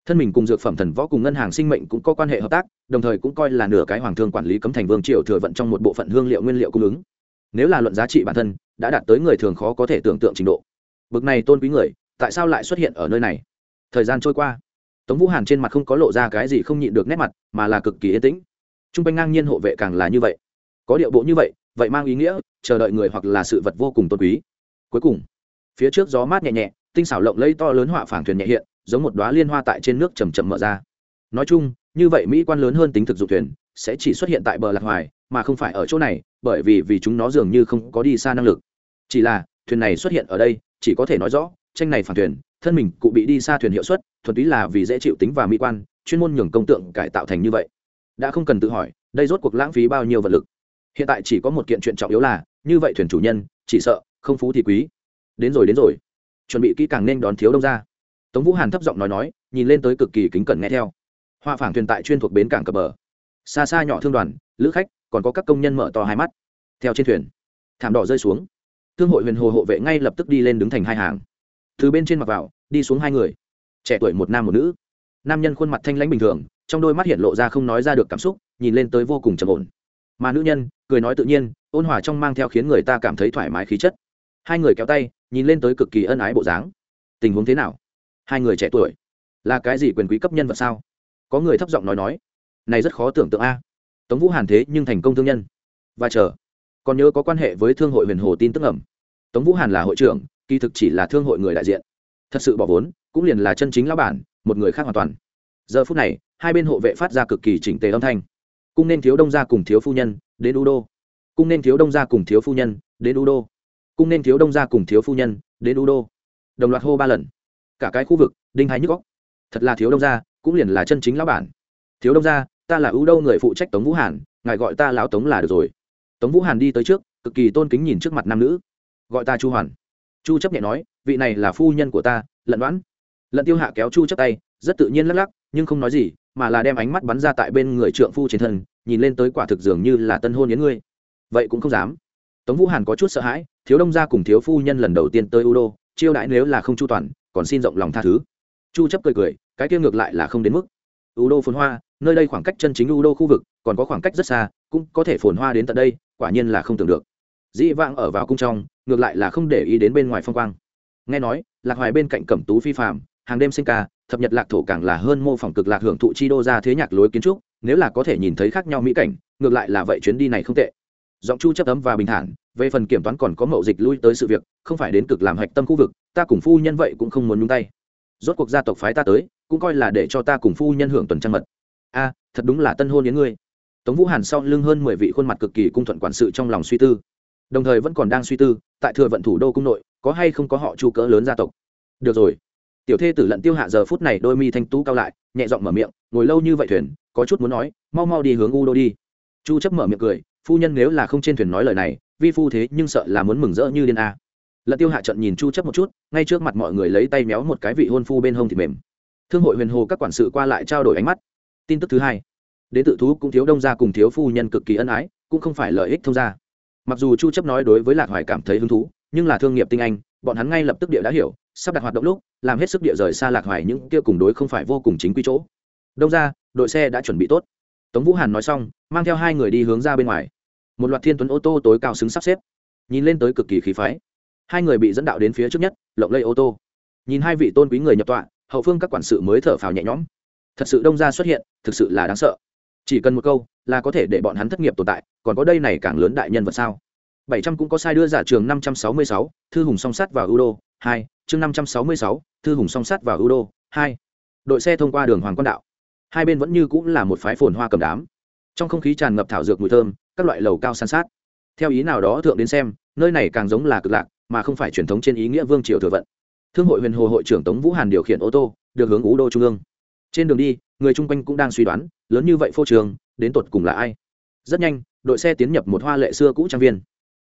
Thân mình cùng dược phẩm thần võ cùng ngân hàng sinh mệnh cũng có quan hệ hợp tác, đồng thời cũng coi là nửa cái hoàng thương quản lý cấm thành vương triều thừa vận trong một bộ phận hương liệu nguyên liệu cung ứng. Nếu là luận giá trị bản thân, đã đạt tới người thường khó có thể tưởng tượng trình độ. Bực này tôn quý người, tại sao lại xuất hiện ở nơi này? Thời gian trôi qua. Tống vũ hàn trên mặt không có lộ ra cái gì không nhịn được nét mặt, mà là cực kỳ yên tĩnh. T r u n g quanh ngang nhiên hộ vệ càng là như vậy. Có điệu bộ như vậy vậy mang ý nghĩa, chờ đợi người hoặc là sự vật vô cùng tôn quý. Cuối cùng, phía trước gió mát nhẹ nhẹ, tinh xảo lộng lấy to lớn họa phảng thuyền nhẹ hiện, giống một đoá liên hoa tại trên nước chầm chậm mở ra. Nói chung, như vậy mỹ quan lớn hơn tính thực dụng thuyền, sẽ chỉ xuất hiện tại bờ lạc hoài, mà không phải ở chỗ này, bởi vì vì chúng nó dường như không có đi xa năng lực. Chỉ là, thuyền này xuất hiện ở đây, chỉ có thể nói rõ, tranh này phản thuyền, thân mình cụ bị đi xa thuyền hiệu suất, thuần túy là vì dễ chịu tính và mỹ quan, chuyên môn nhường công tượng cải tạo thành như vậy. Đã không cần tự hỏi, đây rốt cuộc lãng phí bao nhiêu vật lực hiện tại chỉ có một kiện chuyện trọng yếu là, như vậy thuyền chủ nhân, chỉ sợ, không phú thì quý. Đến rồi đến rồi. Chuẩn bị kỹ càng nên đón thiếu đông ra. Tống vũ hàn thấp giọng nói nói, nhìn lên tới cực kỳ kính cẩn nghe theo. Hoa phảng thuyền tại chuyên thuộc bến cảng cập bờ. Xa xa nhỏ thương đoàn, lữ khách, còn có các công nhân mở to hai mắt. Theo trên thuyền, thảm đỏ rơi xuống. Thương hội huyền hồ hộ vệ ngay lập tức đi lên đứng thành hai hàng. Từ bên trên mặt vào, đi xuống hai người. Trẻ tuổi một nam một nữ. Nam nhân khuôn mặt thanh lãnh bình thường, trong đôi mắt hiện lộ ra không nói ra được cảm xúc, nhìn lên tới vô cùng trầm ổn mà nữ nhân cười nói tự nhiên, ôn hòa trong mang theo khiến người ta cảm thấy thoải mái khí chất. Hai người kéo tay, nhìn lên tới cực kỳ ân ái bộ dáng. Tình huống thế nào? Hai người trẻ tuổi, là cái gì quyền quý cấp nhân vật sao? Có người thấp giọng nói nói, này rất khó tưởng tượng a. Tống vũ hàn thế nhưng thành công thương nhân. Và chờ, còn nhớ có quan hệ với thương hội huyền hồ tin tức ẩm tống vũ hàn là hội trưởng, kỳ thực chỉ là thương hội người đại diện. Thật sự bỏ vốn, cũng liền là chân chính lão bản, một người khác hoàn toàn. Giờ phút này, hai bên hộ vệ phát ra cực kỳ chỉnh tề âm thanh cung nên thiếu đông gia cùng thiếu phu nhân, đến u đô. Cung nên thiếu đông gia cùng thiếu phu nhân, đến u đô. Cung nên thiếu đông gia cùng thiếu phu nhân, đến u đô. Đồng loạt hô ba lần. Cả cái khu vực, đinh hai nhức góc thật là thiếu đông gia, cũng liền là chân chính lão bản. Thiếu đông gia, ta là ưu đô người phụ trách tống vũ hàn, ngài gọi ta lão tống là được rồi. Tống vũ hàn đi tới trước, cực kỳ tôn kính nhìn trước mặt nam nữ. Gọi ta chu hoàn. Chu chấp nhẹ nói, vị này là phu nhân của ta, lận đoán lận tiêu hạ kéo chu chấp tay, rất tự nhiên lắc lắc, nhưng không nói gì mà là đem ánh mắt bắn ra tại bên người trượng phu trên thân, nhìn lên tới quả thực dường như là tân hôn yến ngươi. Vậy cũng không dám. Tống vũ hàn có chút sợ hãi, thiếu đông gia cùng thiếu phu nhân lần đầu tiên tới u đô, chiêu đãi nếu là không chu toàn, còn xin rộng lòng tha thứ. Chu chấp cười cười, cái kia ngược lại là không đến mức. U đô phồn hoa, nơi đây khoảng cách chân chính u đô khu vực, còn có khoảng cách rất xa, cũng có thể phồn hoa đến tận đây, quả nhiên là không tưởng được. Dĩ vãng ở vào cung trong, ngược lại là không để ý đến bên ngoài phong quang. Nghe nói, lạc hoài bên cạnh cẩm tú phi phạm hàng đêm sinh ca thập nhật lạc thổ càng là hơn mô phỏng cực lạc hưởng thụ chi đô ra thế nhạc lối kiến trúc, nếu là có thể nhìn thấy khác nhau mỹ cảnh, ngược lại là vậy chuyến đi này không tệ. Giọng chu chấp ấm và bình thản, về phần kiểm toán còn có mậu dịch lui tới sự việc, không phải đến cực làm hạch tâm khu vực, ta cùng phu nhân vậy cũng không muốn nhúng tay. Rốt cuộc gia tộc phái ta tới, cũng coi là để cho ta cùng phu nhân hưởng tuần trăng mật. A, thật đúng là tân hôn đến ngươi. Tống vũ hàn sau lưng hơn mười vị khuôn mặt cực kỳ cung thuận quản sự trong lòng suy tư. Đồng thời vẫn còn đang suy tư, tại thừa vận thủ đô cung nội, có hay không có họ chu cỡ lớn gia tộc. Được rồi tiểu thê tử lận tiêu hạ giờ phút này đôi mi thanh tú cao lại, nhẹ giọng mở miệng, ngồi lâu như vậy thuyền, có chút muốn nói, mau mau đi hướng u đô đi. Chu chấp mở miệng cười, phu nhân nếu là không trên thuyền nói lời này, vi phu thế nhưng sợ là muốn mừng rỡ như điên a. Lận tiêu hạ trận nhìn chu chấp một chút, ngay trước mặt mọi người lấy tay méo một cái vị hôn phu bên hông thì mềm. Thương hội huyền hồ các quản sự qua lại trao đổi ánh mắt. Tin tức thứ hai, đến tự thú cũng thiếu đông gia cùng thiếu phu nhân cực kỳ ân ái, cũng không phải lợi ích thông gia. Mặc dù chu chấp nói đối với lạc hoài cảm thấy hứng thú nhưng là thương nghiệp tinh anh, bọn hắn ngay lập tức địa đã hiểu, sắp đặt hoạt động lúc, làm hết sức địa rời xa lạc hoài những kia cùng đối không phải vô cùng chính quy chỗ. Đông ra, đội xe đã chuẩn bị tốt. Tống vũ hàn nói xong, mang theo hai người đi hướng ra bên ngoài. Một loạt thiên tuấn ô tô tối cao xứng sắp xếp. Nhìn lên tới cực kỳ khí phái. Hai người bị dẫn đạo đến phía trước nhất, lộng lây ô tô. Nhìn hai vị tôn quý người nhập tọa, hậu phương các quản sự mới thở phào nhẹ nhõm. Thật sự đông ra xuất hiện, thực sự là đáng sợ. Chỉ cần một câu, là có thể để bọn hắn thất nghiệp tồn tại, còn có đây này càng lớn đại nhân vật sao? Bảy trăm cũng có sai đưa giả trường năm trăm sáu mươi sáu, thư hùng song sắt vào đô, hai, chương năm trăm sáu mươi sáu, thư hùng song sắt vào đô, hai. Đội xe thông qua đường hoàng quan đạo. Hai bên vẫn như cũng là một phái phồn hoa cầm đám. Trong không khí tràn ngập thảo dược mùi thơm, các loại lầu cao san sát. Theo ý nào đó thượng đến xem, nơi này càng giống là cực lạc, mà không phải truyền thống trên ý nghĩa vương triều thừa vận. Thương hội huyền hồ hội trưởng tống vũ hàn điều khiển ô tô, được hướng ú đô trung ương. Trên đường đi, người chung quanh cũng đang suy đoán, lớn như vậy phô trường, đến tột cùng là ai? Rất nhanh, đội xe tiến nhập một hoa lệ xưa cũ trang viên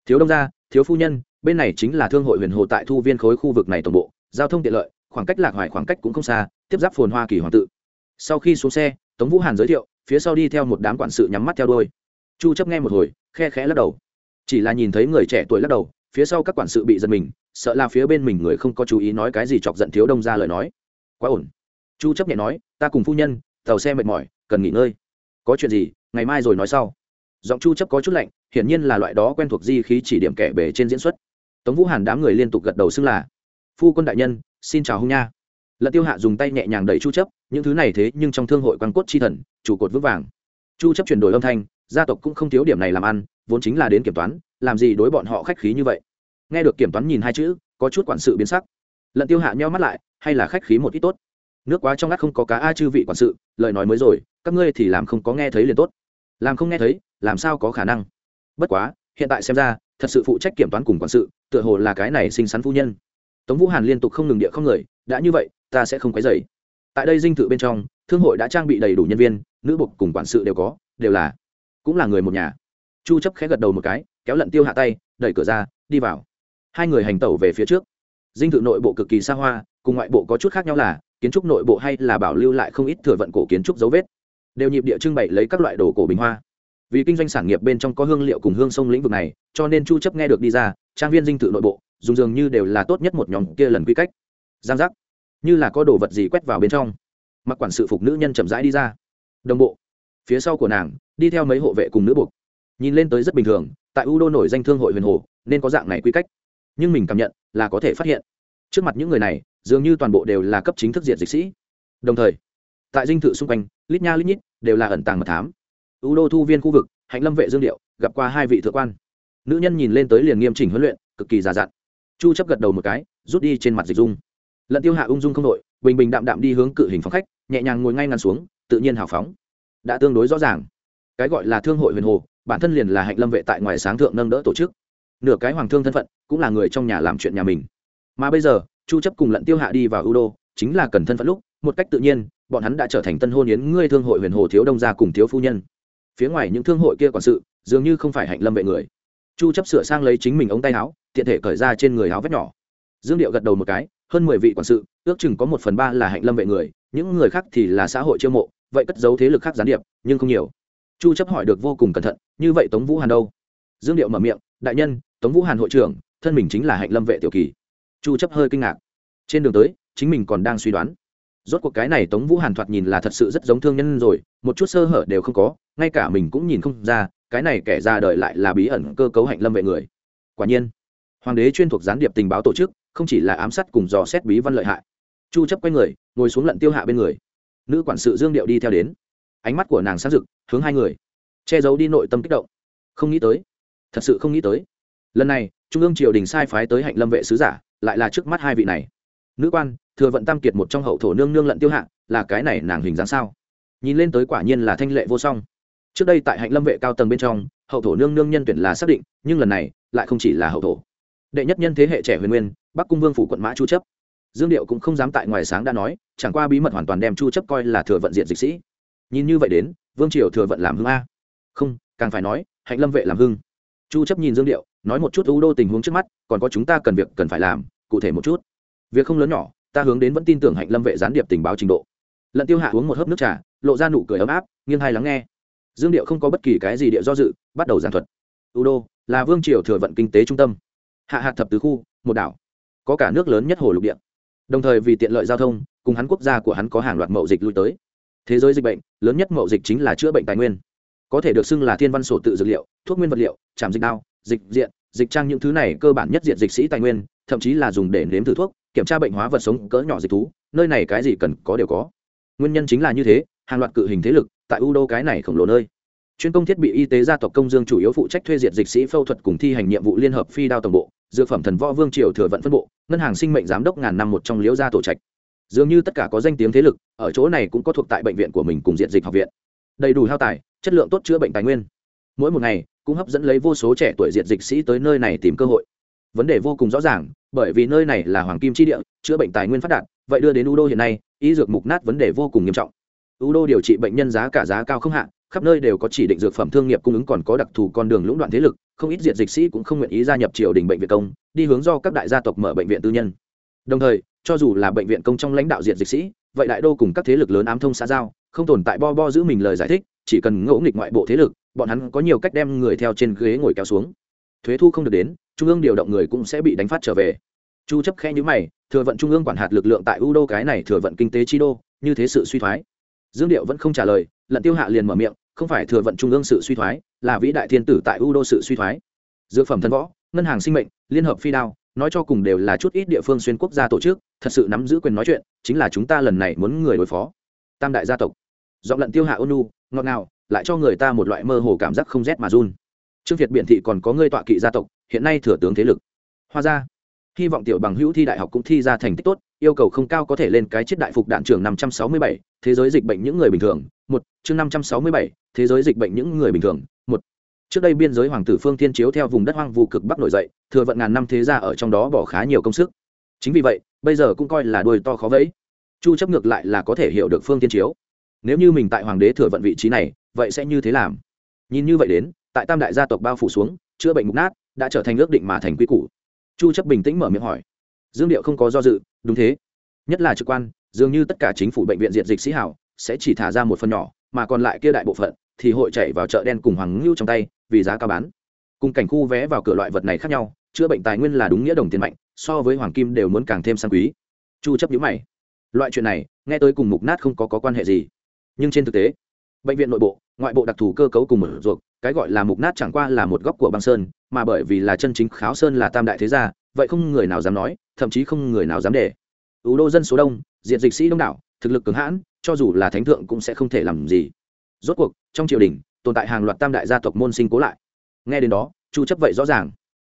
thiếu đông gia, thiếu phu nhân, bên này chính là thương hội huyền hồ tại thu viên khối khu vực này toàn bộ, giao thông tiện lợi, khoảng cách lạc hoài khoảng cách cũng không xa, tiếp giáp phồn hoa kỳ hoàng tự. Sau khi xuống xe, tống vũ hàn giới thiệu, phía sau đi theo một đám quản sự nhắm mắt theo đôi chu chấp nghe một hồi, khe khẽ lắc đầu. Chỉ là nhìn thấy người trẻ tuổi lắc đầu, phía sau các quản sự bị giật mình, sợ là phía bên mình người không có chú ý nói cái gì chọc giận thiếu đông ra lời nói. Quá ổn. Chu chấp nhẹ nói, ta cùng phu nhân, tàu xe mệt mỏi, cần nghỉ ngơi. Có chuyện gì, ngày mai rồi nói sau giọng chu chấp có chút lạnh, hiển nhiên là loại đó quen thuộc di khí chỉ điểm kẻ bề trên diễn xuất. Tống vũ hàn đám người liên tục gật đầu xưng là, phu quân đại nhân, xin chào hung nha. Lận tiêu hạ dùng tay nhẹ nhàng đẩy chu chấp, những thứ này thế nhưng trong thương hội quan cốt chi thần chủ cột vững vàng. Chu chấp chuyển đổi âm thanh, gia tộc cũng không thiếu điểm này làm ăn, vốn chính là đến kiểm toán, làm gì đối bọn họ khách khí như vậy? Nghe được kiểm toán nhìn hai chữ, có chút quản sự biến sắc. Lận tiêu hạ nheo mắt lại, hay là khách khí một ít tốt? Nước quá trong ngắt không có cá a chư vị quản sự, lời nói mới rồi, các ngươi thì làm không có nghe thấy liền tốt. Làm không nghe thấy làm sao có khả năng? Bất quá, hiện tại xem ra, thật sự phụ trách kiểm toán cùng quản sự, tựa hồ là cái này xinh xắn phu nhân. Tống vũ hàn liên tục không ngừng địa không người, đã như vậy, ta sẽ không quấy dày tại đây dinh thự bên trong, thương hội đã trang bị đầy đủ nhân viên, nữ bục cùng quản sự đều có, đều là, cũng là người một nhà. Chu chấp khẽ gật đầu một cái, kéo lận tiêu hạ tay, đẩy cửa ra, đi vào. Hai người hành tẩu về phía trước. Dinh thự nội bộ cực kỳ xa hoa, cùng ngoại bộ có chút khác nhau là, kiến trúc nội bộ hay là bảo lưu lại không ít thừa vận cổ kiến trúc dấu vết. Đều nhịp địa trưng bày lấy các loại đồ cổ bình hoa vì kinh doanh sản nghiệp bên trong có hương liệu cùng hương sông lĩnh vực này, cho nên chu chấp nghe được đi ra, trang viên dinh thự nội bộ, dùng dường như đều là tốt nhất một nhóm kia lần quy cách. Giang giác. Như là có đồ vật gì quét vào bên trong. Mặc quản sự phục nữ nhân chậm rãi đi ra. Đồng bộ. Phía sau của nàng, đi theo mấy hộ vệ cùng nữ buộc. Nhìn lên tới rất bình thường, tại u đô nổi danh thương hội huyền hồ, nên có dạng này quy cách. Nhưng mình cảm nhận là có thể phát hiện. Trước mặt những người này, dường như toàn bộ đều là cấp chính thức diện dịch sĩ. Đồng thời, tại dinh thự xung quanh, lít nha lít nhít, đều là ẩn tàng mật thám u đô thu viên khu vực, hạnh lâm vệ dương điệu, gặp qua hai vị thượng quan. Nữ nhân nhìn lên tới liền nghiêm chỉnh huấn luyện, cực kỳ già dặn. Chu chấp gật đầu một cái, rút đi trên mặt dịch dung. Lận tiêu hạ ung dung không đội, bình bình đạm đạm đi hướng cự hình phòng khách, nhẹ nhàng ngồi ngay ngắn xuống, tự nhiên hào phóng. Đã tương đối rõ ràng. Cái gọi là thương hội huyền hồ, bản thân liền là hạnh lâm vệ tại ngoài sáng thượng nâng đỡ tổ chức. Nửa cái hoàng thương thân phận, cũng là người trong nhà làm chuyện nhà mình. Mà bây giờ, chu chấp cùng lận tiêu hạ đi vào ưu đô, chính là cần thân phận lúc, một cách tự nhiên, bọn hắn đã trở thành tân hôn yến ngươi thương hội huyền hồ thiếu đông gia cùng thiếu phu nhân phía ngoài những thương hội kia quản sự, dường như không phải hạnh lâm vệ người. Chu chấp sửa sang lấy chính mình ống tay áo, tiện thể cởi ra trên người áo vét nhỏ. Dương điệu gật đầu một cái, hơn 10 vị quản sự, ước chừng có một phần ba là hạnh lâm vệ người, những người khác thì là xã hội chiêu mộ, vậy cất giấu thế lực khác gián điệp, nhưng không nhiều. Chu chấp hỏi được vô cùng cẩn thận, như vậy tống vũ hàn đâu? Dương điệu mở miệng, đại nhân, tống vũ hàn hội trưởng, thân mình chính là hạnh lâm vệ tiểu kỳ. Chu chấp hơi kinh ngạc. Trên đường tới, chính mình còn đang suy đoán. Rốt cuộc cái này tống vũ hàn thoạt nhìn là thật sự rất giống thương nhân rồi, một chút sơ hở đều không có ngay cả mình cũng nhìn không ra, cái này kẻ ra đời lại là bí ẩn cơ cấu hạnh lâm vệ người. Quả nhiên, hoàng đế chuyên thuộc gián điệp tình báo tổ chức, không chỉ là ám sát cùng dò xét bí văn lợi hại. Chu chấp quay người, ngồi xuống lận tiêu hạ bên người. Nữ quản sự dương điệu đi theo đến. Ánh mắt của nàng sáng rực, hướng hai người. Che giấu đi nội tâm kích động. Không nghĩ tới. Thật sự không nghĩ tới. Lần này, trung ương triều đình sai phái tới hạnh lâm vệ sứ giả, lại là trước mắt hai vị này. Nữ quan, thừa vận tam kiệt một trong hậu thổ nương nương lận tiêu hạ, là cái này nàng hình dáng sao? Nhìn lên tới quả nhiên là thanh lệ vô song trước đây tại hạnh lâm vệ cao tầng bên trong, hậu thổ nương nương nhân tuyển là xác định, nhưng lần này, lại không chỉ là hậu thổ. Đệ nhất nhân thế hệ trẻ huyền nguyên, bắc cung vương phủ quận mã chu chấp. Dương điệu cũng không dám tại ngoài sáng đã nói, chẳng qua bí mật hoàn toàn đem chu chấp coi là thừa vận diện dịch sĩ. Nhìn như vậy đến, vương triều thừa vận làm hưng a. Không, càng phải nói, hạnh lâm vệ làm hưng. Chu chấp nhìn dương điệu, nói một chút ưu đô tình huống trước mắt, còn có chúng ta cần việc cần phải làm, cụ thể một chút. Việc không lớn nhỏ, ta hướng đến vẫn tin tưởng hạnh lâm vệ gián điệp tình báo trình độ. Lận tiêu hạ uống một hớp nước trà, lộ ra nụ cười ấm áp, nghiêng hai lắng nghe dương điệu không có bất kỳ cái gì địa do dự, bắt đầu giảng thuật. U đô là vương triều thừa vận kinh tế trung tâm. Hạ hạt thập tứ khu, một đảo. Có cả nước lớn nhất hồ lục địa. Đồng thời vì tiện lợi giao thông, cùng hắn quốc gia của hắn có hàng loạt mậu dịch lui tới. Thế giới dịch bệnh, lớn nhất mậu dịch chính là chữa bệnh tài nguyên. Có thể được xưng là thiên văn sổ tự dược liệu, thuốc nguyên vật liệu trảm dịch đao, dịch diện, dịch trang những thứ này cơ bản nhất diện dịch sĩ tài nguyên, thậm chí là dùng để nếm thử thuốc, kiểm tra bệnh hóa vật sống cỡ nhỏ dịch thú, nơi này cái gì cần có đều có. Nguyên nhân chính là như thế hàng loạt cự hình thế lực tại u đô cái này khổng lồ nơi. Chuyên công thiết bị y tế gia tộc công dương chủ yếu phụ trách thuê diệt dịch sĩ phẫu thuật cùng thi hành nhiệm vụ liên hợp phi đao tổng bộ, dược phẩm thần võ vương triều thừa vận phân bộ, ngân hàng sinh mệnh giám đốc ngàn năm một trong liễu gia tổ trạch. Dường như tất cả có danh tiếng thế lực, ở chỗ này cũng có thuộc tại bệnh viện của mình cùng diện dịch học viện. Đầy đủ hao tài, chất lượng tốt chữa bệnh tài nguyên. Mỗi một ngày, cũng hấp dẫn lấy vô số trẻ tuổi diện dịch sĩ tới nơi này tìm cơ hội. Vấn đề vô cùng rõ ràng, bởi vì nơi này là hoàng kim chi địa, chữa bệnh tài nguyên phát đạt, vậy đưa đến u đô hiện nay, y dược mục nát vấn đề vô cùng nghiêm trọng u đô điều trị bệnh nhân giá cả giá cao không hạn khắp nơi đều có chỉ định dược phẩm thương nghiệp cung ứng còn có đặc thù con đường lũng đoạn thế lực, không ít diện dịch sĩ cũng không nguyện ý gia nhập triều đình bệnh viện công, đi hướng do các đại gia tộc mở bệnh viện tư nhân. Đồng thời, cho dù là bệnh viện công trong lãnh đạo diện dịch sĩ, vậy đại đô cùng các thế lực lớn ám thông xã giao, không tồn tại bo bo giữ mình lời giải thích, chỉ cần ngẫu nghịch ngoại bộ thế lực, bọn hắn có nhiều cách đem người theo trên ghế ngồi kéo xuống. Thuế thu không được đến, trung ương điều động người cũng sẽ bị đánh phát trở về. Chu chấp khe như mày, thừa vận trung ương quản hạt lực lượng tại u đô cái này thừa vận kinh tế chi đô, như thế sự suy thoái dương điệu vẫn không trả lời, lận tiêu hạ liền mở miệng, không phải thừa vận trung ương sự suy thoái, là vĩ đại thiên tử tại u đô sự suy thoái. Dược phẩm thân võ, ngân hàng sinh mệnh, liên hợp phi đao, nói cho cùng đều là chút ít địa phương xuyên quốc gia tổ chức, thật sự nắm giữ quyền nói chuyện, chính là chúng ta lần này muốn người đối phó. Tam đại gia tộc. Giọng lận tiêu hạ ônu ngọt ngào, lại cho người ta một loại mơ hồ cảm giác không rét mà run. Trương việt biện thị còn có người tọa kỵ gia tộc, hiện nay thừa tướng thế lực. Hoa gia hy vọng tiểu bằng hữu thi đại học cũng thi ra thành tích tốt, yêu cầu không cao có thể lên cái chiết đại phục đạn trường năm trăm sáu mươi bảy, thế giới dịch bệnh những người bình thường, một, chương năm trăm sáu mươi bảy, thế giới dịch bệnh những người bình thường, một. Trước đây biên giới hoàng tử phương thiên chiếu theo vùng đất hoang vu cực bắc nổi dậy, thừa vận ngàn năm thế gia ở trong đó bỏ khá nhiều công sức. Chính vì vậy, bây giờ cũng coi là đuôi to khó vẫy. Chu chấp ngược lại là có thể hiểu được phương thiên chiếu. Nếu như mình tại hoàng đế thừa vận vị trí này, vậy sẽ như thế làm? Nhìn như vậy đến, tại tam đại gia tộc bao phủ xuống, chữa bệnh mục nát, đã trở thành ước định mà thành quy củ chu chấp bình tĩnh mở miệng hỏi. Dương điệu không có do dự đúng thế. Nhất là trực quan dường như tất cả chính phủ bệnh viện diện dịch sĩ hảo sẽ chỉ thả ra một phần nhỏ mà còn lại kia đại bộ phận thì hội chạy vào chợ đen cùng hoàng ngưu trong tay vì giá cao bán. Cùng cảnh khu vé vào cửa loại vật này khác nhau chữa bệnh tài nguyên là đúng nghĩa đồng tiền mạnh so với hoàng kim đều muốn càng thêm sang quý. Chu chấp nhíu mày. Loại chuyện này nghe tới cùng mục nát không có, có quan hệ gì. Nhưng trên thực tế bệnh viện nội bộ ngoại bộ đặc thù cơ cấu cùng mở ruột cái gọi là mục nát chẳng qua là một góc của băng sơn, mà bởi vì là chân chính kháo sơn là tam đại thế gia, vậy không người nào dám nói, thậm chí không người nào dám để. Ưu đô dân số đông, diện dịch sĩ đông đảo, thực lực cường hãn, cho dù là thánh thượng cũng sẽ không thể làm gì. Rốt cuộc, trong triều đình, tồn tại hàng loạt tam đại gia tộc môn sinh cố lại. Nghe đến đó, chu chấp vậy rõ ràng.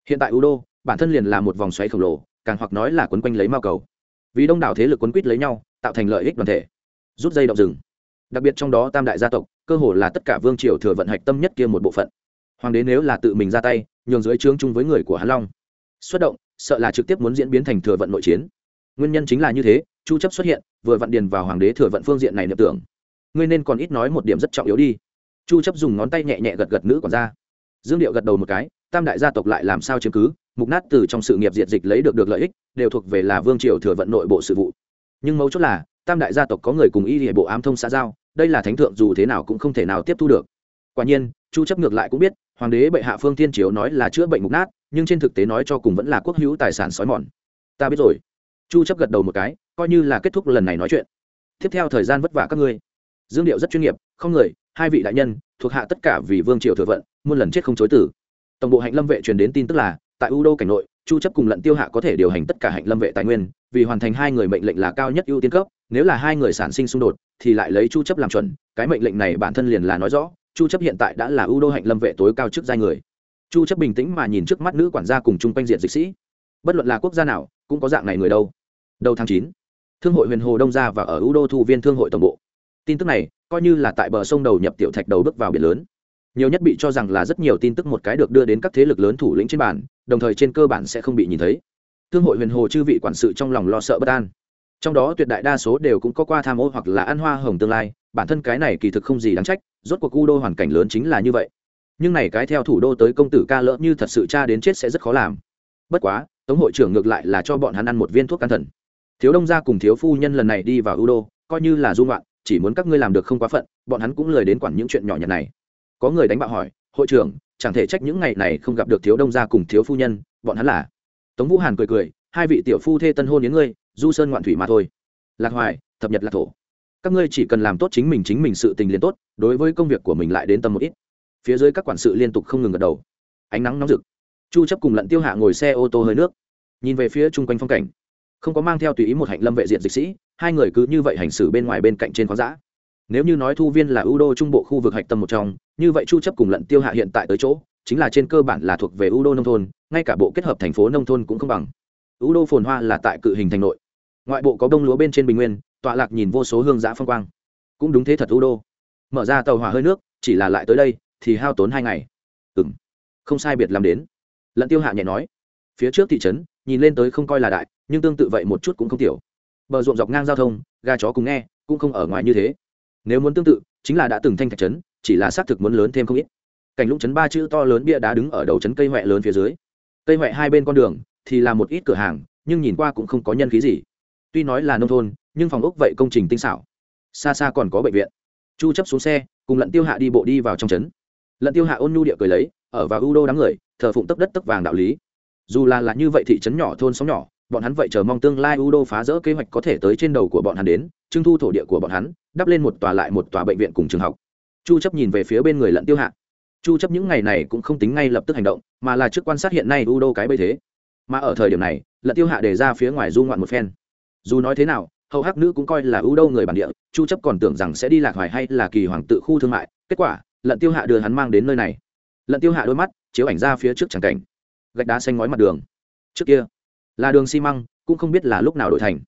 Hiện tại ưu đô, bản thân liền là một vòng xoáy khổng lồ, càng hoặc nói là quấn quanh lấy mao cầu. Vì đông đảo thế lực quấn quýt lấy nhau, tạo thành lợi ích đoàn thể. Rút dây động rừng. Đặc biệt trong đó tam đại gia tộc cơ hồ là tất cả vương triều thừa vận hạch tâm nhất kia một bộ phận. Hoàng đế nếu là tự mình ra tay, nhường dưới trướng chung với người của hán long. Xuất động, sợ là trực tiếp muốn diễn biến thành thừa vận nội chiến. Nguyên nhân chính là như thế, chu chấp xuất hiện, vừa vặn điền vào hoàng đế thừa vận phương diện này niệm tưởng. Ngươi nên còn ít nói một điểm rất trọng yếu đi. Chu chấp dùng ngón tay nhẹ nhẹ gật gật nữ quản gia dương điệu gật đầu một cái, tam đại gia tộc lại làm sao chiếm cứ, mục nát từ trong sự nghiệp diệt dịch lấy được được lợi ích, đều thuộc về là vương triều thừa vận nội bộ sự vụ. Nhưng mấu chốt là tam đại gia tộc có người cùng y hệ bộ ám thông xã giao, đây là thánh thượng dù thế nào cũng không thể nào tiếp thu được. Quả nhiên, chu chấp ngược lại cũng biết, hoàng đế bệ hạ phương thiên chiếu nói là chữa bệnh mục nát, nhưng trên thực tế nói cho cùng vẫn là quốc hữu tài sản sói mòn. Ta biết rồi. Chu chấp gật đầu một cái, coi như là kết thúc lần này nói chuyện. Tiếp theo thời gian vất vả các ngươi. Dương điệu rất chuyên nghiệp, không người, hai vị đại nhân, thuộc hạ tất cả vì vương triều thừa vận, muôn lần chết không chối tử tổng bộ hạnh lâm vệ truyền đến tin tức là, tại u đô cảnh nội, chu chấp cùng lận tiêu hạ có thể điều hành tất cả hạnh lâm vệ tài nguyên, vì hoàn thành hai người mệnh lệnh là cao nhất ưu tiên cấp nếu là hai người sản sinh xung đột thì lại lấy chu chấp làm chuẩn cái mệnh lệnh này bản thân liền là nói rõ chu chấp hiện tại đã là ưu đô hạnh lâm vệ tối cao chức giai người. Chu chấp bình tĩnh mà nhìn trước mắt nữ quản gia cùng chung quanh diện dịch sĩ. Bất luận là quốc gia nào cũng có dạng này người đâu. Đầu tháng 9, thương hội huyền hồ đông gia và ở ưu đô thu viên thương hội tổng bộ. Tin tức này coi như là tại bờ sông đầu nhập tiểu thạch đầu bước vào biển lớn. Nhiều nhất bị cho rằng là rất nhiều tin tức một cái được đưa đến các thế lực lớn thủ lĩnh trên bản đồng thời trên cơ bản sẽ không bị nhìn thấy. Thương hội huyền hồ chư vị quản sự trong lòng lo sợ bất an trong đó tuyệt đại đa số đều cũng có qua tham ô hoặc là ăn hoa hồng tương lai, bản thân cái này kỳ thực không gì đáng trách, rốt cuộc u đô hoàn cảnh lớn chính là như vậy. Nhưng này cái theo thủ đô tới công tử ca lỡ như thật sự cha đến chết sẽ rất khó làm. Bất quá, tống hội trưởng ngược lại là cho bọn hắn ăn một viên thuốc can thần. Thiếu đông gia cùng thiếu phu nhân lần này đi vào u đô, coi như là dung loạn chỉ muốn các ngươi làm được không quá phận, bọn hắn cũng lời đến quản những chuyện nhỏ nhặt này. Có người đánh bạo hỏi, hội trưởng, chẳng thể trách những ngày này không gặp được thiếu đông gia cùng thiếu phu nhân, bọn hắn là? Tống vũ hàn cười cười, hai vị tiểu phu thê tân hôn đến ngươi du sơn ngoạn thủy mà thôi. Lạc hoài, thập nhật lạc thổ. Các ngươi chỉ cần làm tốt chính mình chính mình sự tình liền tốt, đối với công việc của mình lại đến tâm một ít. Phía dưới các quản sự liên tục không ngừng gật đầu. Ánh nắng nóng rực. Chu chấp cùng lận tiêu hạ ngồi xe ô tô hơi nước. Nhìn về phía chung quanh phong cảnh. Không có mang theo tùy ý một hạnh lâm vệ diện dịch sĩ, hai người cứ như vậy hành xử bên ngoài bên cạnh trên khoáng dã. Nếu như nói thu viên là ưu đô trung bộ khu vực hạch tâm một trong, như vậy chu chấp cùng lận tiêu hạ hiện tại tới chỗ, chính là trên cơ bản là thuộc về ưu đô nông thôn, ngay cả bộ kết hợp thành phố nông thôn cũng không bằng. Ưu đô phồn hoa là tại cự hình thành nội ngoại bộ có đông lúa bên trên bình nguyên, tọa lạc nhìn vô số hương giã phong quang. Cũng đúng thế thật u đô mở ra tàu hỏa hơi nước, chỉ là lại tới đây, thì hao tốn hai ngày. Ừ m không sai biệt làm đến. Lận tiêu hạ nhẹ nói. Phía trước thị trấn, nhìn lên tới không coi là đại, nhưng tương tự vậy một chút cũng không tiểu. Bờ ruộng dọc ngang giao thông ga chó cùng nghe, cũng không ở ngoài như thế. Nếu muốn tương tự, chính là đã từng thanh thạch trấn, chỉ là xác thực muốn lớn thêm không ít. Cảnh lũng trấn ba chữ to lớn bia đá đứng ở đầu trấn cây huệ lớn phía dưới. Cây huệ hai bên con đường, thì là một ít cửa hàng, nhưng nhìn qua cũng không có nhân khí gì tuy nói là nông thôn, nhưng phòng ốc vậy công trình tinh xảo. Xa xa còn có bệnh viện. Chu chấp xuống xe, cùng lận tiêu hạ đi bộ đi vào trong trấn. Lận tiêu hạ ôn nhu địa cười lấy, ở vào ưu đô đám người, thờ phụng tấp đất tấp vàng đạo lý. Dù là là như vậy thị trấn nhỏ, thôn sóng nhỏ, bọn hắn vậy chờ mong tương lai ưu đô phá rỡ kế hoạch có thể tới trên đầu của bọn hắn đến, trưng thu thổ địa của bọn hắn, đắp lên một tòa lại một tòa bệnh viện cùng trường học. Chu chấp nhìn về phía bên người lận tiêu hạ. Chu chấp những ngày này cũng không tính ngay lập tức hành động, mà là trước quan sát hiện nay ưu đô cái bây thế. Mà ở thời điểm này, lận tiêu hạ đề ra phía ngoài du ngoạn một phen dù nói thế nào, hầu hắc nữ cũng coi là ưu đâu người bản địa, chu chấp còn tưởng rằng sẽ đi lạc hoài hay là kỳ hoàng tự khu thương mại, kết quả, lận tiêu hạ đưa hắn mang đến nơi này. Lận tiêu hạ đôi mắt, chiếu ảnh ra phía trước chẳng cảnh. Gạch đá xanh ngói mặt đường. Trước kia, là đường xi măng, cũng không biết là lúc nào đổi thành.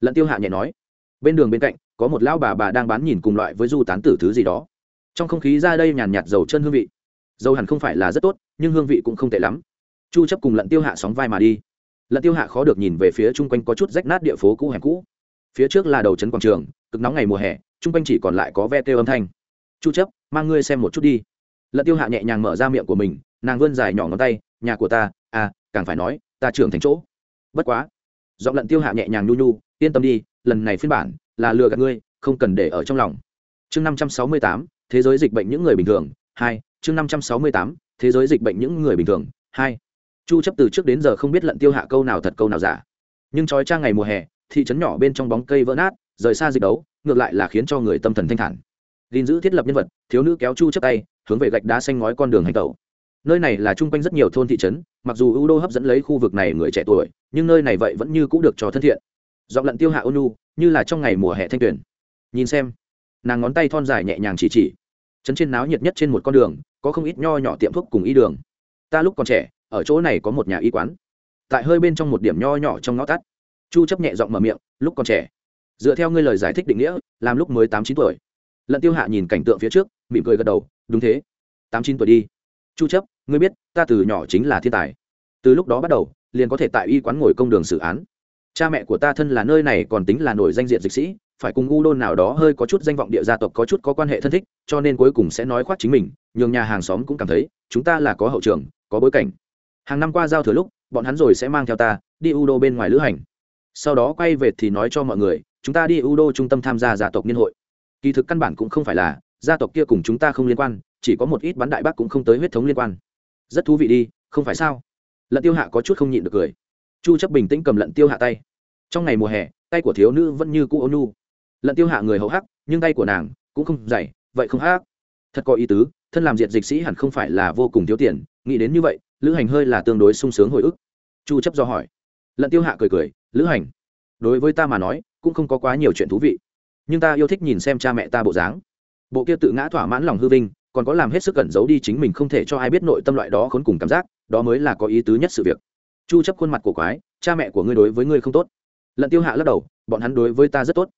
Lận tiêu hạ nhẹ nói, bên đường bên cạnh, có một lão bà bà đang bán nhìn cùng loại với du tán tử thứ gì đó. Trong không khí ra đây nhàn nhạt dầu chân hương vị. Dầu hẳn không phải là rất tốt, nhưng hương vị cũng không tệ lắm. Chu chấp cùng lận tiêu hạ sóng vai mà đi lận tiêu hạ khó được nhìn về phía chung quanh có chút rách nát địa phố cũ hẻm cũ. Phía trước là đầu trấn quảng trường cực nóng ngày mùa hè chung quanh chỉ còn lại có ve kêu âm thanh. Chu chấp mang ngươi xem một chút đi. Lận tiêu hạ nhẹ nhàng mở ra miệng của mình nàng vươn dài nhỏ ngón tay nhà của ta à càng phải nói ta trưởng thành chỗ. Bất quá. Giọng lận tiêu hạ nhẹ nhàng nhu nhu yên tâm đi lần này phiên bản là lừa gạt ngươi không cần để ở trong lòng. Chương 568, thế giới dịch bệnh những người bình thường hai chương 568, thế giới dịch bệnh những người bình thường hai chu chấp từ trước đến giờ không biết lận tiêu hạ câu nào thật câu nào giả. Nhưng trói trang ngày mùa hè, thị trấn nhỏ bên trong bóng cây vỡ nát, rời xa dịch đấu, ngược lại là khiến cho người tâm thần thanh thản. Gìn giữ thiết lập nhân vật, thiếu nữ kéo chu chấp tay, hướng về gạch đá xanh ngói con đường hành tẩu. Nơi này là chung quanh rất nhiều thôn thị trấn, mặc dù ưu đô hấp dẫn lấy khu vực này người trẻ tuổi, nhưng nơi này vậy vẫn như cũ được cho thân thiện. Giọng lận tiêu hạ nu như là trong ngày mùa hè thanh tuyển. Nhìn xem, nàng ngón tay thon dài nhẹ nhàng chỉ chỉ. Trấn trên náo nhiệt nhất trên một con đường, có không ít nho nhỏ tiệm thuốc cùng y đường. Ta lúc còn trẻ ở chỗ này có một nhà y quán. Tại hơi bên trong một điểm nho nhỏ trong ngõ tắt. Chu chấp nhẹ giọng mở miệng, lúc còn trẻ. Dựa theo ngươi lời giải thích định nghĩa, làm lúc mới tám chín tuổi. Lận tiêu hạ nhìn cảnh tượng phía trước, mỉm cười gật đầu, đúng thế. Tám chín tuổi đi. Chu chấp, ngươi biết, ta từ nhỏ chính là thiên tài. Từ lúc đó bắt đầu, liền có thể tại y quán ngồi công đường xử án. Cha mẹ của ta thân là nơi này còn tính là nổi danh diện dịch sĩ, phải cùng u đôn nào đó hơi có chút danh vọng địa gia tộc có chút có quan hệ thân thích, cho nên cuối cùng sẽ nói khoác chính mình, nhường nhà hàng xóm cũng cảm thấy, chúng ta là có hậu trường, có bối cảnh hàng năm qua giao thừa lúc, bọn hắn rồi sẽ mang theo ta, đi u đô bên ngoài lữ hành. Sau đó quay về thì nói cho mọi người, chúng ta đi u đô trung tâm tham gia gia tộc niên hội. Kỳ thực căn bản cũng không phải là, gia tộc kia cùng chúng ta không liên quan, chỉ có một ít bắn đại bác cũng không tới huyết thống liên quan. Rất thú vị đi, không phải sao? Lận tiêu hạ có chút không nhịn được cười. Chu chấp bình tĩnh cầm lận tiêu hạ tay. Trong ngày mùa hè, tay của thiếu nữ vẫn như cũ ôn nhu. Lận tiêu hạ người hậu hắc, nhưng tay của nàng cũng không dày, vậy không hắc. Thật có ý tứ, thân làm diệt dịch sĩ hẳn không phải là vô cùng thiếu tiền, nghĩ đến như vậy lữ hành hơi là tương đối sung sướng hồi ức. Chu chấp do hỏi. Lận tiêu hạ cười cười, lữ hành, đối với ta mà nói, cũng không có quá nhiều chuyện thú vị. Nhưng ta yêu thích nhìn xem cha mẹ ta bộ dáng. Bộ kia tự ngã thỏa mãn lòng hư vinh, còn có làm hết sức cẩn giấu đi chính mình không thể cho ai biết nội tâm loại đó khốn cùng cảm giác, đó mới là có ý tứ nhất sự việc. Chu chấp khuôn mặt của quái, cha mẹ của ngươi đối với ngươi không tốt. Lận tiêu hạ lắc đầu, bọn hắn đối với ta rất tốt.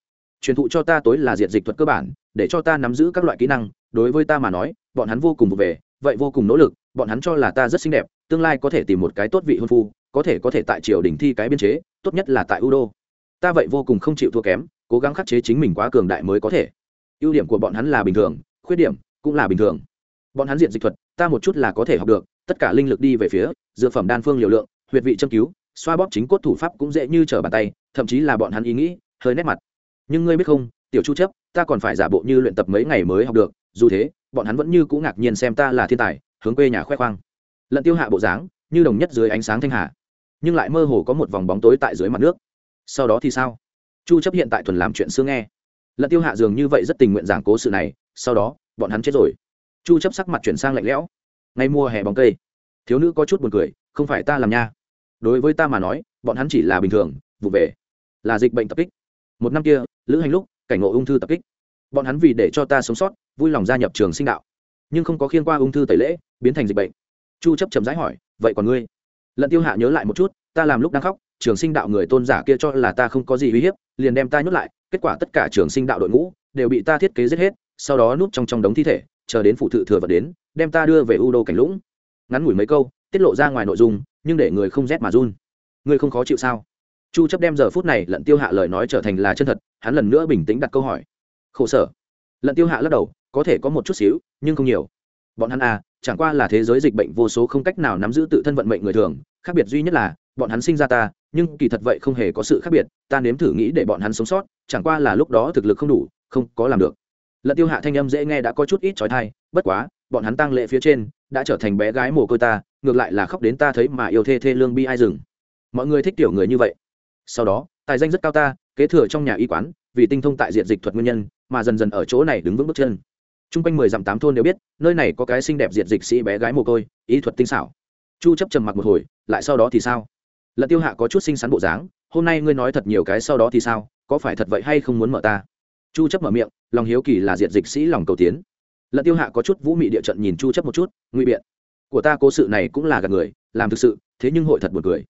Truyền thụ cho ta tối là diệt dịch thuật cơ bản, để cho ta nắm giữ các loại kỹ năng, đối với ta mà nói, bọn hắn vô cùng vụ về, vậy vô cùng nỗ lực bọn hắn cho là ta rất xinh đẹp, tương lai có thể tìm một cái tốt vị hôn phu, có thể có thể tại triều đình thi cái biên chế, tốt nhất là tại U đô. ta vậy vô cùng không chịu thua kém, cố gắng khắc chế chính mình quá cường đại mới có thể. Ưu điểm của bọn hắn là bình thường, khuyết điểm cũng là bình thường. Bọn hắn diện dịch thuật, ta một chút là có thể học được, tất cả linh lực đi về phía, dược phẩm đan phương liều lượng, huyệt vị châm cứu, xoa bóp chính cốt thủ pháp cũng dễ như trở bàn tay, thậm chí là bọn hắn ý nghĩ, hơi nét mặt. Nhưng ngươi biết không, tiểu chu chấp, ta còn phải giả bộ như luyện tập mấy ngày mới học được, dù thế, bọn hắn vẫn như cũng ngạc nhiên xem ta là thiên tài hướng quê nhà khoe khoang. Lận tiêu hạ bộ dáng, như đồng nhất dưới ánh sáng thanh hà, nhưng lại mơ hồ có một vòng bóng tối tại dưới mặt nước. Sau đó thì sao? Chu chấp hiện tại thuần làm chuyện xưa nghe. Lận tiêu hạ dường như vậy rất tình nguyện giảng cố sự này, sau đó, bọn hắn chết rồi. Chu chấp sắc mặt chuyển sang lạnh lẽo. Ngay mùa hè bóng cây. Thiếu nữ có chút buồn cười, không phải ta làm nha. Đối với ta mà nói, bọn hắn chỉ là bình thường, vụ về. Là dịch bệnh tập kích. Một năm kia, lữ hành lúc, cảnh ngộ ung thư tập kích. Bọn hắn vì để cho ta sống sót, vui lòng gia nhập trường sinh đạo. Nhưng không có khiên qua ung thư tẩy lễ biến thành dịch bệnh. Chu chấp chậm rãi hỏi, vậy còn ngươi? Lận tiêu hạ nhớ lại một chút, ta làm lúc đang khóc, trường sinh đạo người tôn giả kia cho là ta không có gì uy hiếp, liền đem ta nhốt lại, kết quả tất cả trường sinh đạo đội ngũ đều bị ta thiết kế giết hết, sau đó núp trong trong đống thi thể, chờ đến phụ thự thừa vật đến, đem ta đưa về u đô cảnh lũng. Ngắn ngủi mấy câu, tiết lộ ra ngoài nội dung, nhưng để người không rét mà run. Ngươi không khó chịu sao? Chu chấp đem giờ phút này lận tiêu hạ lời nói trở thành là chân thật, hắn lần nữa bình tĩnh đặt câu hỏi. Khổ sở. Lận tiêu hạ lắc đầu, có thể có một chút xíu, nhưng không nhiều bọn hắn à chẳng qua là thế giới dịch bệnh vô số không cách nào nắm giữ tự thân vận mệnh người thường, khác biệt duy nhất là, bọn hắn sinh ra ta, nhưng kỳ thật vậy không hề có sự khác biệt, ta nếm thử nghĩ để bọn hắn sống sót, chẳng qua là lúc đó thực lực không đủ, không có làm được. Lận tiêu hạ thanh âm dễ nghe đã có chút ít trói thai bất quá, bọn hắn tăng lệ phía trên, đã trở thành bé gái mồ côi ta, ngược lại là khóc đến ta thấy mà yêu thê thê lương bi ai dừng. Mọi người thích tiểu người như vậy. Sau đó, tài danh rất cao ta, kế thừa trong nhà y quán, vì tinh thông tại diện dịch thuật nguyên nhân, mà dần dần ở chỗ này đứng vững bước chân t r u n g quanh mười dặm tám thôn đều biết, nơi này có cái xinh đẹp diệt dịch sĩ bé gái mồ côi, ý thuật tinh xảo. Chu chấp trầm mặc một hồi, lại sau đó thì sao? Lận tiêu hạ có chút xinh xắn bộ dáng, hôm nay ngươi nói thật nhiều cái sau đó thì sao, có phải thật vậy hay không muốn mở ta? Chu chấp mở miệng, lòng hiếu kỳ là diệt dịch sĩ lòng cầu tiến. Lận tiêu hạ có chút vũ mị địa trận nhìn chu chấp một chút nguy biện. Của ta cố sự này cũng là gạt người, làm thực sự, thế nhưng hội thật buồn cười.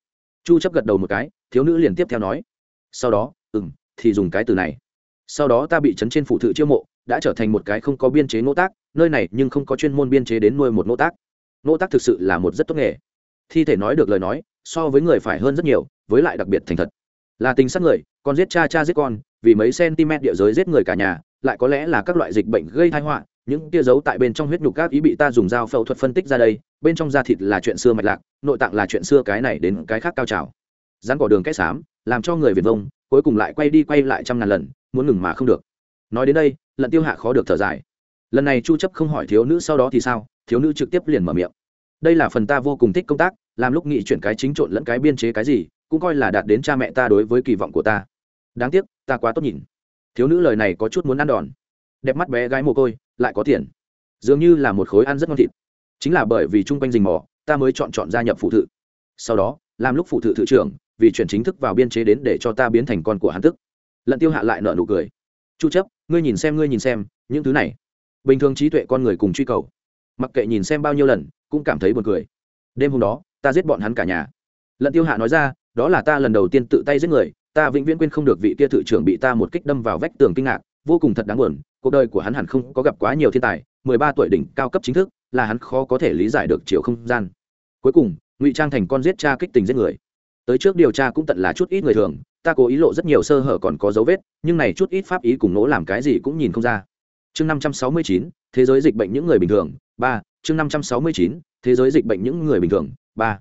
Chu chấp gật đầu một cái, thiếu nữ liền tiếp theo nói. Sau đó, ừm, thì dùng cái từ này. Sau đó ta bị chấn trên phụ thự chiêu mộ đã trở thành một cái không có biên chế nỗ tác, nơi này nhưng không có chuyên môn biên chế đến nuôi một nỗ tác. Nỗ tác thực sự là một rất tốt nghề. Thi thể nói được lời nói, so với người phải hơn rất nhiều, với lại đặc biệt thành thật. Là tình sát người, con giết cha cha giết con, vì mấy cm địa giới giết người cả nhà, lại có lẽ là các loại dịch bệnh gây tai họa, những tia dấu tại bên trong huyết nhục các ý bị ta dùng dao phẫu thuật phân tích ra đây, bên trong da thịt là chuyện xưa mạch lạc, nội tạng là chuyện xưa cái này đến cái khác cao trào. Rắn cỏ đường cái xám, làm cho người việt vông, cuối cùng lại quay đi quay lại trăm ngàn lần, muốn ngừng mà không được nói đến đây, lận tiêu hạ khó được thở dài. Lần này chu chấp không hỏi thiếu nữ sau đó thì sao, thiếu nữ trực tiếp liền mở miệng. Đây là phần ta vô cùng thích công tác, làm lúc nghị chuyển cái chính trộn lẫn cái biên chế cái gì, cũng coi là đạt đến cha mẹ ta đối với kỳ vọng của ta. Đáng tiếc, ta quá tốt nhìn. Thiếu nữ lời này có chút muốn ăn đòn. Đẹp mắt bé gái mồ côi, lại có tiền. Dường như là một khối ăn rất ngon thịt. Chính là bởi vì chung quanh rình mò, ta mới chọn chọn gia nhập phụ thự. Sau đó, làm lúc phụ thự thự trưởng, vì chuyển chính thức vào biên chế đến để cho ta biến thành con của hắn tức. Lận tiêu hạ lại nợ nụ cười chu chấp, ngươi nhìn xem, ngươi nhìn xem, những thứ này. Bình thường trí tuệ con người cùng truy cầu. Mặc kệ nhìn xem bao nhiêu lần, cũng cảm thấy buồn cười. Đêm hôm đó, ta giết bọn hắn cả nhà. Lận tiêu hạ nói ra, đó là ta lần đầu tiên tự tay giết người, ta vĩnh viễn quên không được vị kia thự trưởng bị ta một kích đâm vào vách tường kinh ngạc, vô cùng thật đáng buồn, cuộc đời của hắn hẳn không có gặp quá nhiều thiên tài, mười ba tuổi đỉnh cao cấp chính thức, là hắn khó có thể lý giải được chiều không gian. Cuối cùng, ngụy trang thành con giết cha kích tình giết người. Tới trước điều tra cũng tận là chút ít người thường ta cố ý lộ rất nhiều sơ hở còn có dấu vết, nhưng này chút ít pháp ý cùng nỗ làm cái gì cũng nhìn không ra. Chương năm trăm sáu mươi chín, thế giới dịch bệnh những người bình thường, ba, chương năm trăm sáu mươi chín, thế giới dịch bệnh những người bình thường, ba.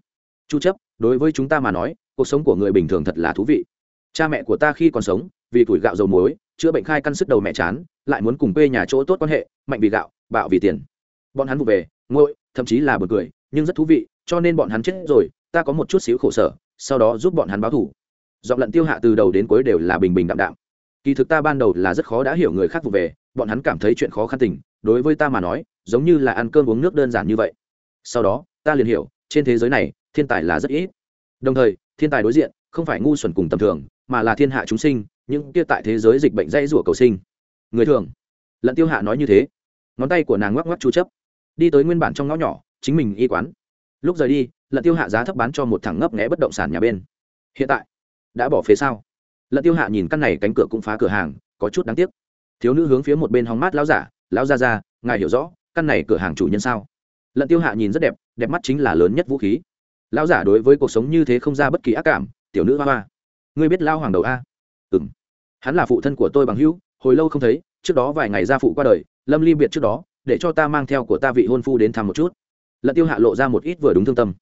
Chu chấp, đối với chúng ta mà nói, cuộc sống của người bình thường thật là thú vị. Cha mẹ của ta khi còn sống, vì tuổi gạo dầu muối, chữa bệnh khai căn sức đầu mẹ chán, lại muốn cùng quê nhà chỗ tốt quan hệ, mạnh vì gạo, bạo vì tiền. Bọn hắn vụ về ngội thậm chí là bật cười, nhưng rất thú vị, cho nên bọn hắn chết rồi, ta có một chút xíu khổ sở, sau đó giúp bọn hắn báo thủ giọng lận tiêu hạ từ đầu đến cuối đều là bình bình đạm đạm. Kỳ thực ta ban đầu là rất khó đã hiểu người khác vụ về, bọn hắn cảm thấy chuyện khó khăn tình, đối với ta mà nói, giống như là ăn cơm uống nước đơn giản như vậy. Sau đó, ta liền hiểu, trên thế giới này, thiên tài là rất ít. Đồng thời, thiên tài đối diện, không phải ngu xuẩn cùng tầm thường, mà là thiên hạ chúng sinh, những kia tại thế giới dịch bệnh dây rủa cầu sinh. Người thường. Lận tiêu hạ nói như thế. Ngón tay của nàng ngoắc ngoắc chú chấp. Đi tới nguyên bản trong ngõ nhỏ, chính mình y quán. Lúc rời đi, lận tiêu hạ giá thấp bán cho một thằng ngấp nghẽ bất động sản nhà bên. Hiện tại đã bỏ phế sao? Lận tiêu hạ nhìn căn này cánh cửa cũng phá cửa hàng, có chút đáng tiếc. Thiếu nữ hướng phía một bên hóng mát lão giả, lão gia ra ngài hiểu rõ, căn này cửa hàng chủ nhân sao? Lận tiêu hạ nhìn rất đẹp đẹp mắt chính là lớn nhất vũ khí. Lão giả đối với cuộc sống như thế không ra bất kỳ ác cảm, tiểu nữ hoa hoa, ngươi biết lao hoàng đầu a? Ừng hắn là phụ thân của tôi bằng hữu, hồi lâu không thấy, trước đó vài ngày gia phụ qua đời, lâm ly biệt trước đó, để cho ta mang theo của ta vị hôn phu đến thăm một chút. Lận tiêu hạ lộ ra một ít vừa đúng thương tâm.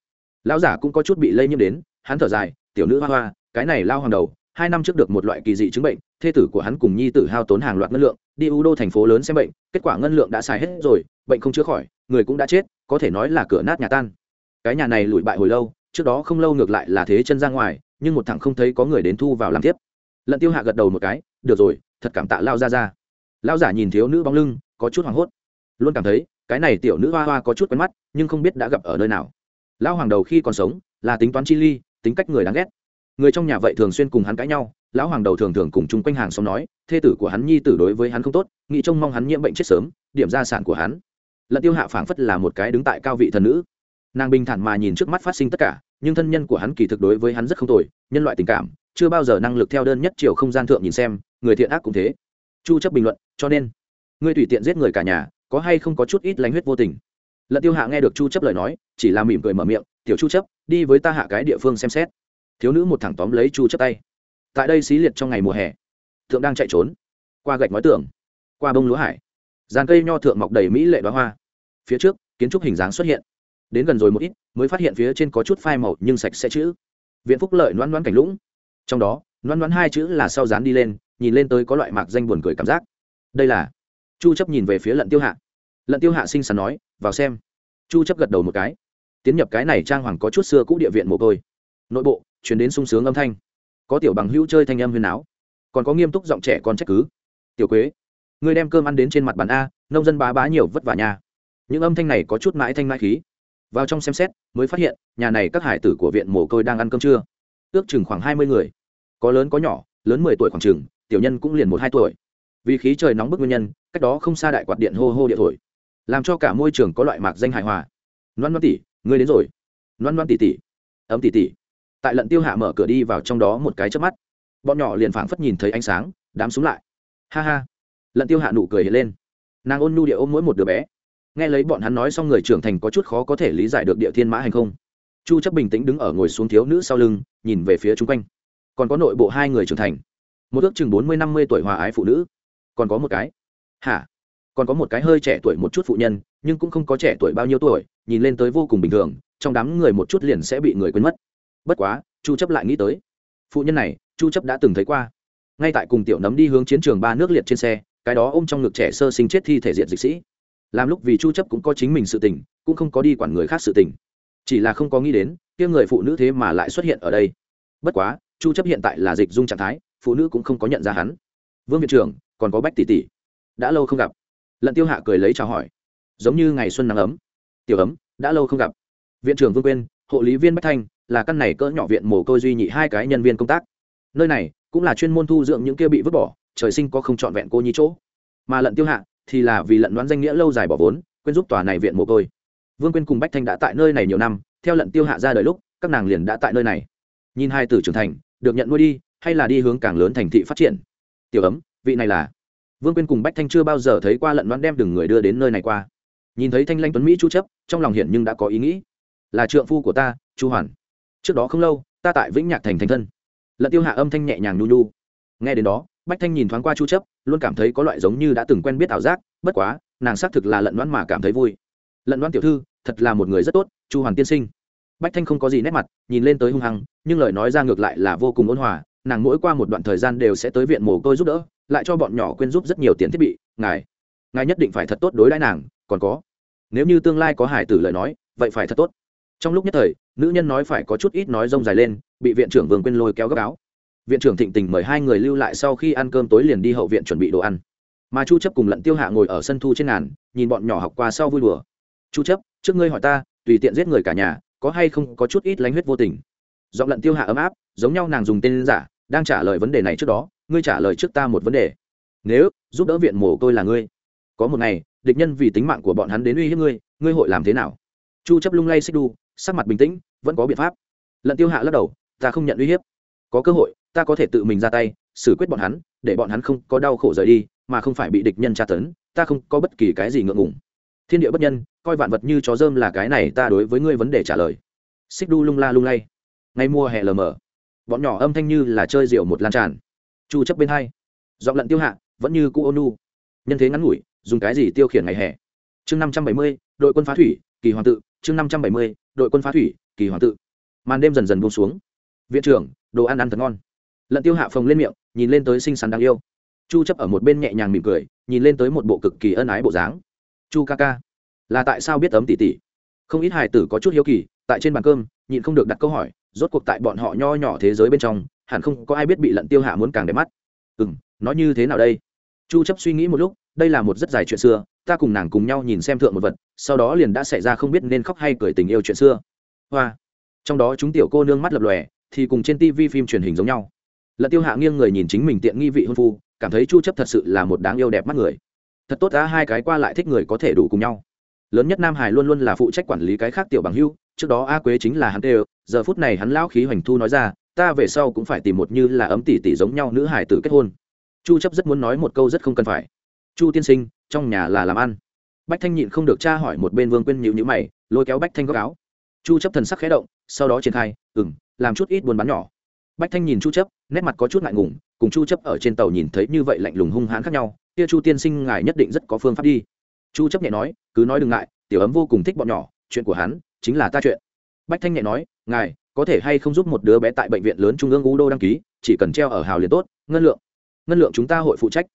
Lão giả cũng có chút bị lây nhiễm đến, hắn thở dài, tiểu nữ hoa hoa cái này lao hoàng đầu, hai năm trước được một loại kỳ dị chứng bệnh, thê tử của hắn cùng nhi tử hao tốn hàng loạt ngân lượng, đi u đô thành phố lớn xem bệnh, kết quả ngân lượng đã xài hết rồi, bệnh không chữa khỏi, người cũng đã chết, có thể nói là cửa nát nhà tan. Cái nhà này lụi bại hồi lâu, trước đó không lâu ngược lại là thế chân ra ngoài, nhưng một thằng không thấy có người đến thu vào làm tiếp. Lận tiêu hạ gật đầu một cái, được rồi, thật cảm tạ lao ra ra lao giả nhìn thiếu nữ bóng lưng, có chút hoảng hốt. Luôn cảm thấy, cái này tiểu nữ hoa hoa có chút quen mắt, nhưng không biết đã gặp ở nơi nào. Lao hoàng đầu khi còn sống, là tính toán chi ly, tính cách người đáng ghét người trong nhà vậy thường xuyên cùng hắn cãi nhau, lão hoàng đầu thường thường cùng chung quanh hàng xóm nói, thê tử của hắn nhi tử đối với hắn không tốt, nghĩ trông mong hắn nhiễm bệnh chết sớm, điểm gia sản của hắn. Lận tiêu hạ phảng phất là một cái đứng tại cao vị thần nữ. Nàng bình thản mà nhìn trước mắt phát sinh tất cả, nhưng thân nhân của hắn kỳ thực đối với hắn rất không tồi, nhân loại tình cảm, chưa bao giờ năng lực theo đơn nhất chiều không gian thượng nhìn xem, người thiện ác cũng thế. Chu chấp bình luận, cho nên, ngươi tùy tiện giết người cả nhà, có hay không có chút ít lánh huyết vô tình? Lận tiêu hạ nghe được chu chấp lời nói, chỉ là mỉm cười mở miệng, tiểu chu chấp, đi với ta hạ cái địa phương xem xét thiếu nữ một thẳng tóm lấy chu chấp tay. Tại đây xí liệt trong ngày mùa hè, thượng đang chạy trốn, qua gạch nói tường, qua bông lúa hải. Dàn cây nho thượng mọc đầy mỹ lệ đóa hoa. Phía trước, kiến trúc hình dáng xuất hiện. Đến gần rồi một ít, mới phát hiện phía trên có chút phai màu nhưng sạch sẽ chữ. Viện phúc lợi loan loan cảnh lũng. Trong đó loan loan hai chữ là sau dán đi lên, nhìn lên tới có loại mạc danh buồn cười cảm giác. Đây là chu chấp nhìn về phía lận tiêu hạ. Lận tiêu hạ sinh sắn nói, vào xem. Chu chấp gật đầu một cái. Tiến nhập cái này trang hoàng có chút xưa cũ địa viện mồ côi. Nội bộ chuyển đến sung sướng âm thanh. Có tiểu bằng hữu chơi thanh âm huyền áo còn có nghiêm túc giọng trẻ con trách cứ. Tiểu quế người đem cơm ăn đến trên mặt bàn a, nông dân bá bá nhiều vất vả nhà những âm thanh này có chút mãi thanh mãi khí. Vào trong xem xét, mới phát hiện, nhà này các hải tử của viện mồ côi đang ăn cơm trưa. Ước chừng khoảng hai mươi người. Có lớn có nhỏ, lớn mười tuổi khoảng chừng, tiểu nhân cũng liền một hai tuổi. Vì khí trời nóng bức nguyên nhân, cách đó không xa đại quạt điện hô hô địa thổi. Làm cho cả môi trường có loại mạc danh hài hòa. Loan loan tỷ, ngươi đến rồi. Loan loan tỷ tỷ. Ấm tỷ tỷ tại lận tiêu hạ mở cửa đi vào trong đó một cái chớp mắt. Bọn nhỏ liền phảng phất nhìn thấy ánh sáng, đám súng lại. Ha ha. Lận tiêu hạ nụ cười hiện lên. Nàng ôn nhu địa ôm mỗi một đứa bé. Nghe lấy bọn hắn nói xong người trưởng thành có chút khó có thể lý giải được địa thiên mã hành không. Chu chấp bình tĩnh đứng ở ngồi xuống thiếu nữ sau lưng, nhìn về phía chung quanh. Còn có nội bộ hai người trưởng thành. Một ước chừng bốn mươi năm mươi tuổi hòa ái phụ nữ. Còn có một cái. Hả? Còn có một cái hơi trẻ tuổi một chút phụ nhân, nhưng cũng không có trẻ tuổi bao nhiêu tuổi, nhìn lên tới vô cùng bình thường, trong đám người một chút liền sẽ bị người quên mất bất quá, chu chấp lại nghĩ tới. Phụ nhân này, chu chấp đã từng thấy qua. Ngay tại cùng tiểu nấm đi hướng chiến trường ba nước liệt trên xe, cái đó ôm trong ngực trẻ sơ sinh chết thi thể diện dịch sĩ. Làm lúc vì chu chấp cũng có chính mình sự tình, cũng không có đi quản người khác sự tình. Chỉ là không có nghĩ đến, kia người phụ nữ thế mà lại xuất hiện ở đây. Bất quá, chu chấp hiện tại là dịch dung trạng thái, phụ nữ cũng không có nhận ra hắn. Vương viện trưởng, còn có bách tỷ tỷ. Đã lâu không gặp. Lận tiêu hạ cười lấy chào hỏi. Giống như ngày xuân nắng ấm. Tiểu ấm, đã lâu không gặp. Viện trưởng vương quên hộ lý viên bách thanh là căn này cỡ nhỏ viện mồ côi duy nhị hai cái nhân viên công tác. Nơi này cũng là chuyên môn thu dưỡng những kia bị vứt bỏ, trời sinh có không trọn vẹn cô nhi chỗ. Mà lận tiêu hạ thì là vì lận đoán danh nghĩa lâu dài bỏ vốn, quên giúp tòa này viện mồ côi. Vương quyên cùng bách thanh đã tại nơi này nhiều năm, theo lận tiêu hạ ra đời lúc, các nàng liền đã tại nơi này. Nhìn hai tử trưởng thành, được nhận nuôi đi, hay là đi hướng càng lớn thành thị phát triển? Tiểu ấm, vị này là? Vương quyên cùng bách thanh chưa bao giờ thấy qua lận đoán đem đừng người đưa đến nơi này qua. Nhìn thấy thanh lanh tuấn mỹ chu chấp, trong lòng hiện nhưng đã có ý nghĩ. Là trượng phu của ta, chu hoàn trước đó không lâu, ta tại vĩnh nhạc thành thành thân. Lận tiêu hạ âm thanh nhẹ nhàng nhu nhu. Nghe đến đó, bách thanh nhìn thoáng qua chu chấp, luôn cảm thấy có loại giống như đã từng quen biết ảo giác, bất quá, nàng xác thực là lận đoán mà cảm thấy vui. Lận đoán tiểu thư, thật là một người rất tốt, chu hoàn tiên sinh. Bách thanh không có gì nét mặt, nhìn lên tới hung hăng, nhưng lời nói ra ngược lại là vô cùng ôn hòa, nàng mỗi qua một đoạn thời gian đều sẽ tới viện mồ côi giúp đỡ, lại cho bọn nhỏ quên giúp rất nhiều tiền thiết bị, ngài ngài nhất định phải thật tốt đối đãi nàng, còn có, nếu như tương lai có hải tử lời nói, vậy phải thật tốt trong lúc nhất thời, nữ nhân nói phải có chút ít nói rông dài lên, bị viện trưởng vương quên lôi kéo gấp áo. Viện trưởng thịnh tình mời hai người lưu lại sau khi ăn cơm tối liền đi hậu viện chuẩn bị đồ ăn. Mà chu chấp cùng lận tiêu hạ ngồi ở sân thu trên ngàn, nhìn bọn nhỏ học qua sau vui đùa. Chu chấp, trước ngươi hỏi ta, tùy tiện giết người cả nhà, có hay không có chút ít lánh huyết vô tình? Giọng lận tiêu hạ ấm áp, giống nhau nàng dùng tên giả, đang trả lời vấn đề này trước đó, ngươi trả lời trước ta một vấn đề. Nếu giúp đỡ viện mồ côi là ngươi, có một ngày, địch nhân vì tính mạng của bọn hắn đến uy hiếp ngươi ngươi hội làm thế nào? Chu chấp lung lay xích đu sắc mặt bình tĩnh vẫn có biện pháp. Lận tiêu hạ lắc đầu ta không nhận uy hiếp. Có cơ hội ta có thể tự mình ra tay xử quyết bọn hắn để bọn hắn không có đau khổ rời đi mà không phải bị địch nhân tra tấn ta không có bất kỳ cái gì ngượng ngùng. Thiên địa bất nhân coi vạn vật như chó dơm là cái này ta đối với ngươi vấn đề trả lời. Xích đu lung la lung lay. Ngay mùa hè lờ mờ. Bọn nhỏ âm thanh như là chơi rượu một lan tràn. Chu chấp bên hai. Giọng lận tiêu hạ vẫn như cũ ônu nhân thế ngắn ngủi dùng cái gì tiêu khiển ngày hè? Chương 570, đội quân phá thủy kỳ hoàng tự chương 570, đội quân phá thủy, kỳ hoàng tự. Màn đêm dần dần buông xuống. Viện trưởng, đồ ăn ăn thật ngon. Lận tiêu hạ phồng lên miệng, nhìn lên tới xinh xắn đáng yêu. Chu chấp ở một bên nhẹ nhàng mỉm cười, nhìn lên tới một bộ cực kỳ ân ái bộ dáng. Chu ca ca, là tại sao biết ấm tỷ tỷ không ít hài tử có chút hiếu kỳ, tại trên bàn cơm, nhịn không được đặt câu hỏi, rốt cuộc tại bọn họ nho nhỏ thế giới bên trong, hẳn không có ai biết bị lận tiêu hạ muốn càng đẹp mắt. Ừm, nói như thế nào đây? Chu chấp suy nghĩ một lúc, đây là một rất dài chuyện xưa ta cùng nàng cùng nhau nhìn xem thượng một vật, sau đó liền đã xảy ra không biết nên khóc hay cười tình yêu chuyện xưa. Hoa. Trong đó chúng tiểu cô nương mắt lập lòe, thì cùng trên tivi phim truyền hình giống nhau. Lận tiêu hạ nghiêng người nhìn chính mình tiện nghi vị hôn phu, cảm thấy chu chấp thật sự là một đáng yêu đẹp mắt người. Thật tốt đã hai cái qua lại thích người có thể đủ cùng nhau. Lớn nhất nam hải luôn luôn là phụ trách quản lý cái khác tiểu bằng hưu, trước đó a quế chính là hắn tê giờ phút này hắn lão khí hoành thu nói ra, ta về sau cũng phải tìm một như là ấm tỷ tỷ giống nhau nữ hải tử kết hôn. Chu chấp rất muốn nói một câu rất không cần phải. Chu tiên sinh trong nhà là làm ăn. Bách thanh nhịn không được tra hỏi một bên vương quyên nhịu nhữ mày, lôi kéo bách thanh góc áo. Chu chấp thần sắc khẽ động, sau đó triển khai ừng làm chút ít buôn bán nhỏ. Bách thanh nhìn chu chấp, nét mặt có chút ngại ngùng, cùng chu chấp ở trên tàu nhìn thấy như vậy lạnh lùng hung hãn khác nhau, kia chu tiên sinh ngài nhất định rất có phương pháp đi. Chu chấp nhẹ nói, cứ nói đừng ngại, tiểu ấm vô cùng thích bọn nhỏ, chuyện của hắn chính là ta chuyện. Bách thanh nhẹ nói, ngài có thể hay không giúp một đứa bé tại bệnh viện lớn trung ương u đô đăng ký, chỉ cần treo ở hào liền tốt, ngân lượng ngân lượng chúng ta hội phụ trách.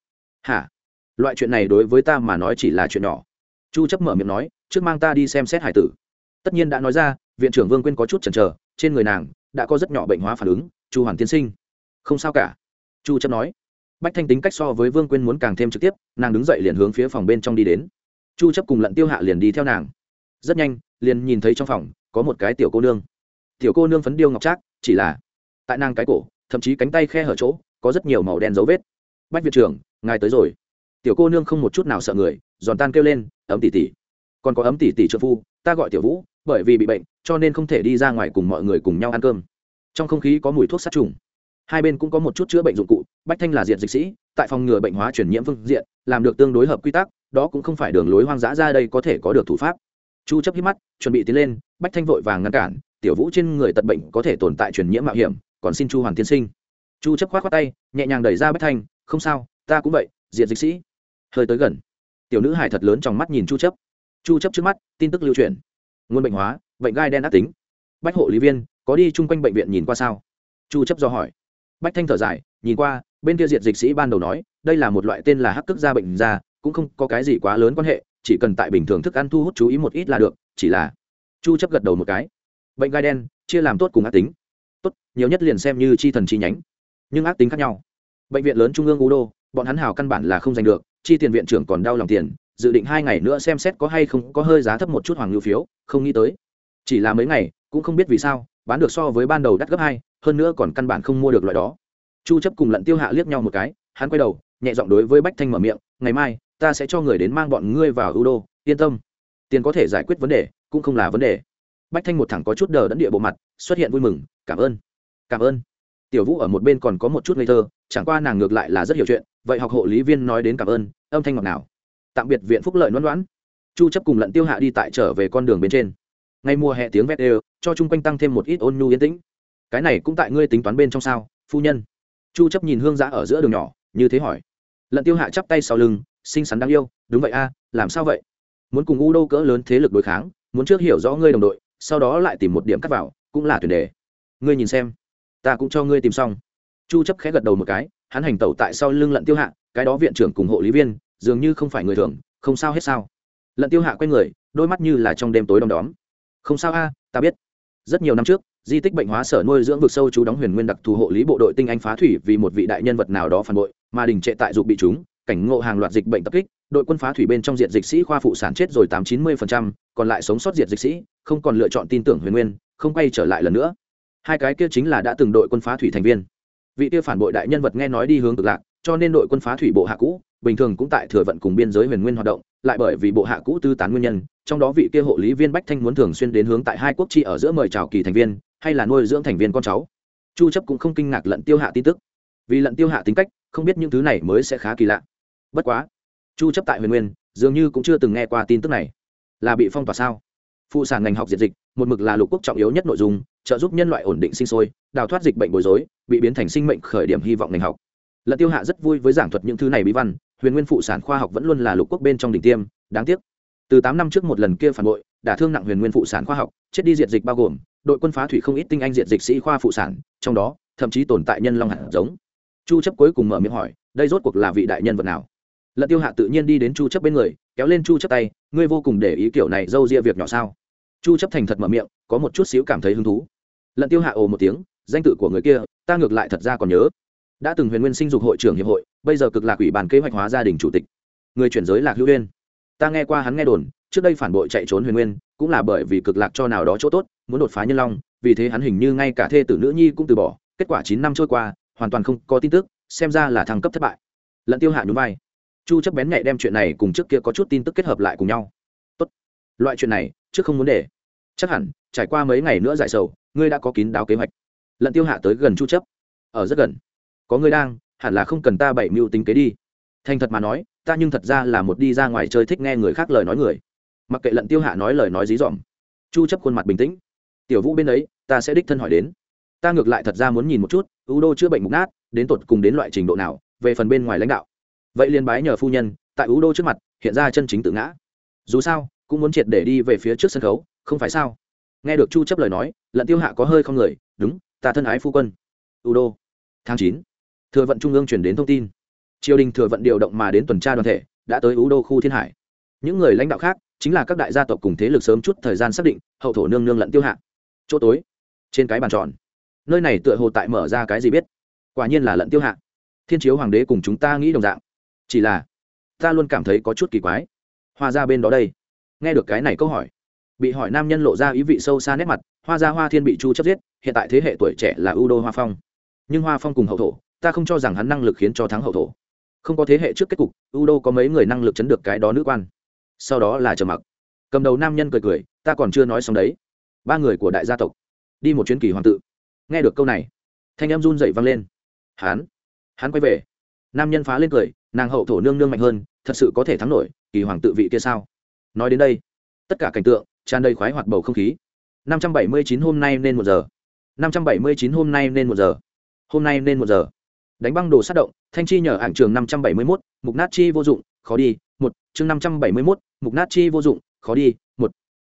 Hả? Loại chuyện này đối với ta mà nói chỉ là chuyện nhỏ. Chu chấp mở miệng nói, trước mang ta đi xem xét hải tử. Tất nhiên đã nói ra, viện trưởng vương quyên có chút chần chờ, trên người nàng đã có rất nhỏ bệnh hóa phản ứng, chu hoàn tiên sinh. Không sao cả, chu chấp nói. Bách thanh tính cách so với vương quyên muốn càng thêm trực tiếp, nàng đứng dậy liền hướng phía phòng bên trong đi đến. Chu chấp cùng lận tiêu hạ liền đi theo nàng. Rất nhanh, liền nhìn thấy trong phòng, có một cái tiểu cô nương. Tiểu cô nương phấn điêu ngọc trác, chỉ là tại nàng cái cổ, thậm chí cánh tay khe hở chỗ, có rất nhiều màu đen dấu vết. Bách viện trưởng, ngài tới rồi tiểu cô nương không một chút nào sợ người, giòn tan kêu lên, ấm tỷ tỷ. Còn có ấm tỷ tỷ trợ phu, ta gọi tiểu vũ, bởi vì bị bệnh, cho nên không thể đi ra ngoài cùng mọi người cùng nhau ăn cơm. Trong không khí có mùi thuốc sát trùng. Hai bên cũng có một chút chữa bệnh dụng cụ, bách thanh là diện dịch sĩ, tại phòng ngừa bệnh hóa truyền nhiễm phương diện, làm được tương đối hợp quy tắc, đó cũng không phải đường lối hoang dã ra đây có thể có được thủ pháp. Chu chấp hít mắt, chuẩn bị tiến lên, bách thanh vội vàng ngăn cản, tiểu vũ trên người tật bệnh có thể tồn tại truyền nhiễm mạo hiểm, còn xin chu hoàng tiên sinh. Chu chấp khoát khoát tay, nhẹ nhàng đẩy ra bách thanh, không sao, ta cũng vậy diện dịch sĩ hơi tới gần. Tiểu nữ hải thật lớn trong mắt nhìn chu chấp. Chu chấp trước mắt, tin tức lưu truyền. Nguồn bệnh hóa, bệnh gai đen ác tính. Bách hộ lý viên, có đi chung quanh bệnh viện nhìn qua sao? Chu chấp do hỏi. Bách thanh thở dài, nhìn qua, bên kia diệt dịch sĩ ban đầu nói, đây là một loại tên là hắc cước da bệnh da cũng không có cái gì quá lớn quan hệ, chỉ cần tại bình thường thức ăn thu hút chú ý một ít là được, chỉ là chu chấp gật đầu một cái. Bệnh gai đen, chia làm tốt cùng ác tính. Tốt, nhiều nhất liền xem như chi thần chi nhánh, nhưng ác tính khác nhau. Bệnh viện lớn trung ương u đô, bọn hắn hào căn bản là không giành được chi tiền viện trưởng còn đau lòng tiền, dự định hai ngày nữa xem xét có hay không, có hơi giá thấp một chút hoàng lưu phiếu, không nghĩ tới. Chỉ là mấy ngày, cũng không biết vì sao, bán được so với ban đầu đắt gấp hai, hơn nữa còn căn bản không mua được loại đó. Chu chấp cùng lận tiêu hạ liếc nhau một cái, hắn quay đầu, nhẹ giọng đối với bách thanh mở miệng, ngày mai, ta sẽ cho người đến mang bọn ngươi vào ưu đô, yên tâm. Tiền có thể giải quyết vấn đề, cũng không là vấn đề. Bách thanh một thẳng có chút đờ đẫn địa bộ mặt, xuất hiện vui mừng, cảm ơn cảm ơn. Tiểu vũ ở một bên còn có một chút ngây thơ, chẳng qua nàng ngược lại là rất hiểu chuyện vậy học hộ lý viên nói đến cảm ơn, âm thanh ngọt nào tạm biệt viện phúc lợi loãn loãn chu chấp cùng lận tiêu hạ đi tại trở về con đường bên trên. Ngay mùa hè tiếng vét đều, cho chung quanh tăng thêm một ít ôn nhu yên tĩnh. Cái này cũng tại ngươi tính toán bên trong sao, phu nhân? Chu chấp nhìn hương giã ở giữa đường nhỏ, như thế hỏi. Lận tiêu hạ chắp tay sau lưng, xinh xắn đáng yêu, đúng vậy a, làm sao vậy? Muốn cùng u đô cỡ lớn thế lực đối kháng, muốn trước hiểu rõ ngươi đồng đội, sau đó lại tìm một điểm cắt vào, cũng là tuyển đề. Ngươi nhìn xem, ta cũng cho ngươi tìm xong. Chu chấp khẽ gật đầu một cái hắn hành tẩu tại sau lưng lận tiêu hạ, cái đó viện trưởng cùng hộ lý viên, dường như không phải người thường, không sao hết sao. Lận tiêu hạ quay người, đôi mắt như là trong đêm tối đom đóm. Không sao a, ta biết. Rất nhiều năm trước, di tích bệnh hóa sở nuôi dưỡng vực sâu chú đóng huyền nguyên đặc thù hộ lý bộ đội tinh anh phá thủy vì một vị đại nhân vật nào đó phản bội, mà đình trệ tại dục bị chúng, cảnh ngộ hàng loạt dịch bệnh tập kích, đội quân phá thủy bên trong diện dịch sĩ khoa phụ sản chết rồi tám chín mươi còn lại sống sót diệt dịch sĩ, không còn lựa chọn tin tưởng huyền nguyên, không quay trở lại lần nữa. Hai cái kia chính là đã từng đội quân phá thủy thành viên vị kia phản bội đại nhân vật nghe nói đi hướng cực lạc, cho nên đội quân phá thủy bộ hạ cũ, bình thường cũng tại thừa vận cùng biên giới huyền nguyên hoạt động, lại bởi vì bộ hạ cũ tư tán nguyên nhân, trong đó vị kia hộ lý viên bách thanh muốn thường xuyên đến hướng tại hai quốc chi ở giữa mời chào kỳ thành viên, hay là nuôi dưỡng thành viên con cháu. Chu chấp cũng không kinh ngạc lận tiêu hạ tin tức. Vì lận tiêu hạ tính cách, không biết những thứ này mới sẽ khá kỳ lạ. Bất quá, chu chấp tại huyền nguyên, dường như cũng chưa từng nghe qua tin tức này. Là bị phong tỏa sao? Phụ sản ngành học diệt dịch, một mực là lục quốc trọng yếu nhất nội dung trợ giúp nhân loại ổn định sinh sôi, đào thoát dịch bệnh bối rối, bị biến thành sinh mệnh khởi điểm hy vọng ngành học. Lận tiêu hạ rất vui với giảng thuật những thứ này bí văn, huyền nguyên phụ sản khoa học vẫn luôn là lục quốc bên trong đỉnh tiêm, đáng tiếc. Từ tám năm trước một lần kia phản bội đã thương nặng huyền nguyên phụ sản khoa học, chết đi diệt dịch bao gồm, đội quân phá thủy không ít tinh anh diệt dịch sĩ khoa phụ sản, trong đó, thậm chí tồn tại nhân long hạt giống. Chu chấp cuối cùng mở miệng hỏi, đây rốt cuộc là vị đại nhân vật nào? Lận tiêu hạ tự nhiên đi đến chu chấp bên người, kéo lên chu chấp tay, ngươi vô cùng để ý kiểu này dâu ria việc nhỏ sao? Chu chấp thành thật mở miệng, có một chút xíu cảm thấy hứng thú. Lận tiêu hạ ồ một tiếng, danh tự của người kia, ta ngược lại thật ra còn nhớ. Đã từng huyền nguyên sinh dục hội trưởng hiệp hội, bây giờ cực lạc ủy ban kế hoạch hóa gia đình chủ tịch. Người chuyển giới lạc hữu uyên. Ta nghe qua hắn nghe đồn, trước đây phản bội chạy trốn huyền nguyên, cũng là bởi vì cực lạc cho nào đó chỗ tốt, muốn đột phá nhân long, vì thế hắn hình như ngay cả thê tử nữ nhi cũng từ bỏ. Kết quả chín năm trôi qua, hoàn toàn không có tin tức, xem ra là thăng cấp thất bại. Lận tiêu hạ nhún vai. Chu chấp bén nhạy đem chuyện này cùng trước kia có chút tin tức kết hợp lại cùng nhau. Tốt. Loại chuyện này, trước không muốn để chắc hẳn, trải qua mấy ngày nữa giải sầu, ngươi đã có kín đáo kế hoạch. Lận tiêu hạ tới gần chu chấp. Ở rất gần. Có ngươi đang, hẳn là không cần ta bảy mưu tính kế đi. Thành thật mà nói, ta nhưng thật ra là một đi ra ngoài chơi thích nghe người khác lời nói người. Mặc kệ lận tiêu hạ nói lời nói dí dỏm. Chu chấp khuôn mặt bình tĩnh. Tiểu vũ bên ấy, ta sẽ đích thân hỏi đến. Ta ngược lại thật ra muốn nhìn một chút, ưu đô chữa bệnh mục nát, đến tột cùng đến loại trình độ nào, về phần bên ngoài lãnh đạo. Vậy liên bái nhờ phu nhân, tại ưu đô trước mặt, hiện ra chân chính tự ngã. Dù sao cũng muốn triệt để đi về phía trước sân khấu, không phải sao? Nghe được chu chấp lời nói, lận tiêu hạ có hơi không người, đúng, ta thân ái phu quân. U đô tháng 9. thừa vận trung ương truyền đến thông tin. Triều đình thừa vận điều động mà đến tuần tra đoàn thể, đã tới u đô khu thiên hải. Những người lãnh đạo khác, chính là các đại gia tộc cùng thế lực sớm chút thời gian xác định, hậu thổ nương nương lận tiêu hạ. Chỗ tối, trên cái bàn tròn. Nơi này tựa hồ tại mở ra cái gì biết. Quả nhiên là lận tiêu hạ. Thiên chiếu hoàng đế cùng chúng ta nghĩ đồng dạng. Chỉ là, ta luôn cảm thấy có chút kỳ quái. Hoa ra bên đó đây nghe được cái này câu hỏi, bị hỏi nam nhân lộ ra ý vị sâu xa nét mặt, hoa gia hoa thiên bị chu chấp giết, hiện tại thế hệ tuổi trẻ là ưu đô hoa phong. Nhưng hoa phong cùng hậu thổ, ta không cho rằng hắn năng lực khiến cho thắng hậu thổ. Không có thế hệ trước kết cục, ưu đô có mấy người năng lực chấn được cái đó nữ quan. Sau đó là trầm mặc. Cầm đầu nam nhân cười cười, ta còn chưa nói xong đấy. Ba người của đại gia tộc, đi một chuyến kỳ hoàng tự. Nghe được câu này, thanh em run dậy vang lên. Hán hắn quay về. Nam nhân phá lên cười, nàng hậu thổ nương nương mạnh hơn, thật sự có thể thắng nổi kỳ hoàng tự vị kia sao? Nói đến đây, tất cả cảnh tượng tràn đầy khoái hoạt bầu không khí. Năm trăm bảy mươi chín hôm nay nên một giờ. Năm trăm bảy mươi chín hôm nay nên một giờ. Hôm nay nên một giờ. Đánh băng đồ sát động, thanh chi nhờ ảnh trường năm trăm bảy mươi mốt, mục nát chi vô dụng, khó đi, một, chương năm trăm bảy mươi mốt, mục nát chi vô dụng, khó đi, một.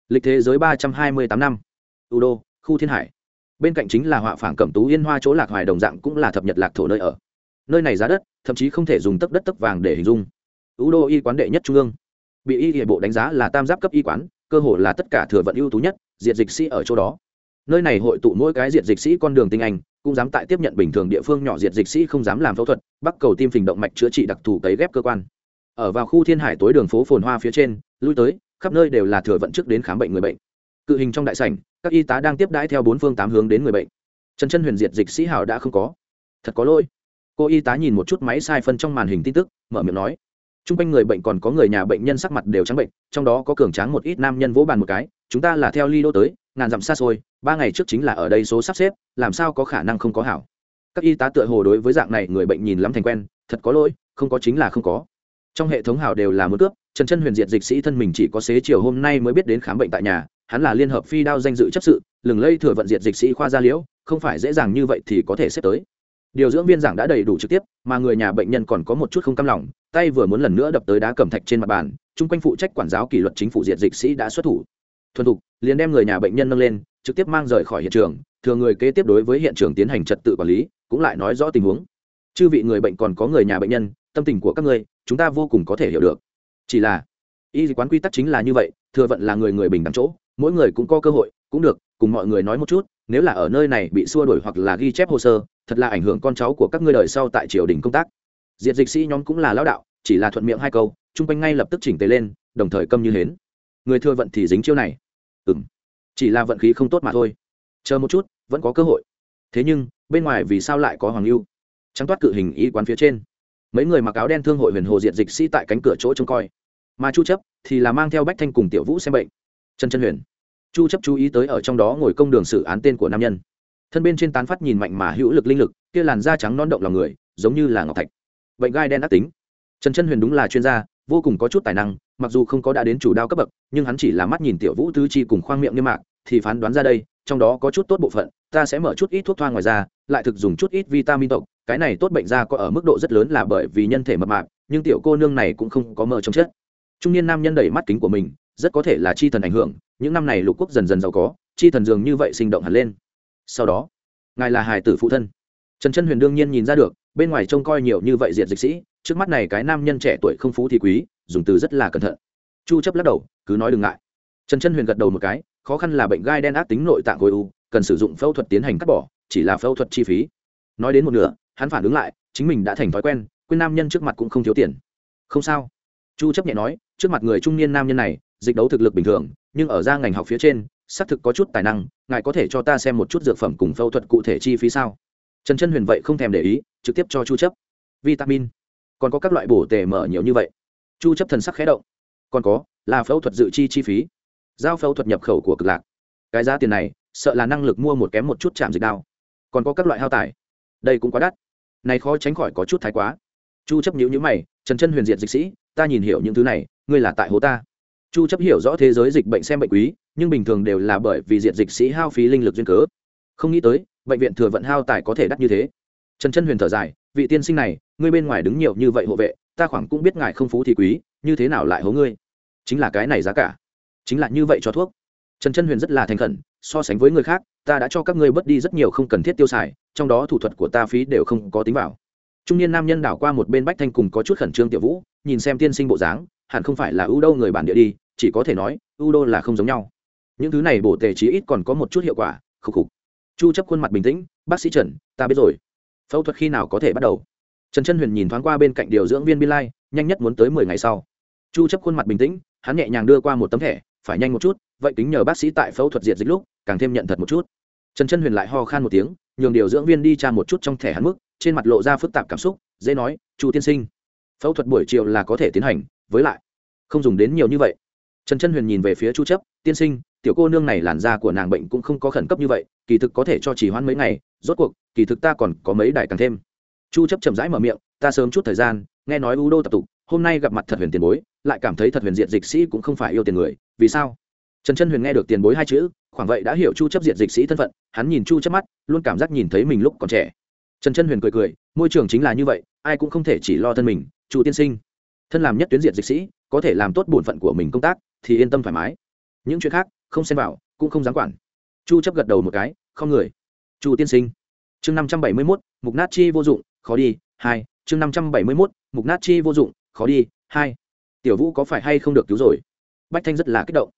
Lịch thế giới ba trăm hai mươi tám năm. U đô, khu thiên hải. Bên cạnh chính là họa phảng cẩm tú yên hoa chỗ lạc hoài đồng dạng cũng là thập nhật lạc thổ nơi ở. Nơi này giá đất, thậm chí không thể dùng tấc đất tấc vàng để hình dung. U đô y quán đệ nhất trung ương bị y hệ bộ đánh giá là tam giáp cấp y quán, cơ hội là tất cả thừa vận ưu tú nhất, diệt dịch sĩ ở chỗ đó. Nơi này hội tụ mỗi cái diệt dịch sĩ con đường tinh anh, cũng dám tại tiếp nhận bình thường địa phương nhỏ diệt dịch sĩ không dám làm phẫu thuật bắt cầu tim phình động mạch chữa trị đặc thù cấy ghép cơ quan. Ở vào khu thiên hải tối đường phố phồn hoa phía trên, lui tới, khắp nơi đều là thừa vận trước đến khám bệnh người bệnh. Cự hình trong đại sảnh, các y tá đang tiếp đãi theo bốn phương tám hướng đến người bệnh. Trần chân huyền diệt dịch sĩ hào đã không có. Thật có lỗi. Cô y tá nhìn một chút máy sai phân trong màn hình tin tức, mở miệng nói t r u n g quanh người bệnh còn có người nhà bệnh nhân sắc mặt đều trắng bệnh, trong đó có cường tráng một ít nam nhân vỗ bàn một cái, chúng ta là theo ly đô tới, ngàn dặm xa xôi, ba ngày trước chính là ở đây số sắp xếp, làm sao có khả năng không có hảo? Các y tá tựa hồ đối với dạng này người bệnh nhìn lắm thành quen, thật có lỗi, không có chính là không có. Trong hệ thống hào đều là một cướp, trần chân huyền diệt dịch sĩ thân mình chỉ có xế chiều hôm nay mới biết đến khám bệnh tại nhà, hắn là liên hợp phi đao danh dự chấp sự, lừng lây thừa vận diệt dịch sĩ khoa gia liễu, không phải dễ dàng như vậy thì có thể xếp tới điều dưỡng viên giảng đã đầy đủ trực tiếp, mà người nhà bệnh nhân còn có một chút không cam lòng, tay vừa muốn lần nữa đập tới đá cẩm thạch trên mặt bàn, chung quanh phụ trách quản giáo kỷ luật chính phủ diệt dịch sĩ đã xuất thủ. Thuần thục, liền đem người nhà bệnh nhân nâng lên, trực tiếp mang rời khỏi hiện trường, thừa người kế tiếp đối với hiện trường tiến hành trật tự quản lý, cũng lại nói rõ tình huống. Chư vị người bệnh còn có người nhà bệnh nhân, tâm tình của các ngươi, chúng ta vô cùng có thể hiểu được. Chỉ là, y quán quy tắc chính là như vậy, thừa vận là người người bình đẳng chỗ, mỗi người cũng có cơ hội, cũng được, cùng mọi người nói một chút nếu là ở nơi này bị xua đuổi hoặc là ghi chép hồ sơ, thật là ảnh hưởng con cháu của các ngươi đời sau tại triều đình công tác. Diệt dịch sĩ nhóm cũng là lão đạo, chỉ là thuận miệng hai câu, chung quanh ngay lập tức chỉnh tề lên, đồng thời câm như hến. Người thừa vận thì dính chiêu này. Ừ m chỉ là vận khí không tốt mà thôi. Chờ một chút, vẫn có cơ hội. Thế nhưng, bên ngoài vì sao lại có hoàng lưu trắng toát cự hình y quán phía trên. Mấy người mặc áo đen thương hội huyền hồ diệt dịch sĩ tại cánh cửa chỗ trông coi. Mà chu chấp thì là mang theo bách thanh cùng tiểu vũ xem bệnh. Trần chân huyền chu chấp chú ý tới ở trong đó ngồi công đường xử án tên của nam nhân. Thân bên trên tán phát nhìn mạnh mà hữu lực linh lực, kia làn da trắng non động lòng người, giống như là ngọc thạch. Bệnh gai đen ác tính. Trần chân huyền đúng là chuyên gia, vô cùng có chút tài năng, mặc dù không có đã đến chủ đao cấp bậc, nhưng hắn chỉ là mắt nhìn tiểu vũ tứ chi cùng khoang miệng niêm mạc, thì phán đoán ra đây, trong đó có chút tốt bộ phận, ta sẽ mở chút ít thuốc thoa ngoài ra lại thực dùng chút ít vitamin tộc cái này tốt bệnh da có ở mức độ rất lớn là bởi vì nhân thể mập mạp, nhưng tiểu cô nương này cũng không có mơ trong chất trung niên nam nhân đẩy mắt kính của mình rất có thể là chi thần ảnh hưởng, những năm này lục quốc dần dần giàu có, chi thần dường như vậy sinh động hẳn lên. Sau đó, ngài là hài tử phụ thân. Trần chân huyền đương nhiên nhìn ra được, bên ngoài trông coi nhiều như vậy diện dịch sĩ, trước mắt này cái nam nhân trẻ tuổi không phú thì quý, dùng từ rất là cẩn thận. Chu chấp lắc đầu, cứ nói đừng ngại. Trần chân huyền gật đầu một cái, khó khăn là bệnh gai đen ác tính nội tạng khối u, cần sử dụng phẫu thuật tiến hành cắt bỏ, chỉ là phẫu thuật chi phí. Nói đến một nửa, hắn phản ứng lại, chính mình đã thành thói quen, quên nam nhân trước mặt cũng không thiếu tiền. Không sao. Chu chấp nhẹ nói, trước mặt người trung niên nam nhân này dịch đấu thực lực bình thường, nhưng ở ra ngành học phía trên, xác thực có chút tài năng, ngài có thể cho ta xem một chút dược phẩm cùng phẫu thuật cụ thể chi phí sao? Trần chân huyền vậy không thèm để ý, trực tiếp cho chu chấp. Vitamin. Còn có các loại bổ tề mở nhiều như vậy. Chu chấp thần sắc khẽ động. Còn có, là phẫu thuật dự chi chi phí. Giao phẫu thuật nhập khẩu của cực lạc. Cái giá tiền này, sợ là năng lực mua một kém một chút chạm dịch đao. Còn có các loại hao tải. Đây cũng quá đắt. Này khó tránh khỏi có chút thái quá. Chu chấp nhíu nhíu mày, trần chân huyền diệt dịch sĩ, ta nhìn hiểu những thứ này, ngươi là tại hố ta chu chấp hiểu rõ thế giới dịch bệnh xem bệnh quý, nhưng bình thường đều là bởi vì diệt dịch sĩ hao phí linh lực duyên cớ. Không nghĩ tới, bệnh viện thừa vận hao tài có thể đắt như thế. Trần chân huyền thở dài, vị tiên sinh này, ngươi bên ngoài đứng nhiều như vậy hộ vệ, ta khoảng cũng biết ngài không phú thì quý, như thế nào lại hố ngươi? Chính là cái này giá cả. Chính là như vậy cho thuốc. Trần chân huyền rất là thành khẩn, so sánh với người khác, ta đã cho các ngươi bớt đi rất nhiều không cần thiết tiêu xài, trong đó thủ thuật của ta phí đều không có tính vào. Trung niên nam nhân đảo qua một bên bách thanh cùng có chút khẩn trương tiểu vũ, nhìn xem tiên sinh bộ dáng hẳn không phải là ưu đô người bản địa đi, chỉ có thể nói, ưu đô là không giống nhau. Những thứ này bổ tề chí ít còn có một chút hiệu quả, khục khục. Chu chấp khuôn mặt bình tĩnh, bác sĩ trần, ta biết rồi. Phẫu thuật khi nào có thể bắt đầu? Trần chân huyền nhìn thoáng qua bên cạnh điều dưỡng viên biên lai nhanh nhất muốn tới 10 ngày sau. Chu chấp khuôn mặt bình tĩnh, hắn nhẹ nhàng đưa qua một tấm thẻ, phải nhanh một chút, vậy tính nhờ bác sĩ tại phẫu thuật diệt dịch lúc, càng thêm nhận thật một chút. Trần chân huyền lại ho khan một tiếng, nhường điều dưỡng viên đi tra một chút trong thẻ hắn mức, trên mặt lộ ra phức tạp cảm xúc, dễ nói, chu tiên sinh, phẫu thuật buổi chiều là có thể tiến hành với lại, không dùng đến nhiều như vậy. Trần chân huyền nhìn về phía chu chấp, tiên sinh, tiểu cô nương này làn da của nàng bệnh cũng không có khẩn cấp như vậy, kỳ thực có thể cho chỉ hoãn mấy ngày, rốt cuộc, kỳ thực ta còn có mấy đại càng thêm. Chu chấp chậm rãi mở miệng, ta sớm chút thời gian, nghe nói u đô tập tục, hôm nay gặp mặt thật huyền tiền bối, lại cảm thấy thật huyền diện dịch sĩ cũng không phải yêu tiền người, vì sao? Trần chân huyền nghe được tiền bối hai chữ, khoảng vậy đã hiểu chu chấp diện dịch sĩ thân phận, hắn nhìn chu chấp mắt, luôn cảm giác nhìn thấy mình lúc còn trẻ. Trần chân huyền cười cười, môi trường chính là như vậy, ai cũng không thể chỉ lo thân mình, chu tiên sinh thân làm nhất tuyến diện dịch sĩ có thể làm tốt bổn phận của mình công tác thì yên tâm thoải mái. Những chuyện khác không xen vào cũng không dám quản. Chu chấp gật đầu một cái không người. Chu tiên sinh. Chương 571, mục nát chi vô dụng khó đi hai. Chương 571, mục nát chi vô dụng khó đi hai. Tiểu vũ có phải hay không được cứu rồi? Bách thanh rất là kích động.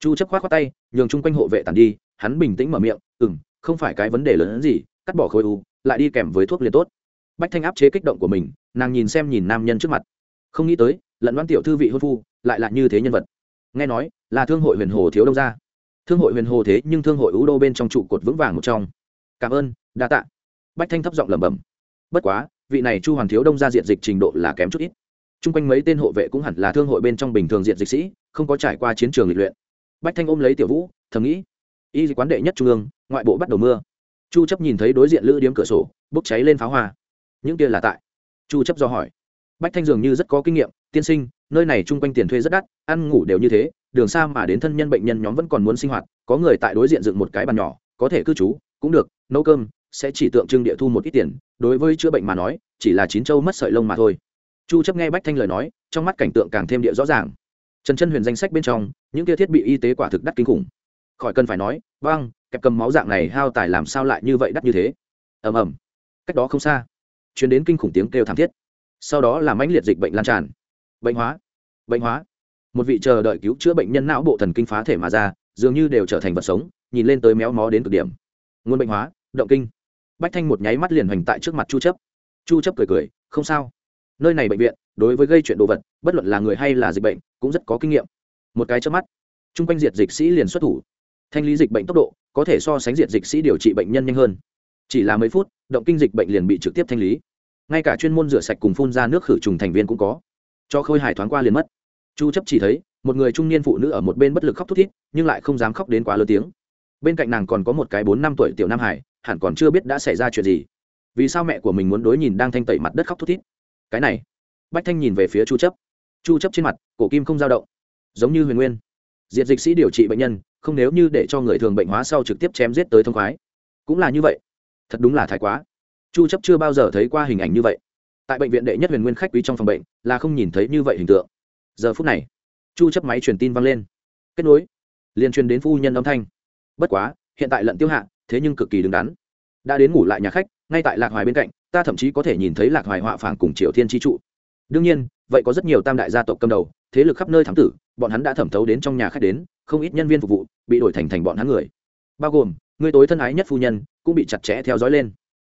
Chu chấp khoát khoát tay nhường chung quanh hộ vệ tàn đi hắn bình tĩnh mở miệng ừm không phải cái vấn đề lớn hơn gì cắt bỏ khối u lại đi kèm với thuốc liền tốt. Bách thanh áp chế kích động của mình nàng nhìn xem nhìn nam nhân trước mặt không nghĩ tới, lận đoan tiểu thư vị hôn phu lại là như thế nhân vật. Nghe nói, là thương hội huyền hồ thiếu đông gia. Thương hội huyền hồ thế nhưng thương hội ưu đô bên trong trụ cột vững vàng một trong. Cảm ơn, đa tạ. Bách thanh thấp giọng lẩm bẩm. Bất quá, vị này chu hoàn thiếu đông gia diện dịch trình độ là kém chút ít. T r u n g quanh mấy tên hộ vệ cũng hẳn là thương hội bên trong bình thường diện dịch sĩ, không có trải qua chiến trường lịch luyện. Bách thanh ôm lấy tiểu vũ, thầm nghĩ, y quán đệ nhất trung ương, ngoại bộ bắt đầu mưa. Chu chấp nhìn thấy đối diện lữ điếm cửa sổ, bốc cháy lên pháo hoa. Những kia là tại? Chu chấp do hỏi bách thanh dường như rất có kinh nghiệm, tiên sinh, nơi này chung quanh tiền thuê rất đắt, ăn ngủ đều như thế, đường xa mà đến thân nhân bệnh nhân nhóm vẫn còn muốn sinh hoạt, có người tại đối diện dựng một cái bàn nhỏ, có thể cư trú, cũng được, nấu cơm, sẽ chỉ tượng trưng địa thu một ít tiền, đối với chữa bệnh mà nói, chỉ là chín châu mất sợi lông mà thôi. Chu chấp nghe bách thanh lời nói, trong mắt cảnh tượng càng thêm địa rõ ràng. Trần chân huyền danh sách bên trong, những kia thiết bị y tế quả thực đắt kinh khủng. Khỏi cần phải nói vâng kẹp cầm máu dạng này hao tài làm sao lại như vậy đắt như thế? Ầm ầm. Cách đó không xa, truyền đến kinh khủng tiếng kêu thảm thiết sau đó là mãnh liệt dịch bệnh lan tràn. Bệnh hóa bệnh hóa. Một vị chờ đợi cứu chữa bệnh nhân não bộ thần kinh phá thể mà ra, dường như đều trở thành vật sống, nhìn lên tới méo mó đến cực điểm. Nguồn bệnh hóa, động kinh. Bách thanh một nháy mắt liền hoành tại trước mặt chu chấp. Chu chấp cười cười, không sao. Nơi này bệnh viện, đối với gây chuyện đồ vật, bất luận là người hay là dịch bệnh, cũng rất có kinh nghiệm. Một cái chớp mắt trung quanh diệt dịch sĩ liền xuất thủ. Thanh lý dịch bệnh tốc độ, có thể so sánh diệt dịch sĩ điều trị bệnh nhân nhanh hơn. Chỉ là mấy phút, động kinh dịch bệnh liền bị trực tiếp thanh lý ngay cả chuyên môn rửa sạch cùng phun ra nước khử trùng thành viên cũng có. Cho khôi hài thoáng qua liền mất. Chu chấp chỉ thấy, một người trung niên phụ nữ ở một bên bất lực khóc thút thít, nhưng lại không dám khóc đến quá lớn tiếng. Bên cạnh nàng còn có một cái bốn năm tuổi tiểu nam hải, hẳn còn chưa biết đã xảy ra chuyện gì. Vì sao mẹ của mình muốn đối nhìn đang thanh tẩy mặt đất khóc thút thít? Cái này, bách thanh nhìn về phía chu chấp. Chu chấp trên mặt, cổ kim không dao động. Giống như huyền nguyên. Diệt dịch sĩ điều trị bệnh nhân, không nếu như để cho người thường bệnh hóa sau trực tiếp chém giết tới thông khoái. Cũng là như vậy. Thật đúng là thái quá chu chấp chưa bao giờ thấy qua hình ảnh như vậy. Tại bệnh viện đệ nhất huyền nguyên khách quý trong phòng bệnh, là không nhìn thấy như vậy hình tượng. Giờ phút này, chu chấp máy truyền tin vang lên. Kết nối. Liên truyền đến phu nhân âm thanh. Bất quá, hiện tại lận tiêu hạ, thế nhưng cực kỳ đứng đắn. Đã đến ngủ lại nhà khách, ngay tại lạc hoài bên cạnh, ta thậm chí có thể nhìn thấy lạc hoài họa phảng cùng triều thiên chi trụ. Đương nhiên, vậy có rất nhiều tam đại gia tộc cầm đầu, thế lực khắp nơi thám tử, bọn hắn đã thẩm thấu đến trong nhà khách đến, không ít nhân viên phục vụ, bị đổi thành thành bọn hắn người. Bao gồm, người tối thân ái nhất phu nhân, cũng bị chặt chẽ theo dõi lên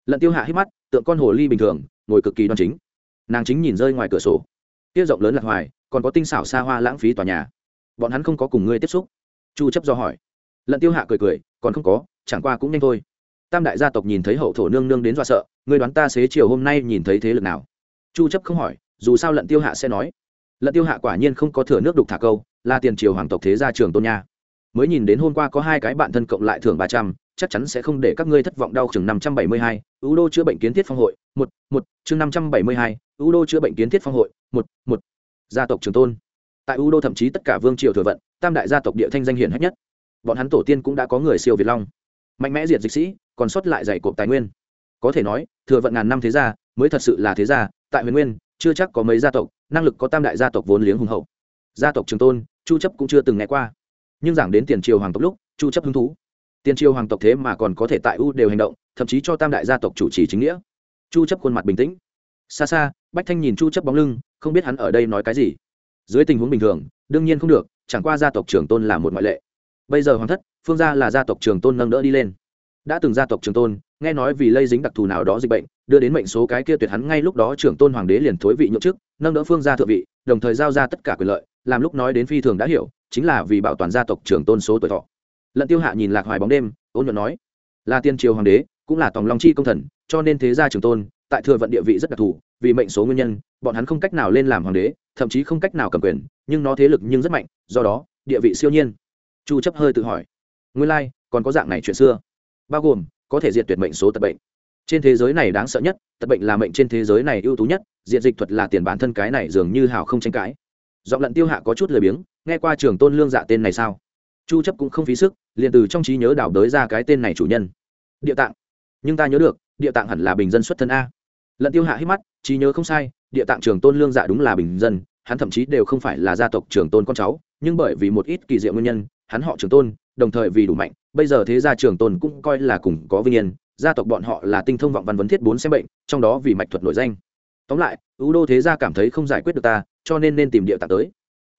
lận tiêu hạ hít mắt tượng con hồ ly bình thường, ngồi cực kỳ đoan chính. Nàng chính nhìn rơi ngoài cửa sổ. Tiết rộng lớn lạc hoài, còn có tinh xảo xa hoa lãng phí tòa nhà. Bọn hắn không có cùng ngươi tiếp xúc. Chu chấp do hỏi. Lận tiêu hạ cười cười, còn không có, chẳng qua cũng nhanh thôi. Tam đại gia tộc nhìn thấy hậu thổ nương nương đến dọa sợ, ngươi đoán ta xế chiều hôm nay nhìn thấy thế lực nào? Chu chấp không hỏi, dù sao lận tiêu hạ sẽ nói. Lận tiêu hạ quả nhiên không có thừa nước đục thả câu, là tiền triều hoàng tộc thế gia trường tôn nha mới nhìn đến hôm qua có hai cái bạn thân cộng lại thưởng ba trăm, chắc chắn sẽ không để các ngươi thất vọng đau chừng năm trăm bảy mươi hai. Ưu đô chữa bệnh kiến thiết phong hội, một một, chương năm trăm bảy mươi hai. Ưu đô chữa bệnh kiến thiết phong hội, một một. Gia tộc trường tôn. Tại ưu đô thậm chí tất cả vương triều thừa vận, tam đại gia tộc địa thanh danh hiển hách nhất. Bọn hắn tổ tiên cũng đã có người siêu việt long. Mạnh mẽ diệt dịch sĩ, còn sót lại dày cộp tài nguyên. Có thể nói, thừa vận ngàn năm thế gia, mới thật sự là thế gia, tại huyền nguyên, chưa chắc có mấy gia tộc, năng lực có tam đại gia tộc vốn liếng hùng hậu. Gia tộc trường tôn, chu chấp cũng chưa từng nghe qua nhưng giảng đến tiền triều hoàng tộc lúc, chu chấp hứng thú. Tiền triều hoàng tộc thế mà còn có thể tại u đều hành động, thậm chí cho tam đại gia tộc chủ trì chính nghĩa. Chu chấp khuôn mặt bình tĩnh. Xa xa, bách thanh nhìn chu chấp bóng lưng, không biết hắn ở đây nói cái gì. Dưới tình huống bình thường, đương nhiên không được, chẳng qua gia tộc trưởng tôn là một ngoại lệ. Bây giờ hoàng thất, phương gia là gia tộc trường tôn nâng đỡ đi lên. Đã từng gia tộc trường tôn, nghe nói vì lây dính đặc thù nào đó dịch bệnh, đưa đến mệnh số cái kia tuyệt hắn ngay lúc đó trưởng tôn hoàng đế liền thối vị nhượng chức, nâng đỡ phương gia thượng vị, đồng thời giao ra tất cả quyền lợi làm lúc nói đến phi thường đã hiểu chính là vì bảo toàn gia tộc trưởng tôn số tuổi thọ. Lận tiêu hạ nhìn lạc hoài bóng đêm ôn nhuận nói là tiên triều hoàng đế cũng là tòng long chi công thần cho nên thế gia trưởng tôn tại thừa vận địa vị rất đặc thù vì mệnh số nguyên nhân bọn hắn không cách nào lên làm hoàng đế thậm chí không cách nào cầm quyền nhưng nó thế lực nhưng rất mạnh do đó địa vị siêu nhiên. Chu chấp hơi tự hỏi nguyên lai like, còn có dạng này chuyện xưa bao gồm có thể diệt tuyệt mệnh số tật bệnh. Trên thế giới này đáng sợ nhất tật bệnh là mệnh trên thế giới này ưu tú nhất diện dịch thuật là tiền bản thân cái này dường như hào không tranh cãi giọng lận tiêu hạ có chút lười biếng, nghe qua trường tôn lương dạ tên này sao? Chu chấp cũng không phí sức, liền từ trong trí nhớ đảo đới ra cái tên này chủ nhân. Địa tạng. Nhưng ta nhớ được, địa tạng hẳn là bình dân xuất thân a. Lận tiêu hạ hít mắt, trí nhớ không sai, địa tạng trường tôn lương dạ đúng là bình dân, hắn thậm chí đều không phải là gia tộc trường tôn con cháu, nhưng bởi vì một ít kỳ diệu nguyên nhân, hắn họ trường tôn, đồng thời vì đủ mạnh, bây giờ thế gia trường tôn cũng coi là cùng có vinh yên, gia tộc bọn họ là tinh thông vọng văn vấn thiết bốn xem bệnh, trong đó vì mạch thuật nổi danh. Tóm lại, ưu đô thế gia cảm thấy không giải quyết được ta cho nên nên tìm địa tạng tới.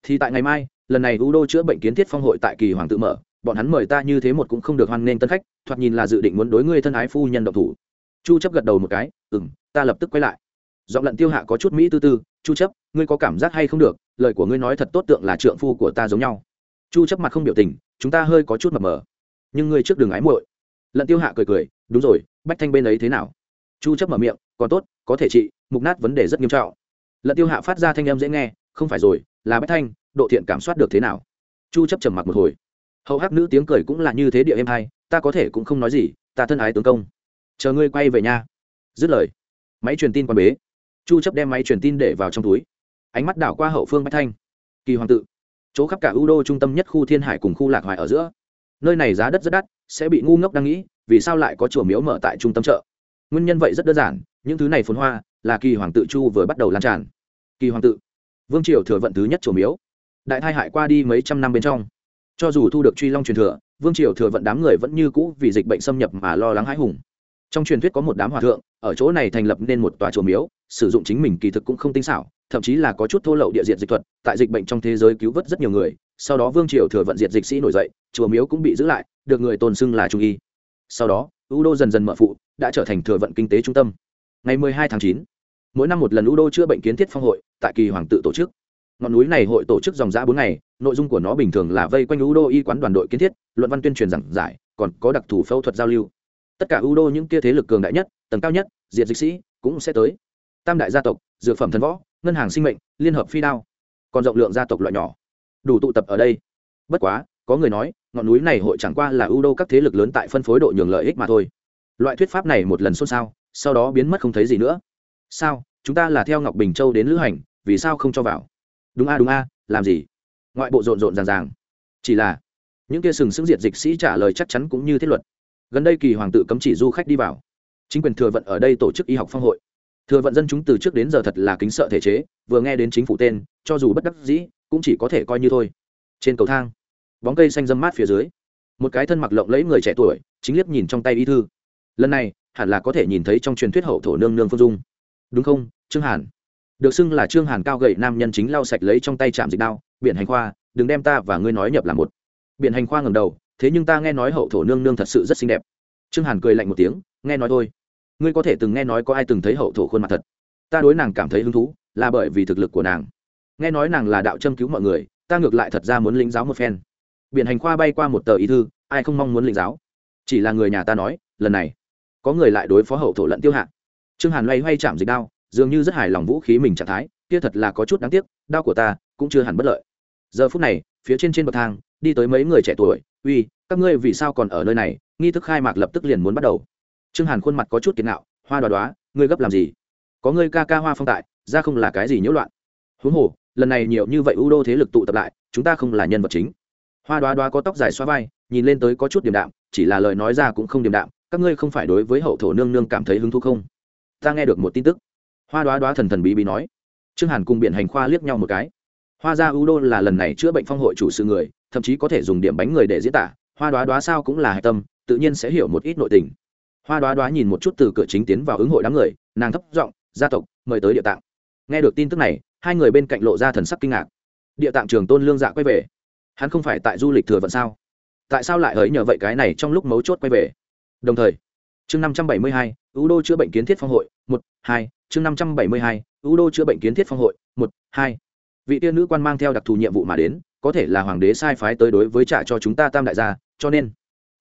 Thì tại ngày mai, lần này U đô chữa bệnh kiến thiết phong hội tại kỳ hoàng tự mở, bọn hắn mời ta như thế một cũng không được hoan nghênh tân khách, thoạt nhìn là dự định muốn đối ngươi thân ái phu nhân độc thủ. Chu chấp gật đầu một cái ừ m ta lập tức quay lại. Giọng lận tiêu hạ có chút mỹ tư tư, chu chấp, ngươi có cảm giác hay không được? Lời của ngươi nói thật tốt tượng là trượng phu của ta giống nhau. Chu chấp mặt không biểu tình, chúng ta hơi có chút mập mờ, nhưng ngươi trước đường ái muội. Lận tiêu hạ cười cười, đúng rồi, bách thanh bên ấy thế nào? Chu chấp mở miệng, còn tốt, có thể trị, mục nát vấn đề rất nghiêm trọng lận tiêu hạ phát ra thanh âm dễ nghe, không phải rồi, là bách thanh, độ thiện cảm soát được thế nào? Chu chấp trầm mặc một hồi. Hậu hắc nữ tiếng cười cũng là như thế địa em hay, ta có thể cũng không nói gì, ta thân ái tướng công. Chờ ngươi quay về nha. dứt lời, máy truyền tin quan bế. Chu chấp đem máy truyền tin để vào trong túi. Ánh mắt đảo qua hậu phương bách thanh. Kỳ hoàng tự. Chỗ khắp cả u đô trung tâm nhất khu thiên hải cùng khu lạc hoài ở giữa. Nơi này giá đất rất đắt, sẽ bị ngu ngốc đang nghĩ, vì sao lại có chùa miếu mở tại trung tâm chợ? Nguyên nhân vậy rất đơn giản, những thứ này phồn hoa là kỳ hoàng tự chu vừa bắt đầu lan tràn kỳ hoàng tự. Vương triều thừa vận thứ nhất chùa miếu. Đại thai hại qua đi mấy trăm năm bên trong. Cho dù thu được truy long truyền thừa vương triều thừa vận đám người vẫn như cũ vì dịch bệnh xâm nhập mà lo lắng hãi hùng. Trong truyền thuyết có một đám hòa thượng ở chỗ này thành lập nên một tòa chùa miếu sử dụng chính mình kỳ thực cũng không tinh xảo thậm chí là có chút thô lậu địa diện dịch thuật tại dịch bệnh trong thế giới cứu vớt rất nhiều người sau đó vương triều thừa vận diệt dịch sĩ nổi dậy chùa miếu cũng bị giữ lại được người tôn xưng là trung y. Sau đó u đô dần dần mở phụ đã trở thành thừa vận kinh tế trung tâm. Ngày 12 tháng 9, mỗi năm một lần u đô chữa bệnh kiến thiết phong hội, tại kỳ hoàng tự tổ chức. Ngọn núi này hội tổ chức dòng giã bốn ngày, nội dung của nó bình thường là vây quanh u đô y quán đoàn đội kiến thiết, luận văn tuyên truyền giảng giải, còn có đặc thù phẫu thuật giao lưu. Tất cả u đô những kia thế lực cường đại nhất, tầng cao nhất, diệt dịch sĩ, cũng sẽ tới. Tam đại gia tộc, dược phẩm thần võ, ngân hàng sinh mệnh, liên hợp phi đao, còn rộng lượng gia tộc loại nhỏ. Đủ tụ tập ở đây. Bất quá, có người nói, ngọn núi này hội chẳng qua là ưu đô các thế lực lớn tại phân phối độ nhường lợi ích mà thôi. Loại thuyết pháp này một lần xôn xao, sau đó biến mất không thấy gì nữa sao? Chúng ta là theo ngọc bình châu đến lữ hành, vì sao không cho vào? Đúng a đúng a, làm gì? Ngoại bộ rộn rộn ràng ràng. Chỉ là, những kia sừng sững diệt dịch sĩ trả lời chắc chắn cũng như thiết luật. Gần đây kỳ hoàng tự cấm chỉ du khách đi vào. Chính quyền thừa vận ở đây tổ chức y học phong hội. Thừa vận dân chúng từ trước đến giờ thật là kính sợ thể chế, vừa nghe đến chính phủ tên, cho dù bất đắc dĩ, cũng chỉ có thể coi như thôi. Trên cầu thang, bóng cây xanh dâm mát phía dưới, một cái thân mặc lộng lẫy người trẻ tuổi, chính liếc nhìn trong tay y thư. Lần này, hẳn là có thể nhìn thấy trong truyền thuyết hậu thổ nương nương phương dung đúng không, trương hàn? Được xưng là trương hàn cao gậy nam nhân chính lau sạch lấy trong tay chạm dịch đao, biển hành khoa, đừng đem ta và ngươi nói nhập là một. Biển hành khoa ngầm đầu, thế nhưng ta nghe nói hậu thổ nương nương thật sự rất xinh đẹp. Trương hàn cười lạnh một tiếng, nghe nói thôi. Ngươi có thể từng nghe nói có ai từng thấy hậu thổ khuôn mặt thật. Ta đối nàng cảm thấy hứng thú, là bởi vì thực lực của nàng. Nghe nói nàng là đạo châm cứu mọi người, ta ngược lại thật ra muốn lĩnh giáo một phen. Biển hành khoa bay qua một tờ ý thư, ai không mong muốn lĩnh giáo? Chỉ là người nhà ta nói, lần này, có người lại đối phó hậu thổ lẫn tiêu hạ trương hàn loay hoay chạm dịch đao, dường như rất hài lòng vũ khí mình trạng thái, kia thật là có chút đáng tiếc, đao của ta cũng chưa hẳn bất lợi. Giờ phút này, phía trên trên bậc thang, đi tới mấy người trẻ tuổi, uy, các ngươi vì sao còn ở nơi này? Nghi thức khai mạc lập tức liền muốn bắt đầu. Trương hàn khuôn mặt có chút kiệt nạo, hoa đoá đoá, ngươi gấp làm gì? Có ngươi ca ca hoa phong tại, ra không là cái gì nhiễu loạn. Huống hồ, lần này nhiều như vậy u đô thế lực tụ tập lại, chúng ta không là nhân vật chính. Hoa đoá đoá có tóc dài xoa vai, nhìn lên tới có chút điềm đạm, chỉ là lời nói ra cũng không điềm đạm, các ngươi không phải đối với hậu thổ nương nương cảm thấy hứng thú không? Ta nghe được một tin tức. Hoa đoá đoá thần thần bí bí nói. Trương hàn cùng biện hành khoa liếc nhau một cái. Hoa gia u đô là lần này chữa bệnh phong hội chủ sự người, thậm chí có thể dùng điểm bánh người để diễn tả. Hoa đoá đoá sao cũng là hạch tâm, tự nhiên sẽ hiểu một ít nội tình. Hoa đoá đoá nhìn một chút từ cửa chính tiến vào ứng hội đám người, nàng thấp giọng, gia tộc, mời tới địa tạng. Nghe được tin tức này, hai người bên cạnh lộ ra thần sắc kinh ngạc. Địa tạng trường tôn lương dạ quay về. Hắn không phải tại du lịch thừa vận sao? Tại sao lại hỡi nhờ vậy cái này trong lúc mấu chốt quay về? Đồng thời chương năm trăm bảy mươi hai u đô chữa bệnh kiến thiết phong hội, một, hai. Chương năm trăm bảy mươi hai u đô chữa bệnh kiến thiết phong hội, một, hai. Vị tiên nữ quan mang theo đặc thù nhiệm vụ mà đến, có thể là hoàng đế sai phái tới đối với trả cho chúng ta tam đại gia, cho nên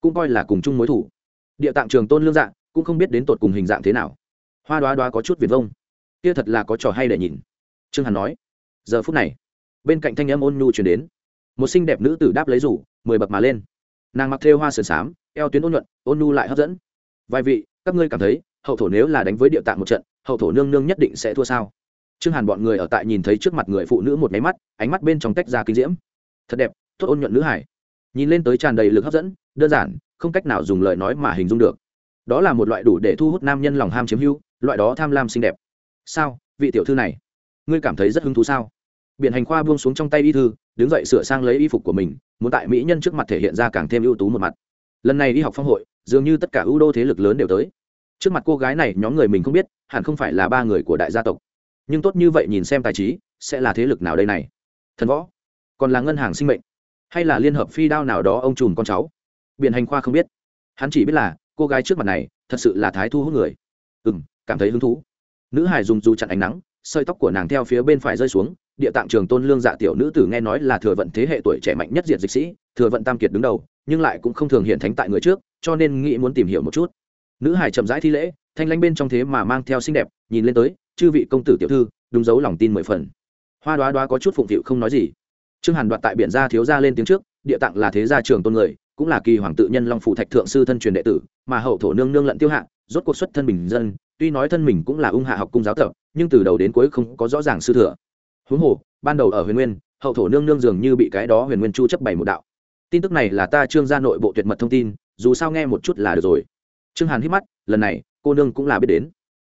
cũng coi là cùng chung mối thủ. Địa tạng trường tôn lương dạng cũng không biết đến tột cùng hình dạng thế nào. Hoa đoá đoá có chút viền vông. Kia thật là có trò hay để nhìn. Trương hàn nói. Giờ phút này, bên cạnh thanh âm ôn nhu chuyển đến. Một xinh đẹp nữ tử đáp lấy rủ, mười bậc mà lên. Nàng mặc thêu hoa sườn xám, eo tuyến ôn nhuận, ôn nhu lại hấp dẫn vài vị, các ngươi cảm thấy, hậu thổ nếu là đánh với địa tạng một trận, hậu thổ nương nương nhất định sẽ thua sao? Trương hàn bọn người ở tại nhìn thấy trước mặt người phụ nữ một máy mắt, ánh mắt bên trong tách ra kinh diễm. Thật đẹp, tốt ôn nhuận nữ hải nhìn lên tới tràn đầy lực hấp dẫn, đơn giản, không cách nào dùng lời nói mà hình dung được. Đó là một loại đủ để thu hút nam nhân lòng ham chiếm hữu, loại đó tham lam xinh đẹp. Sao, vị tiểu thư này, ngươi cảm thấy rất hứng thú sao? Biện hành khoa buông xuống trong tay y thư, đứng dậy sửa sang lấy y phục của mình, muốn tại mỹ nhân trước mặt thể hiện ra càng thêm ưu tú một mặt. Lần này đi học phong hội dường như tất cả ưu đô thế lực lớn đều tới. Trước mặt cô gái này, nhóm người mình không biết, hẳn không phải là ba người của đại gia tộc. Nhưng tốt như vậy nhìn xem tài trí, sẽ là thế lực nào đây này? Thần võ, còn là ngân hàng sinh mệnh, hay là liên hợp phi đao nào đó ông trùm con cháu? Biện hành khoa không biết. Hắn chỉ biết là, cô gái trước mặt này, thật sự là thái thu hút người. Ừ m cảm thấy hứng thú. Nữ hải dùng dù chặn ánh nắng, sợi tóc của nàng theo phía bên phải rơi xuống, địa tạng trường tôn lương dạ tiểu nữ tử nghe nói là thừa vận thế hệ tuổi trẻ mạnh nhất diệt dịch sĩ, thừa vận tam kiệt đứng đầu, nhưng lại cũng không thường hiện thánh tại người trước cho nên nghĩ muốn tìm hiểu một chút. Nữ hải chậm rãi thi lễ, thanh lanh bên trong thế mà mang theo xinh đẹp, nhìn lên tới, chư vị công tử tiểu thư, đúng dấu lòng tin mười phần. Hoa đoá đoá có chút phụng phịu không nói gì. Trương hàn đoạt tại biển gia thiếu gia lên tiếng trước, địa tạng là thế gia trường tôn người, cũng là kỳ hoàng tự nhân long phụ thạch thượng sư thân truyền đệ tử, mà hậu thổ nương nương lận tiêu hạ, rốt cuộc xuất thân bình dân, tuy nói thân mình cũng là ung hạ học cung giáo tập, nhưng từ đầu đến cuối không có rõ ràng sư thừa. Huống hồ, ban đầu ở huyền nguyên, hậu thổ nương nương dường như bị cái đó huyền nguyên chu chấp bày một đạo. Tin tức này là ta trương gia nội bộ tuyệt mật thông tin dù sao nghe một chút là được rồi. Trương hàn hít mắt, lần này, cô nương cũng là biết đến.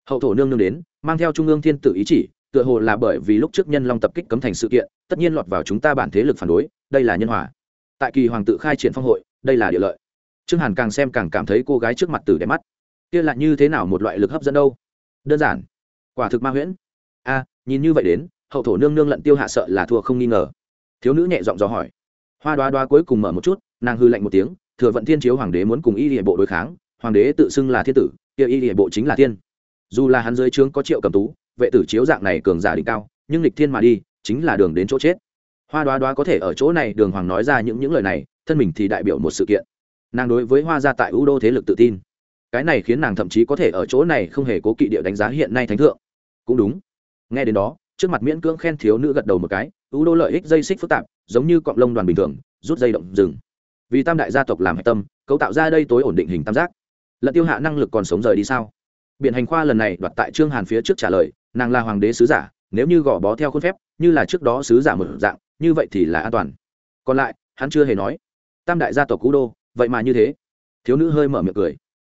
Hậu thổ nương nương đến, mang theo trung ương thiên tử ý chỉ, tựa hồ là bởi vì lúc trước nhân long tập kích cấm thành sự kiện, tất nhiên lọt vào chúng ta bản thế lực phản đối, đây là nhân hòa. Tại kỳ hoàng tự khai triển phong hội, đây là địa lợi. Trương hàn càng xem càng cảm thấy cô gái trước mặt từ đẹp mắt. Kia lại như thế nào một loại lực hấp dẫn đâu? Đơn giản. Quả thực ma huyễn. A, nhìn như vậy đến, hậu thổ nương nương lận tiêu hạ sợ là thua không nghi ngờ. Thiếu nữ nhẹ giọng dò hỏi. Hoa đoá đoá cuối cùng mở một chút, nàng hư lạnh một tiếng thừa vận thiên chiếu hoàng đế muốn cùng y địa bộ đối kháng, hoàng đế tự xưng là thiên tử, kia y địa bộ chính là thiên. Dù là hắn dưới trướng có triệu cầm tú, vệ tử chiếu dạng này cường giả đỉnh cao, nhưng lịch thiên mà đi, chính là đường đến chỗ chết. Hoa đoá đoá có thể ở chỗ này, đường hoàng nói ra những những lời này, thân mình thì đại biểu một sự kiện. Nàng đối với hoa gia tại u đô thế lực tự tin. Cái này khiến nàng thậm chí có thể ở chỗ này không hề cố kỵ địa đánh giá hiện nay thánh thượng. Cũng đúng. Nghe đến đó, trước mặt miễn cưỡng khen thiếu nữ gật đầu một cái u đô lợi ích dây xích phức tạp, giống như cọng lông đoàn bình thường, rút dây động rừng vì tam đại gia tộc làm hạch tâm, cấu tạo ra đây tối ổn định hình tam giác. Lận tiêu hạ năng lực còn sống rời đi sao? Biện hành khoa lần này đoạt tại trương hàn phía trước trả lời, nàng là hoàng đế sứ giả, nếu như gò bó theo khuôn phép, như là trước đó sứ giả một dạng, như vậy thì là an toàn. Còn lại, hắn chưa hề nói. Tam đại gia tộc cú đô, vậy mà như thế. Thiếu nữ hơi mở miệng cười.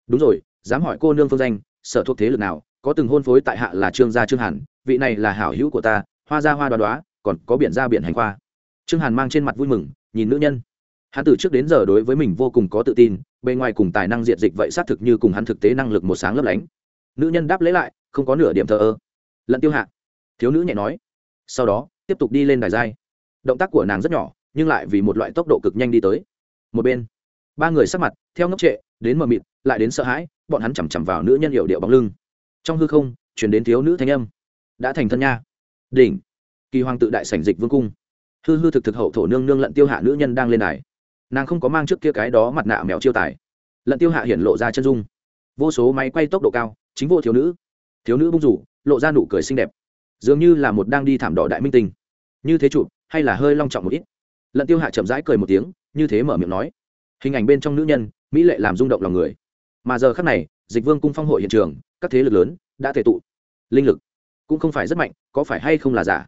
Đúng rồi, dám hỏi cô nương phương danh, sở thuộc thế lực nào, có từng hôn phối tại hạ là trương gia trương hàn, vị này là hảo hữu của ta, hoa gia hoa đoá đoá, còn có biển gia biển hành khoa. Trương hàn mang trên mặt vui mừng, nhìn nữ nhân hắn từ trước đến giờ đối với mình vô cùng có tự tin, bề ngoài cùng tài năng diện dịch vậy xác thực như cùng hắn thực tế năng lực một sáng lấp lánh. Nữ nhân đáp lấy lại, không có nửa điểm thờ ơ. Lận tiêu hạ, thiếu nữ nhẹ nói, sau đó, tiếp tục đi lên đài dai động tác của nàng rất nhỏ, nhưng lại vì một loại tốc độ cực nhanh đi tới. Một bên, ba người sắc mặt, theo ngốc trệ, đến mờ mịt, lại đến sợ hãi, bọn hắn chằm chằm vào nữ nhân hiệu điệu bóng lưng. Trong hư không chuyển đến thiếu nữ thanh âm. Đã thành thân nha. Đỉnh. Kỳ hoàng tự đại sảnh dịch vương cung. Hư hư thực thực hậu thổ nương nương lận tiêu hạ nữ nhân đang lên đài nàng không có mang trước kia cái đó mặt nạ mèo chiêu tài. Lận tiêu hạ hiển lộ ra chân dung. Vô số máy quay tốc độ cao, chính vô thiếu nữ. Thiếu nữ bung rủ, lộ ra nụ cười xinh đẹp. Dường như là một đang đi thảm đỏ đại minh tinh. Như thế chụp, hay là hơi long trọng một ít. Lận tiêu hạ chậm rãi cười một tiếng, như thế mở miệng nói. Hình ảnh bên trong nữ nhân, mỹ lệ làm rung động lòng người. Mà giờ khác này, dịch vương cung phong hội hiện trường, các thế lực lớn đã thể tụ. Linh lực cũng không phải rất mạnh, có phải hay không là giả?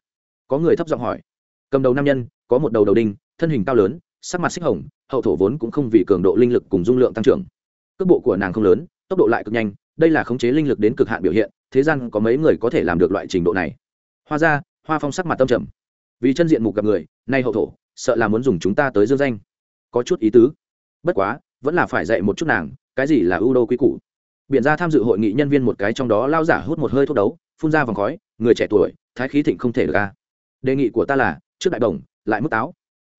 Có người thấp giọng hỏi. Cầm đầu nam nhân, có một đầu đầu đinh, thân hình cao lớn sắc mặt xích hồng, hậu thổ vốn cũng không vì cường độ linh lực cùng dung lượng tăng trưởng. Cước bộ của nàng không lớn, tốc độ lại cực nhanh, đây là khống chế linh lực đến cực hạn biểu hiện, thế gian có mấy người có thể làm được loại trình độ này. Hoa ra hoa phong sắc mặt tâm trầm. Vì chân diện mục gặp người, nay hậu thổ, sợ là muốn dùng chúng ta tới dương danh. Có chút ý tứ. Bất quá, vẫn là phải dạy một chút nàng, cái gì là ưu đô quý củ. Biện ra tham dự hội nghị nhân viên một cái trong đó lao giả hút một hơi thuốc đấu, phun ra vòng khói, người trẻ tuổi, thái khí thịnh không thể được ra đề nghị của ta là, trước đại đồng, lại mức táo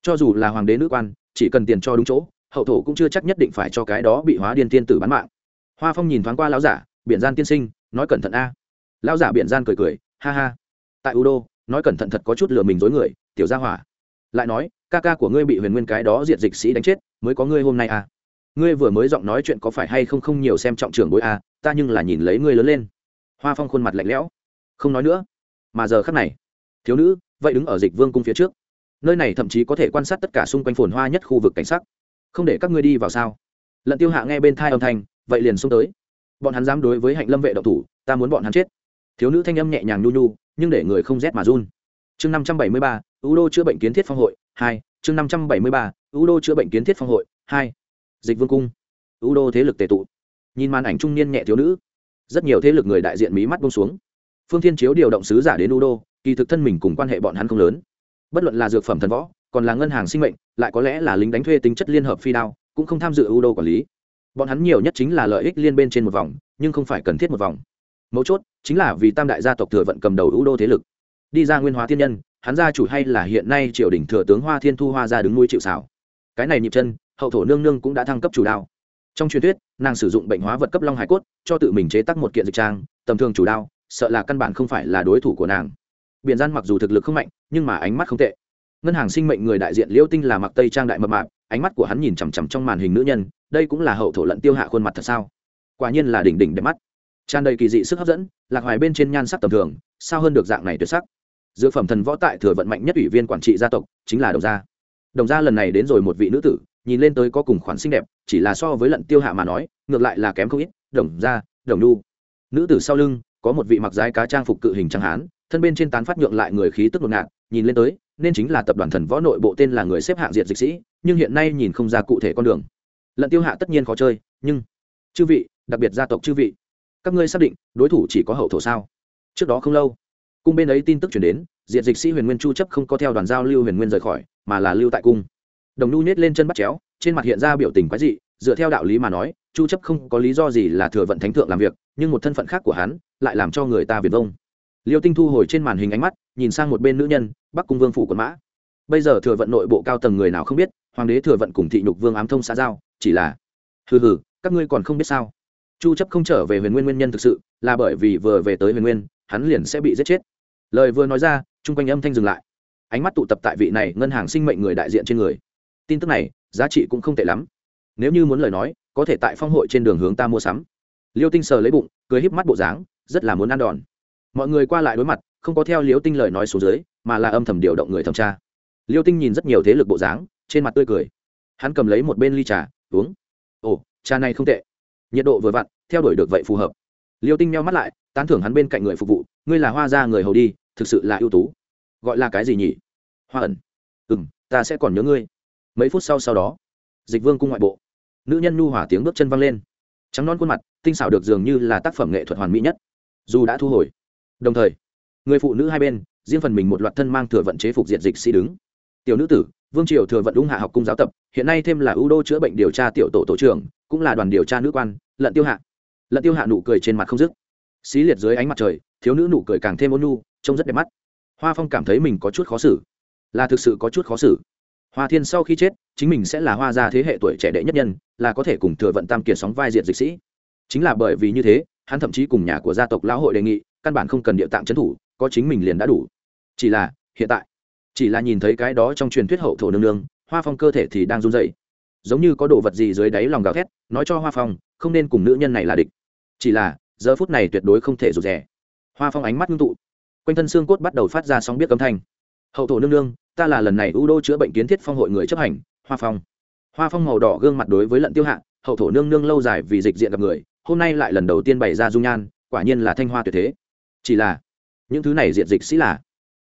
cho dù là hoàng đế nữ quan, chỉ cần tiền cho đúng chỗ, hậu thổ cũng chưa chắc nhất định phải cho cái đó bị hóa điên tiên tử bán mạng. Hoa phong nhìn thoáng qua lão giả biện gian tiên sinh, nói cẩn thận a. Lão giả biện gian cười cười, ha ha. Tại u đô nói cẩn thận thật có chút lừa mình dối người, tiểu gia hỏa. Lại nói, ca ca của ngươi bị huyền nguyên cái đó diệt dịch sĩ đánh chết, mới có ngươi hôm nay à? Ngươi vừa mới giọng nói chuyện có phải hay không không nhiều xem trọng trưởng bối à ta nhưng là nhìn lấy ngươi lớn lên. Hoa phong khuôn mặt lạnh lẽo. Không nói nữa. Mà giờ khắc này, thiếu nữ, vậy đứng ở dịch vương cung phía trước nơi này thậm chí có thể quan sát tất cả xung quanh phồn hoa nhất khu vực cảnh sắc. Không để các ngươi đi vào sao? Lận tiêu hạ nghe bên thai âm thanh, vậy liền xông tới. Bọn hắn dám đối với hạnh lâm vệ độc thủ, ta muốn bọn hắn chết. Thiếu nữ thanh âm nhẹ nhàng nhu nhu, nhưng để người không rét mà run. Chương năm trăm bảy mươi ba u đô chữa bệnh kiến thiết phong hội, hai. Chương năm trăm bảy mươi ba u đô chữa bệnh kiến thiết phong hội, hai. Dịch vương cung. U đô thế lực tề tụ. Nhìn màn ảnh trung niên nhẹ thiếu nữ, rất nhiều thế lực người đại diện mí mắt bông xuống. Phương thiên chiếu điều động sứ giả đến u đô, kỳ thực thân mình cùng quan hệ bọn hắn không lớn bất luận là dược phẩm thần võ, còn là ngân hàng sinh mệnh, lại có lẽ là lính đánh thuê tính chất liên hợp phi đao, cũng không tham dự u đô quản lý. Bọn hắn nhiều nhất chính là lợi ích liên bên trên một vòng, nhưng không phải cần thiết một vòng. Mấu chốt chính là vì tam đại gia tộc thừa vận cầm đầu u đô thế lực. Đi ra nguyên hóa thiên nhân, hắn gia chủ hay là hiện nay triều đình thừa tướng hoa thiên thu hoa ra đứng nuôi chịu xảo cái này nhịp chân, hậu thổ nương nương cũng đã thăng cấp chủ đao. Trong truyền thuyết, nàng sử dụng bệnh hóa vật cấp long hải cốt, cho tự mình chế tác một kiện dịch trang, tầm thường chủ đao, sợ là căn bản không phải là đối thủ của nàng biển gian mặc dù thực lực không mạnh, nhưng mà ánh mắt không tệ. Ngân hàng sinh mệnh người đại diện liễu tinh là mặc tây trang đại mập mạp, ánh mắt của hắn nhìn chằm chằm trong màn hình nữ nhân, đây cũng là hậu thổ lận tiêu hạ khuôn mặt thật sao? Quả nhiên là đỉnh đỉnh đẹp mắt. Tràn đầy kỳ dị sức hấp dẫn, lạc hoài bên trên nhan sắc tầm thường, sao hơn được dạng này tuyệt sắc? Dược phẩm thần võ tại thừa vận mạnh nhất ủy viên quản trị gia tộc, chính là đồng gia. Đồng gia lần này đến rồi một vị nữ tử, nhìn lên tới có cùng khoản xinh đẹp, chỉ là so với lận tiêu hạ mà nói, ngược lại là kém không ít. Đồng gia, đồng nu nữ tử sau lưng, có một vị mặc giái cá trang phục cự hình trắng hán thân bên trên tán phát nhượng lại người khí tức ngột ngạt, nhìn lên tới, nên chính là tập đoàn thần võ nội bộ tên là người xếp hạng diệt dịch sĩ, nhưng hiện nay nhìn không ra cụ thể con đường. Lận tiêu hạ tất nhiên khó chơi, nhưng, chư vị, đặc biệt gia tộc chư vị, các ngươi xác định, đối thủ chỉ có hậu thổ sao? Trước đó không lâu, cung bên ấy tin tức chuyển đến, diệt dịch sĩ huyền nguyên chu chấp không có theo đoàn giao lưu huyền nguyên rời khỏi, mà là lưu tại cung. Đồng nhu nhét lên chân bắt chéo, trên mặt hiện ra biểu tình quái dị, dựa theo đạo lý mà nói, chu chấp không có lý do gì là thừa vận thánh thượng làm việc, nhưng một thân phận khác của hắn, lại làm cho người ta viền vông liêu tinh thu hồi trên màn hình ánh mắt, nhìn sang một bên nữ nhân, bắc cung vương phủ quận mã. Bây giờ thừa vận nội bộ cao tầng người nào không biết, hoàng đế thừa vận cùng thị nhục vương ám thông xã giao, chỉ là, hừ hừ, các ngươi còn không biết sao? Chu chấp không trở về huyền nguyên nguyên nhân thực sự, là bởi vì vừa về tới huyền nguyên, hắn liền sẽ bị giết chết. Lời vừa nói ra trung quanh âm thanh dừng lại. Ánh mắt tụ tập tại vị này ngân hàng sinh mệnh người đại diện trên người. Tin tức này, giá trị cũng không tệ lắm. Nếu như muốn lời nói, có thể tại phong hội trên đường hướng ta mua sắm. Liêu tinh sờ lấy bụng, cười híp mắt bộ dáng, rất là muốn ăn đòn mọi người qua lại đối mặt, không có theo liêu tinh lời nói xuống dưới, mà là âm thầm điều động người thẩm tra. Liêu tinh nhìn rất nhiều thế lực bộ dáng, trên mặt tươi cười. Hắn cầm lấy một bên ly trà, uống. Ồ, trà này không tệ. Nhiệt độ vừa vặn, theo đuổi được vậy phù hợp. Liêu tinh meo mắt lại, tán thưởng hắn bên cạnh người phục vụ, ngươi là hoa gia người hầu đi, thực sự là ưu tú. Gọi là cái gì nhỉ? Hoa ẩn. Ừ m ta sẽ còn nhớ ngươi. Mấy phút sau sau đó, dịch vương cung ngoại bộ. Nữ nhân nhu hỏa tiếng bước chân văng lên. Trắng non khuôn mặt, tinh xảo được dường như là tác phẩm nghệ thuật hoàn mỹ nhất. Dù đã thu hồi đồng thời, người phụ nữ hai bên, riêng phần mình một loạt thân mang thừa vận chế phục diện dịch sĩ đứng. Tiểu nữ tử, vương triều thừa vận ung hạ học cung giáo tập, hiện nay thêm là ưu đô chữa bệnh điều tra tiểu tổ tổ trưởng, cũng là đoàn điều tra nữ quan, lận tiêu hạ. Lận tiêu hạ nụ cười trên mặt không dứt. Xí liệt dưới ánh mặt trời, thiếu nữ nụ cười càng thêm ôn nhu, trông rất đẹp mắt. Hoa phong cảm thấy mình có chút khó xử. Là thực sự có chút khó xử. Hoa thiên sau khi chết, chính mình sẽ là hoa gia thế hệ tuổi trẻ đệ nhất nhân, là có thể cùng thừa vận tam kiệt sóng vai diệt dịch sĩ. Chính là bởi vì như thế, hắn thậm chí cùng nhà của gia tộc lão hội đề nghị căn bản không cần địa tạng trấn thủ, có chính mình liền đã đủ. Chỉ là, hiện tại, chỉ là nhìn thấy cái đó trong truyền thuyết hậu thổ nương nương, hoa phong cơ thể thì đang run dậy giống như có đồ vật gì dưới đáy lòng gào thét, nói cho hoa phong, không nên cùng nữ nhân này là địch. Chỉ là, giờ phút này tuyệt đối không thể rụt rè. Hoa phong ánh mắt ngưng tụ. Quanh thân xương cốt bắt đầu phát ra sóng biết âm thanh. Hậu thổ nương nương, ta là lần này u đô chữa bệnh kiến thiết phong hội người chấp hành, hoa phong. Hoa phong màu đỏ gương mặt đối với lận tiêu hạ, hậu thổ nương nương lâu dài vì dịch diện gặp người, hôm nay lại lần đầu tiên bày ra dung nhan, quả nhiên là thanh hoa tuyệt thế chỉ là, những thứ này diện dịch sĩ là,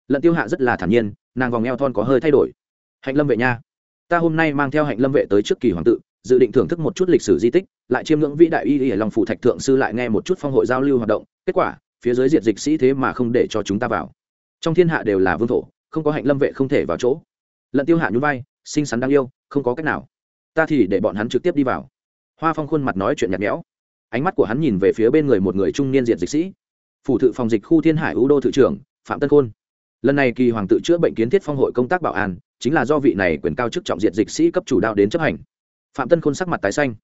lận tiêu hạ rất là thản nhiên, nàng vòng eo thon có hơi thay đổi. Hạnh lâm vệ nha, ta hôm nay mang theo hạnh lâm vệ tới trước kỳ hoàng tự, dự định thưởng thức một chút lịch sử di tích, lại chiêm ngưỡng vĩ đại y ở lòng phủ thạch thượng sư lại nghe một chút phong hội giao lưu hoạt động, kết quả, phía dưới diệt dịch sĩ thế mà không để cho chúng ta vào. Trong thiên hạ đều là vương thổ, không có hạnh lâm vệ không thể vào chỗ. Lận tiêu hạ nhún vai, xinh xắn đáng yêu, không có cách nào. Ta thì để bọn hắn trực tiếp đi vào. Hoa phong khuôn mặt nói chuyện nhạt nhẽo. Ánh mắt của hắn nhìn về phía bên người một người trung niên diện dịch sĩ phủ thự phòng dịch khu thiên hải ưu đô thự trưởng, phạm tân khôn. Lần này kỳ hoàng tự chữa bệnh kiến thiết phong hội công tác bảo an, chính là do vị này quyền cao chức trọng diện dịch sĩ cấp chủ đạo đến chấp hành. Phạm tân khôn sắc mặt tái xanh.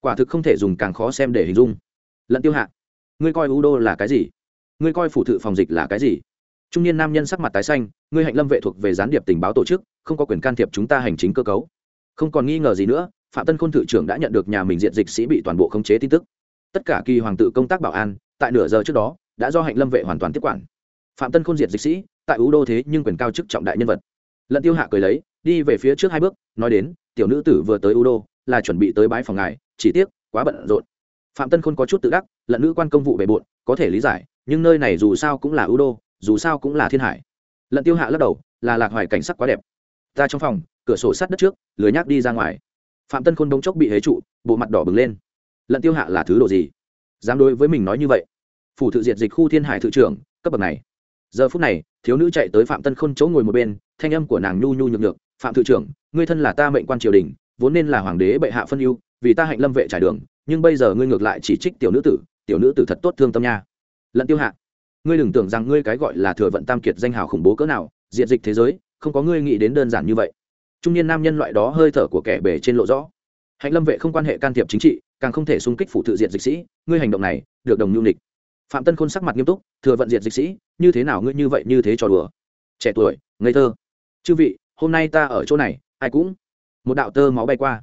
Quả thực không thể dùng càng khó xem để hình dung. Lận tiêu hạ, ngươi coi ưu đô là cái gì? Ngươi coi phủ thự phòng dịch là cái gì? Trung niên nam nhân sắc mặt tái xanh, ngươi hạnh lâm vệ thuộc về gián điệp tình báo tổ chức, không có quyền can thiệp chúng ta hành chính cơ cấu. Không còn nghi ngờ gì nữa, phạm tân khôn thự trưởng đã nhận được nhà mình diện dịch sĩ bị toàn bộ khống chế tin tức. Tất cả kỳ hoàng tự công tác bảo an, tại nửa giờ trước đó đã do hạnh lâm vệ hoàn toàn tiếp quản. Phạm tân khôn diệt dịch sĩ, tại ú đô thế nhưng quyền cao chức trọng đại nhân vật. Lận tiêu hạ cười lấy, đi về phía trước hai bước, nói đến, tiểu nữ tử vừa tới ú đô, là chuẩn bị tới bái phòng ngài, chỉ tiếc, quá bận rộn. Phạm tân khôn có chút tự đắc, lận nữ quan công vụ bề bộn, có thể lý giải, nhưng nơi này dù sao cũng là ú đô, dù sao cũng là thiên hải. Lận tiêu hạ lắc đầu, là lạc hoài cảnh sắc quá đẹp. Ta trong phòng, cửa sổ sát đất trước, lười nhác đi ra ngoài. Phạm tân khôn bỗng chốc bị hế trụ, bộ mặt đỏ bừng lên. Lận tiêu hạ là thứ đồ gì? Dám đối với mình nói như vậy? Phủ thự diệt dịch khu thiên hải thự trưởng, cấp bậc này. Giờ phút này, thiếu nữ chạy tới phạm tân khôn chỗ ngồi một bên, thanh âm của nàng nhu nhu nhược nhược, phạm thự trưởng, ngươi thân là ta mệnh quan triều đình, vốn nên là hoàng đế bệ hạ phân ưu, vì ta hạnh lâm vệ trải đường, nhưng bây giờ ngươi ngược lại chỉ trích tiểu nữ tử, tiểu nữ tử thật tốt thương tâm nha. Lận tiêu hạ, ngươi đừng tưởng rằng ngươi cái gọi là thừa vận tam kiệt danh hào khủng bố cỡ nào diện dịch thế giới, không có ngươi nghĩ đến đơn giản như vậy. Trung niên nam nhân loại đó hơi thở của kẻ bể trên lộ rõ. Hạnh lâm vệ không quan hệ can thiệp chính trị, càng không thể xung kích phụ tự diện dịch sĩ, ngươi hành động này, được đồng nhu nịch phạm tân khôn sắc mặt nghiêm túc, thừa vận diệt dịch sĩ, như thế nào ngươi như vậy như thế trò đùa? Trẻ tuổi, ngây thơ. Chư vị, hôm nay ta ở chỗ này, ai cũng một đạo tơ máu bay qua.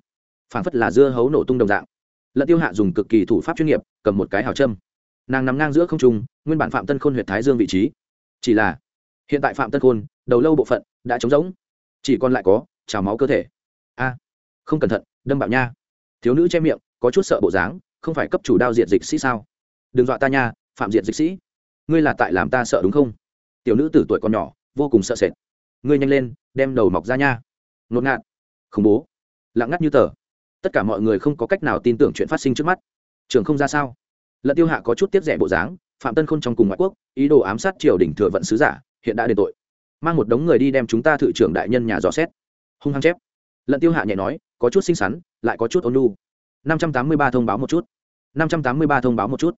Phảng phất là dưa hấu nổ tung đồng dạng. Lận tiêu hạ dùng cực kỳ thủ pháp chuyên nghiệp, cầm một cái hào châm. Nàng nằm ngang giữa không trung, nguyên bản phạm tân khôn huyện thái dương vị trí. Chỉ là, hiện tại phạm tân khôn, đầu lâu bộ phận, đã trống rỗng. Chỉ còn lại có, trào máu cơ thể. A, không cẩn thận, đâm bạo nha. Thiếu nữ che miệng, có chút sợ bộ dáng, không phải cấp chủ đao diệt dịch sĩ sao? Đừng dọa ta nha phạm diện dịch sĩ. Ngươi là tại làm ta sợ đúng không? Tiểu nữ tử tuổi còn nhỏ, vô cùng sợ sệt. Ngươi nhanh lên, đem đầu mọc ra nha. Ngột ngạt. Khủng bố. Lặng ngắt như tờ. Tất cả mọi người không có cách nào tin tưởng chuyện phát sinh trước mắt. Trường không ra sao? Lận tiêu hạ có chút tiếp rẻ bộ dáng, phạm tân khôn trong cùng ngoại quốc, ý đồ ám sát triều đình thừa vận sứ giả, hiện đã đền tội. Mang một đống người đi đem chúng ta thự trưởng đại nhân nhà dò xét. Hung hăng chép. Lận tiêu hạ nhẹ nói, có chút xinh xắn, lại có chút ôn nhu. Năm trăm tám mươi ba thông báo một chút. Năm trăm tám mươi ba thông báo một chút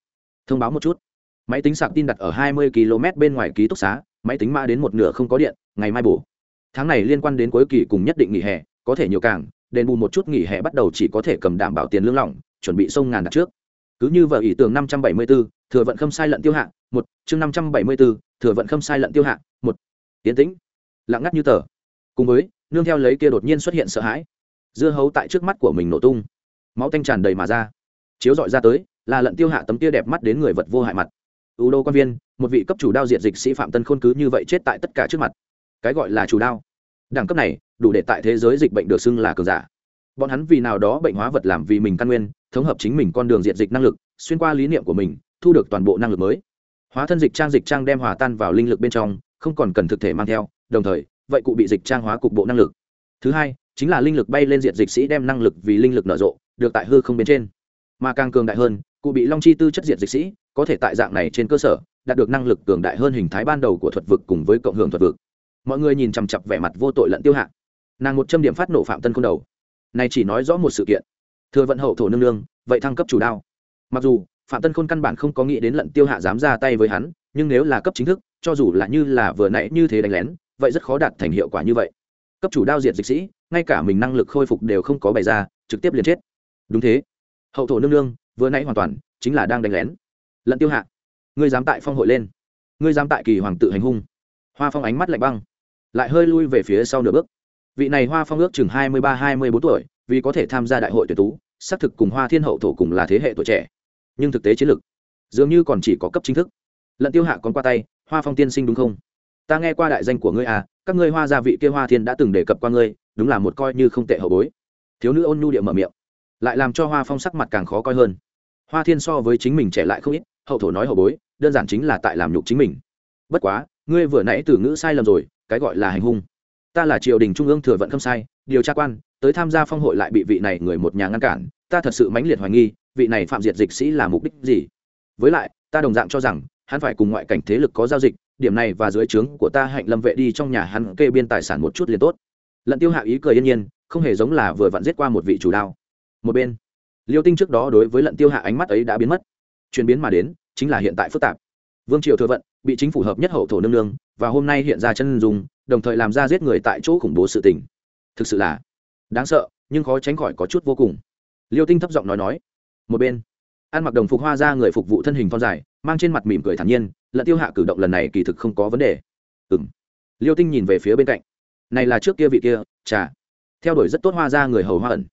thông báo một chút. Máy tính sạc tin đặt ở hai mươi km bên ngoài ký túc xá máy tính mã đến một nửa không có điện ngày mai bổ tháng này liên quan đến cuối kỳ cùng nhất định nghỉ hè có thể nhiều càng đền bù một chút nghỉ hè bắt đầu chỉ có thể cầm đảm bảo tiền lương lỏng chuẩn bị sông ngàn đặt trước. Cứ như vợ ý tưởng năm trăm bảy mươi 574, thừa vận khâm sai lận tiêu hạ một chương năm trăm bảy mươi 574, thừa vận khâm sai lận tiêu hạ một. Tiến tĩnh. Lặng ngắt như tờ. Cùng với nương theo lấy kia đột nhiên xuất hiện sợ hãi. Dưa hấu tại trước mắt của mình nổ tung. Máu tanh tràn đầy mà ra. Chiếu dọi ra tới là lận tiêu hạ tấm kia đẹp mắt đến người vật vô hại mặt. U đô quan viên, một vị cấp chủ đao diệt dịch sĩ phạm tân khôn cứ như vậy chết tại tất cả trước mặt. Cái gọi là chủ đao. Đẳng cấp này, đủ để tại thế giới dịch bệnh được xưng là cường giả. Bọn hắn vì nào đó bệnh hóa vật làm vì mình căn nguyên, thống hợp chính mình con đường diệt dịch năng lực, xuyên qua lý niệm của mình, thu được toàn bộ năng lực mới. Hóa thân dịch trang dịch trang đem hòa tan vào linh lực bên trong, không còn cần thực thể mang theo, đồng thời, vậy cụ bị dịch trang hóa cục bộ năng lực. Thứ hai, chính là linh lực bay lên diện dịch sĩ đem năng lực vì linh lực nở rộ, được tại hư không bên trên. Mà càng cường đại hơn cụ bị long chi tư chất diệt dịch sĩ, có thể tại dạng này trên cơ sở, đạt được năng lực cường đại hơn hình thái ban đầu của thuật vực cùng với cộng hưởng thuật vực. Mọi người nhìn chằm chặp vẻ mặt vô tội lẫn tiêu hạ nàng một trăm điểm phát nổ phạm tân k đầu. Này chỉ nói rõ một sự kiện. Thừa vận hậu thổ nương nương, vậy thăng cấp chủ đao. Mặc dù, phạm tân khôn căn bản không có nghĩ đến lận tiêu hạ dám ra tay với hắn, nhưng nếu là cấp chính thức, cho dù là như là vừa nãy như thế đánh lén, vậy rất khó đạt thành hiệu quả như vậy. Cấp chủ đao diệt dịch sĩ, ngay cả mình năng lực khôi phục đều không có bày ra, trực tiếp liền chết. Đúng thế. Hậu thổ nương nương vừa nãy hoàn toàn chính là đang đánh lén. Lận tiêu hạ, ngươi dám tại phong hội lên. Ngươi dám tại kỳ hoàng tự hành hung. Hoa phong ánh mắt lạnh băng, lại hơi lui về phía sau nửa bước. Vị này hoa phong ước chừng hai mươi ba, hai mươi bốn tuổi, vì có thể tham gia đại hội tuyển tú, xác thực cùng hoa thiên hậu thổ cùng là thế hệ tuổi trẻ. Nhưng thực tế chiến lược, dường như còn chỉ có cấp chính thức. Lận tiêu hạ còn qua tay, hoa phong tiên sinh đúng không? Ta nghe qua đại danh của ngươi à các ngươi hoa gia vị kia hoa thiên đã từng đề cập qua ngươi, đúng là một coi như không tệ hậu bối. Thiếu nữ ôn nhu địa mở miệng, lại làm cho hoa phong sắc mặt càng khó coi hơn hoa thiên so với chính mình trẻ lại không ít, hậu thổ nói hậu bối, đơn giản chính là tại làm nhục chính mình. Bất quá, ngươi vừa nãy từ ngữ sai lầm rồi, cái gọi là hành hung. Ta là triều đình trung ương thừa vận không sai, điều tra quan, tới tham gia phong hội lại bị vị này người một nhà ngăn cản, ta thật sự mãnh liệt hoài nghi, vị này phạm diệt dịch sĩ là mục đích gì? Với lại, ta đồng dạng cho rằng, hắn phải cùng ngoại cảnh thế lực có giao dịch, điểm này và dưới trướng của ta hạnh lâm vệ đi trong nhà hắn kê biên tài sản một chút liền tốt. Lận tiêu hạ ý cười yên nhiên, không hề giống là vừa vặn giết qua một vị chủ đao. Một bên liêu tinh trước đó đối với lận tiêu hạ ánh mắt ấy đã biến mất. Chuyển biến mà đến, chính là hiện tại phức tạp. Vương triều thừa vận, bị chính phủ hợp nhất hậu thổ nương nương, và hôm nay hiện ra chân dùng đồng thời làm ra giết người tại chỗ khủng bố sự tình. Thực sự là đáng sợ, nhưng khó tránh khỏi có chút vô cùng. Liêu tinh thấp giọng nói nói, một bên. Ăn mặc đồng phục hoa ra người phục vụ thân hình thon dài, mang trên mặt mỉm cười thản nhiên, lận tiêu hạ cử động lần này kỳ thực không có vấn đề. Ừ m liêu tinh nhìn về phía bên cạnh. Này là trước kia vị kia trà theo đuổi rất tốt hoa ra người hầu hoa ẩn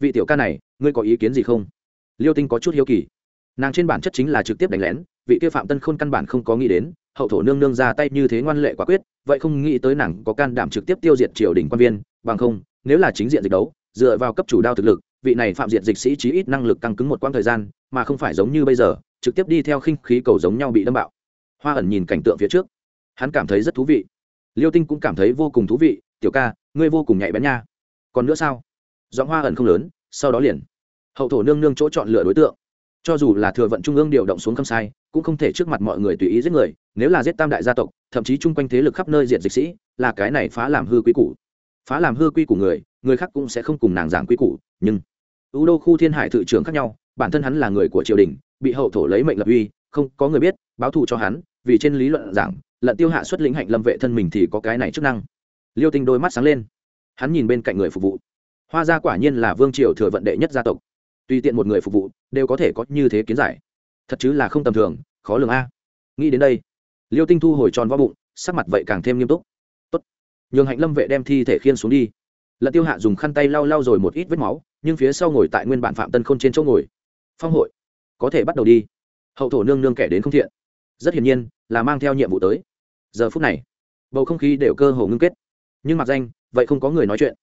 vị tiểu ca này, ngươi có ý kiến gì không? Liêu tinh có chút hiếu kỳ. Nàng trên bản chất chính là trực tiếp đánh lén, vị kia phạm tân khôn căn bản không có nghĩ đến, hậu thổ nương nương ra tay như thế ngoan lệ quả quyết, vậy không nghĩ tới nàng có can đảm trực tiếp tiêu diệt triều đình quan viên, bằng không, nếu là chính diện dịch đấu, dựa vào cấp chủ đao thực lực, vị này phạm diệt dịch sĩ chí ít năng lực căng cứng một quãng thời gian, mà không phải giống như bây giờ, trực tiếp đi theo khinh khí cầu giống nhau bị đâm bạo. Hoa ẩn nhìn cảnh tượng phía trước. Hắn cảm thấy rất thú vị. Liêu tinh cũng cảm thấy vô cùng thú vị, tiểu ca, ngươi vô cùng nhạy bén nha. Còn nữa sao? Giọng hoa ẩn không lớn, sau đó liền. Hậu thổ nương nương chỗ chọn lựa đối tượng. Cho dù là thừa vận trung ương điều động xuống khâm sai, cũng không thể trước mặt mọi người tùy ý giết người, nếu là giết tam đại gia tộc, thậm chí chung quanh thế lực khắp nơi diện dịch sĩ, là cái này phá làm hư quý củ. Phá làm hư quy của người người khác cũng sẽ không cùng nàng giảng quy củ, nhưng ưu đô khu thiên hải thự trưởng khác nhau, bản thân hắn là người của triều đình, bị hậu thổ lấy mệnh lập uy, không có người biết, báo thù cho hắn, vì trên lý luận giảng, lận tiêu hạ xuất lĩnh hạnh lâm vệ thân mình thì có cái này chức năng. Liêu tinh đôi mắt sáng lên. Hắn nhìn bên cạnh người phục vụ hoa gia quả nhiên là vương triều thừa vận đệ nhất gia tộc. Tùy tiện một người phục vụ, đều có thể có như thế kiến giải. Thật chứ là không tầm thường, khó lường a. Nghĩ đến đây, liêu tinh thu hồi tròn vào bụng, sắc mặt vậy càng thêm nghiêm túc. Tốt. Nhường hạnh lâm vệ đem thi thể khiên xuống đi. Lận tiêu hạ dùng khăn tay lau lau rồi một ít vết máu, nhưng phía sau ngồi tại nguyên bản phạm tân khôn trên chỗ ngồi. Phong hội, có thể bắt đầu đi. Hậu thổ nương nương kẻ đến không thiện. Rất hiển nhiên, là mang theo nhiệm vụ tới. Giờ phút này, bầu không khí đều cơ hồ ngưng kết. Nhưng mặc danh, vậy không có người nói chuyện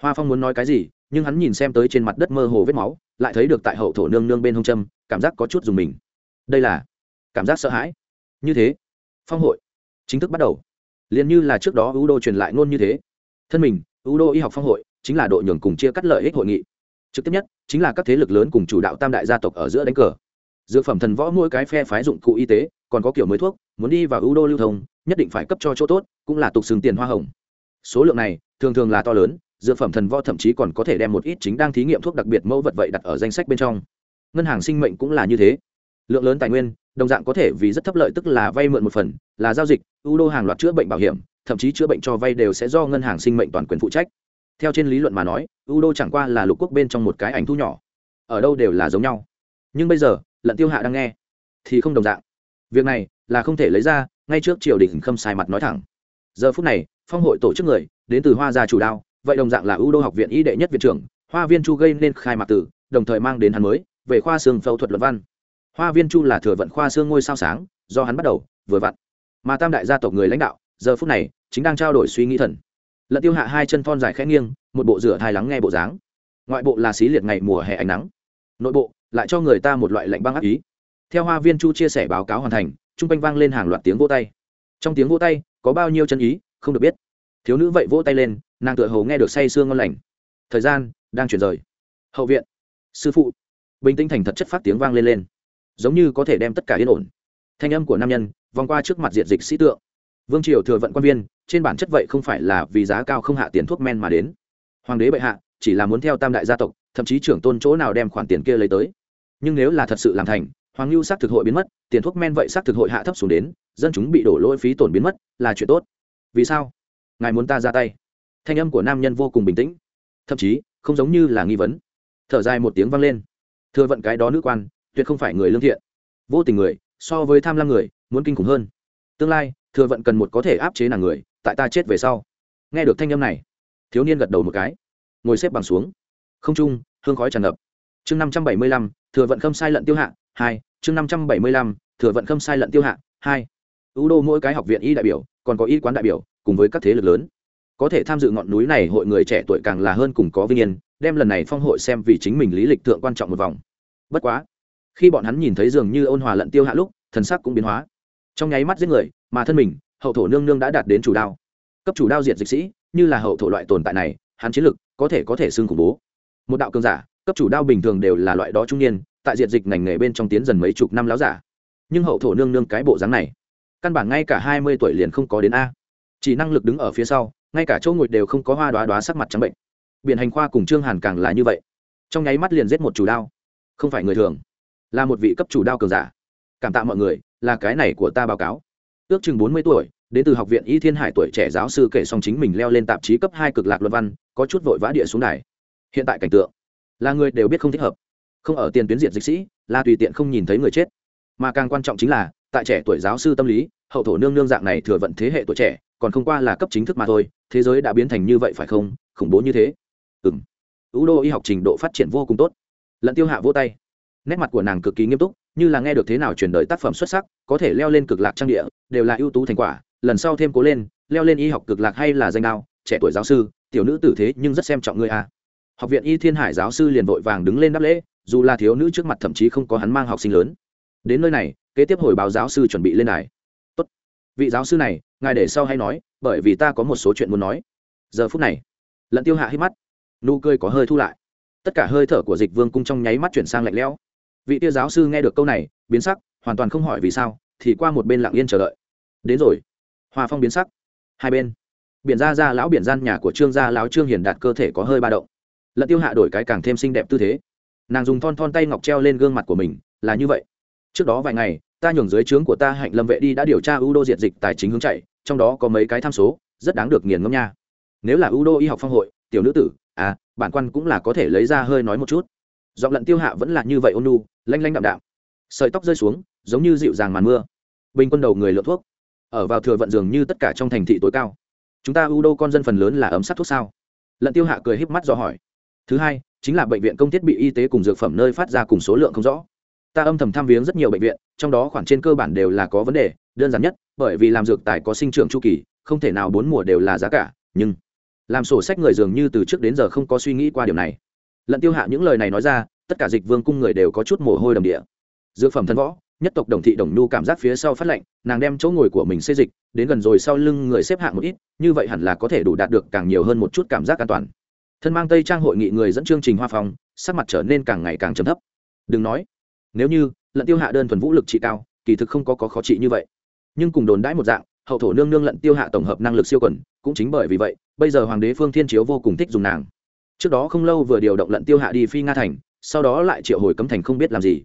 hoa phong muốn nói cái gì, nhưng hắn nhìn xem tới trên mặt đất mơ hồ vết máu, lại thấy được tại hậu thổ nương nương bên hông châm, cảm giác có chút dùng mình. Đây là cảm giác sợ hãi. Như thế, phong hội chính thức bắt đầu. Liền như là trước đó u đô truyền lại ngôn như thế. Thân mình u đô y học phong hội, chính là đội nhường cùng chia cắt lợi ích hội nghị. Trực tiếp nhất, chính là các thế lực lớn cùng chủ đạo tam đại gia tộc ở giữa đánh cờ. Dược phẩm thần võ mỗi cái phe phái dụng cụ y tế, còn có kiểu mới thuốc, muốn đi vào u đô lưu thông, nhất định phải cấp cho chỗ tốt, cũng là tục xứng tiền hoa hồng. Số lượng này, thường thường là to lớn dược phẩm thần võ thậm chí còn có thể đem một ít chính đang thí nghiệm thuốc đặc biệt mẫu vật vậy đặt ở danh sách bên trong. Ngân hàng sinh mệnh cũng là như thế. Lượng lớn tài nguyên, đồng dạng có thể vì rất thấp lợi tức là vay mượn một phần, là giao dịch, ưu đô hàng loạt chữa bệnh bảo hiểm, thậm chí chữa bệnh cho vay đều sẽ do ngân hàng sinh mệnh toàn quyền phụ trách. Theo trên lý luận mà nói, ưu đô chẳng qua là lục quốc bên trong một cái ảnh thu nhỏ. Ở đâu đều là giống nhau. Nhưng bây giờ, lận tiêu hạ đang nghe, thì không đồng dạng. Việc này là không thể lấy ra, ngay trước triều đình khâm sai mặt nói thẳng. Giờ phút này, phong hội tổ chức người đến từ hoa gia chủ đao vậy đồng dạng là ưu đô học viện y đệ nhất viện trưởng, hoa viên chu gây nên khai mạc tử đồng thời mang đến hắn mới, về khoa xương phẫu thuật luận văn. Hoa viên chu là thừa vận khoa xương ngôi sao sáng, do hắn bắt đầu, vừa vặn. Mà tam đại gia tộc người lãnh đạo, giờ phút này, chính đang trao đổi suy nghĩ thần. Lận tiêu hạ hai chân thon dài khẽ nghiêng, một bộ rửa thai lắng nghe bộ dáng. Ngoại bộ là xí liệt ngày mùa hè ánh nắng. Nội bộ, lại cho người ta một loại lạnh băng ác ý. Theo hoa viên chu chia sẻ báo cáo hoàn thành, trung quanh vang lên hàng loạt tiếng vỗ tay. Trong tiếng vỗ tay, có bao nhiêu chân ý, không được biết. Thiếu nữ vậy vỗ tay lên nàng tựa hồ nghe được say sương ngon lành. Thời gian đang chuyển rời. Hậu viện. Sư phụ. Bình tĩnh thành thật chất phát tiếng vang lên lên. Giống như có thể đem tất cả yên ổn. Thanh âm của nam nhân vòng qua trước mặt diện dịch sĩ tượng. Vương triều thừa vận quan viên, trên bản chất vậy không phải là vì giá cao không hạ tiền thuốc men mà đến. Hoàng đế bệ hạ, chỉ là muốn theo tam đại gia tộc, thậm chí trưởng tôn chỗ nào đem khoản tiền kia lấy tới. Nhưng nếu là thật sự làm thành, hoàng lưu xác thực hội biến mất, tiền thuốc men vậy xác thực hội hạ thấp xuống đến, dân chúng bị đổ lỗi phí tổn biến mất, là chuyện tốt. Vì sao? Ngài muốn ta ra tay thanh âm của nam nhân vô cùng bình tĩnh, thậm chí không giống như là nghi vấn. Thở dài một tiếng vang lên. Thừa vận cái đó nữ quan, tuyệt không phải người lương thiện. Vô tình người, so với tham lam người, muốn kinh khủng hơn. Tương lai thừa vận cần một có thể áp chế nàng người, tại ta chết về sau. Nghe được thanh âm này, thiếu niên gật đầu một cái, ngồi xếp bằng xuống. Không trung, hương khói tràn ngập. Chương năm trăm bảy mươi lăm thừa vận khâm sai lận tiêu hạ, hai, chương năm trăm bảy mươi lăm thừa vận khâm sai lận tiêu hạ, hai. Ưu đô mỗi cái học viện y đại biểu, còn có y quán đại biểu, cùng với các thế lực lớn có thể tham dự ngọn núi này hội người trẻ tuổi càng là hơn cùng có vinh yên, đem lần này phong hội xem vì chính mình lý lịch thượng quan trọng một vòng. Bất quá, khi bọn hắn nhìn thấy dường như ôn hòa lận tiêu hạ lúc, thần sắc cũng biến hóa. Trong nháy mắt giết người, mà thân mình, hậu thổ nương nương đã đạt đến chủ đao. Cấp chủ đao diệt dịch sĩ, như là hậu thổ loại tồn tại này, hắn chiến lực có thể có thể xưng khủng bố. Một đạo cường giả, cấp chủ đao bình thường đều là loại đó trung niên, tại diệt dịch ngành nghề bên trong tiến dần mấy chục năm láo giả. Nhưng hậu thổ nương nương cái bộ dáng này, căn bản ngay cả hai mươi tuổi liền không có đến a. Chỉ năng lực đứng ở phía sau ngay cả chỗ ngồi đều không có hoa đoá đoá sắc mặt trắng bệnh. Biện hành khoa cùng trương hàn càng là như vậy. Trong nháy mắt liền giết một chủ đao. Không phải người thường, là một vị cấp chủ đao cường giả. Cảm tạ mọi người, là cái này của ta báo cáo. Ước chừng bốn mươi tuổi, đến từ học viện y thiên hải tuổi trẻ giáo sư kể xong chính mình leo lên tạp chí cấp hai cực lạc luận văn, có chút vội vã địa xuống này hiện tại cảnh tượng, là người đều biết không thích hợp. Không ở tiền tuyến diện dịch sĩ, là tùy tiện không nhìn thấy người chết. Mà càng quan trọng chính là, tại trẻ tuổi giáo sư tâm lý, hậu thổ nương nương dạng này thừa vận thế hệ tuổi trẻ còn không qua là cấp chính thức mà thôi, thế giới đã biến thành như vậy phải không? Khủng bố như thế. Ừ m ưu đô y học trình độ phát triển vô cùng tốt. Lận tiêu hạ vô tay. Nét mặt của nàng cực kỳ nghiêm túc, như là nghe được thế nào truyền đời tác phẩm xuất sắc, có thể leo lên cực lạc trang địa, đều là ưu tú thành quả, lần sau thêm cố lên, leo lên y học cực lạc hay là danh đao, trẻ tuổi giáo sư, tiểu nữ tử thế nhưng rất xem trọng ngươi a. À. học viện y thiên hải giáo sư liền vội vàng đứng lên đáp lễ, dù là thiếu nữ trước mặt thậm chí không có hắn mang học sinh lớn. Đến nơi này, kế tiếp hồi báo giáo sư chuẩn bị lên đài vị giáo sư này, ngài để sau hay nói, bởi vì ta có một số chuyện muốn nói. Giờ phút này, lận tiêu hạ hít mắt. Nụ cười có hơi thu lại. Tất cả hơi thở của dịch vương cung trong nháy mắt chuyển sang lạnh lẽo. Vị tia giáo sư nghe được câu này, biến sắc, hoàn toàn không hỏi vì sao, thì qua một bên lặng yên chờ đợi. Đến rồi. Hòa phong biến sắc. Hai bên. Biển ra ra lão biển gian nhà của trương gia lão trương hiền đạt cơ thể có hơi ba động. Lận tiêu hạ đổi cái càng thêm xinh đẹp tư thế. Nàng dùng thon thon tay ngọc treo lên gương mặt của mình, là như vậy. Trước đó vài ngày ta nhường dưới trướng của ta hạnh lâm vệ đi đã điều tra u đô diệt dịch tài chính hướng chạy, trong đó có mấy cái tham số, rất đáng được nghiền ngẫm nha. Nếu là u đô y học phong hội, tiểu nữ tử à bản quan cũng là có thể lấy ra hơi nói một chút. Giọng lận tiêu hạ vẫn là như vậy ôn nu lanh lanh đạm đạm. Sợi tóc rơi xuống, giống như dịu dàng màn mưa. Bình quân đầu người lượng thuốc, ở vào thừa vận dường như tất cả trong thành thị tối cao. Chúng ta u đô con dân phần lớn là ấm sắt thuốc sao? Lận tiêu hạ cười híp mắt do hỏi. Thứ hai, chính là bệnh viện công thiết bị y tế cùng dược phẩm nơi phát ra cùng số lượng không rõ ta âm thầm tham viếng rất nhiều bệnh viện, trong đó khoản trên cơ bản đều là có vấn đề, đơn giản nhất, bởi vì làm dược tài có sinh trưởng chu kỳ, không thể nào bốn mùa đều là giá cả, nhưng làm sổ sách người dường như từ trước đến giờ không có suy nghĩ qua điều này. Lận tiêu hạ những lời này nói ra, tất cả dịch vương cung người đều có chút mồ hôi đầm địa. Dược phẩm thân võ, nhất tộc đồng thị đồng nhu cảm giác phía sau phát lệnh, nàng đem chỗ ngồi của mình xê dịch, đến gần rồi sau lưng người xếp hạng một ít, như vậy hẳn là có thể đủ đạt được càng nhiều hơn một chút cảm giác an toàn. Thân mang tây trang hội nghị người dẫn chương trình hoa phong, sắc mặt trở nên càng ngày càng trầm thấp. Đừng nói nếu như lận tiêu hạ đơn thuần vũ lực trị cao kỳ thực không có, có khó trị như vậy. Nhưng cùng đồn đãi một dạng hậu thổ nương nương lận tiêu hạ tổng hợp năng lực siêu quần cũng chính bởi vì vậy bây giờ hoàng đế phương thiên chiếu vô cùng thích dùng nàng. Trước đó không lâu vừa điều động lận tiêu hạ đi phi nga thành sau đó lại triệu hồi cấm thành không biết làm gì.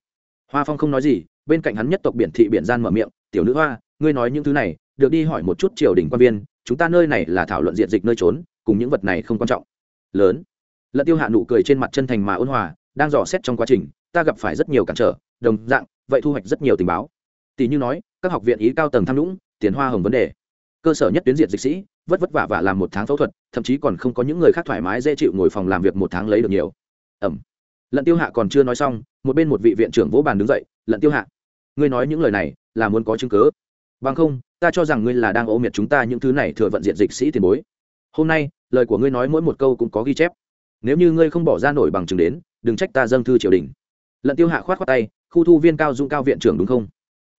Hoa phong không nói gì bên cạnh hắn nhất tộc biển thị biển gian mở miệng tiểu nữ hoa ngươi nói những thứ này được đi hỏi một chút triều đình quan viên chúng ta nơi này là thảo luận diện dịch nơi trốn cùng những vật này không quan trọng. Lớn. Lận tiêu hạ nụ cười trên mặt chân thành mà ôn hòa đang dò xét trong quá trình ta gặp phải rất nhiều cản trở, đồng dạng, vậy thu hoạch rất nhiều tình báo. Tỷ như nói, các học viện ý cao tầng tham nhũng, tiền hoa hồng vấn đề. Cơ sở nhất tuyến diện dịch sĩ, vất vất vả và làm một tháng phẫu thuật, thậm chí còn không có những người khác thoải mái dễ chịu ngồi phòng làm việc một tháng lấy được nhiều. Ẩm. Lận tiêu hạ còn chưa nói xong, một bên một vị viện trưởng vỗ bàn đứng dậy, lận tiêu hạ, ngươi nói những lời này là muốn có chứng cớ bằng không, ta cho rằng ngươi là đang ô miệt chúng ta những thứ này thừa vận diện dịch sĩ tiền bối. Hôm nay, lời của ngươi nói mỗi một câu cũng có ghi chép. Nếu như ngươi không bỏ ra nổi bằng chứng đến, đừng trách ta dâng thư triều đình lận tiêu hạ khoát khoát tay, khu thu viên cao dung cao viện trưởng đúng không?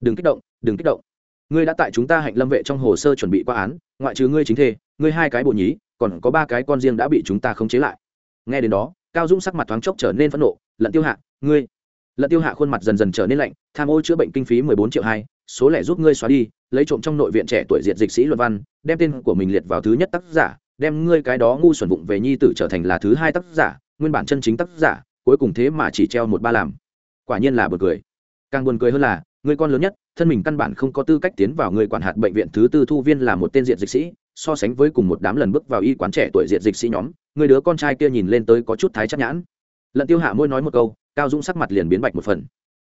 Đừng kích động, đừng kích động. Ngươi đã tại chúng ta hạnh lâm vệ trong hồ sơ chuẩn bị qua án, ngoại trừ ngươi chính thê, ngươi hai cái bộ nhí, còn có ba cái con riêng đã bị chúng ta khống chế lại. Nghe đến đó, cao dung sắc mặt thoáng chốc trở nên phẫn nộ, lận tiêu hạ, ngươi. Lận tiêu hạ khuôn mặt dần dần trở nên lạnh, tham ô chữa bệnh kinh phí mười bốn triệu hai, số lẻ giúp ngươi xóa đi, lấy trộm trong nội viện trẻ tuổi diệt dịch sĩ luận văn, đem tên của mình liệt vào thứ nhất tác giả, đem ngươi cái đó ngu xuẩn vụng về nhi tử trở thành là thứ hai tác giả, nguyên bản chân chính tác giả cuối cùng thế mà chỉ treo một ba làm. Quả nhiên là buồn cười. Càng buồn cười hơn là, người con lớn nhất, thân mình căn bản không có tư cách tiến vào người quản hạt bệnh viện thứ tư thu viên là một tên diện dịch sĩ, so sánh với cùng một đám lần bước vào y quán trẻ tuổi diện dịch sĩ nhóm, người đứa con trai kia nhìn lên tới có chút thái chắc nhãn. Lận tiêu hạ môi nói một câu, cao dũng sắc mặt liền biến bạch một phần.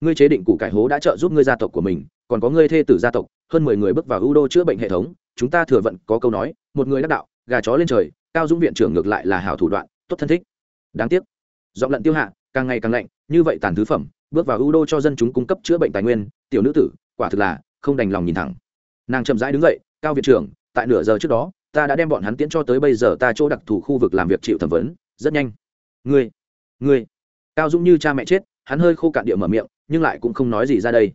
Ngươi chế định củ cải hố đã trợ giúp ngươi gia tộc của mình, còn có ngươi thê tử gia tộc, hơn mười người bước vào ưu đô chữa bệnh hệ thống, chúng ta thừa vận có câu nói, một người đắc đạo, gà chó lên trời, cao dũng viện trưởng ngược lại là hảo thủ đoạn, tốt thân thích. Đáng tiếc giọng lận tiêu hạ, càng ngày càng lạnh, như vậy tàn thứ phẩm, bước vào ưu đô cho dân chúng cung cấp chữa bệnh tài nguyên, tiểu nữ tử, quả thực là không đành lòng nhìn thẳng. Nàng chậm rãi đứng dậy, cao viện trưởng, tại nửa giờ trước đó, ta đã đem bọn hắn tiễn cho tới bây giờ ta chỗ đặc thù khu vực làm việc chịu thẩm vấn, rất nhanh. Ngươi ngươi? Cao dũng như cha mẹ chết, hắn hơi khô cạn địa mở miệng, nhưng lại cũng không nói gì ra đây.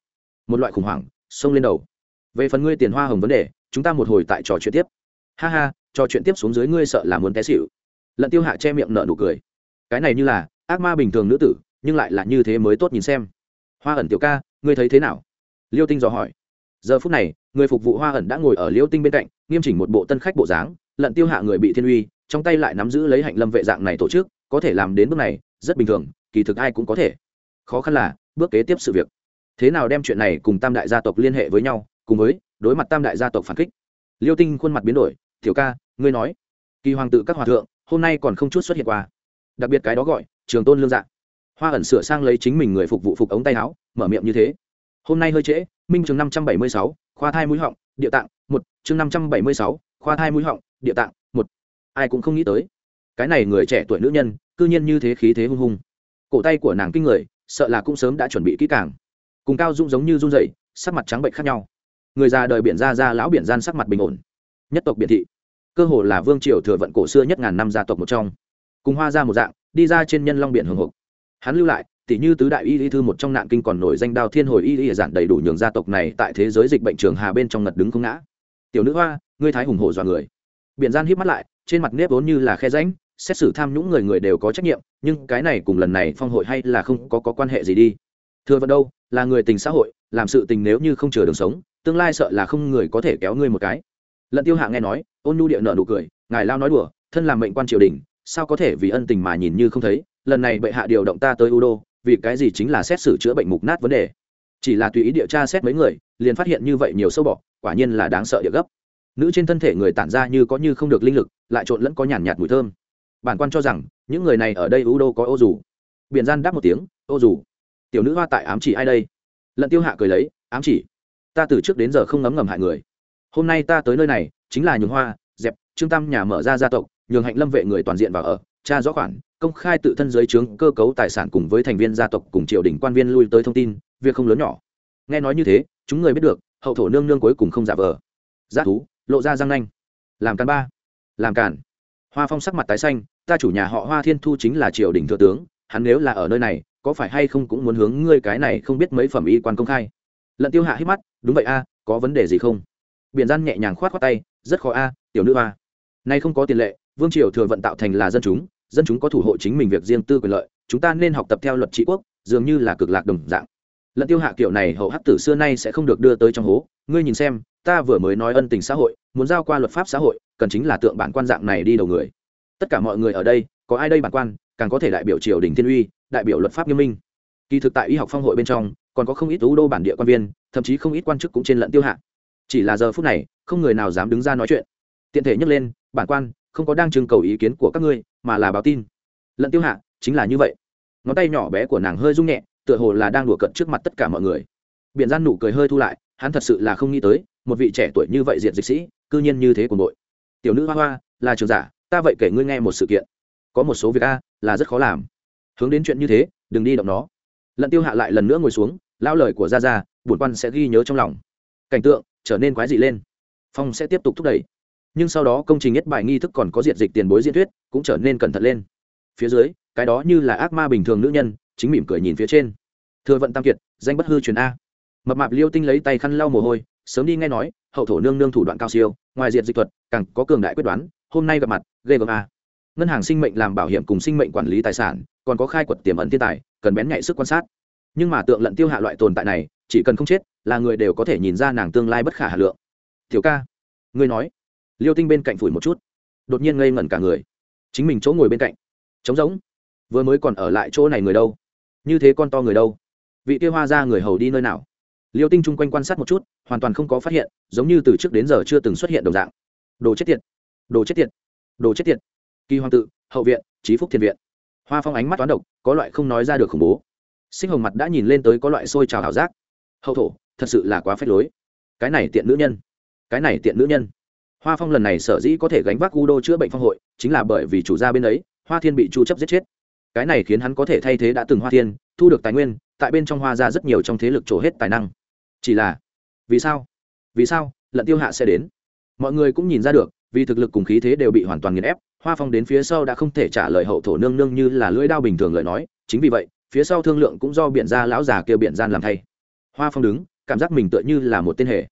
Một loại khủng hoảng, xông lên đầu. Về phần ngươi tiền hoa hồng vấn đề, chúng ta một hồi tại trò chuyện tiếp. Ha ha, trò chuyện tiếp xuống dưới ngươi sợ là muốn té xỉu. Lận tiêu hạ che miệng nợ nụ cười cái này như là ác ma bình thường nữ tử, nhưng lại là như thế mới tốt nhìn xem. Hoa ẩn tiểu ca, ngươi thấy thế nào? Liêu tinh dò hỏi. Giờ phút này, người phục vụ hoa ẩn đã ngồi ở liêu tinh bên cạnh, nghiêm chỉnh một bộ tân khách bộ dáng, lận tiêu hạ người bị thiên uy, trong tay lại nắm giữ lấy hạnh lâm vệ dạng này tổ chức, có thể làm đến bước này, rất bình thường, kỳ thực ai cũng có thể. Khó khăn là, bước kế tiếp sự việc. Thế nào đem chuyện này cùng tam đại gia tộc liên hệ với nhau, cùng với đối mặt tam đại gia tộc phản kích? Liêu tinh khuôn mặt biến đổi, tiểu ca, ngươi nói. Kỳ hoàng tự các hòa thượng, hôm nay còn không chút xuất hiện qua đặc biệt cái đó gọi, trường tôn lương dạ. Hoa ẩn sửa sang lấy chính mình người phục vụ phục ống tay áo, mở miệng như thế. Hôm nay hơi trễ, minh trường năm trăm bảy mươi sáu, khoa thai mũi họng, địa tạng, một, chương năm trăm bảy mươi sáu, khoa thai mũi họng, địa tạng, một. Ai cũng không nghĩ tới. Cái này người trẻ tuổi nữ nhân, cư nhiên như thế khí thế hung hung. Cổ tay của nàng kinh người, sợ là cũng sớm đã chuẩn bị kỹ càng. Cùng cao dung giống như run dậy sắc mặt trắng bệnh khác nhau. Người già đời biển ra ra, lão biển gian sắc mặt bình ổn. Nhất tộc biển thị. Cơ hồ là vương triều thừa vận cổ xưa nhất ngàn năm gia tộc một trong cùng hoa ra một dạng đi ra trên nhân long biển hồng hộc hắn lưu lại tỷ như tứ đại y y thư một trong nạn kinh còn nổi danh đao thiên hồi y y giản đầy đủ nhường gia tộc này tại thế giới dịch bệnh trường hà bên trong ngật đứng không ngã. Tiểu nữ hoa ngươi thái hùng hổ dọa người. Biển gian híp mắt lại trên mặt nếp vốn như là khe ránh xét xử tham nhũng người người đều có trách nhiệm nhưng cái này cùng lần này phong hội hay là không có, có quan hệ gì đi. Thừa vận đâu là người tình xã hội làm sự tình nếu như không chờ đường sống tương lai sợ là không người có thể kéo ngươi một cái. Lận tiêu hạ nghe nói ôn nhu địa nợ nụ cười ngài lao nói đùa thân làm mệnh quan triều đình sao có thể vì ân tình mà nhìn như không thấy? Lần này bệ hạ điều động ta tới udo, vì cái gì chính là xét xử chữa bệnh mục nát vấn đề? Chỉ là tùy ý địa tra xét mấy người, liền phát hiện như vậy nhiều sâu bọ, quả nhiên là đáng sợ địa gấp. Nữ trên thân thể người tản ra như có như không được linh lực, lại trộn lẫn có nhàn nhạt mùi thơm. Bản quan cho rằng, những người này ở đây udo có ô dù. Biển gian đáp một tiếng, ô dù? Tiểu nữ hoa tại ám chỉ ai đây? Lận tiêu hạ cười lấy, ám chỉ? Ta từ trước đến giờ không ngấm ngầm hại người. Hôm nay ta tới nơi này, chính là nhường hoa, dẹp, trương tam nhà mở ra gia tộc nhường hạnh lâm vệ người toàn diện vào ở cha rõ khoản, công khai tự thân giới trướng, cơ cấu tài sản cùng với thành viên gia tộc cùng triều đình quan viên lui tới thông tin, việc không lớn nhỏ. Nghe nói như thế, chúng người biết được, hậu thổ nương nương cuối cùng không giả vờ. Giá thú, lộ ra răng nanh. Làm càn ba. Làm càn. Hoa phong sắc mặt tái xanh, ta chủ nhà họ hoa thiên thu chính là triều đình thừa tướng, hắn nếu là ở nơi này, có phải hay không cũng muốn hướng ngươi cái này không biết mấy phẩm y quan công khai. Lận tiêu hạ hít mắt, đúng vậy a, có vấn đề gì không? Biện gian nhẹ nhàng khoát khoát tay, rất khó a, tiểu nữ hoa. Nay không có tiền lệ vương triều thừa vận tạo thành là dân chúng dân chúng có thủ hộ chính mình việc riêng tư quyền lợi, chúng ta nên học tập theo luật trị quốc, dường như là cực lạc đồng dạng. Lận tiêu hạ kiểu này hậu hắc tử xưa nay sẽ không được đưa tới trong hố. Ngươi nhìn xem, ta vừa mới nói ân tình xã hội, muốn giao qua luật pháp xã hội, cần chính là tượng bản quan dạng này đi đầu người. Tất cả mọi người ở đây, có ai đây bản quan, càng có thể đại biểu triều đình thiên uy, đại biểu luật pháp nghiêm minh. Kỳ thực tại y học phong hội bên trong, còn có không ít ưu đô bản địa quan viên, thậm chí không ít quan chức cũng trên lận tiêu hạ. Chỉ là giờ phút này, không người nào dám đứng ra nói chuyện. Tiện thể nhắc lên, bản quan không có đang trưng cầu ý kiến của các ngươi, mà là báo tin. Lận tiêu hạ, chính là như vậy. Ngón tay nhỏ bé của nàng hơi rung nhẹ, tựa hồ là đang đùa cận trước mặt tất cả mọi người. Biện gian nụ cười hơi thu lại, hắn thật sự là không nghĩ tới, một vị trẻ tuổi như vậy diện dịch sĩ, cư nhiên như thế của nội tiểu nữ hoa hoa, là trường giả, ta vậy kể ngươi nghe một sự kiện. Có một số việc a, là rất khó làm. Hướng đến chuyện như thế, đừng đi động nó. Lận tiêu hạ lại lần nữa ngồi xuống lao lời của gia gia, bổn quan sẽ ghi nhớ trong lòng. Cảnh tượng, trở nên quái dị lên. Phong sẽ tiếp tục thúc đẩy nhưng sau đó công trình nhất bài nghi thức còn có diện dịch tiền bối diễn thuyết, cũng trở nên cẩn thận lên. Phía dưới, cái đó như là ác ma bình thường nữ nhân, chính mỉm cười nhìn phía trên. Thừa vận tam kiệt, danh bất hư truyền a. Mập mạp liêu tinh lấy tay khăn lau mồ hôi, sớm đi nghe nói, hậu thổ nương nương thủ đoạn cao siêu, ngoài diện dịch thuật, càng có cường đại quyết đoán, hôm nay gặp mặt, ghê gớm a. Ngân hàng sinh mệnh làm bảo hiểm cùng sinh mệnh quản lý tài sản, còn có khai quật tiềm ẩn thiên tài, cần bén nhạy sức quan sát. Nhưng mà tượng lận tiêu hạ loại tồn tại này, chỉ cần không chết, là người đều có thể nhìn ra nàng tương lai bất khả hà lượng. Thiếu ca, ngươi nói liêu tinh bên cạnh phủi một chút, đột nhiên ngây ngẩn cả người. Chính mình chỗ ngồi bên cạnh, trống rỗng, vừa mới còn ở lại chỗ này người đâu? Như thế con to người đâu? Vị kia hoa ra người hầu đi nơi nào? Liêu tinh chung quanh quan sát một chút, hoàn toàn không có phát hiện, giống như từ trước đến giờ chưa từng xuất hiện đồng dạng. Đồ chết tiệt, đồ chết tiệt, đồ chết tiệt. Kỳ hoàng tự, hậu viện, trí phúc thiền viện. Hoa phong ánh mắt toán độc, có loại không nói ra được khủng bố. Sinh hồng mặt đã nhìn lên tới có loại sôi trào ảo giác. Hậu thổ, thật sự là quá phép lối. Cái này tiện nữ nhân, cái này tiện nữ nhân hoa phong lần này sở dĩ có thể gánh vác u đô chữa bệnh phong hội, chính là bởi vì chủ gia bên ấy, hoa thiên bị chu chấp giết chết. Cái này khiến hắn có thể thay thế đã từng hoa thiên, thu được tài nguyên, tại bên trong hoa ra rất nhiều trong thế lực trổ hết tài năng. Chỉ là, vì sao? Vì sao? Lận tiêu hạ sẽ đến. Mọi người cũng nhìn ra được, vì thực lực cùng khí thế đều bị hoàn toàn nghiền ép, hoa phong đến phía sau đã không thể trả lời hậu thổ nương nương như là lưỡi đao bình thường lời nói, chính vì vậy, phía sau thương lượng cũng do biển gia lão già kêu biển gian làm thay. Hoa phong đứng, cảm giác mình tựa như là một tên hề.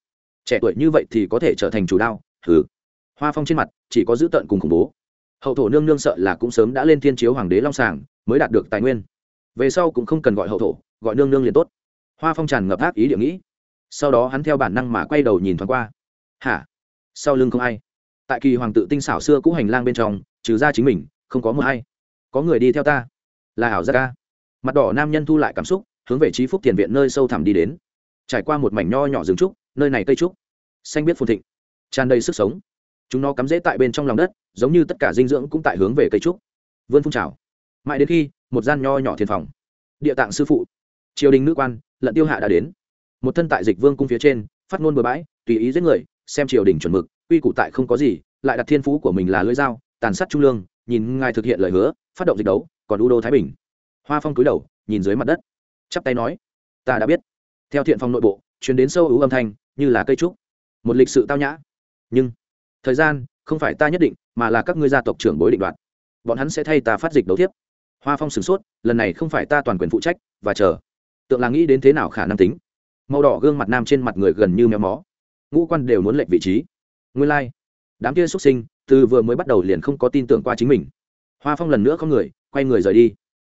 Trẻ tuổi như vậy thì có thể trở thành chủ đao hừ. Hoa phong trên mặt chỉ có dữ tợn cùng khủng bố. Hậu thổ nương nương sợ là cũng sớm đã lên thiên chiếu hoàng đế long sàng, mới đạt được tài nguyên. Về sau cũng không cần gọi hậu thổ, gọi nương nương liền tốt. Hoa phong tràn ngập ác ý địa nghĩ. Sau đó hắn theo bản năng mà quay đầu nhìn thoáng qua. Hả? Sau lưng không ai. Tại kỳ hoàng tự tinh xảo xưa cũ hành lang bên trong, trừ ra chính mình, không có một hay có người đi theo ta. Là ảo gia ca mặt đỏ nam nhân thu lại cảm xúc, hướng về trí phúc tiền viện nơi sâu thẳm đi đến. Trải qua một mảnh nho nhỏ rừng trúc, nơi này cây trúc. Xanh biết phồn thịnh tràn đầy sức sống. Chúng nó cắm rễ tại bên trong lòng đất, giống như tất cả dinh dưỡng cũng tại hướng về cây trúc. Vươn phun trào. Mãi đến khi, một gian nho nhỏ thiền phòng. Địa tạng sư phụ, triều đình nữ quan, lận tiêu hạ đã đến. Một thân tại dịch vương cung phía trên, phát ngôn bừa bãi, tùy ý giết người, xem triều đình chuẩn mực, quy củ tại không có gì, lại đặt thiên phú của mình là lưỡi dao, tàn sát trung lương, nhìn ngài thực hiện lời hứa, phát động dịch đấu, còn u đô thái bình. Hoa phong cúi đầu, nhìn dưới mặt đất. Chắp tay nói, ta đã biết. Theo thiện phong nội bộ chuyển đến sâu ưu âm thanh, như là cây trúc. Một lịch sự tao nhã nhưng thời gian không phải ta nhất định, mà là các ngươi gia tộc trưởng bối định đoạt. Bọn hắn sẽ thay ta phát dịch đấu tiếp hoa phong sửng sốt, lần này không phải ta toàn quyền phụ trách, và chờ. Tượng là nghĩ đến thế nào khả năng tính. Màu đỏ gương mặt nam trên mặt người gần như méo mó. Ngũ quan đều muốn lệnh vị trí. Nguyên lai、like. đám kia xuất sinh, từ vừa mới bắt đầu liền không có tin tưởng qua chính mình. Hoa phong lần nữa có người, quay người rời đi.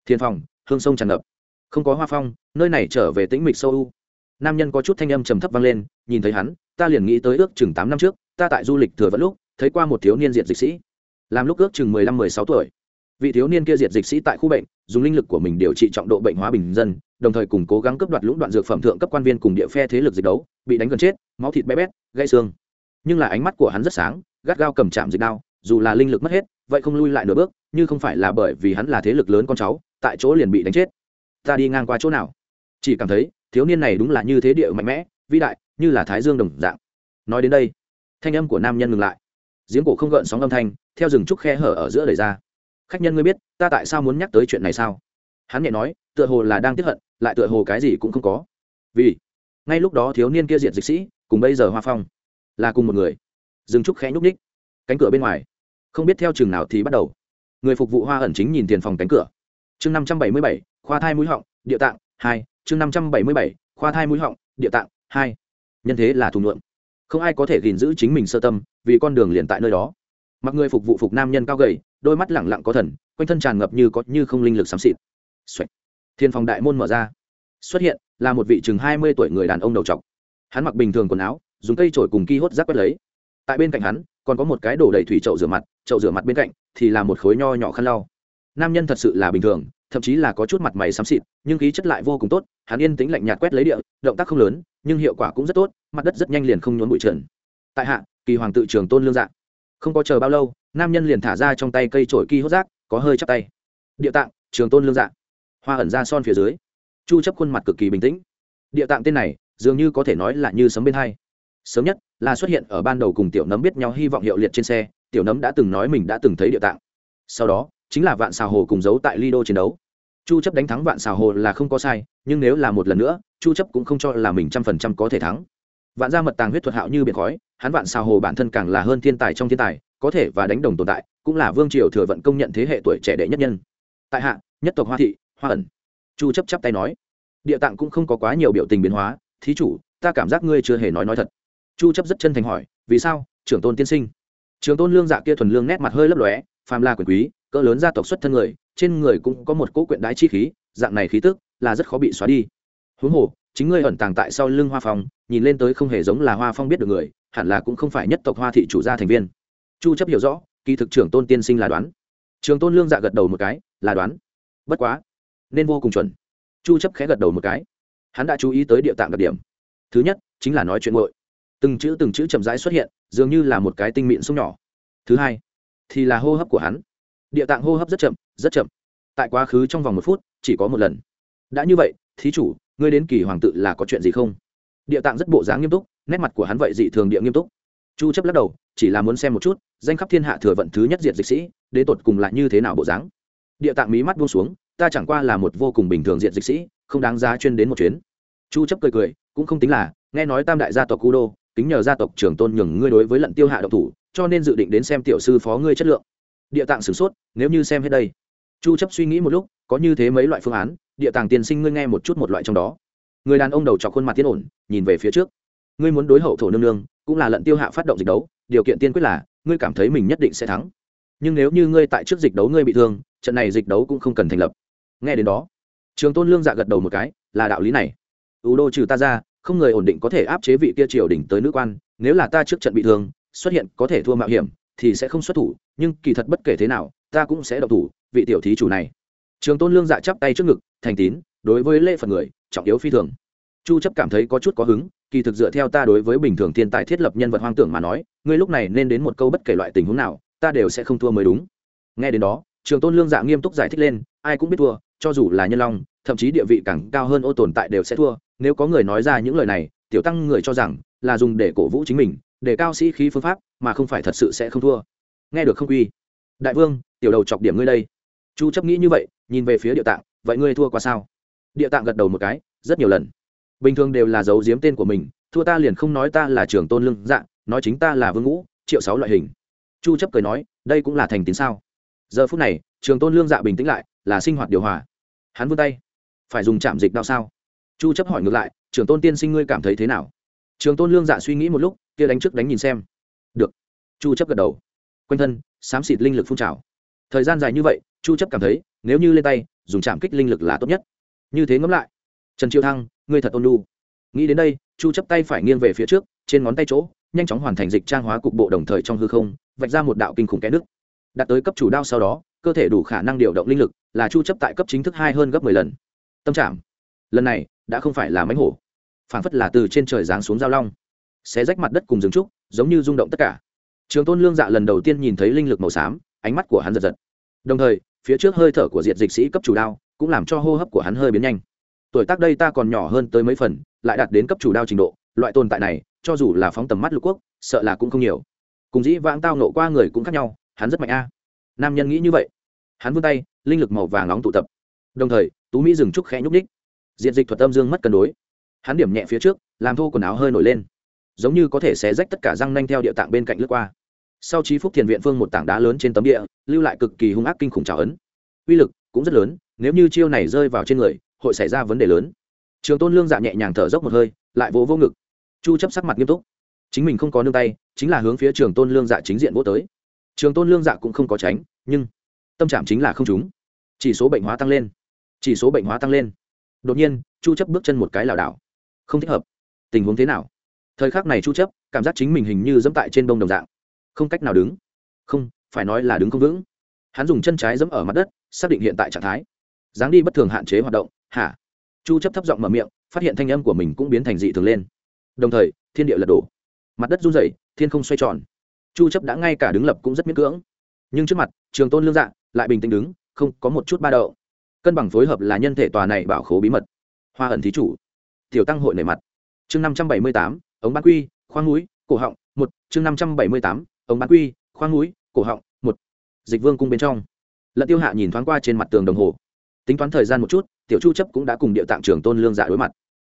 Thiên phòng, hương sông tràn ngập. Không có hoa phong, nơi này trở về tĩnh mịch sâu u. Nam nhân có chút thanh âm trầm thấp vang lên, nhìn thấy hắn, ta liền nghĩ tới ước chừng tám năm trước ta tại du lịch thừa vẫn lúc, thấy qua một thiếu niên diệt dịch sĩ. Làm lúc ước chừng mười lăm, mười sáu tuổi. Vị thiếu niên kia diệt dịch sĩ tại khu bệnh, dùng linh lực của mình điều trị trọng độ bệnh hóa bình dân, đồng thời cùng cố gắng cấp đoạt lũng đoạn dược phẩm thượng cấp quan viên cùng địa phe thế lực dịch đấu, bị đánh gần chết, máu thịt bé bét, gãy xương. Nhưng là ánh mắt của hắn rất sáng, gắt gao cầm chạm dịch đao, dù là linh lực mất hết, vậy không lui lại nửa bước, như không phải là bởi vì hắn là thế lực lớn con cháu, tại chỗ liền bị đánh chết. Ta đi ngang qua chỗ nào? Chỉ cảm thấy, thiếu niên này đúng là như thế địa mạnh mẽ, vĩ đại, như là thái dương đồng dạng. Nói đến đây thanh âm của nam nhân ngừng lại. Giếng cổ không gợn sóng âm thanh, theo rừng trúc khe hở ở giữa đời ra. Khách nhân ngươi biết, ta tại sao muốn nhắc tới chuyện này sao? Hắn nhẹ nói, tựa hồ là đang tiếp hận, lại tựa hồ cái gì cũng không có. Vì, ngay lúc đó thiếu niên kia diện dịch sĩ, cùng bây giờ hoa phong, là cùng một người. Rừng trúc khẽ nhúc ních cánh cửa bên ngoài. Không biết theo chừng nào thì bắt đầu. Người phục vụ hoa ẩn chính nhìn tiền phòng cánh cửa. Chương năm trăm bảy mươi bảy, khoa thai mũi họng, địa tạng hai. Chương năm trăm bảy mươi bảy, khoa thai mũi họng, địa tạng hai. Nhân thế là thùng luận không ai có thể gìn giữ chính mình sơ tâm, vì con đường liền tại nơi đó. Mặc người phục vụ phục nam nhân cao gầy, đôi mắt lẳng lặng có thần, quanh thân tràn ngập như có như không linh lực xám xịt. Xoạch. thiên phòng đại môn mở ra. Xuất hiện, là một vị chừng hai mươi tuổi người đàn ông đầu trọc. Hắn mặc bình thường quần áo, dùng cây trổi cùng ki hốt rác quét lấy. Tại bên cạnh hắn, còn có một cái đổ đầy thủy chậu rửa mặt, chậu rửa mặt bên cạnh thì là một khối nho nhỏ khăn lau. Nam nhân thật sự là bình thường, thậm chí là có chút mặt mày xám xịt, nhưng khí chất lại vô cùng tốt, hắn yên tĩnh lạnh nhạt quét lấy địa, động tác không lớn, nhưng hiệu quả cũng rất tốt mặt đất rất nhanh liền không nhốn bụi trần. Tại hạ, kỳ hoàng tự trường tôn lương dạng. Không có chờ bao lâu, nam nhân liền thả ra trong tay cây trổi kỳ hốt rác, có hơi chắp tay. Địa tạng, trường tôn lương dạng. Hoa ẩn ra son phía dưới. Chu chấp khuôn mặt cực kỳ bình tĩnh. Địa tạng tên này, dường như có thể nói là như sấm bên hai. Sớm nhất, là xuất hiện ở ban đầu cùng tiểu nấm biết nhau hy vọng hiệu liệt trên xe, tiểu nấm đã từng nói mình đã từng thấy địa tạng. Sau đó, chính là vạn xào hồ cùng giấu tại lido chiến đấu. Chu chấp đánh thắng vạn xào hồ là không có sai, nhưng nếu là một lần nữa, chu chấp cũng không cho là mình trăm phần trăm có thể thắng vạn gia mật tàng huyết thuật hạo như biển khói, hắn vạn xào hồ bản thân càng là hơn thiên tài trong thiên tài, có thể và đánh đồng tồn tại, cũng là vương triều thừa vận công nhận thế hệ tuổi trẻ đệ nhất nhân. Tại hạ, nhất tộc hoa thị, hoa ẩn. Chu chấp chắp tay nói. Địa tạng cũng không có quá nhiều biểu tình biến hóa, thí chủ, ta cảm giác ngươi chưa hề nói nói thật. Chu chấp rất chân thành hỏi, vì sao, trưởng tôn tiên sinh? Trưởng tôn lương dạ kia thuần lương nét mặt hơi lấp lóe, phàm là quyền quý, cỡ lớn gia tộc xuất thân người, trên người cũng có một cỗ quyện đái chi khí, dạng này khí tức là rất khó bị xóa đi huống hồ, chính ngươi ẩn tàng tại sau lưng hoa phong, nhìn lên tới không hề giống là hoa phong biết được người, hẳn là cũng không phải nhất tộc hoa thị chủ gia thành viên. Chu chấp hiểu rõ, kỳ thực trưởng tôn tiên sinh là đoán. Trường tôn lương dạ gật đầu một cái, là đoán. Bất quá, nên vô cùng chuẩn. Chu chấp khẽ gật đầu một cái. Hắn đã chú ý tới địa tạng đặc điểm. Thứ nhất, chính là nói chuyện nguội từng chữ từng chữ chậm rãi xuất hiện, dường như là một cái tinh mịn sông nhỏ. Thứ hai, thì là hô hấp của hắn. Địa tạng hô hấp rất chậm rất chậm. Tại quá khứ trong vòng một phút, chỉ có một lần. Đã như vậy, thí chủ ngươi đến kỳ hoàng tự là có chuyện gì không? Địa tạng rất bộ dáng nghiêm túc nét mặt của hắn vậy dị thường địa nghiêm túc. Chu chấp lắc đầu chỉ là muốn xem một chút danh khắp thiên hạ thừa vận thứ nhất diệt dịch sĩ đến tột cùng lại như thế nào bộ dáng. Địa tạng mí mắt buông xuống ta chẳng qua là một vô cùng bình thường diện dịch sĩ không đáng giá chuyên đến một chuyến. Chu chấp cười cười cũng không tính là nghe nói tam đại gia tộc Kudo, kính nhờ gia tộc trưởng tôn nhường ngươi đối với lận tiêu hạ độc thủ cho nên dự định đến xem tiểu sư phó ngươi chất lượng. Địa tạng sửng sốt nếu như xem hết đây. Chu chấp suy nghĩ một lúc có như thế mấy loại phương án địa tàng tiên sinh ngươi nghe một chút một loại trong đó. Người đàn ông đầu trọc khuôn mặt tiên ổn, nhìn về phía trước. Ngươi muốn đối hậu thổ nương nương, cũng là lận tiêu hạ phát động dịch đấu, điều kiện tiên quyết là, ngươi cảm thấy mình nhất định sẽ thắng. Nhưng nếu như ngươi tại trước dịch đấu ngươi bị thương, trận này dịch đấu cũng không cần thành lập. Nghe đến đó, trường tôn lương dạ gật đầu một cái, là đạo lý này. U đô trừ ta ra, không người ổn định có thể áp chế vị kia triều đỉnh tới nữ quan, nếu là ta trước trận bị thương, xuất hiện có thể thua mạo hiểm, thì sẽ không xuất thủ, nhưng kỳ thật bất kể thế nào, ta cũng sẽ độc thủ, vị tiểu thí chủ này. Trường tôn lương dạ chắp tay trước ngực thành tín, đối với lễ phật người, trọng yếu phi thường. Chu chấp cảm thấy có chút có hứng, kỳ thực dựa theo ta đối với bình thường thiên tài thiết lập nhân vật hoang tưởng mà nói, ngươi lúc này nên đến một câu bất kể loại tình huống nào, ta đều sẽ không thua mới đúng. Nghe đến đó, trường tôn lương dạ nghiêm túc giải thích lên, ai cũng biết thua, cho dù là nhân long, thậm chí địa vị càng cao hơn ô tồn tại đều sẽ thua. Nếu có người nói ra những lời này, tiểu tăng người cho rằng là dùng để cổ vũ chính mình, để cao sĩ khí phương pháp, mà không phải thật sự sẽ không thua. Nghe được không quy. Đại vương, tiểu đầu chọc điểm ngươi đây. Chu chấp nghĩ như vậy, nhìn về phía địa tạng vậy ngươi thua qua sao? Địa tạng gật đầu một cái, rất nhiều lần. Bình thường đều là giấu giếm tên của mình, thua ta liền không nói ta là trường tôn lương dạ nói chính ta là vương ngũ, triệu sáu loại hình. Chu chấp cười nói, đây cũng là thành tín sao? Giờ phút này, trường tôn lương dạ bình tĩnh lại, là sinh hoạt điều hòa. Hắn vươn tay. Phải dùng chạm dịch đao sao? Chu chấp hỏi ngược lại, trường tôn tiên sinh ngươi cảm thấy thế nào? Trường tôn lương dạ suy nghĩ một lúc, kia đánh trước đánh nhìn xem. Được. Chu chấp gật đầu. Quanh thân, xám xịt linh lực phun trào. Thời gian dài như vậy, chu chấp cảm thấy, nếu như lên tay dùng chạm kích linh lực là tốt nhất. Như thế ngẫm lại, trần triệu thăng, ngươi thật ôn nhu. Nghĩ đến đây, chu chấp tay phải nghiêng về phía trước, trên ngón tay chỗ, nhanh chóng hoàn thành dịch trang hóa cục bộ đồng thời trong hư không, vạch ra một đạo kinh khủng kẽ nước đạt tới cấp chủ đao sau đó, cơ thể đủ khả năng điều động linh lực, là chu chấp tại cấp chính thức hai hơn gấp 10 lần. Tâm trạng lần này, đã không phải là mãnh hổ. Phản phất là từ trên trời giáng xuống giao long. Xé rách mặt đất cùng rừng trúc, giống như rung động tất cả. Trường tôn lương dạ lần đầu tiên nhìn thấy linh lực màu xám, ánh mắt của hắn giật giật. Đồng thời phía trước hơi thở của diệt dịch sĩ cấp chủ đao cũng làm cho hô hấp của hắn hơi biến nhanh. Tuổi tác đây ta còn nhỏ hơn tới mấy phần, lại đạt đến cấp chủ đao trình độ, loại tồn tại này, cho dù là phóng tầm mắt lục quốc, sợ là cũng không nhiều. Cùng dĩ vãng tao nộ qua người cũng khác nhau, hắn rất mạnh a. Nam nhân nghĩ như vậy. Hắn vươn tay, linh lực màu vàng nóng tụ tập. Đồng thời, tú mỹ dừng trúc khẽ nhúc ních diện dịch thuật âm dương mất cân đối. Hắn điểm nhẹ phía trước, làm thô quần áo hơi nổi lên. Giống như có thể xé rách tất cả răng nanh theo địa tạng bên cạnh lướt qua sau trí phúc thiền viện phương một tảng đá lớn trên tấm địa, lưu lại cực kỳ hung ác kinh khủng trào ấn. Uy lực cũng rất lớn, nếu như chiêu này rơi vào trên người, hội xảy ra vấn đề lớn. Trường tôn lương dạ nhẹ nhàng thở dốc một hơi, lại vỗ vô ngực. Chu chấp sắc mặt nghiêm túc. Chính mình không có nương tay, chính là hướng phía trường tôn lương dạ chính diện vỗ tới. Trường tôn lương dạ cũng không có tránh, nhưng tâm trạng chính là không trúng. Chỉ số bệnh hóa tăng lên. Chỉ số bệnh hóa tăng lên. Đột nhiên, chu chấp bước chân một cái lảo đảo. Không thích hợp. Tình huống thế nào? Thời khắc này chu chấp, cảm giác chính mình hình như dẫm tại trên bông đồng dạng không cách nào đứng. Không phải nói là đứng không vững. Hắn dùng chân trái dẫm ở mặt đất xác định hiện tại trạng thái. Dáng đi bất thường hạn chế hoạt động hả? Chu chấp thấp giọng mở miệng phát hiện thanh âm của mình cũng biến thành dị thường lên. Đồng thời thiên địa lật đổ. Mặt đất run rẩy thiên không xoay tròn. Chu chấp đã ngay cả đứng lập cũng rất miễn cưỡng. Nhưng trước mặt trường tôn lương dạ lại bình tĩnh đứng không có một chút ba đậu cân bằng phối hợp là nhân thể tòa này bảo khố bí mật. Hoa ẩn thí chủ. Tiểu tăng hội nảy mặt. Chương 578, ống bán quy khoang núi cổ họng một chương 578, ống bán quy, khoang núi cổ họng, một dịch vương cung bên trong. Lận tiêu hạ nhìn thoáng qua trên mặt tường đồng hồ. Tính toán thời gian một chút, tiểu chu chấp cũng đã cùng địa tạng trưởng tôn lương dạ đối mặt.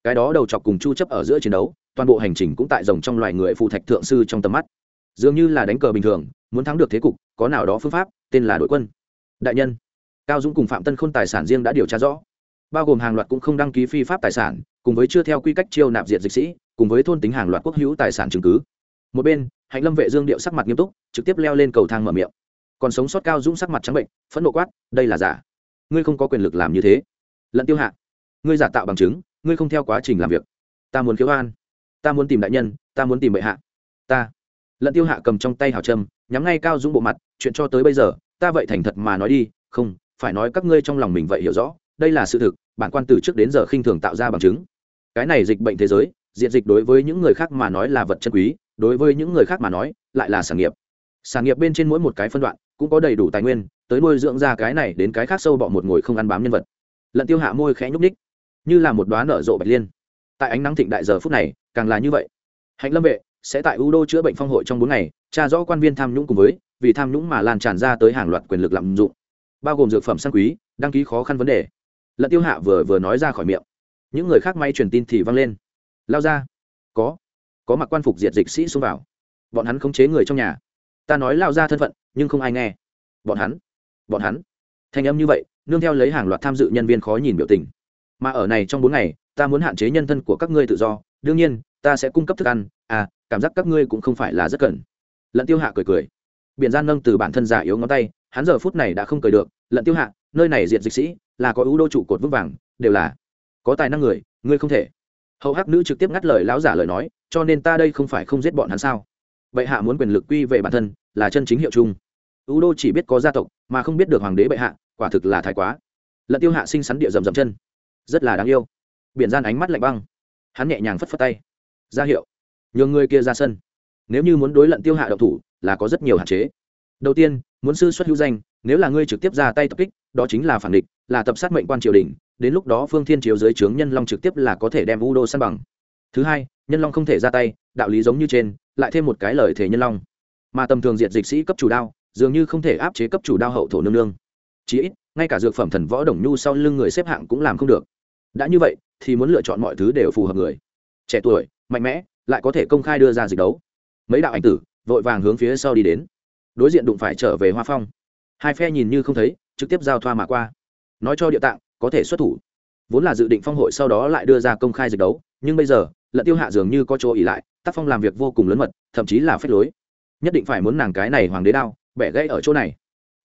Cái đó đầu chọc cùng chu chấp ở giữa chiến đấu, toàn bộ hành trình cũng tại rồng trong loài người phù thạch thượng sư trong tầm mắt. Dường như là đánh cờ bình thường, muốn thắng được thế cục, có nào đó phương pháp, tên là đội quân. Đại nhân, cao dũng cùng phạm tân khôn tài sản riêng đã điều tra rõ. Bao gồm hàng loạt cũng không đăng ký phi pháp tài sản, cùng với chưa theo quy cách chiêu nạp diệt dịch sĩ, cùng với thôn tính hàng loạt quốc hữu tài sản chứng cứ. Một bên hạnh lâm vệ dương điệu sắc mặt nghiêm túc, trực tiếp leo lên cầu thang mở miệng. Còn sống sót cao dũng sắc mặt trắng bệnh, phẫn nộ quát, đây là giả. Ngươi không có quyền lực làm như thế. Lận tiêu hạ, ngươi giả tạo bằng chứng, ngươi không theo quá trình làm việc. Ta muốn khiếu an. Ta muốn tìm đại nhân, ta muốn tìm bệ hạ. Ta. Lận tiêu hạ cầm trong tay hào trâm nhắm ngay cao dũng bộ mặt, chuyện cho tới bây giờ, ta vậy thành thật mà nói đi, không, phải nói các ngươi trong lòng mình vậy hiểu rõ, đây là sự thực, bản quan từ trước đến giờ khinh thường tạo ra bằng chứng. Cái này dịch bệnh thế giới, diện dịch đối với những người khác mà nói là vật chân quý đối với những người khác mà nói, lại là sản nghiệp. Sản nghiệp bên trên mỗi một cái phân đoạn cũng có đầy đủ tài nguyên, tới nuôi dưỡng ra cái này đến cái khác sâu bọ một ngồi không ăn bám nhân vật. Lận tiêu hạ môi khẽ nhúc ních như là một đoá nở rộ bạch liên. Tại ánh nắng thịnh đại giờ phút này, càng là như vậy. Hạnh lâm vệ sẽ tại u đô chữa bệnh phong hội trong bốn ngày, tra rõ quan viên tham nhũng cùng với, vì tham nhũng mà lan tràn ra tới hàng loạt quyền lực lạm dụng, bao gồm dược phẩm sang quý, đăng ký khó khăn vấn đề. Lận tiêu hạ vừa vừa nói ra khỏi miệng. Những người khác may truyền tin thì vang lên. Lao ra. Có có mặc quan phục diệt dịch sĩ xông vào. Bọn hắn khống chế người trong nhà. Ta nói lao ra thân phận, nhưng không ai nghe. Bọn hắn bọn hắn. Thanh âm như vậy, nương theo lấy hàng loạt tham dự nhân viên khó nhìn biểu tình. Mà ở này trong bốn ngày, ta muốn hạn chế nhân thân của các ngươi tự do. Đương nhiên, ta sẽ cung cấp thức ăn. À cảm giác các ngươi cũng không phải là rất cần. Lận tiêu hạ cười cười. Biện gian nâng từ bản thân giả yếu ngón tay, hắn giờ phút này đã không cười được. Lận tiêu hạ, nơi này diệt dịch sĩ, là có ưu đô trụ cột vững vàng, đều là có tài năng người, ngươi không thể. Hậu hắc nữ trực tiếp ngắt lời lão giả lời nói cho nên ta đây không phải không giết bọn hắn sao? Bệ hạ muốn quyền lực quy về bản thân là chân chính hiệu chung. U đô chỉ biết có gia tộc, mà không biết được hoàng đế bệ hạ, quả thực là thái quá. Lận tiêu hạ sinh sắn địa rầm rầm chân. Rất là đáng yêu. Biển gian ánh mắt lạnh băng. Hắn nhẹ nhàng phất phất tay. Ra hiệu. Nhường người kia ra sân. Nếu như muốn đối lận tiêu hạ độc thủ, là có rất nhiều hạn chế. Đầu tiên, muốn sư xuất hữu danh, nếu là ngươi trực tiếp ra tay tập kích, đó chính là phản địch, là tập sát mệnh quan triều đình, đến lúc đó phương thiên chiếu dưới trướng nhân long trực tiếp là có thể đem u đô săn bằng. Thứ hai nhân long không thể ra tay, đạo lý giống như trên, lại thêm một cái lời thể nhân long. Mà tầm thường diệt dịch sĩ cấp chủ đao, dường như không thể áp chế cấp chủ đao hậu thổ nương nương. Chí ít, ngay cả dược phẩm thần võ đồng nhu sau lưng người xếp hạng cũng làm không được. Đã như vậy, thì muốn lựa chọn mọi thứ đều phù hợp người. Trẻ tuổi, mạnh mẽ, lại có thể công khai đưa ra dịch đấu. Mấy đạo ảnh tử, vội vàng hướng phía sau đi đến. Đối diện đụng phải trở về hoa phong. Hai phe nhìn như không thấy, trực tiếp giao thoa mà qua. Nói cho địa tạng, có thể xuất thủ. Vốn là dự định phong hội sau đó lại đưa ra công khai dịch đấu, nhưng bây giờ lận tiêu hạ dường như có chỗ ỉ lại, tác phong làm việc vô cùng lớn mật, thậm chí là phép lối. Nhất định phải muốn nàng cái này hoàng đế đao, bẻ gãy ở chỗ này.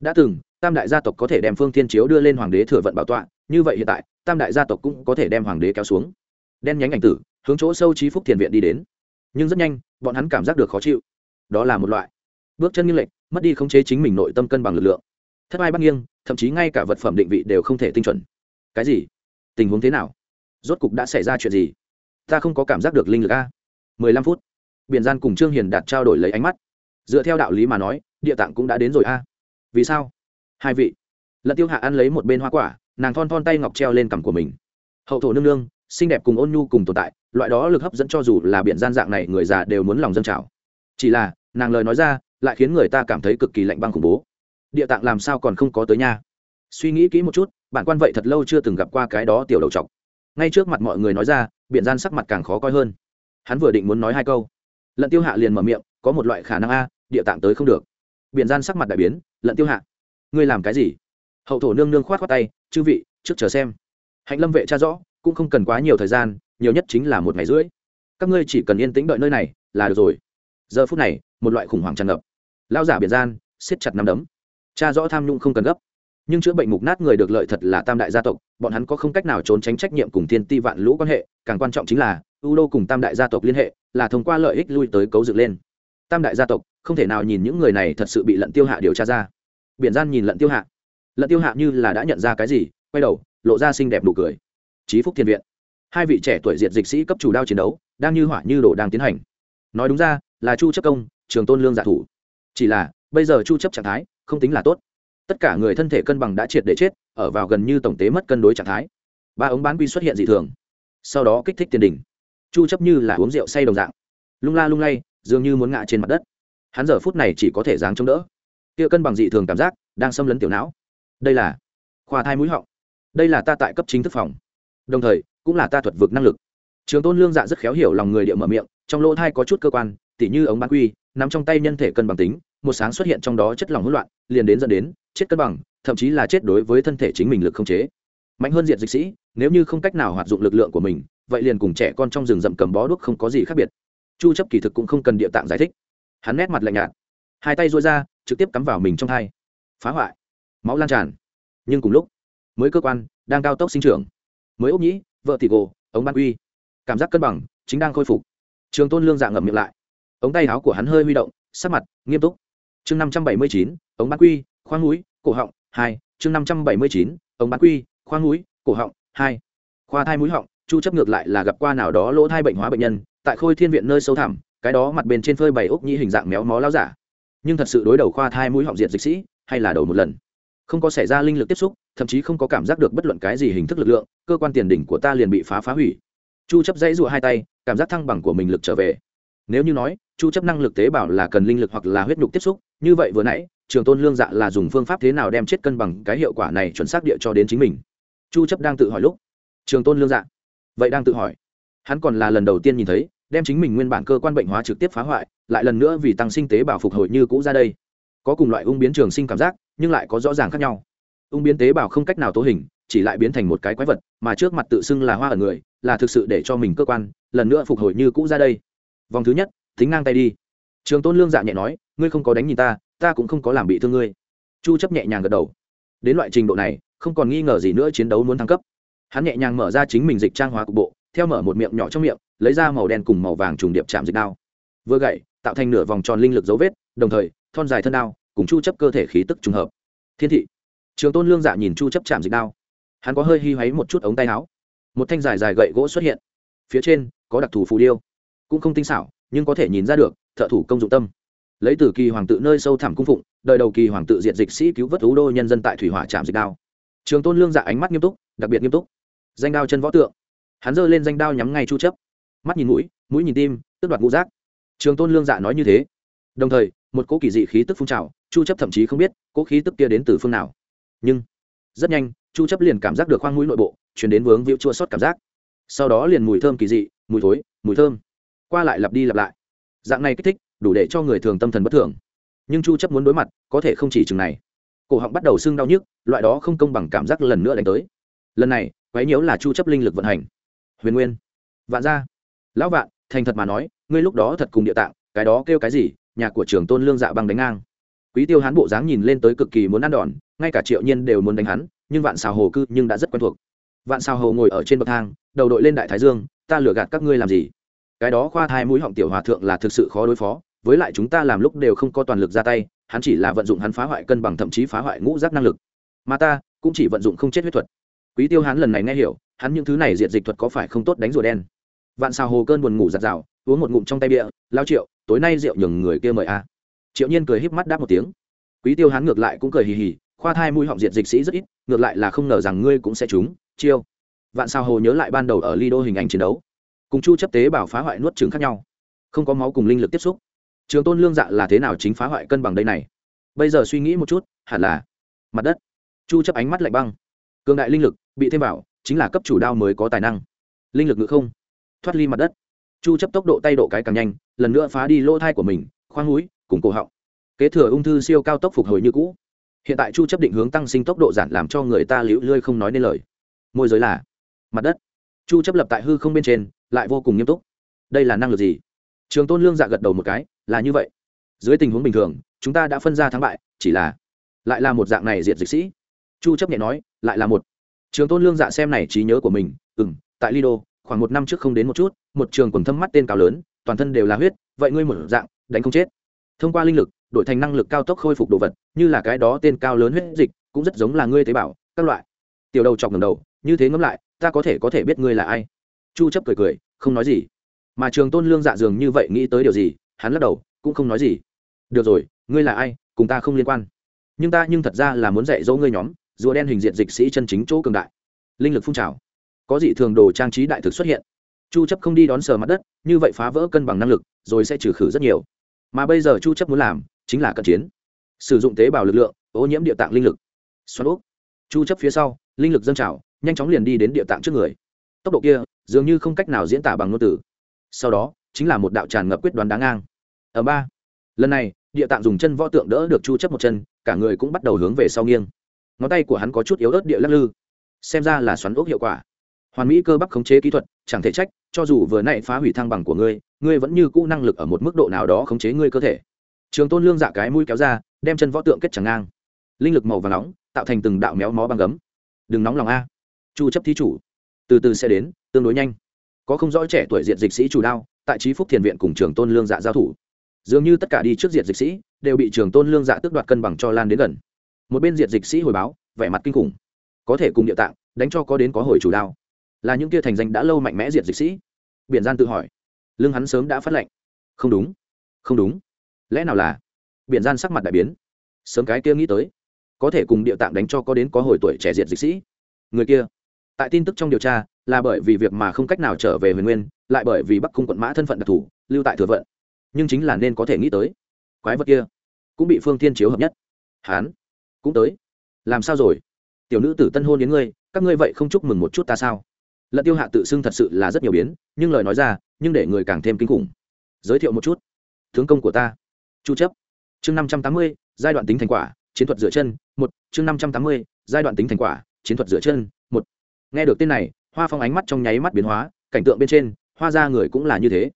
Đã từng, tam đại gia tộc có thể đem phương thiên chiếu đưa lên hoàng đế thừa vận bảo tọa, như vậy hiện tại, tam đại gia tộc cũng có thể đem hoàng đế kéo xuống. Đen nhánh ảnh tử, hướng chỗ sâu trí phúc thiền viện đi đến. Nhưng rất nhanh, bọn hắn cảm giác được khó chịu. Đó là một loại bước chân nghiêng lệch mất đi khống chế chính mình nội tâm cân bằng lực lượng. Thất bại bắt nghiêng, thậm chí ngay cả vật phẩm định vị đều không thể tinh chuẩn. Cái gì? Tình huống thế nào? Rốt cục đã xảy ra chuyện gì? Ta không có cảm giác được linh lực a. mười lăm phút, biển gian cùng trương hiền đạt trao đổi lấy ánh mắt. Dựa theo đạo lý mà nói, địa tạng cũng đã đến rồi a. Vì sao? Hai vị. Lận tiêu hạ ăn lấy một bên hoa quả, nàng thon thon tay ngọc treo lên cằm của mình. Hậu thổ nương nương, xinh đẹp cùng ôn nhu cùng tồn tại, loại đó lực hấp dẫn cho dù là biển gian dạng này người già đều muốn lòng dân trào. Chỉ là, nàng lời nói ra, lại khiến người ta cảm thấy cực kỳ lạnh băng khủng bố. Địa tạng làm sao còn không có tới nha? Suy nghĩ kỹ một chút, bản quan vậy thật lâu chưa từng gặp qua cái đó tiểu đầu t ngay trước mặt mọi người nói ra biện gian sắc mặt càng khó coi hơn. Hắn vừa định muốn nói hai câu, lận tiêu hạ liền mở miệng, có một loại khả năng a, địa tạng tới không được. Biện gian sắc mặt đại biến, lận tiêu hạ, ngươi làm cái gì? Hậu thổ nương nương khoát khoát tay, chư vị, trước chờ xem. Hạnh lâm vệ cha rõ, cũng không cần quá nhiều thời gian, nhiều nhất chính là một ngày rưỡi. Các ngươi chỉ cần yên tĩnh đợi nơi này là được rồi. Giờ phút này, một loại khủng hoảng tràn ngập. Lao giả biển gian siết chặt nắm đấm. Cha rõ tham nhũng không cần gấp nhưng chữa bệnh mục nát người được lợi thật là tam đại gia tộc, bọn hắn có không cách nào trốn tránh trách nhiệm cùng thiên ti vạn lũ quan hệ, càng quan trọng chính là u đô cùng tam đại gia tộc liên hệ, là thông qua lợi ích lui tới cấu dựng lên. Tam đại gia tộc, không thể nào nhìn những người này thật sự bị lận tiêu hạ điều tra ra. Biển gian nhìn lận tiêu hạ. Lận tiêu hạ như là đã nhận ra cái gì, quay đầu, lộ ra xinh đẹp đủ cười. Trí phúc thiên viện. Hai vị trẻ tuổi diệt dịch sĩ cấp chủ đao chiến đấu, đang như hỏa như đổ đang tiến hành. Nói đúng ra, là chu chấp công, trường tôn lương giả thủ. Chỉ là, bây giờ chu chấp trạng thái, không tính là tốt tất cả người thân thể cân bằng đã triệt để chết ở vào gần như tổng tế mất cân đối trạng thái. Ba ống bán quy xuất hiện dị thường. Sau đó kích thích tiền đình, chu chấp như là uống rượu say đồng dạng. Lung la lung lay dường như muốn ngã trên mặt đất. Hắn giờ phút này chỉ có thể dáng chống đỡ. Kia cân bằng dị thường cảm giác đang xâm lấn tiểu não. Đây là khoa thai mũi họng. Đây là ta tại cấp chính thức phòng. Đồng thời cũng là ta thuật vực năng lực. Trường tôn lương dạ rất khéo hiểu lòng người địa mở miệng trong lỗ thai có chút cơ quan tỉ như ống bán quy nằm trong tay nhân thể cân bằng tính một sáng xuất hiện trong đó chất lỏng hỗn loạn liền đến dẫn đến chết cân bằng, thậm chí là chết đối với thân thể chính mình lực không chế. Mạnh hơn diện dịch sĩ, nếu như không cách nào hoạt dụng lực lượng của mình, vậy liền cùng trẻ con trong rừng rậm cầm bó đuốc không có gì khác biệt. Chu chấp kỳ thực cũng không cần địa tạng giải thích. Hắn nét mặt lạnh nhạt, hai tay duỗi ra, trực tiếp cắm vào mình trong thai. Phá hoại. Máu lan tràn. Nhưng cùng lúc, mới cơ quan, đang cao tốc sinh trưởng. Mới ốc nhĩ, vợ tỷ gồ, ống ban uy cảm giác cân bằng, chính đang khôi phục. Trường tôn lương dạng ngậm miệng lại. Ống tay áo của hắn hơi huy động, sắc mặt nghiêm túc. Chương năm trăm bảy mươi chín, ống ban quy khoang núi cổ họng, hai, chương năm trăm bảy mươi chín ống bán quy khoang núi cổ họng, hai. Khoa thai mũi họng, chu chấp ngược lại là gặp qua nào đó lỗ thai bệnh hóa bệnh nhân, tại khôi thiên viện nơi sâu thẳm, cái đó mặt bên trên phơi bày ốc nhĩ hình dạng méo mó lao giả. Nhưng thật sự đối đầu khoa thai mũi họng diện dịch sĩ, hay là đầu một lần? Không có xảy ra linh lực tiếp xúc, thậm chí không có cảm giác được bất luận cái gì hình thức lực lượng, cơ quan tiền đỉnh của ta liền bị phá phá hủy. Chu chấp dãy rụa hai tay, cảm giác thăng bằng của mình lực trở về. Nếu như nói, chu chấp năng lực tế bào là cần linh lực hoặc là huyết nhục tiếp xúc, như vậy vừa nãy trường tôn lương dạ là dùng phương pháp thế nào đem chết cân bằng cái hiệu quả này chuẩn xác địa cho đến chính mình? Chu chấp đang tự hỏi lúc. Trường tôn lương dạ. Vậy đang tự hỏi. Hắn còn là lần đầu tiên nhìn thấy, đem chính mình nguyên bản cơ quan bệnh hóa trực tiếp phá hoại, lại lần nữa vì tăng sinh tế bào phục hồi như cũ ra đây. Có cùng loại ung biến trường sinh cảm giác, nhưng lại có rõ ràng khác nhau. Ung biến tế bào không cách nào tố hình, chỉ lại biến thành một cái quái vật, mà trước mặt tự xưng là hoa ở người, là thực sự để cho mình cơ quan, lần nữa phục hồi như cũ ra đây. Vòng thứ nhất, tính ngang tay đi. Trường tôn lương dạ nhẹ nói, ngươi không có đánh nhìn ta ta cũng không có làm bị thương ngươi. Chu chấp nhẹ nhàng gật đầu. Đến loại trình độ này, không còn nghi ngờ gì nữa chiến đấu muốn thăng cấp. Hắn nhẹ nhàng mở ra chính mình dịch trang hóa cục bộ, theo mở một miệng nhỏ trong miệng, lấy ra màu đen cùng màu vàng trùng điệp chạm dịch đao. Vừa gậy, tạo thành nửa vòng tròn linh lực dấu vết, đồng thời, thon dài thân đao, cùng chu chấp cơ thể khí tức trùng hợp. Thiên thị. Trường tôn lương dạ nhìn chu chấp chạm dịch đao. Hắn có hơi hi hoáy một chút ống tay áo. Một thanh dài dài gậy gỗ xuất hiện. Phía trên, có đặc thù phù điêu. Cũng không tinh xảo, nhưng có thể nhìn ra được, thợ thủ công dụng tâm lấy từ kỳ hoàng tự nơi sâu thẳm cung phụng, đời đầu kỳ hoàng tự diện dịch sĩ cứu vớt ú đô nhân dân tại thủy hỏa trạm dịch đao. Trường tôn lương dạ ánh mắt nghiêm túc, đặc biệt nghiêm túc. Danh đao chân võ tượng. Hắn giơ lên danh đao nhắm ngay chu chấp. Mắt nhìn mũi mũi nhìn tim, tức đoạt ngũ giác. Trường tôn lương dạ nói như thế. Đồng thời, một cỗ kỳ dị khí tức phun trào, chu chấp thậm chí không biết cỗ khí tức kia đến từ phương nào. Nhưng, rất nhanh, chu chấp liền cảm giác được khoang mũi nội bộ truyền đến vướng víu chua xót cảm giác. Sau đó liền mùi thơm kỳ dị, mùi thối, mùi thơm. Qua lại lặp đi lặp lại. Dạng này kích thích đủ để cho người thường tâm thần bất thường. Nhưng chu chấp muốn đối mặt, có thể không chỉ chừng này. Cổ họng bắt đầu sưng đau nhức, loại đó không công bằng cảm giác lần nữa đánh tới. Lần này, quấy nhiễu là chu chấp linh lực vận hành. Huyền nguyên, vạn gia, lão vạn, thành thật mà nói, ngươi lúc đó thật cùng địa tạng, cái đó kêu cái gì, nhà của trưởng tôn lương dạ băng đánh ngang. Quý tiêu hán bộ dáng nhìn lên tới cực kỳ muốn ăn đòn, ngay cả triệu nhiên đều muốn đánh hắn, nhưng vạn xào hồ cư nhưng đã rất quen thuộc. Vạn xào hồ ngồi ở trên bậc thang, đầu đội lên đại thái dương, ta lừa gạt các ngươi làm gì? Cái đó khoa thai mũi họng tiểu hòa thượng là thực sự khó đối phó với lại chúng ta làm lúc đều không có toàn lực ra tay, hắn chỉ là vận dụng hắn phá hoại cân bằng thậm chí phá hoại ngũ giác năng lực. Mà ta cũng chỉ vận dụng không chết huyết thuật. Quý tiêu hắn lần này nghe hiểu, hắn những thứ này diệt dịch thuật có phải không tốt đánh rùa đen? Vạn xào hồ cơn buồn ngủ giặt rào uống một ngụm trong tay bia, lao triệu, tối nay rượu nhường người kia mời a. Triệu nhiên cười híp mắt đáp một tiếng. Quý tiêu hắn ngược lại cũng cười hì hì, khoa thai mũi họng diệt dịch sĩ rất ít, ngược lại là không ngờ rằng ngươi cũng sẽ trúng, chiêu. Vạn sao hồ nhớ lại ban đầu ở lido hình ảnh chiến đấu. Cùng chu chấp tế bảo phá hoại nuốt trứng khác nhau. Không có máu cùng linh lực tiếp xúc trường tôn lương dạ là thế nào chính phá hoại cân bằng đây này? Bây giờ suy nghĩ một chút, hẳn là mặt đất. Chu chấp ánh mắt lạnh băng. Cường đại linh lực bị thêm vào, chính là cấp chủ đao mới có tài năng. Linh lực ngự không, thoát ly mặt đất. Chu chấp tốc độ tay độ cái càng nhanh, lần nữa phá đi lỗ thai của mình, khoang núi, cùng cổ họng. Kế thừa ung thư siêu cao tốc phục hồi như cũ. Hiện tại chu chấp định hướng tăng sinh tốc độ giản làm cho người ta liễu lươi không nói nên lời. Môi giới là mặt đất. Chu chấp lập tại hư không bên trên, lại vô cùng nghiêm túc. Đây là năng lực gì? Trường tôn lương dạ gật đầu một cái là như vậy. Dưới tình huống bình thường, chúng ta đã phân ra thắng bại, chỉ là lại là một dạng này diệt dịch sĩ. Chu chấp nhẹ nói, lại là một. Trường tôn lương dạ xem này trí nhớ của mình, ừm, tại lido, khoảng một năm trước không đến một chút, một trường quần thâm mắt tên cao lớn, toàn thân đều là huyết, vậy ngươi một dạng, đánh không chết. Thông qua linh lực, đổi thành năng lực cao tốc khôi phục đồ vật, như là cái đó tên cao lớn huyết dịch, cũng rất giống là ngươi tế bào, các loại. Tiểu đầu chọc ngầm đầu, như thế ngẫm lại, ta có thể có thể biết ngươi là ai. Chu chấp cười cười, không nói gì. Mà trường tôn lương dạ dường như vậy nghĩ tới điều gì hắn lắc đầu, cũng không nói gì. Được rồi, ngươi là ai, cùng ta không liên quan. Nhưng ta nhưng thật ra là muốn dạy dỗ ngươi nhóm, rùa đen hình diện dịch sĩ chân chính chỗ cường đại. Linh lực phun trào. Có dị thường đồ trang trí đại thực xuất hiện. Chu chấp không đi đón sờ mặt đất, như vậy phá vỡ cân bằng năng lực, rồi sẽ trừ khử rất nhiều. Mà bây giờ chu chấp muốn làm, chính là cận chiến. Sử dụng tế bào lực lượng, ô nhiễm địa tạng linh lực. Xoắn úp chu chấp phía sau, linh lực dâng trào, nhanh chóng liền đi đến địa tạng trước người. Tốc độ kia, dường như không cách nào diễn tả bằng ngôn từ. Sau đó chính là một đạo tràn ngập quyết đoán đáng ngang. Ở ba, lần này, địa tạng dùng chân võ tượng đỡ được chu chấp một chân, cả người cũng bắt đầu hướng về sau nghiêng. Ngón tay của hắn có chút yếu ớt địa lắc lư, xem ra là xoắn ốc hiệu quả. Hoàn mỹ cơ bắp khống chế kỹ thuật, chẳng thể trách, cho dù vừa nãy phá hủy thăng bằng của ngươi ngươi vẫn như cũ năng lực ở một mức độ nào đó khống chế ngươi cơ thể. Trường tôn lương dạ cái mũi kéo ra, đem chân võ tượng kết chẳng ngang. Linh lực màu và nóng, tạo thành từng đạo méo mó băng gấm. Đừng nóng lòng a. Chu chấp thí chủ, từ từ sẽ đến, tương đối nhanh. Có không rõ trẻ tuổi diện dịch sĩ chủ đao tại trí phúc thiền viện cùng trường tôn lương dạ giao thủ. Dường như tất cả đi trước diệt dịch sĩ, đều bị trường tôn lương dạ tước đoạt cân bằng cho lan đến gần. Một bên diện dịch sĩ hồi báo, vẻ mặt kinh khủng. Có thể cùng địa tạng, đánh cho có đến có hồi chủ đao. Là những kia thành danh đã lâu mạnh mẽ diệt dịch sĩ. Biển gian tự hỏi. Lương hắn sớm đã phát lệnh. Không đúng. Không đúng. Lẽ nào là? Biển gian sắc mặt đại biến. Sớm cái kia nghĩ tới. Có thể cùng địa tạng đánh cho có đến có hồi tuổi trẻ diệt dịch sĩ. Người kia tại tin tức trong điều tra, là bởi vì việc mà không cách nào trở về huyền nguyên, lại bởi vì bắc cung quận mã thân phận đặc thù, lưu tại thừa vận. Nhưng chính là nên có thể nghĩ tới. Quái vật kia cũng bị phương tiên chiếu hợp nhất. Hán cũng tới. Làm sao rồi? Tiểu nữ tử tân hôn đến ngươi, các ngươi vậy không chúc mừng một chút ta sao? Lận tiêu hạ tự xưng thật sự là rất nhiều biến, nhưng lời nói ra, nhưng để người càng thêm kinh khủng. Giới thiệu một chút. Tướng công của ta. Chu chấp. Chương năm trăm tám mươi, giai đoạn tính thành quả, chiến thuật dựa chân. Một, chương năm trăm tám mươi, giai đoạn tính thành quả, chiến thuật dựa chân nghe được tên này, hoa phong ánh mắt trong nháy mắt biến hóa, cảnh tượng bên trên, hoa ra người cũng là như thế.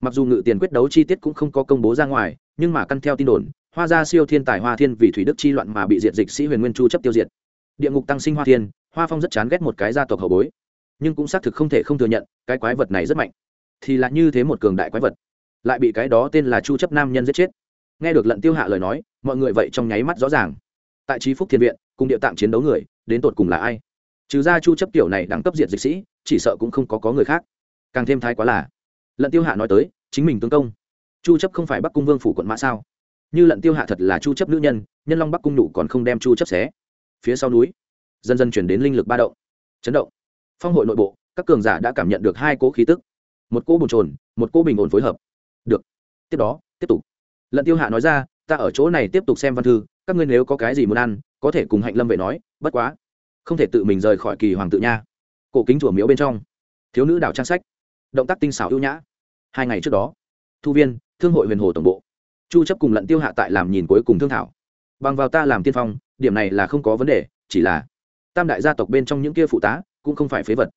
Mặc dù ngự tiền quyết đấu chi tiết cũng không có công bố ra ngoài, nhưng mà căn theo tin đồn, hoa gia siêu thiên tài hoa thiên vì thủy đức chi loạn mà bị diệt dịch sĩ huyền nguyên chu chấp tiêu diệt. Địa ngục tăng sinh hoa thiên, hoa phong rất chán ghét một cái gia tộc hậu bối. Nhưng cũng xác thực không thể không thừa nhận, cái quái vật này rất mạnh. Thì là như thế một cường đại quái vật, lại bị cái đó tên là chu chấp nam nhân giết chết. Nghe được lận tiêu hạ lời nói, mọi người vậy trong nháy mắt rõ ràng. Tại trí phúc thiên viện, cùng địa tạng chiến đấu người, đến tột cùng là ai? Trừ ra chu chấp tiểu này đẳng cấp diệt dịch sĩ, chỉ sợ cũng không có có người khác. Càng thêm thái quá là, lận tiêu hạ nói tới, chính mình tướng công. Chu chấp không phải bắc cung vương phủ quận mã sao? Như lận tiêu hạ thật là chu chấp nữ nhân nhân long bắc cung nụ còn không đem chu chấp xé. Phía sau núi, dần dần chuyển đến linh lực ba động. Chấn động. Phong hội nội bộ, các cường giả đã cảm nhận được hai cỗ khí tức. Một cỗ bồn trồn một cỗ bình ổn phối hợp. Được. Tiếp đó, tiếp tục. Lận tiêu hạ nói ra, ta ở chỗ này tiếp tục xem văn thư, các ngươi nếu có cái gì muốn ăn, có thể cùng hạnh lâm vệ nói, bất quá không thể tự mình rời khỏi kỳ hoàng tự nha. Cổ kính chùa miếu bên trong. Thiếu nữ đảo trang sách. Động tác tinh xảo ưu nhã. Hai ngày trước đó, thu viên, thương hội huyền hồ tổng bộ. Chu chấp cùng lận tiêu hạ tại làm nhìn cuối cùng thương thảo. Bằng vào ta làm tiên phong, điểm này là không có vấn đề, chỉ là tam đại gia tộc bên trong những kia phụ tá cũng không phải phế vật.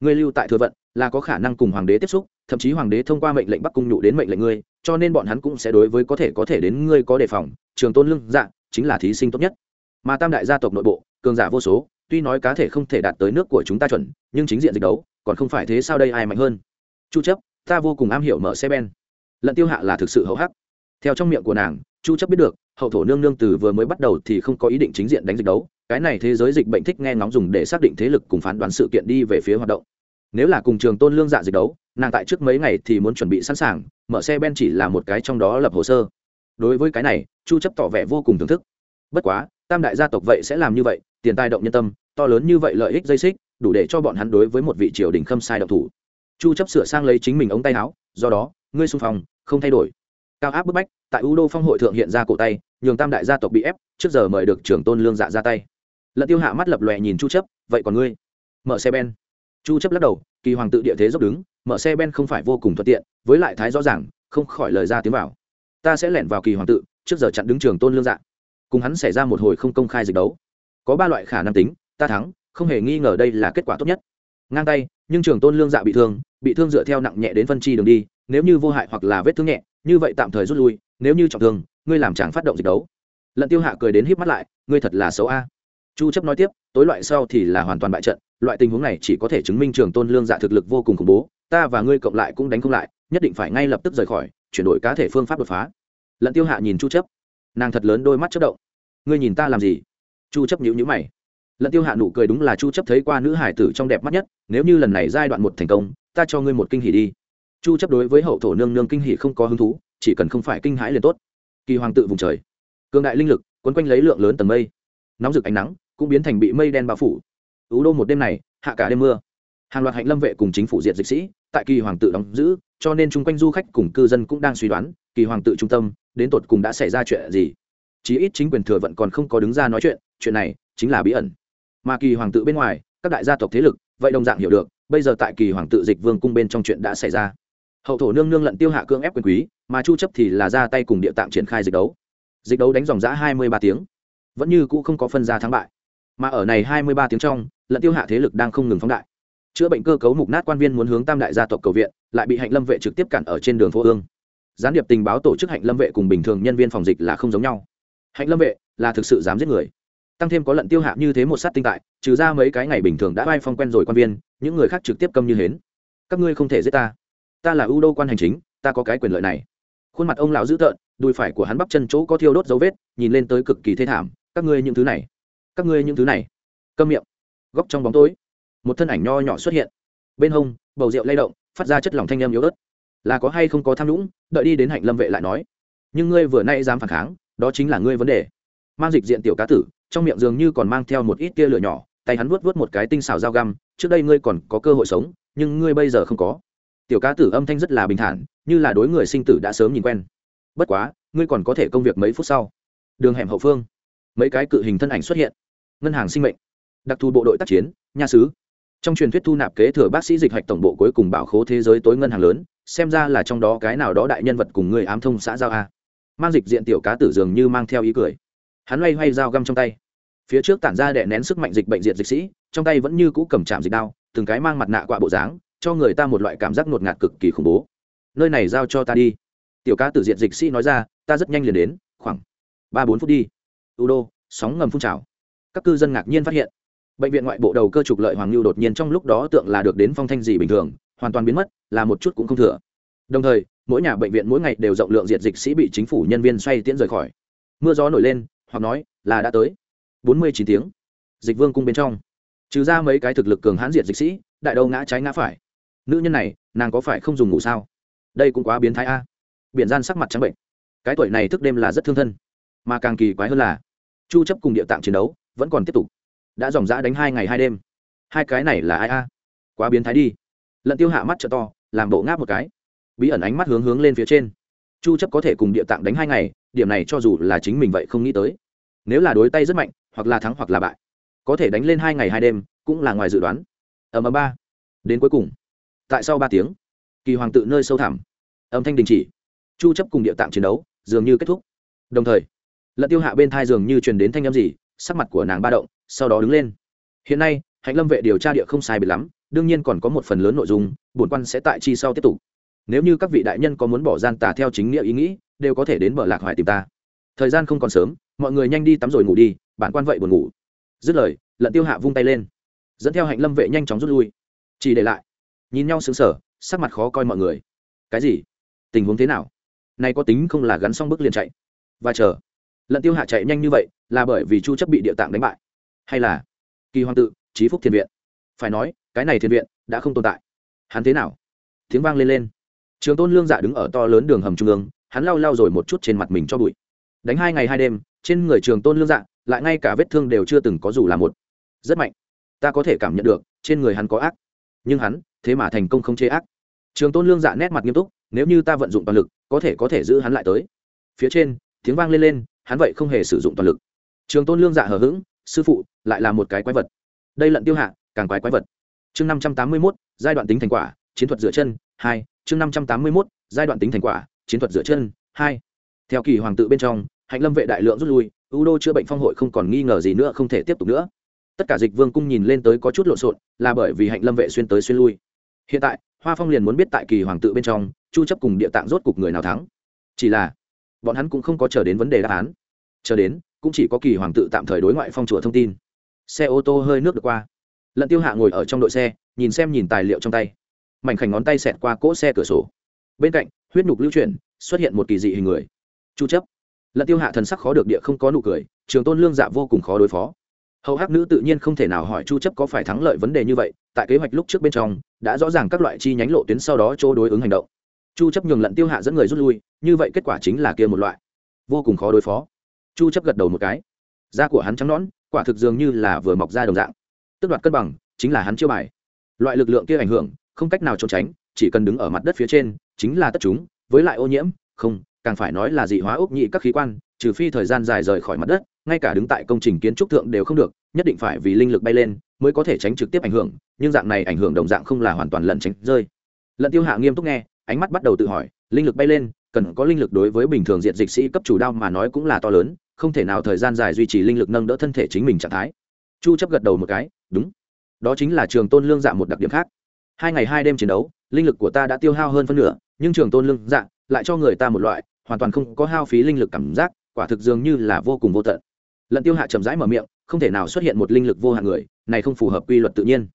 Ngươi lưu tại thừa vận là có khả năng cùng hoàng đế tiếp xúc, thậm chí hoàng đế thông qua mệnh lệnh bắc cung nhụ đến mệnh lệnh ngươi, cho nên bọn hắn cũng sẽ đối với có thể có thể đến ngươi có đề phòng. Trường tôn lương dạ chính là thí sinh tốt nhất. Mà tam đại gia tộc nội bộ, cường giả vô số tuy nói cá thể không thể đạt tới nước của chúng ta chuẩn, nhưng chính diện dịch đấu, còn không phải thế sao đây ai mạnh hơn? Chu chấp, ta vô cùng am hiểu mở xe ben. Lận tiêu hạ là thực sự hậu hắc. Theo trong miệng của nàng, chu chấp biết được, hậu thổ nương nương từ vừa mới bắt đầu thì không có ý định chính diện đánh dịch đấu. Cái này thế giới dịch bệnh thích nghe ngóng dùng để xác định thế lực cùng phán đoán sự kiện đi về phía hoạt động. Nếu là cùng trường tôn lương dạ dịch đấu, nàng tại trước mấy ngày thì muốn chuẩn bị sẵn sàng, mở xe ben chỉ là một cái trong đó lập hồ sơ. Đối với cái này, chu chấp tỏ vẻ vô cùng thưởng thức. Bất quá tam đại gia tộc vậy sẽ làm như vậy, tiền tài động nhân tâm, to lớn như vậy lợi ích dây xích, đủ để cho bọn hắn đối với một vị triều đình khâm sai động thủ. Chu chấp sửa sang lấy chính mình ống tay áo, do đó, ngươi xung phong, không thay đổi. Cao áp bức bách, tại u đô phong hội thượng hiện ra cổ tay, nhường tam đại gia tộc bị ép, trước giờ mời được trưởng tôn lương dạ ra tay. Lận tiêu hạ mắt lập lòe nhìn chu chấp, vậy còn ngươi? Mở xe ben. Chu chấp lắc đầu, kỳ hoàng tự địa thế dốc đứng, mở xe ben không phải vô cùng thuận tiện, với lại thái rõ ràng, không khỏi lời ra tiếng vào. Ta sẽ lẻn vào kỳ hoàng tự, trước giờ chặn đứng trường tôn lương dạ cùng hắn xảy ra một hồi không công khai dịch đấu. Có ba loại khả năng tính, ta thắng, không hề nghi ngờ đây là kết quả tốt nhất. Ngang tay, nhưng trường tôn lương dạ bị thương bị thương dựa theo nặng nhẹ đến phân chi đường đi, nếu như vô hại hoặc là vết thương nhẹ, như vậy tạm thời rút lui, nếu như trọng thương, ngươi làm chàng phát động dịch đấu. Lận tiêu hạ cười đến híp mắt lại, ngươi thật là xấu a. Chu chấp nói tiếp, tối loại sau thì là hoàn toàn bại trận, loại tình huống này chỉ có thể chứng minh trường tôn lương dạ thực lực vô cùng khủng bố, ta và ngươi cộng lại cũng đánh không lại, nhất định phải ngay lập tức rời khỏi, chuyển đổi cá thể phương pháp đột phá. Lận tiêu hạ nhìn chu chấp nàng thật lớn đôi mắt chớp động. Ngươi nhìn ta làm gì? Chu chấp nhíu nhíu mày. Lận tiêu hạ nụ cười đúng là chu chấp thấy qua nữ hải tử trong đẹp mắt nhất, nếu như lần này giai đoạn một thành công, ta cho ngươi một kinh hỉ đi. Chu chấp đối với hậu thổ nương nương kinh hỉ không có hứng thú, chỉ cần không phải kinh hãi liền tốt. Kỳ hoàng tự vùng trời. Cường đại linh lực, quấn quanh lấy lượng lớn tầng mây. Nóng rực ánh nắng, cũng biến thành bị mây đen bao phủ. Ú đô một đêm này, hạ cả đêm mưa. Hàng loạt hạnh lâm vệ cùng chính phủ diệt dịch sĩ, tại kỳ hoàng tự đóng giữ, cho nên chung quanh du khách cùng cư dân cũng đang suy đoán kỳ hoàng tự trung tâm, đến tột cùng đã xảy ra chuyện gì? Chí ít chính quyền thừa vận còn không có đứng ra nói chuyện chuyện này chính là bí ẩn. Mà kỳ hoàng tự bên ngoài, các đại gia tộc thế lực, vậy đồng dạng hiểu được, bây giờ tại kỳ hoàng tự dịch vương cung bên trong chuyện đã xảy ra. Hậu thổ nương nương lận tiêu hạ cương ép quyền quý, mà chu chấp thì là ra tay cùng địa tạng triển khai dịch đấu. Dịch đấu đánh dòng giã 23 tiếng, vẫn như cũ không có phân ra thắng bại. Mà ở này 23 tiếng trong, lận tiêu hạ thế lực đang không ngừng phóng đại. Chữa bệnh cơ cấu mục nát quan viên muốn hướng tam đại gia tộc cầu viện, lại bị hạnh lâm vệ trực tiếp cản ở trên đường phố ương gián điệp tình báo tổ chức hạnh lâm vệ cùng bình thường nhân viên phòng dịch là không giống nhau. Hạnh lâm vệ là thực sự dám giết người. Tăng thêm có lận tiêu hạ như thế một sát tinh tại, trừ ra mấy cái ngày bình thường đã vai phong quen rồi quan viên, những người khác trực tiếp câm như hến. Các ngươi không thể giết ta. Ta là ưu đô quan hành chính, ta có cái quyền lợi này. Khuôn mặt ông lão dữ tợn, đùi phải của hắn bắp chân chỗ có thiêu đốt dấu vết, nhìn lên tới cực kỳ thê thảm. Các ngươi những thứ này, các ngươi những thứ này. Câm miệng. Góc trong bóng tối, một thân ảnh nho nhỏ xuất hiện. Bên hông, bầu rượu lay động, phát ra chất lỏng thanh âm yếu ớt là có hay không có tham nhũng, đợi đi đến hạnh lâm vệ lại nói. Nhưng ngươi vừa nay dám phản kháng, đó chính là ngươi vấn đề. Mang dịch diện tiểu cá tử, trong miệng dường như còn mang theo một ít tia lửa nhỏ, tay hắn vuốt vuốt một cái tinh xào dao găm, trước đây ngươi còn có cơ hội sống, nhưng ngươi bây giờ không có. Tiểu cá tử âm thanh rất là bình thản, như là đối người sinh tử đã sớm nhìn quen. Bất quá, ngươi còn có thể công việc mấy phút sau. Đường hẻm hậu phương, mấy cái cự hình thân ảnh xuất hiện. Ngân hàng sinh mệnh, đặc thù bộ đội tác chiến nha sứ trong truyền thuyết thu nạp kế thừa bác sĩ dịch hạch tổng bộ cuối cùng bảo khố thế giới tối ngân hàng lớn xem ra là trong đó cái nào đó đại nhân vật cùng người ám thông xã giao a. Mang dịch diện tiểu cá tử dường như mang theo ý cười. Hắn loay hoay dao găm trong tay. Phía trước tản ra đè nén sức mạnh dịch bệnh diệt dịch sĩ, trong tay vẫn như cũ cầm chạm dịch đao, từng cái mang mặt nạ quạ bộ dáng, cho người ta một loại cảm giác ngột ngạt cực kỳ khủng bố. Nơi này giao cho ta đi. Tiểu cá tử diệt dịch sĩ nói ra, ta rất nhanh liền đến, khoảng ba bốn phút đi. U đô sóng ngầm phun trào. Các cư dân ngạc nhiên phát hiện, bệnh viện ngoại bộ đầu cơ trục lợi hoàng lưu đột nhiên trong lúc đó tượng là được đến phong thanh gì bình thường hoàn toàn biến mất, là một chút cũng không thừa. Đồng thời, mỗi nhà bệnh viện mỗi ngày đều rộng lượng diệt dịch sĩ bị chính phủ nhân viên xoay tiễn rời khỏi. Mưa gió nổi lên, hoặc nói là đã tới. Bốn mươi chín tiếng. Dịch vương cung bên trong. Trừ ra mấy cái thực lực cường hãn diệt dịch sĩ, đại đầu ngã trái ngã phải. Nữ nhân này, nàng có phải không dùng ngủ sao? Đây cũng quá biến thái a. Biển gian sắc mặt trắng bệnh. Cái tuổi này thức đêm là rất thương thân. Mà càng kỳ quái hơn là, chu chấp cùng địa tạng chiến đấu vẫn còn tiếp tục. Đã dòng dã đánh hai ngày hai đêm. Hai cái này là ai a? Quá biến thái đi lận tiêu hạ mắt trợ to, làm bộ ngáp một cái. Bí ẩn ánh mắt hướng hướng lên phía trên. Chu chấp có thể cùng địa tạng đánh hai ngày, điểm này cho dù là chính mình vậy không nghĩ tới. Nếu là đối tay rất mạnh, hoặc là thắng hoặc là bại. Có thể đánh lên hai ngày hai đêm, cũng là ngoài dự đoán. Ở mà ba. Đến cuối cùng. Tại sau ba tiếng, kỳ hoàng tự nơi sâu thẳm. Âm thanh đình chỉ. Chu chấp cùng địa tạng chiến đấu, dường như kết thúc. Đồng thời lận tiêu hạ bên thai dường như truyền đến thanh âm gì, sắc mặt của nàng ba động, sau đó đứng lên. Hiện nay hạnh lâm vệ điều tra địa không sai biệt lắm, đương nhiên còn có một phần lớn nội dung, bổn quan sẽ tại chi sau tiếp tục. Nếu như các vị đại nhân có muốn bỏ gian tà theo chính nghĩa ý nghĩ, đều có thể đến bờ lạc hoài tìm ta. Thời gian không còn sớm, mọi người nhanh đi tắm rồi ngủ đi bản quan vậy buồn ngủ. Dứt lời, lận tiêu hạ vung tay lên, dẫn theo hạnh lâm vệ nhanh chóng rút lui. Chỉ để lại, nhìn nhau xứng sở sắc mặt khó coi mọi người. Cái gì? Tình huống thế nào? Nay có tính không là gắn xong bước liền chạy. Và chờ, lận tiêu hạ chạy nhanh như vậy, là bởi vì chu chấp bị địa tạng đánh bại. Hay là, kỳ hoàng tự trí phúc thiền viện. Phải nói, cái này thiền viện đã không tồn tại. Hắn thế nào? Tiếng vang lên lên. Trường tôn lương dạ đứng ở to lớn đường hầm trung ương, hắn lau lau rồi một chút trên mặt mình cho bụi. Đánh hai ngày hai đêm, trên người trường tôn lương dạ lại ngay cả vết thương đều chưa từng có dù là một. Rất mạnh. Ta có thể cảm nhận được, trên người hắn có ác. Nhưng hắn, thế mà thành công không chế ác. Trường tôn lương dạ nét mặt nghiêm túc, nếu như ta vận dụng toàn lực, có thể có thể giữ hắn lại tới. Phía trên, tiếng vang lên lên, hắn vậy không hề sử dụng toàn lực. Trường tôn lương dạ hờ hững, sư phụ, lại là một cái quái vật đây lận tiêu hạ, càng quái quái vật. Chương năm trăm tám mươi mốt, giai đoạn tính thành quả, chiến thuật dựa chân, hai. Chương năm trăm tám mươi mốt, giai đoạn tính thành quả, chiến thuật dựa chân, hai. Theo kỳ hoàng tự bên trong, hạnh lâm vệ đại lượng rút lui, u đô chữa bệnh phong hội không còn nghi ngờ gì nữa, không thể tiếp tục nữa. Tất cả dịch vương cung nhìn lên tới có chút lộn xộn, là bởi vì hạnh lâm vệ xuyên tới xuyên lui. Hiện tại, hoa phong liền muốn biết tại kỳ hoàng tự bên trong, chu chấp cùng địa tạng rốt cục người nào thắng. Chỉ là, bọn hắn cũng không có chờ đến vấn đề đáp án. Chờ đến, cũng chỉ có kỳ hoàng tự tạm thời đối ngoại phong chùa thông tin xe ô tô hơi nước được qua. Lận tiêu hạ ngồi ở trong đội xe, nhìn xem nhìn tài liệu trong tay. Mảnh khảnh ngón tay xẹt qua cỗ xe cửa sổ. Bên cạnh, huyết nhục lưu chuyển, xuất hiện một kỳ dị hình người. Chu chấp. Lận tiêu hạ thần sắc khó được địa không có nụ cười, trường tôn lương dạ vô cùng khó đối phó. Hầu hắc nữ tự nhiên không thể nào hỏi chu chấp có phải thắng lợi vấn đề như vậy, tại kế hoạch lúc trước bên trong, đã rõ ràng các loại chi nhánh lộ tuyến sau đó chỗ đối ứng hành động. Chu chấp nhường lận tiêu hạ dẫn người rút lui, như vậy kết quả chính là kia một loại. Vô cùng khó đối phó. Chu chấp gật đầu một cái. Da của hắn trắng nõn quả thực dường như là vừa mọc ra đồng dạng. Tức đoạt cân bằng, chính là hắn chiêu bài. Loại lực lượng kia ảnh hưởng, không cách nào trốn tránh, chỉ cần đứng ở mặt đất phía trên, chính là tất chúng, với lại ô nhiễm, không, càng phải nói là dị hóa ốc nhị các khí quan, trừ phi thời gian dài rời khỏi mặt đất, ngay cả đứng tại công trình kiến trúc thượng đều không được, nhất định phải vì linh lực bay lên, mới có thể tránh trực tiếp ảnh hưởng, nhưng dạng này ảnh hưởng đồng dạng không là hoàn toàn lẩn tránh rơi. Lận tiêu hạ nghiêm túc nghe, ánh mắt bắt đầu tự hỏi, linh lực bay lên cần có linh lực đối với bình thường diện dịch sĩ cấp chủ đao mà nói cũng là to lớn, không thể nào thời gian dài duy trì linh lực nâng đỡ thân thể chính mình trạng thái. Chu chấp gật đầu một cái, đúng. Đó chính là trường tôn lương dạ một đặc điểm khác. Hai ngày hai đêm chiến đấu, linh lực của ta đã tiêu hao hơn phân nửa, nhưng trường tôn lương dạ lại cho người ta một loại hoàn toàn không có hao phí linh lực cảm giác, quả thực dường như là vô cùng vô tận. Lần tiêu hạ chậm rãi mở miệng, không thể nào xuất hiện một linh lực vô hạn người, này không phù hợp quy luật tự nhiên.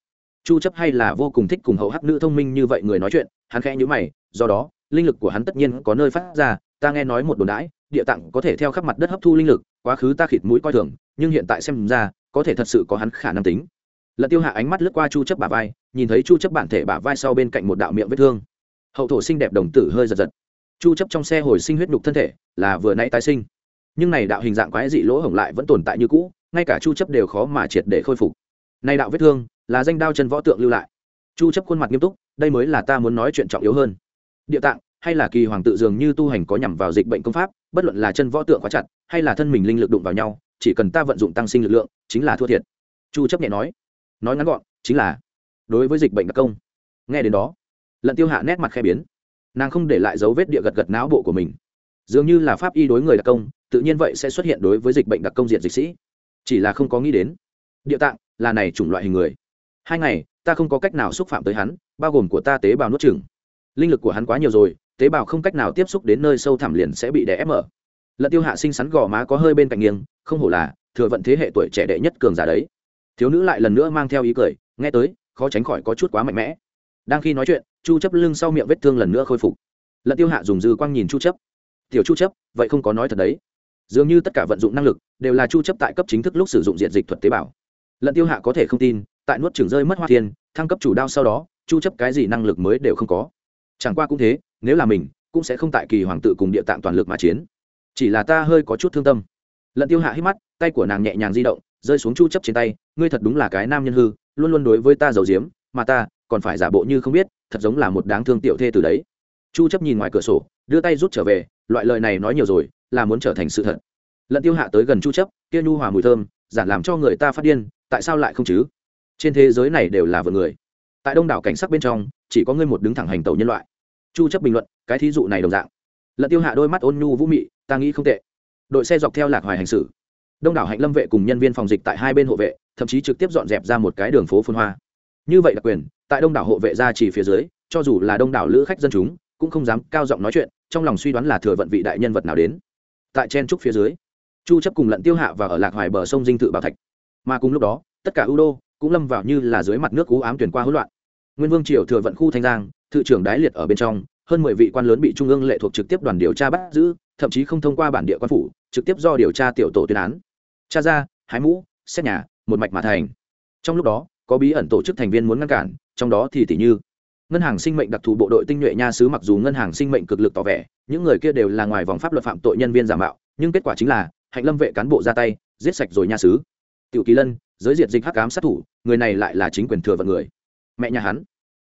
Chu chấp hay là vô cùng thích cùng hậu hắc nữ thông minh như vậy người nói chuyện, hắn khẽ nhíu mày, do đó linh lực của hắn tất nhiên có nơi phát ra, ta nghe nói một đồn đãi, địa tạng có thể theo khắp mặt đất hấp thu linh lực, quá khứ ta khịt mũi coi thường, nhưng hiện tại xem ra, có thể thật sự có hắn khả năng tính. Lận tiêu hạ ánh mắt lướt qua chu chấp bả vai, nhìn thấy chu chấp bản thể bả vai sau bên cạnh một đạo miệng vết thương. Hậu thổ xinh đẹp đồng tử hơi giật giật. Chu chấp trong xe hồi sinh huyết nhục thân thể, là vừa nãy tái sinh. Nhưng này đạo hình dạng quái dị lỗ hổng lại vẫn tồn tại như cũ, ngay cả chu chấp đều khó mà triệt để khôi phục. Này đạo vết thương, là danh đao chân võ tượng lưu lại. Chu chấp khuôn mặt nghiêm túc, đây mới là ta muốn nói chuyện trọng yếu hơn địa tạng, hay là kỳ hoàng tự dường như tu hành có nhằm vào dịch bệnh công pháp, bất luận là chân võ tượng quá chặt, hay là thân mình linh lực đụng vào nhau, chỉ cần ta vận dụng tăng sinh lực lượng, chính là thua thiệt. Chu chấp nhẹ nói. Nói ngắn gọn, chính là, đối với dịch bệnh đặc công. Nghe đến đó, lận tiêu hạ nét mặt khe biến. Nàng không để lại dấu vết địa gật gật não bộ của mình. Dường như là pháp y đối người đặc công, tự nhiên vậy sẽ xuất hiện đối với dịch bệnh đặc công diện dịch sĩ. Chỉ là không có nghĩ đến. Địa tạng, là này chủng loại hình người. Hai ngày, ta không có cách nào xúc phạm tới hắn, bao gồm của ta tế bào nuốt chừng linh lực của hắn quá nhiều rồi, tế bào không cách nào tiếp xúc đến nơi sâu thẳm liền sẽ bị đè ép mở. Lận tiêu hạ sinh sắn gò má có hơi bên cạnh nghiêng, không hổ là thừa vận thế hệ tuổi trẻ đệ nhất cường giả đấy. Thiếu nữ lại lần nữa mang theo ý cười, nghe tới, khó tránh khỏi có chút quá mạnh mẽ. Đang khi nói chuyện, chu chấp lưng sau miệng vết thương lần nữa khôi phục. Lận tiêu hạ dùng dư quang nhìn chu chấp. Tiểu chu chấp, vậy không có nói thật đấy. Dường như tất cả vận dụng năng lực đều là chu chấp tại cấp chính thức lúc sử dụng diện dịch thuật tế bào. Lận tiêu hạ có thể không tin, tại nuốt trường rơi mất hoa thiên, thăng cấp chủ đao sau đó, chu chấp cái gì năng lực mới đều không có chẳng qua cũng thế, nếu là mình, cũng sẽ không tại kỳ hoàng tự cùng địa tạng toàn lực mà chiến. Chỉ là ta hơi có chút thương tâm. Lận tiêu hạ hít mắt, tay của nàng nhẹ nhàng di động, rơi xuống chu chấp trên tay, ngươi thật đúng là cái nam nhân hư, luôn luôn đối với ta giàu diếm mà ta còn phải giả bộ như không biết, thật giống là một đáng thương tiểu thê từ đấy. Chu chấp nhìn ngoài cửa sổ, đưa tay rút trở về, loại lời này nói nhiều rồi, là muốn trở thành sự thật. Lận tiêu hạ tới gần chu chấp, kia nhu hòa mùi thơm, giản làm cho người ta phát điên, tại sao lại không chứ? Trên thế giới này đều là vợ người tại đông đảo cảnh sắc bên trong, chỉ có ngươi một đứng thẳng hành tàu nhân loại. Chu chấp bình luận, cái thí dụ này đồng dạng. Lận tiêu hạ đôi mắt ôn nhu vũ mị, ta nghĩ không tệ. Đội xe dọc theo lạc hoài hành xử. Đông đảo hạnh lâm vệ cùng nhân viên phòng dịch tại hai bên hộ vệ, thậm chí trực tiếp dọn dẹp ra một cái đường phố phun hoa. Như vậy đặc quyền, tại đông đảo hộ vệ ra chỉ phía dưới, cho dù là đông đảo lữ khách dân chúng, cũng không dám cao giọng nói chuyện, trong lòng suy đoán là thừa vận vị đại nhân vật nào đến. Tại chen trúc phía dưới, chu chấp cùng lận tiêu hạ và ở lạc hoài bờ sông dinh thự bảo thạch. Mà cùng lúc đó, tất cả ưu đô cũng lâm vào như là dưới mặt nước cú ám tuyển qua hỗn loạn. Nguyên vương triều thừa vận khu thanh giang, thự trưởng đái liệt ở bên trong, hơn mười vị quan lớn bị trung ương lệ thuộc trực tiếp đoàn điều tra bắt giữ, thậm chí không thông qua bản địa quan phủ, trực tiếp do điều tra tiểu tổ tuyên án. Cha ra, hái mũ, xét nhà, một mạch mà thành. Trong lúc đó, có bí ẩn tổ chức thành viên muốn ngăn cản, trong đó thì tỷ như. Ngân hàng sinh mệnh đặc thù bộ đội tinh nhuệ nha sứ mặc dù ngân hàng sinh mệnh cực lực tỏ vẻ, những người kia đều là ngoài vòng pháp luật phạm tội nhân viên giả mạo, nhưng kết quả chính là, hạnh lâm vệ cán bộ ra tay, giết sạch rồi nha sứ. Tiểu kỳ lân giới diệt dịch hắc ám sát thủ, người này lại là chính quyền thừa vận người. Mẹ nhà hắn.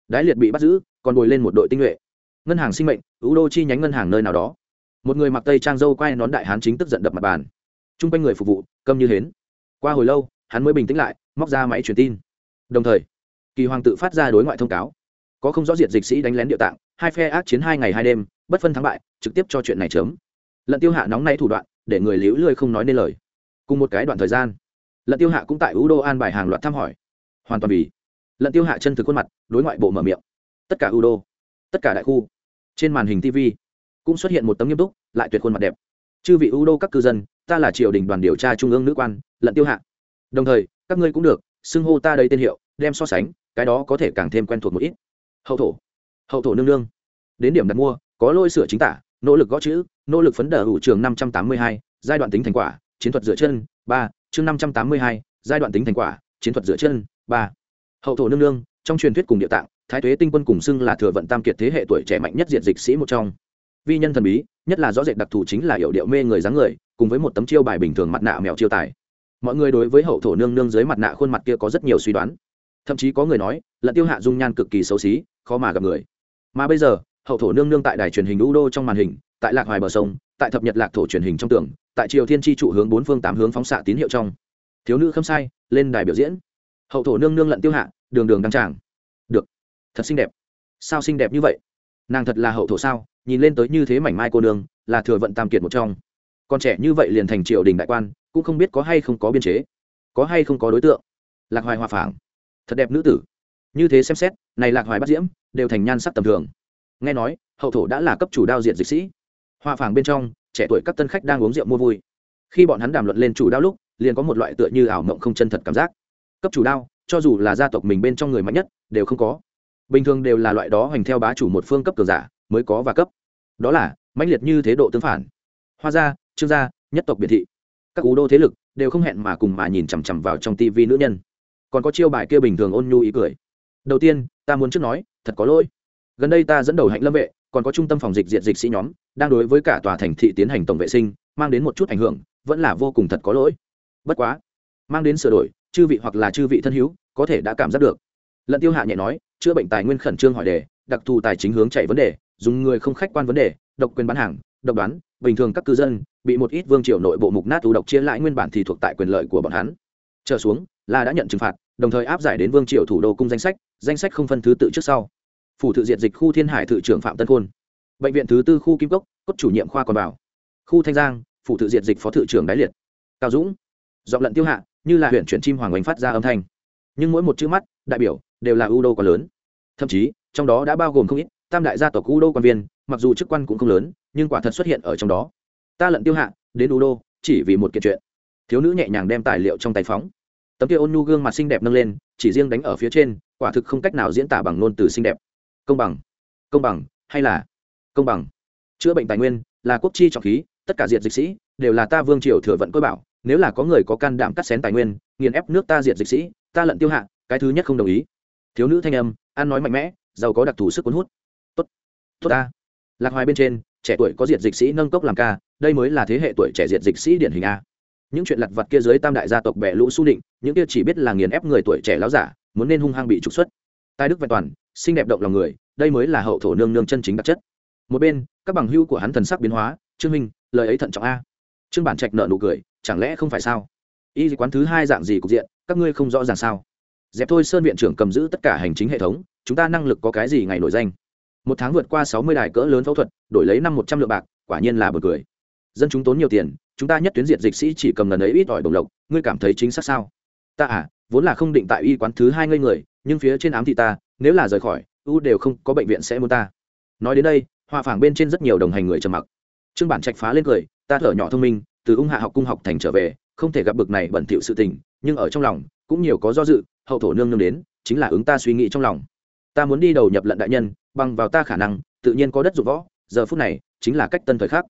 Đái liệt bị bắt giữ, còn bồi lên một đội tinh nhuệ. Ngân hàng sinh mệnh ưu đô chi nhánh ngân hàng nơi nào đó. Một người mặc tây trang dâu quay nón đại hán chính tức giận đập mặt bàn. T r u n g quanh người phục vụ, câm như hến. Qua hồi lâu, hắn mới bình tĩnh lại, móc ra máy truyền tin. Đồng thời, kỳ hoàng tự phát ra đối ngoại thông cáo. Có không rõ diệt dịch sĩ đánh lén địa tạng, hai phe ác chiến hai ngày hai đêm, bất phân thắng bại, trực tiếp cho chuyện này chớm lận tiêu hạ nóng nay thủ đoạn, để người liễu lươi không nói nên lời. Cùng một cái đoạn thời gian lận tiêu hạ cũng tại ưu đô an bài hàng loạt thăm hỏi. Hoàn toàn vì lận tiêu hạ chân thực khuôn mặt, đối ngoại bộ mở miệng. Tất cả ưu đô, tất cả đại khu, trên màn hình tv cũng xuất hiện một tấm nghiêm túc, lại tuyệt khuôn mặt đẹp. Chư vị ưu đô các cư dân, ta là triều đình đoàn điều tra trung ương nữ quan, lận tiêu hạ. Đồng thời, các ngươi cũng được, xưng hô ta đây tên hiệu, đem so sánh, cái đó có thể càng thêm quen thuộc một ít. Hậu thổ hậu thổ nương nương. Đến điểm đặt mua, có lôi sửa chính tả, nỗ lực gõ chữ, nỗ lực phấn đờ hữu trường năm trăm tám mươi hai, giai đoạn tính thành quả, chiến thuật dựa chân, ba chương năm trăm tám mươi hai, giai đoạn tính thành quả, chiến thuật dựa chân, ba. Hậu thổ nương nương, trong truyền thuyết cùng địa tạng, thái tuế tinh quân cùng xưng là thừa vận tam kiệt thế hệ tuổi trẻ mạnh nhất diện dịch sĩ một trong. Vi nhân thần bí, nhất là rõ rệt đặc thù chính là hiệu điệu mê người dáng người, cùng với một tấm chiêu bài bình thường mặt nạ mèo chiêu tài. Mọi người đối với hậu thổ nương nương dưới mặt nạ khuôn mặt kia có rất nhiều suy đoán. Thậm chí có người nói, là tiêu hạ dung nhan cực kỳ xấu xí, khó mà gặp người. Mà bây giờ, hậu thổ nương nương tại đài truyền hình u đô trong màn hình, tại lạc hoài bờ sông, tại thập nhật lạc thổ truyền hình trong tường tại triều thiên tri trụ hướng bốn phương tám hướng phóng xạ tín hiệu trong. Thiếu nữ khâm sai, lên đài biểu diễn. Hậu thổ nương nương lận tiêu hạ, đường đường đăng tràng. Được. Thật xinh đẹp. Sao xinh đẹp như vậy? Nàng thật là hậu thổ sao? Nhìn lên tới như thế mảnh mai cô nương, là thừa vận tam kiệt một trong. Con trẻ như vậy liền thành triều đình đại quan, cũng không biết có hay không có biên chế. Có hay không có đối tượng. Lạc hoài hòa phảng. Thật đẹp nữ tử. Như thế xem xét, này lạc hoài bắt diễm, đều thành nhan sắc tầm thường. Nghe nói, hậu thổ đã là cấp chủ đao diện dịch sĩ. Hòa phảng bên trong trẻ tuổi các tân khách đang uống rượu mua vui. Khi bọn hắn đàm luận lên chủ đao lúc, liền có một loại tựa như ảo mộng không chân thật cảm giác. Cấp chủ đao, cho dù là gia tộc mình bên trong người mạnh nhất, đều không có. Bình thường đều là loại đó hành theo bá chủ một phương cấp cường giả, mới có và cấp. Đó là, mãnh liệt như thế độ tương phản. Hoa gia, trương gia, nhất tộc biệt thị. Các cú đô thế lực đều không hẹn mà cùng mà nhìn chằm chằm vào trong tivi nữ nhân. Còn có chiêu bài kia bình thường ôn nhu ý cười. Đầu tiên, ta muốn trước nói, thật có lỗi. Gần đây ta dẫn đầu hạnh lâm vệ còn có trung tâm phòng dịch diện dịch sĩ nhóm, đang đối với cả tòa thành thị tiến hành tổng vệ sinh, mang đến một chút ảnh hưởng, vẫn là vô cùng thật có lỗi. Bất quá, mang đến sửa đổi, chư vị hoặc là chư vị thân hữu, có thể đã cảm giác được. Lận tiêu hạ nhẹ nói, chữa bệnh tài nguyên khẩn trương hỏi đề, đặc thù tài chính hướng chạy vấn đề, dùng người không khách quan vấn đề, độc quyền bán hàng, độc đoán, bình thường các cư dân, bị một ít vương triều nội bộ mục nát tù độc chia lại nguyên bản thì thuộc tại quyền lợi của bọn hắn. Trở xuống, là đã nhận trừng phạt, đồng thời áp giải đến vương triều thủ đô cung danh sách danh sách không phân thứ tự trước sau phủ tự diệt dịch khu thiên hải thự trưởng phạm tân khôn bệnh viện thứ tư khu kim cốc cốt chủ nhiệm khoa còn bảo khu thanh giang phủ tự diệt dịch phó thự trưởng đái liệt cao dũng giọng lận tiêu hạ như là huyện chuyển chim hoàng oanh phát ra âm thanh nhưng mỗi một chữ mắt đại biểu đều là ưu đô quá lớn thậm chí trong đó đã bao gồm không ít tam đại gia tộc ưu đô quan viên mặc dù chức quan cũng không lớn nhưng quả thật xuất hiện ở trong đó ta lận tiêu hạ đến ưu đô chỉ vì một kiện chuyện thiếu nữ nhẹ nhàng đem tài liệu trong tay phóng tấm kia ôn nhu gương mặt xinh đẹp nâng lên chỉ riêng đánh ở phía trên quả thực không cách nào diễn tả bằng ngôn từ xinh đẹp công bằng. Công bằng, hay là công bằng? Chữa bệnh tài nguyên là quốc chi trọng khí, tất cả diệt dịch sĩ đều là ta vương triều thừa vận coi bảo. Nếu là có người có can đảm cắt xén tài nguyên, nghiền ép nước ta diệt dịch sĩ, ta lận tiêu hạ, cái thứ nhất không đồng ý. Thiếu nữ thanh âm, ăn nói mạnh mẽ, giàu có đặc thù sức cuốn hút. Tốt. Tốt ta. Lạc hoài bên trên, trẻ tuổi có diệt dịch sĩ nâng cốc làm ca, đây mới là thế hệ tuổi trẻ diệt dịch sĩ điển hình a. Những chuyện lặt vặt kia dưới tam đại gia tộc bẻ lũ su định, những kia chỉ biết là nghiền ép người tuổi trẻ láo giả, muốn nên hung hăng bị trục xuất. Tài đức vẹn toàn xinh đẹp động lòng người, đây mới là hậu thổ nương nương chân chính đặc chất. Một bên, các bằng hữu của hắn thần sắc biến hóa, trương minh lời ấy thận trọng a. Trương bản trạch nợ nụ cười, chẳng lẽ không phải sao? Y quán thứ hai dạng gì cục diện, các ngươi không rõ ràng sao? Dẹp thôi, sơn viện trưởng cầm giữ tất cả hành chính hệ thống, chúng ta năng lực có cái gì ngày nổi danh? Một tháng vượt qua sáu mươi đài cỡ lớn phẫu thuật, đổi lấy năm một trăm lượng bạc, quả nhiên là bật cười. Dân chúng tốn nhiều tiền, chúng ta nhất tuyến diệt dịch sĩ chỉ cầm lần ấy ít ỏi đồng lộc, ngươi cảm thấy chính xác sao? Ta à vốn là không định tại y quán thứ hai ngây người nhưng phía trên ám thị ta, nếu là rời khỏi, u đều không có bệnh viện sẽ mua ta. Nói đến đây hòa phảng bên trên rất nhiều đồng hành người trầm mặc. Trương bản trạch phá lên cười, ta thở nhỏ thông minh, từ ung hạ học cung học thành trở về, không thể gặp bực này bẩn thỉu sự tình, nhưng ở trong lòng, cũng nhiều có do dự, hậu thổ nương nương đến, chính là ứng ta suy nghĩ trong lòng. Ta muốn đi đầu nhập lận đại nhân, bằng vào ta khả năng, tự nhiên có đất dụng võ, giờ phút này, chính là cách tân thời khắc.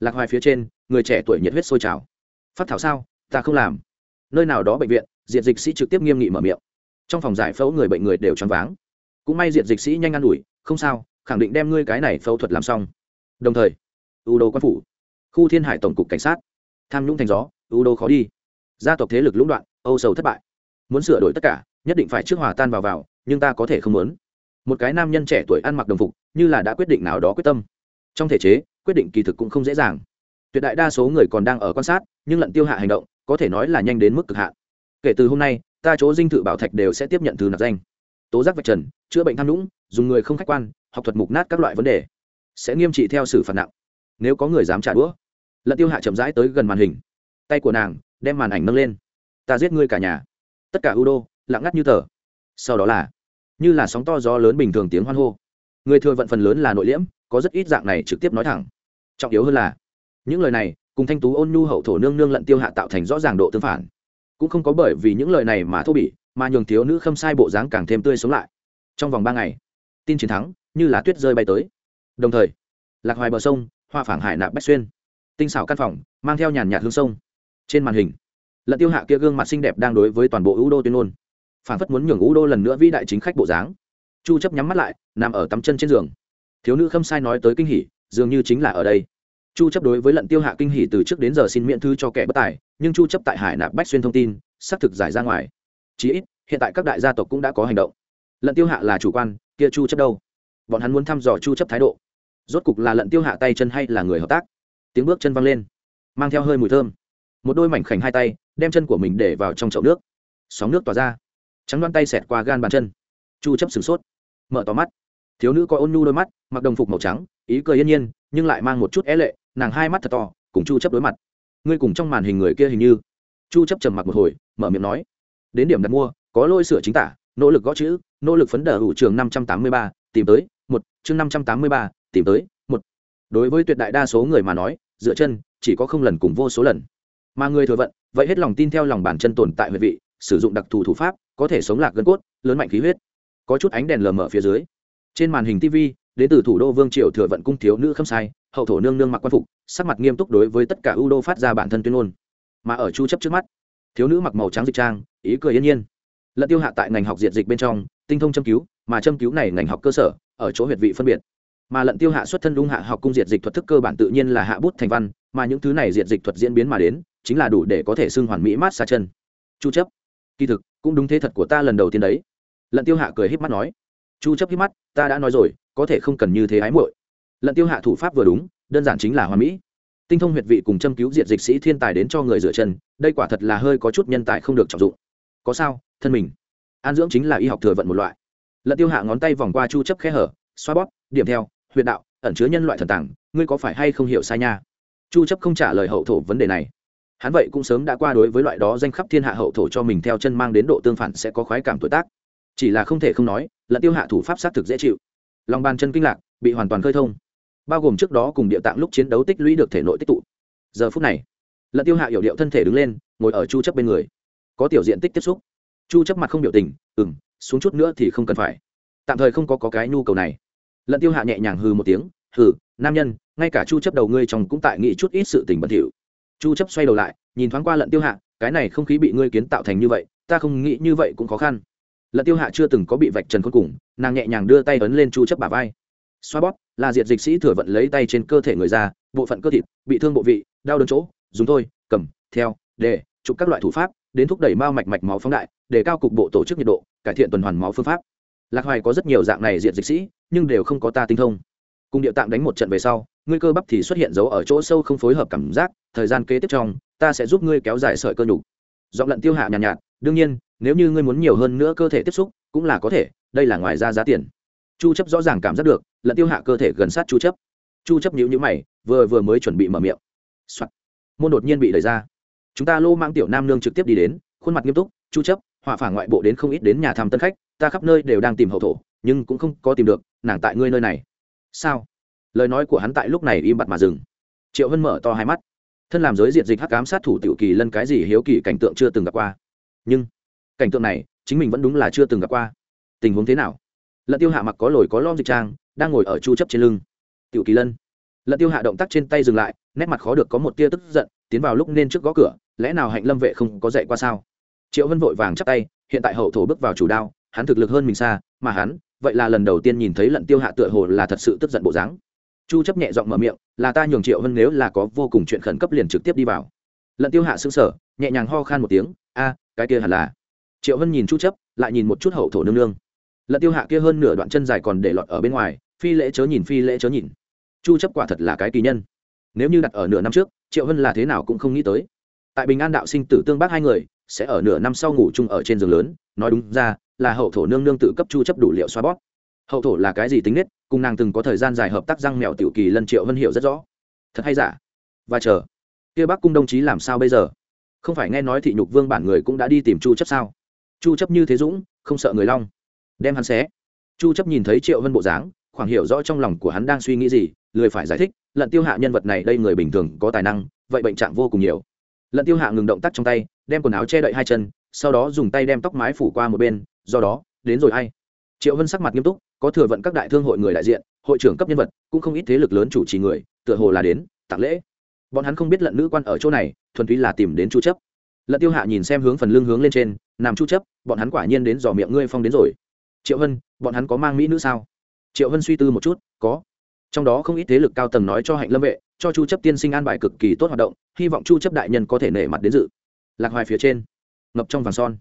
Lạc hoài phía trên, người trẻ tuổi nhiệt huyết sôi trào. Phát thảo sao, ta không làm. Nơi nào đó bệnh viện, diện dịch sĩ trực tiếp nghiêm nghị mở miệng trong phòng giải phẫu người bệnh người đều choáng váng. Cũng may diện dịch sĩ nhanh ăn ủi, không sao, khẳng định đem ngươi cái này phẫu thuật làm xong. Đồng thời, u đô quan phủ, khu thiên hải tổng cục cảnh sát, tham nhũng thành gió, u đô khó đi. Gia tộc thế lực lũng đoạn, âu sầu thất bại. Muốn sửa đổi tất cả, nhất định phải trước hòa tan vào vào, nhưng ta có thể không muốn. Một cái nam nhân trẻ tuổi ăn mặc đồng phục, như là đã quyết định nào đó quyết tâm. Trong thể chế, quyết định kỳ thực cũng không dễ dàng. Tuyệt đại đa số người còn đang ở quan sát, nhưng lận tiêu hạ hành động, có thể nói là nhanh đến mức cực hạn. Kể từ hôm nay ta chỗ dinh thự bảo thạch đều sẽ tiếp nhận từ nạp danh. Tố giác vạch trần, chữa bệnh tham nhũng, dùng người không khách quan, học thuật mục nát các loại vấn đề. Sẽ nghiêm trị theo xử phạt nặng. Nếu có người dám trả đũa, lận tiêu hạ chậm rãi tới gần màn hình. Tay của nàng đem màn ảnh nâng lên. Ta giết ngươi cả nhà. Tất cả u đô, lặng ngắt như tờ. Sau đó là, như là sóng to gió lớn bình thường tiếng hoan hô. Người thừa vận phần lớn là nội liễm, có rất ít dạng này trực tiếp nói thẳng. Trọng yếu hơn là, những lời này, cùng thanh tú ôn nhu hậu thổ nương nương lận tiêu hạ tạo thành rõ ràng độ tương phản cũng không có bởi vì những lời này mà thô bỉ, mà nhường thiếu nữ khâm sai bộ dáng càng thêm tươi sống lại. Trong vòng ba ngày, tin chiến thắng, như là tuyết rơi bay tới. Đồng thời, lạc hoài bờ sông, hoa phảng hải nạp bách xuyên. Tinh xảo căn phòng, mang theo nhàn nhạt hương sông. Trên màn hình, lận tiêu hạ kia gương mặt xinh đẹp đang đối với toàn bộ ưu đô tuyên ngôn. Phản phất muốn nhường ưu đô lần nữa vĩ đại chính khách bộ dáng. Chu chấp nhắm mắt lại, nằm ở tắm chân trên giường. Thiếu nữ khâm sai nói tới kinh hỉ, dường như chính là ở đây chu chấp đối với lận tiêu hạ kinh hỉ từ trước đến giờ xin miễn thư cho kẻ bất tài, nhưng chu chấp tại hải nạp bách xuyên thông tin, xác thực giải ra ngoài. Chí ít, hiện tại các đại gia tộc cũng đã có hành động. Lận tiêu hạ là chủ quan, kia chu chấp đâu? Bọn hắn muốn thăm dò chu chấp thái độ. Rốt cục là lận tiêu hạ tay chân hay là người hợp tác? Tiếng bước chân văng lên, mang theo hơi mùi thơm. Một đôi mảnh khảnh hai tay, đem chân của mình để vào trong chậu nước. Sóng nước tỏa ra. Trắng đoan tay xẹt qua gan bàn chân. Chu chấp sửng sốt, mở to mắt. Thiếu nữ có ôn nhu đôi mắt, mặc đồng phục màu trắng ý cười yên nhiên nhưng lại mang một chút é lệ nàng hai mắt thật to cùng chu chấp đối mặt. Ngươi cùng trong màn hình người kia hình như. Chu chấp trầm mặc một hồi mở miệng nói đến điểm đặt mua có lôi sửa chính tả nỗ lực gõ chữ nỗ lực phấn đờ hữu trường 583, tìm tới một chương 583, tìm tới một. Đối với tuyệt đại đa số người mà nói dựa chân chỉ có không lần cùng vô số lần. Mà người thừa vận vậy hết lòng tin theo lòng bàn chân tồn tại huyệt vị sử dụng đặc thù thủ pháp có thể sống lạc gân cốt lớn mạnh khí huyết. Có chút ánh đèn lờ mờ phía dưới. Trên màn hình tv đến từ thủ đô vương triều thừa vận cung thiếu nữ khâm sai, hậu thổ nương nương mặc quan phục, sắc mặt nghiêm túc đối với tất cả ưu đô phát ra bản thân tuyên ngôn. Mà ở chu chấp trước mắt, thiếu nữ mặc màu trắng dịch trang, ý cười yên nhiên. Lận tiêu hạ tại ngành học diệt dịch bên trong, tinh thông châm cứu, mà châm cứu này ngành học cơ sở, ở chỗ huyệt vị phân biệt. Mà lận tiêu hạ xuất thân đung hạ học cung diệt dịch thuật thức cơ bản tự nhiên là hạ bút thành văn, mà những thứ này diệt dịch thuật diễn biến mà đến, chính là đủ để có thể xưng hoàn mỹ mát xa chân. Chu chấp, kỳ thực, cũng đúng thế thật của ta lần đầu tiên đấy. Lận tiêu hạ cười híp mắt nói. Chu chấp híp mắt, ta đã nói rồi có thể không cần như thế ái muội. Lận tiêu hạ thủ pháp vừa đúng, đơn giản chính là hoàn mỹ. Tinh thông huyệt vị cùng châm cứu diệt dịch sĩ thiên tài đến cho người rửa chân, đây quả thật là hơi có chút nhân tài không được trọng dụng. Có sao, thân mình. An dưỡng chính là y học thừa vận một loại. Lận tiêu hạ ngón tay vòng qua chu chấp khe hở, xoa bóp, điểm theo, huyệt đạo, ẩn chứa nhân loại thần tàng, ngươi có phải hay không hiểu sai nha? Chu chấp không trả lời hậu thổ vấn đề này. Hắn vậy cũng sớm đã qua đối với loại đó danh khắp thiên hạ hậu thổ cho mình theo chân mang đến độ tương phản sẽ có khoái cảm tuổi tác. Chỉ là không thể không nói, lận tiêu hạ thủ pháp sát thực dễ chịu lòng bàn chân kinh lạc bị hoàn toàn khơi thông. Bao gồm trước đó cùng địa tạng lúc chiến đấu tích lũy được thể nội tích tụ. Giờ phút này lận tiêu hạ hiểu điệu thân thể đứng lên ngồi ở chu chấp bên người. Có tiểu diện tích tiếp xúc. Chu chấp mặt không biểu tình ừm xuống chút nữa thì không cần phải. Tạm thời không có, có cái nhu cầu này. Lận tiêu hạ nhẹ nhàng hừ một tiếng hừ nam nhân ngay cả chu chấp đầu ngươi chồng cũng tại nghĩ chút ít sự tình bẩn thỉu chu chấp xoay đầu lại nhìn thoáng qua lận tiêu hạ cái này không khí bị ngươi kiến tạo thành như vậy ta không nghĩ như vậy cũng khó khăn lận tiêu hạ chưa từng có bị vạch trần cuối cùng nàng nhẹ nhàng đưa tay ấn lên chu chấp bả vai. Xoa bóp là diệt dịch sĩ thừa vận lấy tay trên cơ thể người ra bộ phận cơ thịt bị thương bộ vị đau đớn chỗ dùng thôi cầm theo để chụp các loại thủ pháp đến thúc đẩy mao mạch mạch máu phóng đại để cao cục bộ tổ chức nhiệt độ cải thiện tuần hoàn máu phương pháp. Lạc hoài có rất nhiều dạng này diệt dịch sĩ nhưng đều không có ta tinh thông. Cùng địa tạng đánh một trận về sau ngươi cơ bắp thì xuất hiện dấu ở chỗ sâu không phối hợp cảm giác thời gian kế tiếp trong ta sẽ giúp ngươi kéo dài sợi cơ nhục. Giọng lận tiêu hạ nhàn nhạt, nhạt đương nhiên, nếu như ngươi muốn nhiều hơn nữa cơ thể tiếp xúc, cũng là có thể, đây là ngoài ra giá tiền. Chu chấp rõ ràng cảm giác được lận tiêu hạ cơ thể gần sát chu chấp. Chu chấp nhíu nhíu mày, vừa vừa mới chuẩn bị mở miệng. Soạn. môn đột nhiên bị đẩy ra. Chúng ta lô mang tiểu nam nương trực tiếp đi đến, khuôn mặt nghiêm túc, chu chấp, họa phả ngoại bộ đến không ít đến nhà thăm tân khách, ta khắp nơi đều đang tìm hậu thổ, nhưng cũng không có tìm được, nàng tại ngươi nơi này. Sao? Lời nói của hắn tại lúc này im bặt mà dừng. Triệu hân mở to hai mắt. Thân làm giới diện dịch hắc cám sát thủ tiểu kỳ lân cái gì hiếu kỳ cảnh tượng chưa từng gặp qua nhưng cảnh tượng này chính mình vẫn đúng là chưa từng gặp qua. Tình huống thế nào? Lận tiêu hạ mặc có lồi có lom dịch trang, đang ngồi ở chu chấp trên lưng. Tiểu kỳ lân. Lận tiêu hạ động tác trên tay dừng lại, nét mặt khó được có một tia tức giận, tiến vào lúc nên trước gõ cửa, lẽ nào hạnh lâm vệ không có dạy qua sao? Triệu vân vội vàng chắp tay, hiện tại hậu thổ bước vào chủ đao, hắn thực lực hơn mình xa, mà hắn, vậy là lần đầu tiên nhìn thấy lận tiêu hạ tựa hồ là thật sự tức giận bộ dáng. Chu chấp nhẹ giọng mở miệng, là ta nhường triệu vân nếu là có vô cùng chuyện khẩn cấp liền trực tiếp đi vào. Lận tiêu hạ sững sờ, nhẹ nhàng ho khan một tiếng, a cái kia hẳn là. Triệu vân nhìn chu chấp, lại nhìn một chút hậu thổ nương nương. Lận tiêu hạ kia hơn nửa đoạn chân dài còn để lọt ở bên ngoài, phi lễ chớ nhìn, phi lễ chớ nhìn. Chu chấp quả thật là cái kỳ nhân. Nếu như đặt ở nửa năm trước, triệu vân là thế nào cũng không nghĩ tới. Tại bình an đạo sinh tử tương bác hai người, sẽ ở nửa năm sau ngủ chung ở trên giường lớn, nói đúng ra, là hậu thổ nương nương tự cấp chu chấp đủ liệu xoa bóp. Hậu thổ là cái gì tính nết, cùng nàng từng có thời gian dài hợp tác răng mèo tiểu kỳ lân triệu vân hiểu rất rõ. Thật hay giả? Và chờ. Kia bác cung đồng chí làm sao bây giờ? Không phải nghe nói thị nhục vương bản người cũng đã đi tìm chu chấp sao? Chu chấp như thế dũng, không sợ người long. Đem hắn xé. Chu chấp nhìn thấy triệu vân bộ dáng, khoảng hiểu rõ trong lòng của hắn đang suy nghĩ gì, lười phải giải thích, lận tiêu hạ nhân vật này đây người bình thường có tài năng, vậy bệnh trạng vô cùng nhiều. Lận tiêu hạ ngừng động tác trong tay, đem quần áo che đậy hai chân, sau đó dùng tay đem tóc mái phủ qua một bên, do đó, đến rồi hay triệu vân sắc mặt nghiêm túc, có thừa vận các đại thương hội người đại diện, hội trưởng cấp nhân vật, cũng không ít thế lực lớn chủ trì người, tựa hồ là đến, tặng lễ. Bọn hắn không biết lận nữ quan ở chỗ này thuần túy là tìm đến chu chấp. Lận tiêu hạ nhìn xem hướng phần lưng hướng lên trên, nằm chu chấp, bọn hắn quả nhiên đến dò miệng ngươi phong đến rồi. Triệu hân, bọn hắn có mang mỹ nữ sao? Triệu hân suy tư một chút, có. Trong đó không ít thế lực cao tầng nói cho hạnh lâm vệ, cho chu chấp tiên sinh an bài cực kỳ tốt hoạt động, hy vọng chu chấp đại nhân có thể nể mặt đến dự. Lạc hoài phía trên, ngập trong vàng son.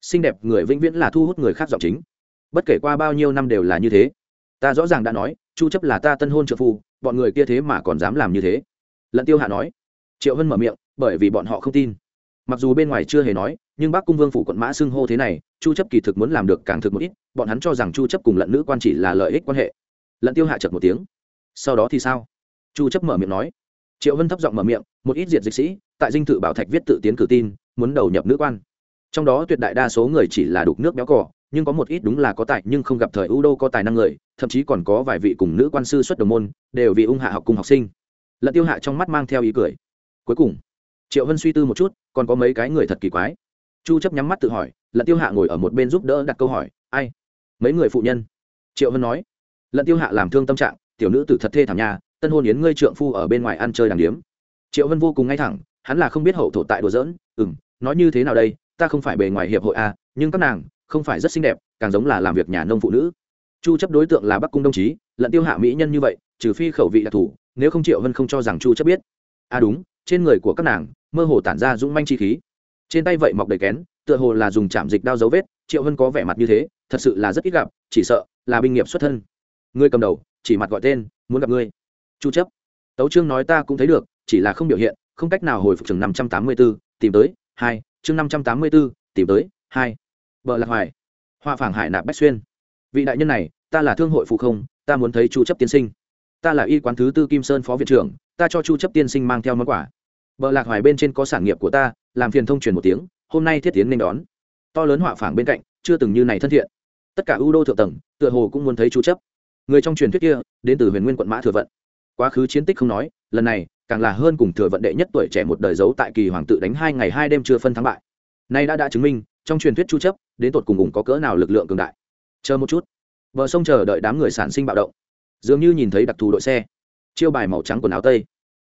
Xinh đẹp người vĩnh viễn là thu hút người khác giọng chính. Bất kể qua bao nhiêu năm đều là như thế. Ta rõ ràng đã nói, chu chấp là ta tân hôn trợ phu, bọn người kia thế mà còn dám làm như thế. Lận tiêu hạ nói. Triệu hân mở miệng bởi vì bọn họ không tin. Mặc dù bên ngoài chưa hề nói, nhưng bác cung vương phủ quận mã xưng hô thế này, chu chấp kỳ thực muốn làm được càng thực một ít, bọn hắn cho rằng chu chấp cùng lận nữ quan chỉ là lợi ích quan hệ. Lận tiêu hạ chợt một tiếng. Sau đó thì sao? Chu chấp mở miệng nói. Triệu vân thấp giọng mở miệng, một ít diệt dịch sĩ, tại dinh thự bảo thạch viết tự tiến cử tin, muốn đầu nhập nữ quan. Trong đó tuyệt đại đa số người chỉ là đục nước béo cỏ nhưng có một ít đúng là có tài nhưng không gặp thời ưu đô có tài năng người, thậm chí còn có vài vị cùng nữ quan sư xuất đồng môn, đều vì ung hạ học cùng học sinh. Lận tiêu hạ trong mắt mang theo ý cười. Cuối cùng triệu hân suy tư một chút còn có mấy cái người thật kỳ quái. Chu chấp nhắm mắt tự hỏi lận tiêu hạ ngồi ở một bên giúp đỡ đặt câu hỏi ai? Mấy người phụ nhân? Triệu hân nói lận tiêu hạ làm thương tâm trạng tiểu nữ tử thật thê thảm nhà tân hôn yến ngươi trượng phu ở bên ngoài ăn chơi đàng điếm. Triệu hân vô cùng ngay thẳng hắn là không biết hậu thổ tại đùa giỡn ừm nói như thế nào đây ta không phải bề ngoài hiệp hội a à, nhưng các nàng không phải rất xinh đẹp càng giống là làm việc nhà nông phụ nữ. Chu chấp đối tượng là bắc cung đồng chí lận tiêu hạ mỹ nhân như vậy trừ phi khẩu vị đặc thủ, nếu không triệu vân không cho rằng chu chấp biết. À đúng trên người của các nàng mơ hồ tản ra dũng manh chi khí. Trên tay vậy mọc đầy kén tựa hồ là dùng chạm dịch đao dấu vết triệu vân có vẻ mặt như thế thật sự là rất ít gặp chỉ sợ là binh nghiệp xuất thân. Ngươi cầm đầu chỉ mặt gọi tên muốn gặp ngươi. Chu chấp. Tấu trương nói ta cũng thấy được chỉ là không biểu hiện không cách nào hồi phục chừng 584, tìm tới hai chương 584, tìm tới hai. Bờ lạc hoài. Hoa phảng hải nạp bách xuyên. Vị đại nhân này ta là thương hội phụ không ta muốn thấy chu chấp tiên sinh. Ta là y quán thứ tư kim sơn phó viện trưởng ta cho chu chấp tiên sinh mang theo món quà bờ lạc hoài bên trên có sản nghiệp của ta, làm phiền thông truyền một tiếng, hôm nay thiết tiến nên đón. To lớn họa phảng bên cạnh, chưa từng như này thân thiện. Tất cả ưu đô thượng tầng, tựa hồ cũng muốn thấy chú chấp. Người trong truyền thuyết kia, đến từ huyền nguyên quận mã thừa vận. Quá khứ chiến tích không nói, lần này, càng là hơn cùng thừa vận đệ nhất tuổi trẻ một đời giấu tại kỳ hoàng tự đánh hai ngày hai đêm chưa phân thắng bại. Nay đã đã chứng minh, trong truyền thuyết chu chấp, đến tột cùng cùng có cỡ nào lực lượng cường đại. Chờ một chút. Bờ sông chờ đợi đám người sản sinh bạo động. Dường như nhìn thấy đặc thù đội xe. Chiêu bài màu trắng quần áo tây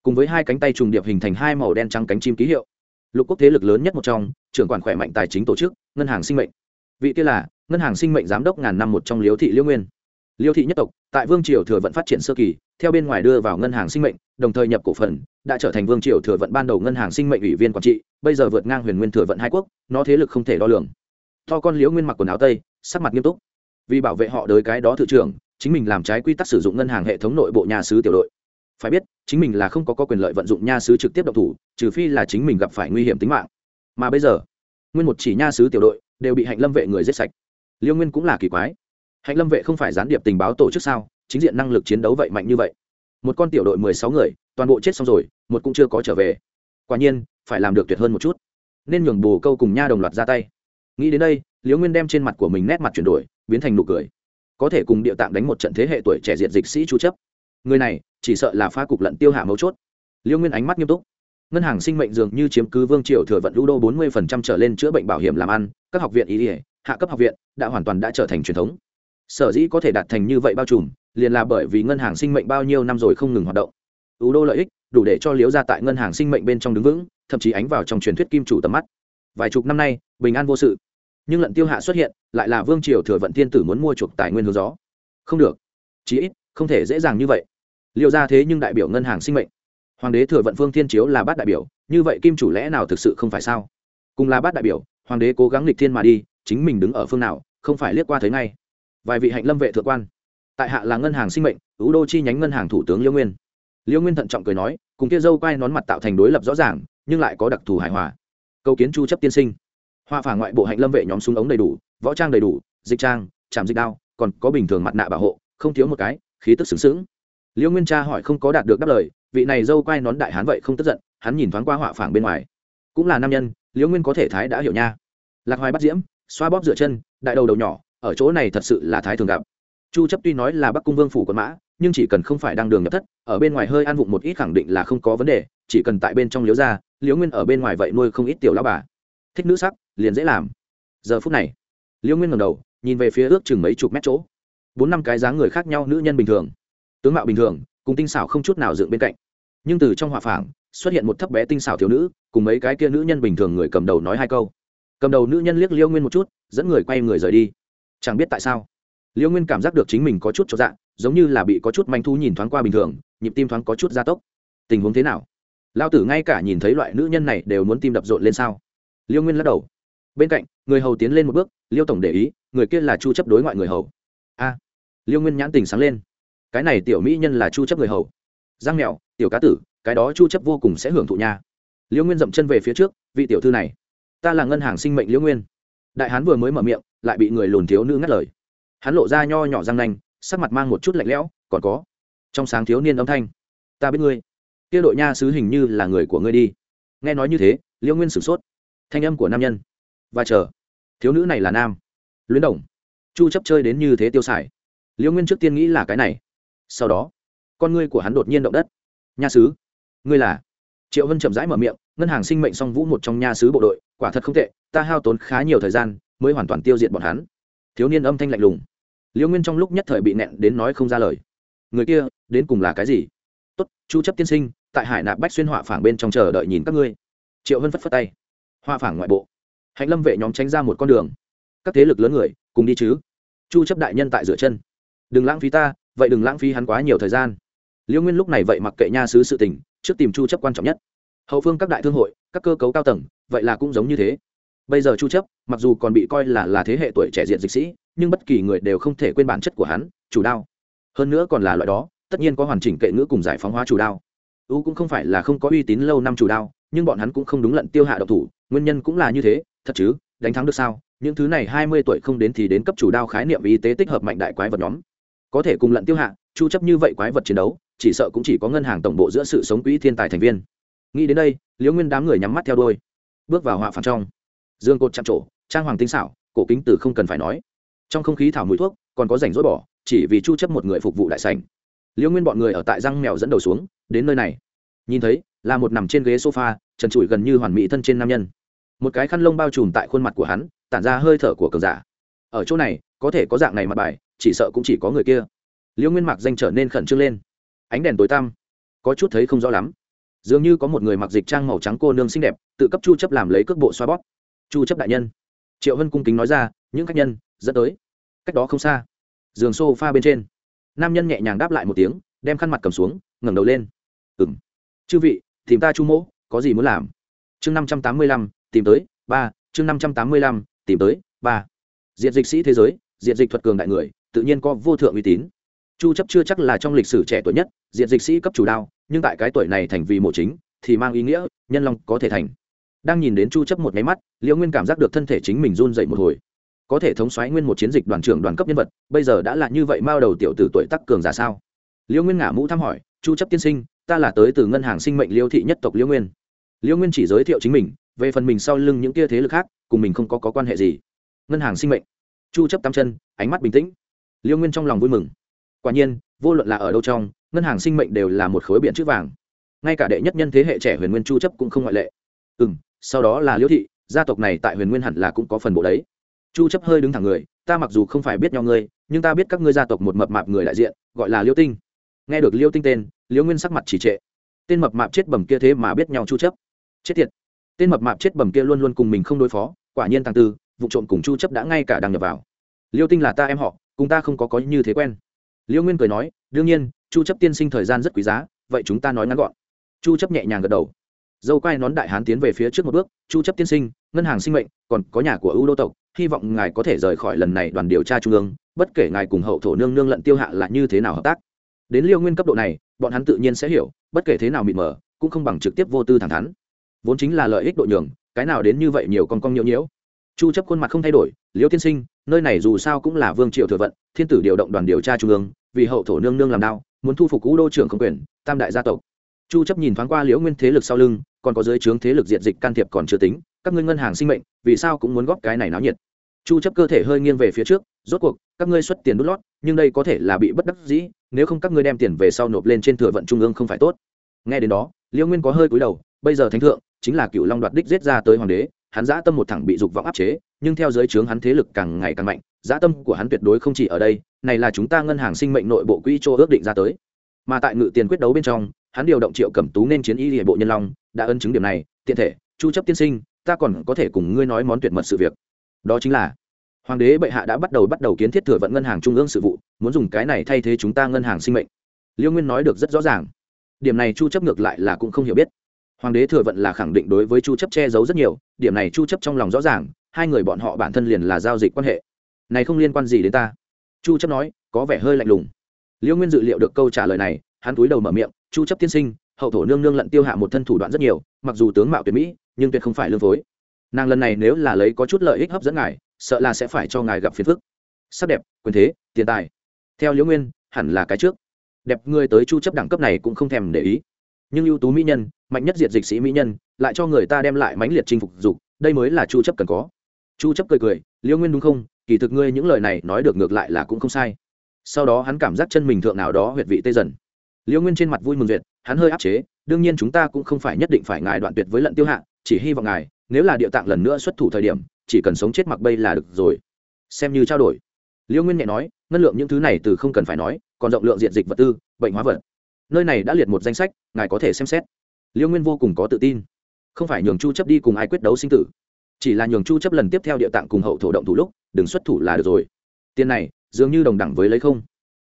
cùng với hai cánh tay trùng điệp hình thành hai màu đen trắng cánh chim ký hiệu. Lục quốc thế lực lớn nhất một trong, trưởng quản khỏe mạnh tài chính tổ chức, ngân hàng sinh mệnh. Vị kia là, ngân hàng sinh mệnh giám đốc ngàn năm một trong liêu thị liêu nguyên. Liêu thị nhất tộc, tại vương triều thừa vận phát triển sơ kỳ, theo bên ngoài đưa vào ngân hàng sinh mệnh, đồng thời nhập cổ phần, đã trở thành vương triều thừa vận ban đầu ngân hàng sinh mệnh ủy viên quản trị, bây giờ vượt ngang huyền nguyên thừa vận hai quốc, nó thế lực không thể đo lường. To con liễu nguyên mặc quần áo tây, sắc mặt nghiêm túc. Vì bảo vệ họ đới cái đó thự trưởng, chính mình làm trái quy tắc sử dụng ngân hàng hệ thống nội bộ nhà sứ tiểu đội phải biết chính mình là không có, có quyền lợi vận dụng nha sứ trực tiếp độc thủ trừ phi là chính mình gặp phải nguy hiểm tính mạng. Mà bây giờ nguyên một chỉ nha sứ tiểu đội đều bị hạnh lâm vệ người giết sạch. Liêu nguyên cũng là kỳ quái. Hạnh lâm vệ không phải gián điệp tình báo tổ chức sao chính diện năng lực chiến đấu vậy mạnh như vậy. Một con tiểu đội mười sáu người toàn bộ chết xong rồi một cũng chưa có trở về. Quả nhiên phải làm được tuyệt hơn một chút. Nên nhường bồ câu cùng nha đồng loạt ra tay. Nghĩ đến đây liễu nguyên đem trên mặt của mình nét mặt chuyển đổi biến thành nụ cười. Có thể cùng địa tạng đánh một trận thế hệ tuổi trẻ diệt dịch sĩ chú chấp người này chỉ sợ là phá cục lận tiêu hạ mấu chốt. Liêu nguyên ánh mắt nghiêm túc. Ngân hàng sinh mệnh dường như chiếm cứ vương triều thừa vận lũ đô bốn mươi trở lên chữa bệnh bảo hiểm làm ăn, các học viện ý ỉa hạ cấp học viện đã hoàn toàn đã trở thành truyền thống. Sở dĩ có thể đạt thành như vậy bao trùm, liền là bởi vì ngân hàng sinh mệnh bao nhiêu năm rồi không ngừng hoạt động. Ưu đô lợi ích, đủ để cho liếu ra tại ngân hàng sinh mệnh bên trong đứng vững, thậm chí ánh vào trong truyền thuyết kim chủ tầm mắt. Vài chục năm nay, bình an vô sự. Nhưng lận tiêu hạ xuất hiện, lại là vương triều thừa vận thiên tử muốn mua chuộc tài nguyên hướng gió. Không được. Chí ít không thể dễ dàng như vậy. Liệu ra thế nhưng đại biểu ngân hàng sinh mệnh. Hoàng đế thừa vận phương thiên chiếu là bát đại biểu, như vậy kim chủ lẽ nào thực sự không phải sao? Cùng là bát đại biểu, hoàng đế cố gắng lịch thiên mà đi, chính mình đứng ở phương nào, không phải liếc qua thấy ngay. Vài vị hạnh lâm vệ thượng quan. Tại hạ là ngân hàng sinh mệnh ứ đô chi nhánh ngân hàng thủ tướng liêu nguyên. Liêu nguyên thận trọng cười nói, cùng kia dâu quai nón mặt tạo thành đối lập rõ ràng, nhưng lại có đặc thù hài hòa. Câu kiến chu chấp tiên sinh. Hoa phả ngoại bộ hạnh lâm vệ nhóm súng ống đầy đủ, võ trang đầy đủ, dịch trang, chạm dịch đao, còn có bình thường mặt nạ bảo hộ, không thiếu một cái khí tức sướng sướng liêu nguyên cha hỏi không có đạt được đáp lời, vị này dâu quai nón đại hán vậy không tức giận, hắn nhìn thoáng qua họa phảng bên ngoài. Cũng là nam nhân, liêu nguyên có thể thái đã hiểu nha. Lạc hoài bắt diễm, xoa bóp dựa chân, đại đầu đầu nhỏ, ở chỗ này thật sự là thái thường gặp. Chu chấp tuy nói là bắc cung vương phủ quân mã, nhưng chỉ cần không phải đang đường nhập thất, ở bên ngoài hơi ăn vụng một ít khẳng định là không có vấn đề, chỉ cần tại bên trong liếu ra liễu nguyên ở bên ngoài vậy nuôi không ít tiểu lão bà. Thích nữ sắc, liền dễ làm. Giờ phút này liễu nguyên ngầm đầu, nhìn về phía ước chừng mấy chục mét chỗ bốn năm cái dáng người khác nhau nữ nhân bình thường. Tướng mạo bình thường, cùng tinh xảo không chút nào dựng bên cạnh. Nhưng từ trong hỏa phảng, xuất hiện một thấp bé tinh xảo thiếu nữ, cùng mấy cái kia nữ nhân bình thường người cầm đầu nói hai câu. Cầm đầu nữ nhân liếc liêu nguyên một chút, dẫn người quay người rời đi. Chẳng biết tại sao, liêu nguyên cảm giác được chính mình có chút cho dạng giống như là bị có chút manh thu nhìn thoáng qua bình thường, nhịp tim thoáng có chút gia tốc. Tình huống thế nào? Lao tử ngay cả nhìn thấy loại nữ nhân này đều muốn tim đập rộn lên sao? Liêu nguyên lắc đầu. Bên cạnh, người hầu tiến lên một bước, liêu tổng để ý, người kia là chu chấp đối ngoại người hầu a. Liêu nguyên nhãn tình sáng lên. Cái này tiểu mỹ nhân là chu chấp người hầu. Giang mèo tiểu cá tử, cái đó chu chấp vô cùng sẽ hưởng thụ nha. Liêu nguyên dậm chân về phía trước, vị tiểu thư này. Ta là ngân hàng sinh mệnh liêu nguyên. Đại hán vừa mới mở miệng, lại bị người lùn thiếu nữ ngắt lời. Hắn lộ ra nho nhỏ răng nanh, sắc mặt mang một chút lạnh lẽo, còn có. Trong sáng thiếu niên âm thanh. Ta biết ngươi. Kia đội nha sứ hình như là người của ngươi đi. Nghe nói như thế, liêu nguyên sửng sốt. Thanh âm của nam nhân. Và chờ. Thiếu nữ này là nam. Luyến đồng chu chấp chơi đến như thế tiêu xài Liễu nguyên trước tiên nghĩ là cái này. Sau đó, con ngươi của hắn đột nhiên động đất. Nha sứ, ngươi là? Triệu vân chậm rãi mở miệng, ngân hàng sinh mệnh song vũ một trong nha sứ bộ đội, quả thật không tệ, ta hao tốn khá nhiều thời gian mới hoàn toàn tiêu diệt bọn hắn. Thiếu niên âm thanh lạnh lùng. Liễu nguyên trong lúc nhất thời bị nẹn đến nói không ra lời. Người kia, đến cùng là cái gì? Tốt, chu chấp tiên sinh, tại hải nạp bách xuyên họa phảng bên trong chờ đợi nhìn các ngươi. Triệu vân phất phất tay. Họa phảng ngoại bộ. Hạnh lâm vệ nhóm tránh ra một con đường. Các thế lực lớn người cùng đi chứ. Chu chấp đại nhân tại dựa chân. Đừng lãng phí ta, vậy đừng lãng phí hắn quá nhiều thời gian. Liễu nguyên lúc này vậy mặc kệ nha sứ sự tình, trước tìm chu chấp quan trọng nhất. Hậu phương các đại thương hội, các cơ cấu cao tầng, vậy là cũng giống như thế. Bây giờ chu chấp, mặc dù còn bị coi là là thế hệ tuổi trẻ diện dịch sĩ, nhưng bất kỳ người đều không thể quên bản chất của hắn, chủ đao. Hơn nữa còn là loại đó, tất nhiên có hoàn chỉnh kệ ngữ cùng giải phóng hóa chủ đao. U cũng không phải là không có uy tín lâu năm chủ đao, nhưng bọn hắn cũng không đúng lận tiêu hạ độc thủ, nguyên nhân cũng là như thế, thật chứ, đánh thắng được sao? Những thứ này hai mươi tuổi không đến thì đến cấp chủ đao khái niệm y tế tích hợp mạnh đại quái vật nhóm. Có thể cùng lận tiêu hạ, chu chấp như vậy quái vật chiến đấu, chỉ sợ cũng chỉ có ngân hàng tổng bộ giữa sự sống quỹ thiên tài thành viên. Nghĩ đến đây, liễu nguyên đám người nhắm mắt theo đuôi, bước vào họa phản trong. Dương cột chạm trổ, trang hoàng tinh xảo, cổ kính từ không cần phải nói. Trong không khí thảo mùi thuốc, còn có rảnh rỗi bỏ, chỉ vì chu chấp một người phục vụ đại sảnh. Liễu nguyên bọn người ở tại răng mèo dẫn đầu xuống, đến nơi này. Nhìn thấy, là một nằm trên ghế sofa, trần trụi gần như hoàn mỹ thân trên nam nhân. Một cái khăn lông bao trùm tại khuôn mặt của hắn tản ra hơi thở của cường giả. Ở chỗ này có thể có dạng này mặt bài chỉ sợ cũng chỉ có người kia. Liễu nguyên mạc danh trở nên khẩn trương lên. Ánh đèn tối tăm. Có chút thấy không rõ lắm. Dường như có một người mặc dịch trang màu trắng cô nương xinh đẹp tự cấp chu chấp làm lấy cước bộ xoa bóp. Chu chấp đại nhân. Triệu hân cung kính nói ra những khách nhân dẫn tới. Cách đó không xa. Giường sofa bên trên. Nam nhân nhẹ nhàng đáp lại một tiếng đem khăn mặt cầm xuống ngẩng đầu lên. Ừm. Chư vị tìm ta chu mỗ có gì muốn làm? Chương 585, tìm tới. Ba chương 585, tìm tới, ba. Diện dịch sĩ thế giới, diện dịch thuật cường đại người, tự nhiên có vô thượng uy tín. Chu chấp chưa chắc là trong lịch sử trẻ tuổi nhất, diện dịch sĩ cấp chủ đao, nhưng tại cái tuổi này thành vì mộ chính, thì mang ý nghĩa, nhân long có thể thành. Đang nhìn đến chu chấp một máy mắt, liễu nguyên cảm giác được thân thể chính mình run dậy một hồi. Có thể thống soái nguyên một chiến dịch đoàn trưởng đoàn cấp nhân vật, bây giờ đã là như vậy mao đầu tiểu tử tuổi tác cường giả sao? Liễu nguyên ngả mũ thăm hỏi, chu chấp tiên sinh, ta là tới từ ngân hàng sinh mệnh liễu thị nhất tộc liễu nguyên. Liễu nguyên chỉ giới thiệu chính mình, về phần mình sau lưng những kia thế lực khác cùng mình không có, có quan hệ gì. Ngân hàng sinh mệnh. Chu chấp tam chân ánh mắt bình tĩnh. Liêu nguyên trong lòng vui mừng. Quả nhiên vô luận là ở đâu trong ngân hàng sinh mệnh đều là một khối biển chữ vàng. Ngay cả đệ nhất nhân thế hệ trẻ huyền nguyên chu chấp cũng không ngoại lệ. Ừ m sau đó là liễu thị gia tộc này tại huyền nguyên hẳn là cũng có phần bộ đấy. Chu chấp hơi đứng thẳng người ta mặc dù không phải biết nhau ngươi nhưng ta biết các ngươi gia tộc một mập mạp người đại diện gọi là liêu tinh. Nghe được liêu tinh tên liêu nguyên sắc mặt chỉ trệ. Tên mập mạp chết bầm kia thế mà biết nhau chu chấp. Chết tiệt. Tên mập mạp chết bầm kia luôn luôn cùng mình không đối phó quả nhiên tăng tư, vụ trộm cùng chu chấp đã ngay cả đăng nhập vào. Liêu tinh là ta em họ, cùng ta không có có như thế quen. Liêu nguyên cười nói, đương nhiên, chu chấp tiên sinh thời gian rất quý giá, vậy chúng ta nói ngắn gọn. Chu chấp nhẹ nhàng gật đầu. Dâu quai nón đại hán tiến về phía trước một bước, chu chấp tiên sinh, ngân hàng sinh mệnh, còn có nhà của ưu đô tộc, hy vọng ngài có thể rời khỏi lần này đoàn điều tra trung ương, bất kể ngài cùng hậu thổ nương nương lận tiêu hạ là như thế nào hợp tác. Đến liêu nguyên cấp độ này, bọn hắn tự nhiên sẽ hiểu, bất kể thế nào mịt mờ, cũng không bằng trực tiếp vô tư thẳng thắn. Vốn chính là lợi ích độ nhường cái nào đến như vậy nhiều con cong nhiễu nhiễu. Chu chấp khuôn mặt không thay đổi, liêu tiên sinh, nơi này dù sao cũng là vương triều thừa vận, thiên tử điều động đoàn điều tra trung ương, vì hậu thổ nương nương làm đau muốn thu phục cũ đô trưởng không quyền, tam đại gia tộc. Chu chấp nhìn thoáng qua liễu nguyên thế lực sau lưng, còn có dưới trướng thế lực diện dịch can thiệp còn chưa tính, các ngươi ngân hàng sinh mệnh, vì sao cũng muốn góp cái này náo nhiệt? Chu chấp cơ thể hơi nghiêng về phía trước, rốt cuộc, các ngươi xuất tiền đút lót, nhưng đây có thể là bị bất đắc dĩ, nếu không các ngươi đem tiền về sau nộp lên trên thừa vận trung ương không phải tốt. Nghe đến đó, liễu nguyên có hơi cúi đầu, bây giờ thánh thượng chính là cựu long đoạt đích giết ra tới hoàng đế, hắn dã tâm một thẳng bị dục vọng áp chế, nhưng theo giới trướng hắn thế lực càng ngày càng mạnh, dã tâm của hắn tuyệt đối không chỉ ở đây, này là chúng ta ngân hàng sinh mệnh nội bộ quỹ chỗ ước định ra tới. Mà tại ngự tiền quyết đấu bên trong, hắn điều động triệu cẩm tú nên chiến y hệ bộ nhân long, đã ân chứng điểm này, tiện thể, chu chấp tiên sinh, ta còn có thể cùng ngươi nói món tuyệt mật sự việc. Đó chính là, hoàng đế bệ hạ đã bắt đầu bắt đầu kiến thiết thừa vận ngân hàng trung ương sự vụ, muốn dùng cái này thay thế chúng ta ngân hàng sinh mệnh. Liêu nguyên nói được rất rõ ràng. Điểm này chu chấp ngược lại là cũng không hiểu biết hoàng đế thừa vận là khẳng định đối với chu chấp che giấu rất nhiều, điểm này chu chấp trong lòng rõ ràng, hai người bọn họ bản thân liền là giao dịch quan hệ. Này không liên quan gì đến ta. Chu chấp nói, có vẻ hơi lạnh lùng. Liễu nguyên dự liệu được câu trả lời này, hắn cúi đầu mở miệng, chu chấp tiên sinh, hậu thổ nương nương lận tiêu hạ một thân thủ đoạn rất nhiều, mặc dù tướng mạo tuyệt mỹ, nhưng tuyệt không phải lương phối. Nàng lần này nếu là lấy có chút lợi ích hấp dẫn ngài, sợ là sẽ phải cho ngài gặp phiền phức. Sắc đẹp, quyền thế, tiền tài. Theo liễu nguyên, hẳn là cái trước. Đẹp người tới chu chấp đẳng cấp này cũng không thèm để ý nhưng ưu tú mỹ nhân, mạnh nhất diệt dịch sĩ mỹ nhân, lại cho người ta đem lại mãnh liệt chinh phục dục, đây mới là chu chấp cần có. Chu chấp cười cười liễu nguyên đúng không? Kỳ thực ngươi những lời này nói được ngược lại là cũng không sai. Sau đó hắn cảm giác chân mình thượng nào đó huyệt vị tê dần. Liễu nguyên trên mặt vui mừng duyệt, hắn hơi áp chế, đương nhiên chúng ta cũng không phải nhất định phải ngài đoạn tuyệt với lận tiêu hạ, chỉ hy vọng ngài, nếu là địa tạng lần nữa xuất thủ thời điểm, chỉ cần sống chết mặc bây là được rồi. Xem như trao đổi. Liễu nguyên nhẹ nói, ngân lượng những thứ này từ không cần phải nói, còn rộng lượng diện dịch vật tư, bệnh hóa vật nơi này đã liệt một danh sách, ngài có thể xem xét. Liêu nguyên vô cùng có tự tin. Không phải nhường chu chấp đi cùng ai quyết đấu sinh tử, chỉ là nhường chu chấp lần tiếp theo địa tạng cùng hậu thổ động thủ lúc, đừng xuất thủ là được rồi. Tiền này, dường như đồng đẳng với lấy không.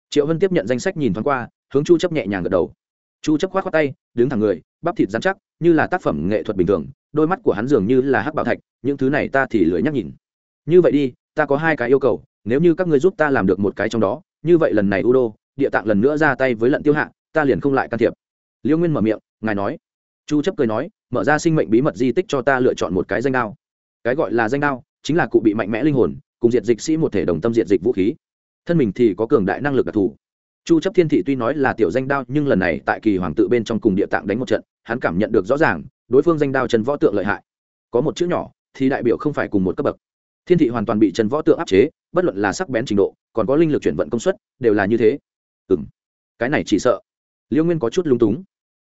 Triệu hân tiếp nhận danh sách nhìn thoáng qua, hướng chu chấp nhẹ nhàng gật đầu. Chu chấp khoát khoát tay, đứng thẳng người, bắp thịt rắn chắc, như là tác phẩm nghệ thuật bình thường, đôi mắt của hắn dường như là hắc bảo thạch, những thứ này ta thì lười nhắc nhìn. Như vậy đi, ta có hai cái yêu cầu, nếu như các ngươi giúp ta làm được một cái trong đó, như vậy lần này u đô địa tạng lần nữa ra tay với lận tiêu hạ ta liền không lại can thiệp. Liêu nguyên mở miệng, ngài nói. Chu chấp cười nói, mở ra sinh mệnh bí mật di tích cho ta lựa chọn một cái danh đao. Cái gọi là danh đao chính là cụ bị mạnh mẽ linh hồn, cùng diệt dịch sĩ một thể đồng tâm diệt dịch vũ khí. Thân mình thì có cường đại năng lực đặc thù. Chu chấp thiên thị tuy nói là tiểu danh đao, nhưng lần này tại kỳ hoàng tự bên trong cùng địa tạng đánh một trận, hắn cảm nhận được rõ ràng, đối phương danh đao chân võ tượng lợi hại. Có một chữ nhỏ, thì đại biểu không phải cùng một cấp bậc. Thiên thị hoàn toàn bị chân võ tượng áp chế, bất luận là sắc bén trình độ, còn có linh lực chuyển vận công suất, đều là như thế. Ừm. Cái này chỉ sợ liêu nguyên có chút lung túng.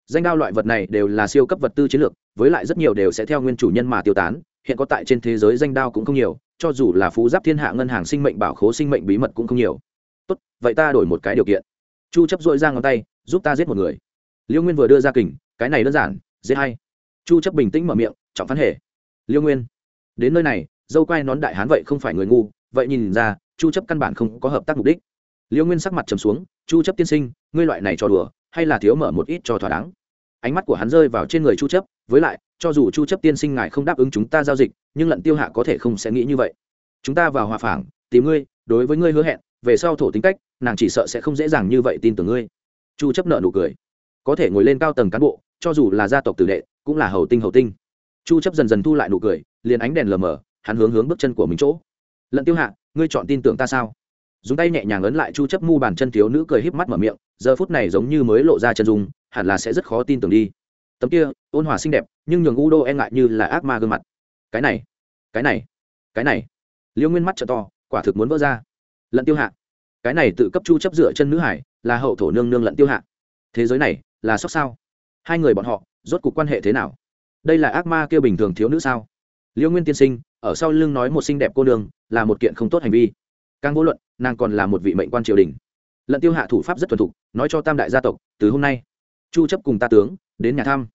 Danh đao loại vật này đều là siêu cấp vật tư chiến lược, với lại rất nhiều đều sẽ theo nguyên chủ nhân mà tiêu tán, hiện có tại trên thế giới danh đao cũng không nhiều, cho dù là phú giáp thiên hạ ngân hàng sinh mệnh bảo khố sinh mệnh bí mật cũng không nhiều. Tốt, vậy ta đổi một cái điều kiện. Chu chấp dội ra ngón tay, giúp ta giết một người. Liêu nguyên vừa đưa ra kình, cái này đơn giản dễ hay chu chấp bình tĩnh mở miệng, trọng phán hệ liêu nguyên, đến nơi này, dâu quay nón đại hán vậy không phải người ngu, vậy nhìn ra, chu chấp căn bản không có hợp tác mục đích. Liêu nguyên sắc mặt trầm xuống, chu chấp tiên sinh, ngươi loại này cho đùa hay là thiếu mở một ít cho thỏa đáng? Ánh mắt của hắn rơi vào trên người chu chấp, với lại, cho dù chu chấp tiên sinh ngài không đáp ứng chúng ta giao dịch, nhưng lận tiêu hạ có thể không sẽ nghĩ như vậy. Chúng ta vào hòa phảng, tìm ngươi, đối với ngươi hứa hẹn, về sau thổ tính cách, nàng chỉ sợ sẽ không dễ dàng như vậy tin tưởng ngươi. Chu chấp nợ nụ cười. Có thể ngồi lên cao tầng cán bộ, cho dù là gia tộc tử đệ, cũng là hầu tinh hầu tinh. Chu chấp dần dần thu lại nụ cười, liền ánh đèn lờ mờ, hắn hướng hướng bước chân của mình chỗ. Lận tiêu hạ, ngươi chọn tin tưởng ta sao? Dùng tay nhẹ nhàng ấn lại chu chấp mu bàn chân thiếu nữ cười híp mắt mở miệng, giờ phút này giống như mới lộ ra chân dung, hẳn là sẽ rất khó tin tưởng đi. Tấm kia, ôn hòa xinh đẹp, nhưng nhường u đô e ngại như là ác ma gương mặt. Cái này cái này cái này. Liêu nguyên mắt trợ to, quả thực muốn vỡ ra. Lận tiêu hạ. Cái này tự cấp chu chấp dựa chân nữ hải, là hậu thổ nương nương lận tiêu hạ. Thế giới này, là sóc sao? Hai người bọn họ, rốt cuộc quan hệ thế nào? Đây là ác ma kia bình thường thiếu nữ sao? Liêu nguyên tiên sinh, ở sau lưng nói một xinh đẹp cô nương, là một kiện không tốt hành vi. Càng vô luận nàng còn là một vị mệnh quan triều đình. Lận tiêu hạ thủ pháp rất thuần thục, nói cho tam đại gia tộc, từ hôm nay, chu chấp cùng ta tướng, đến nhà thăm.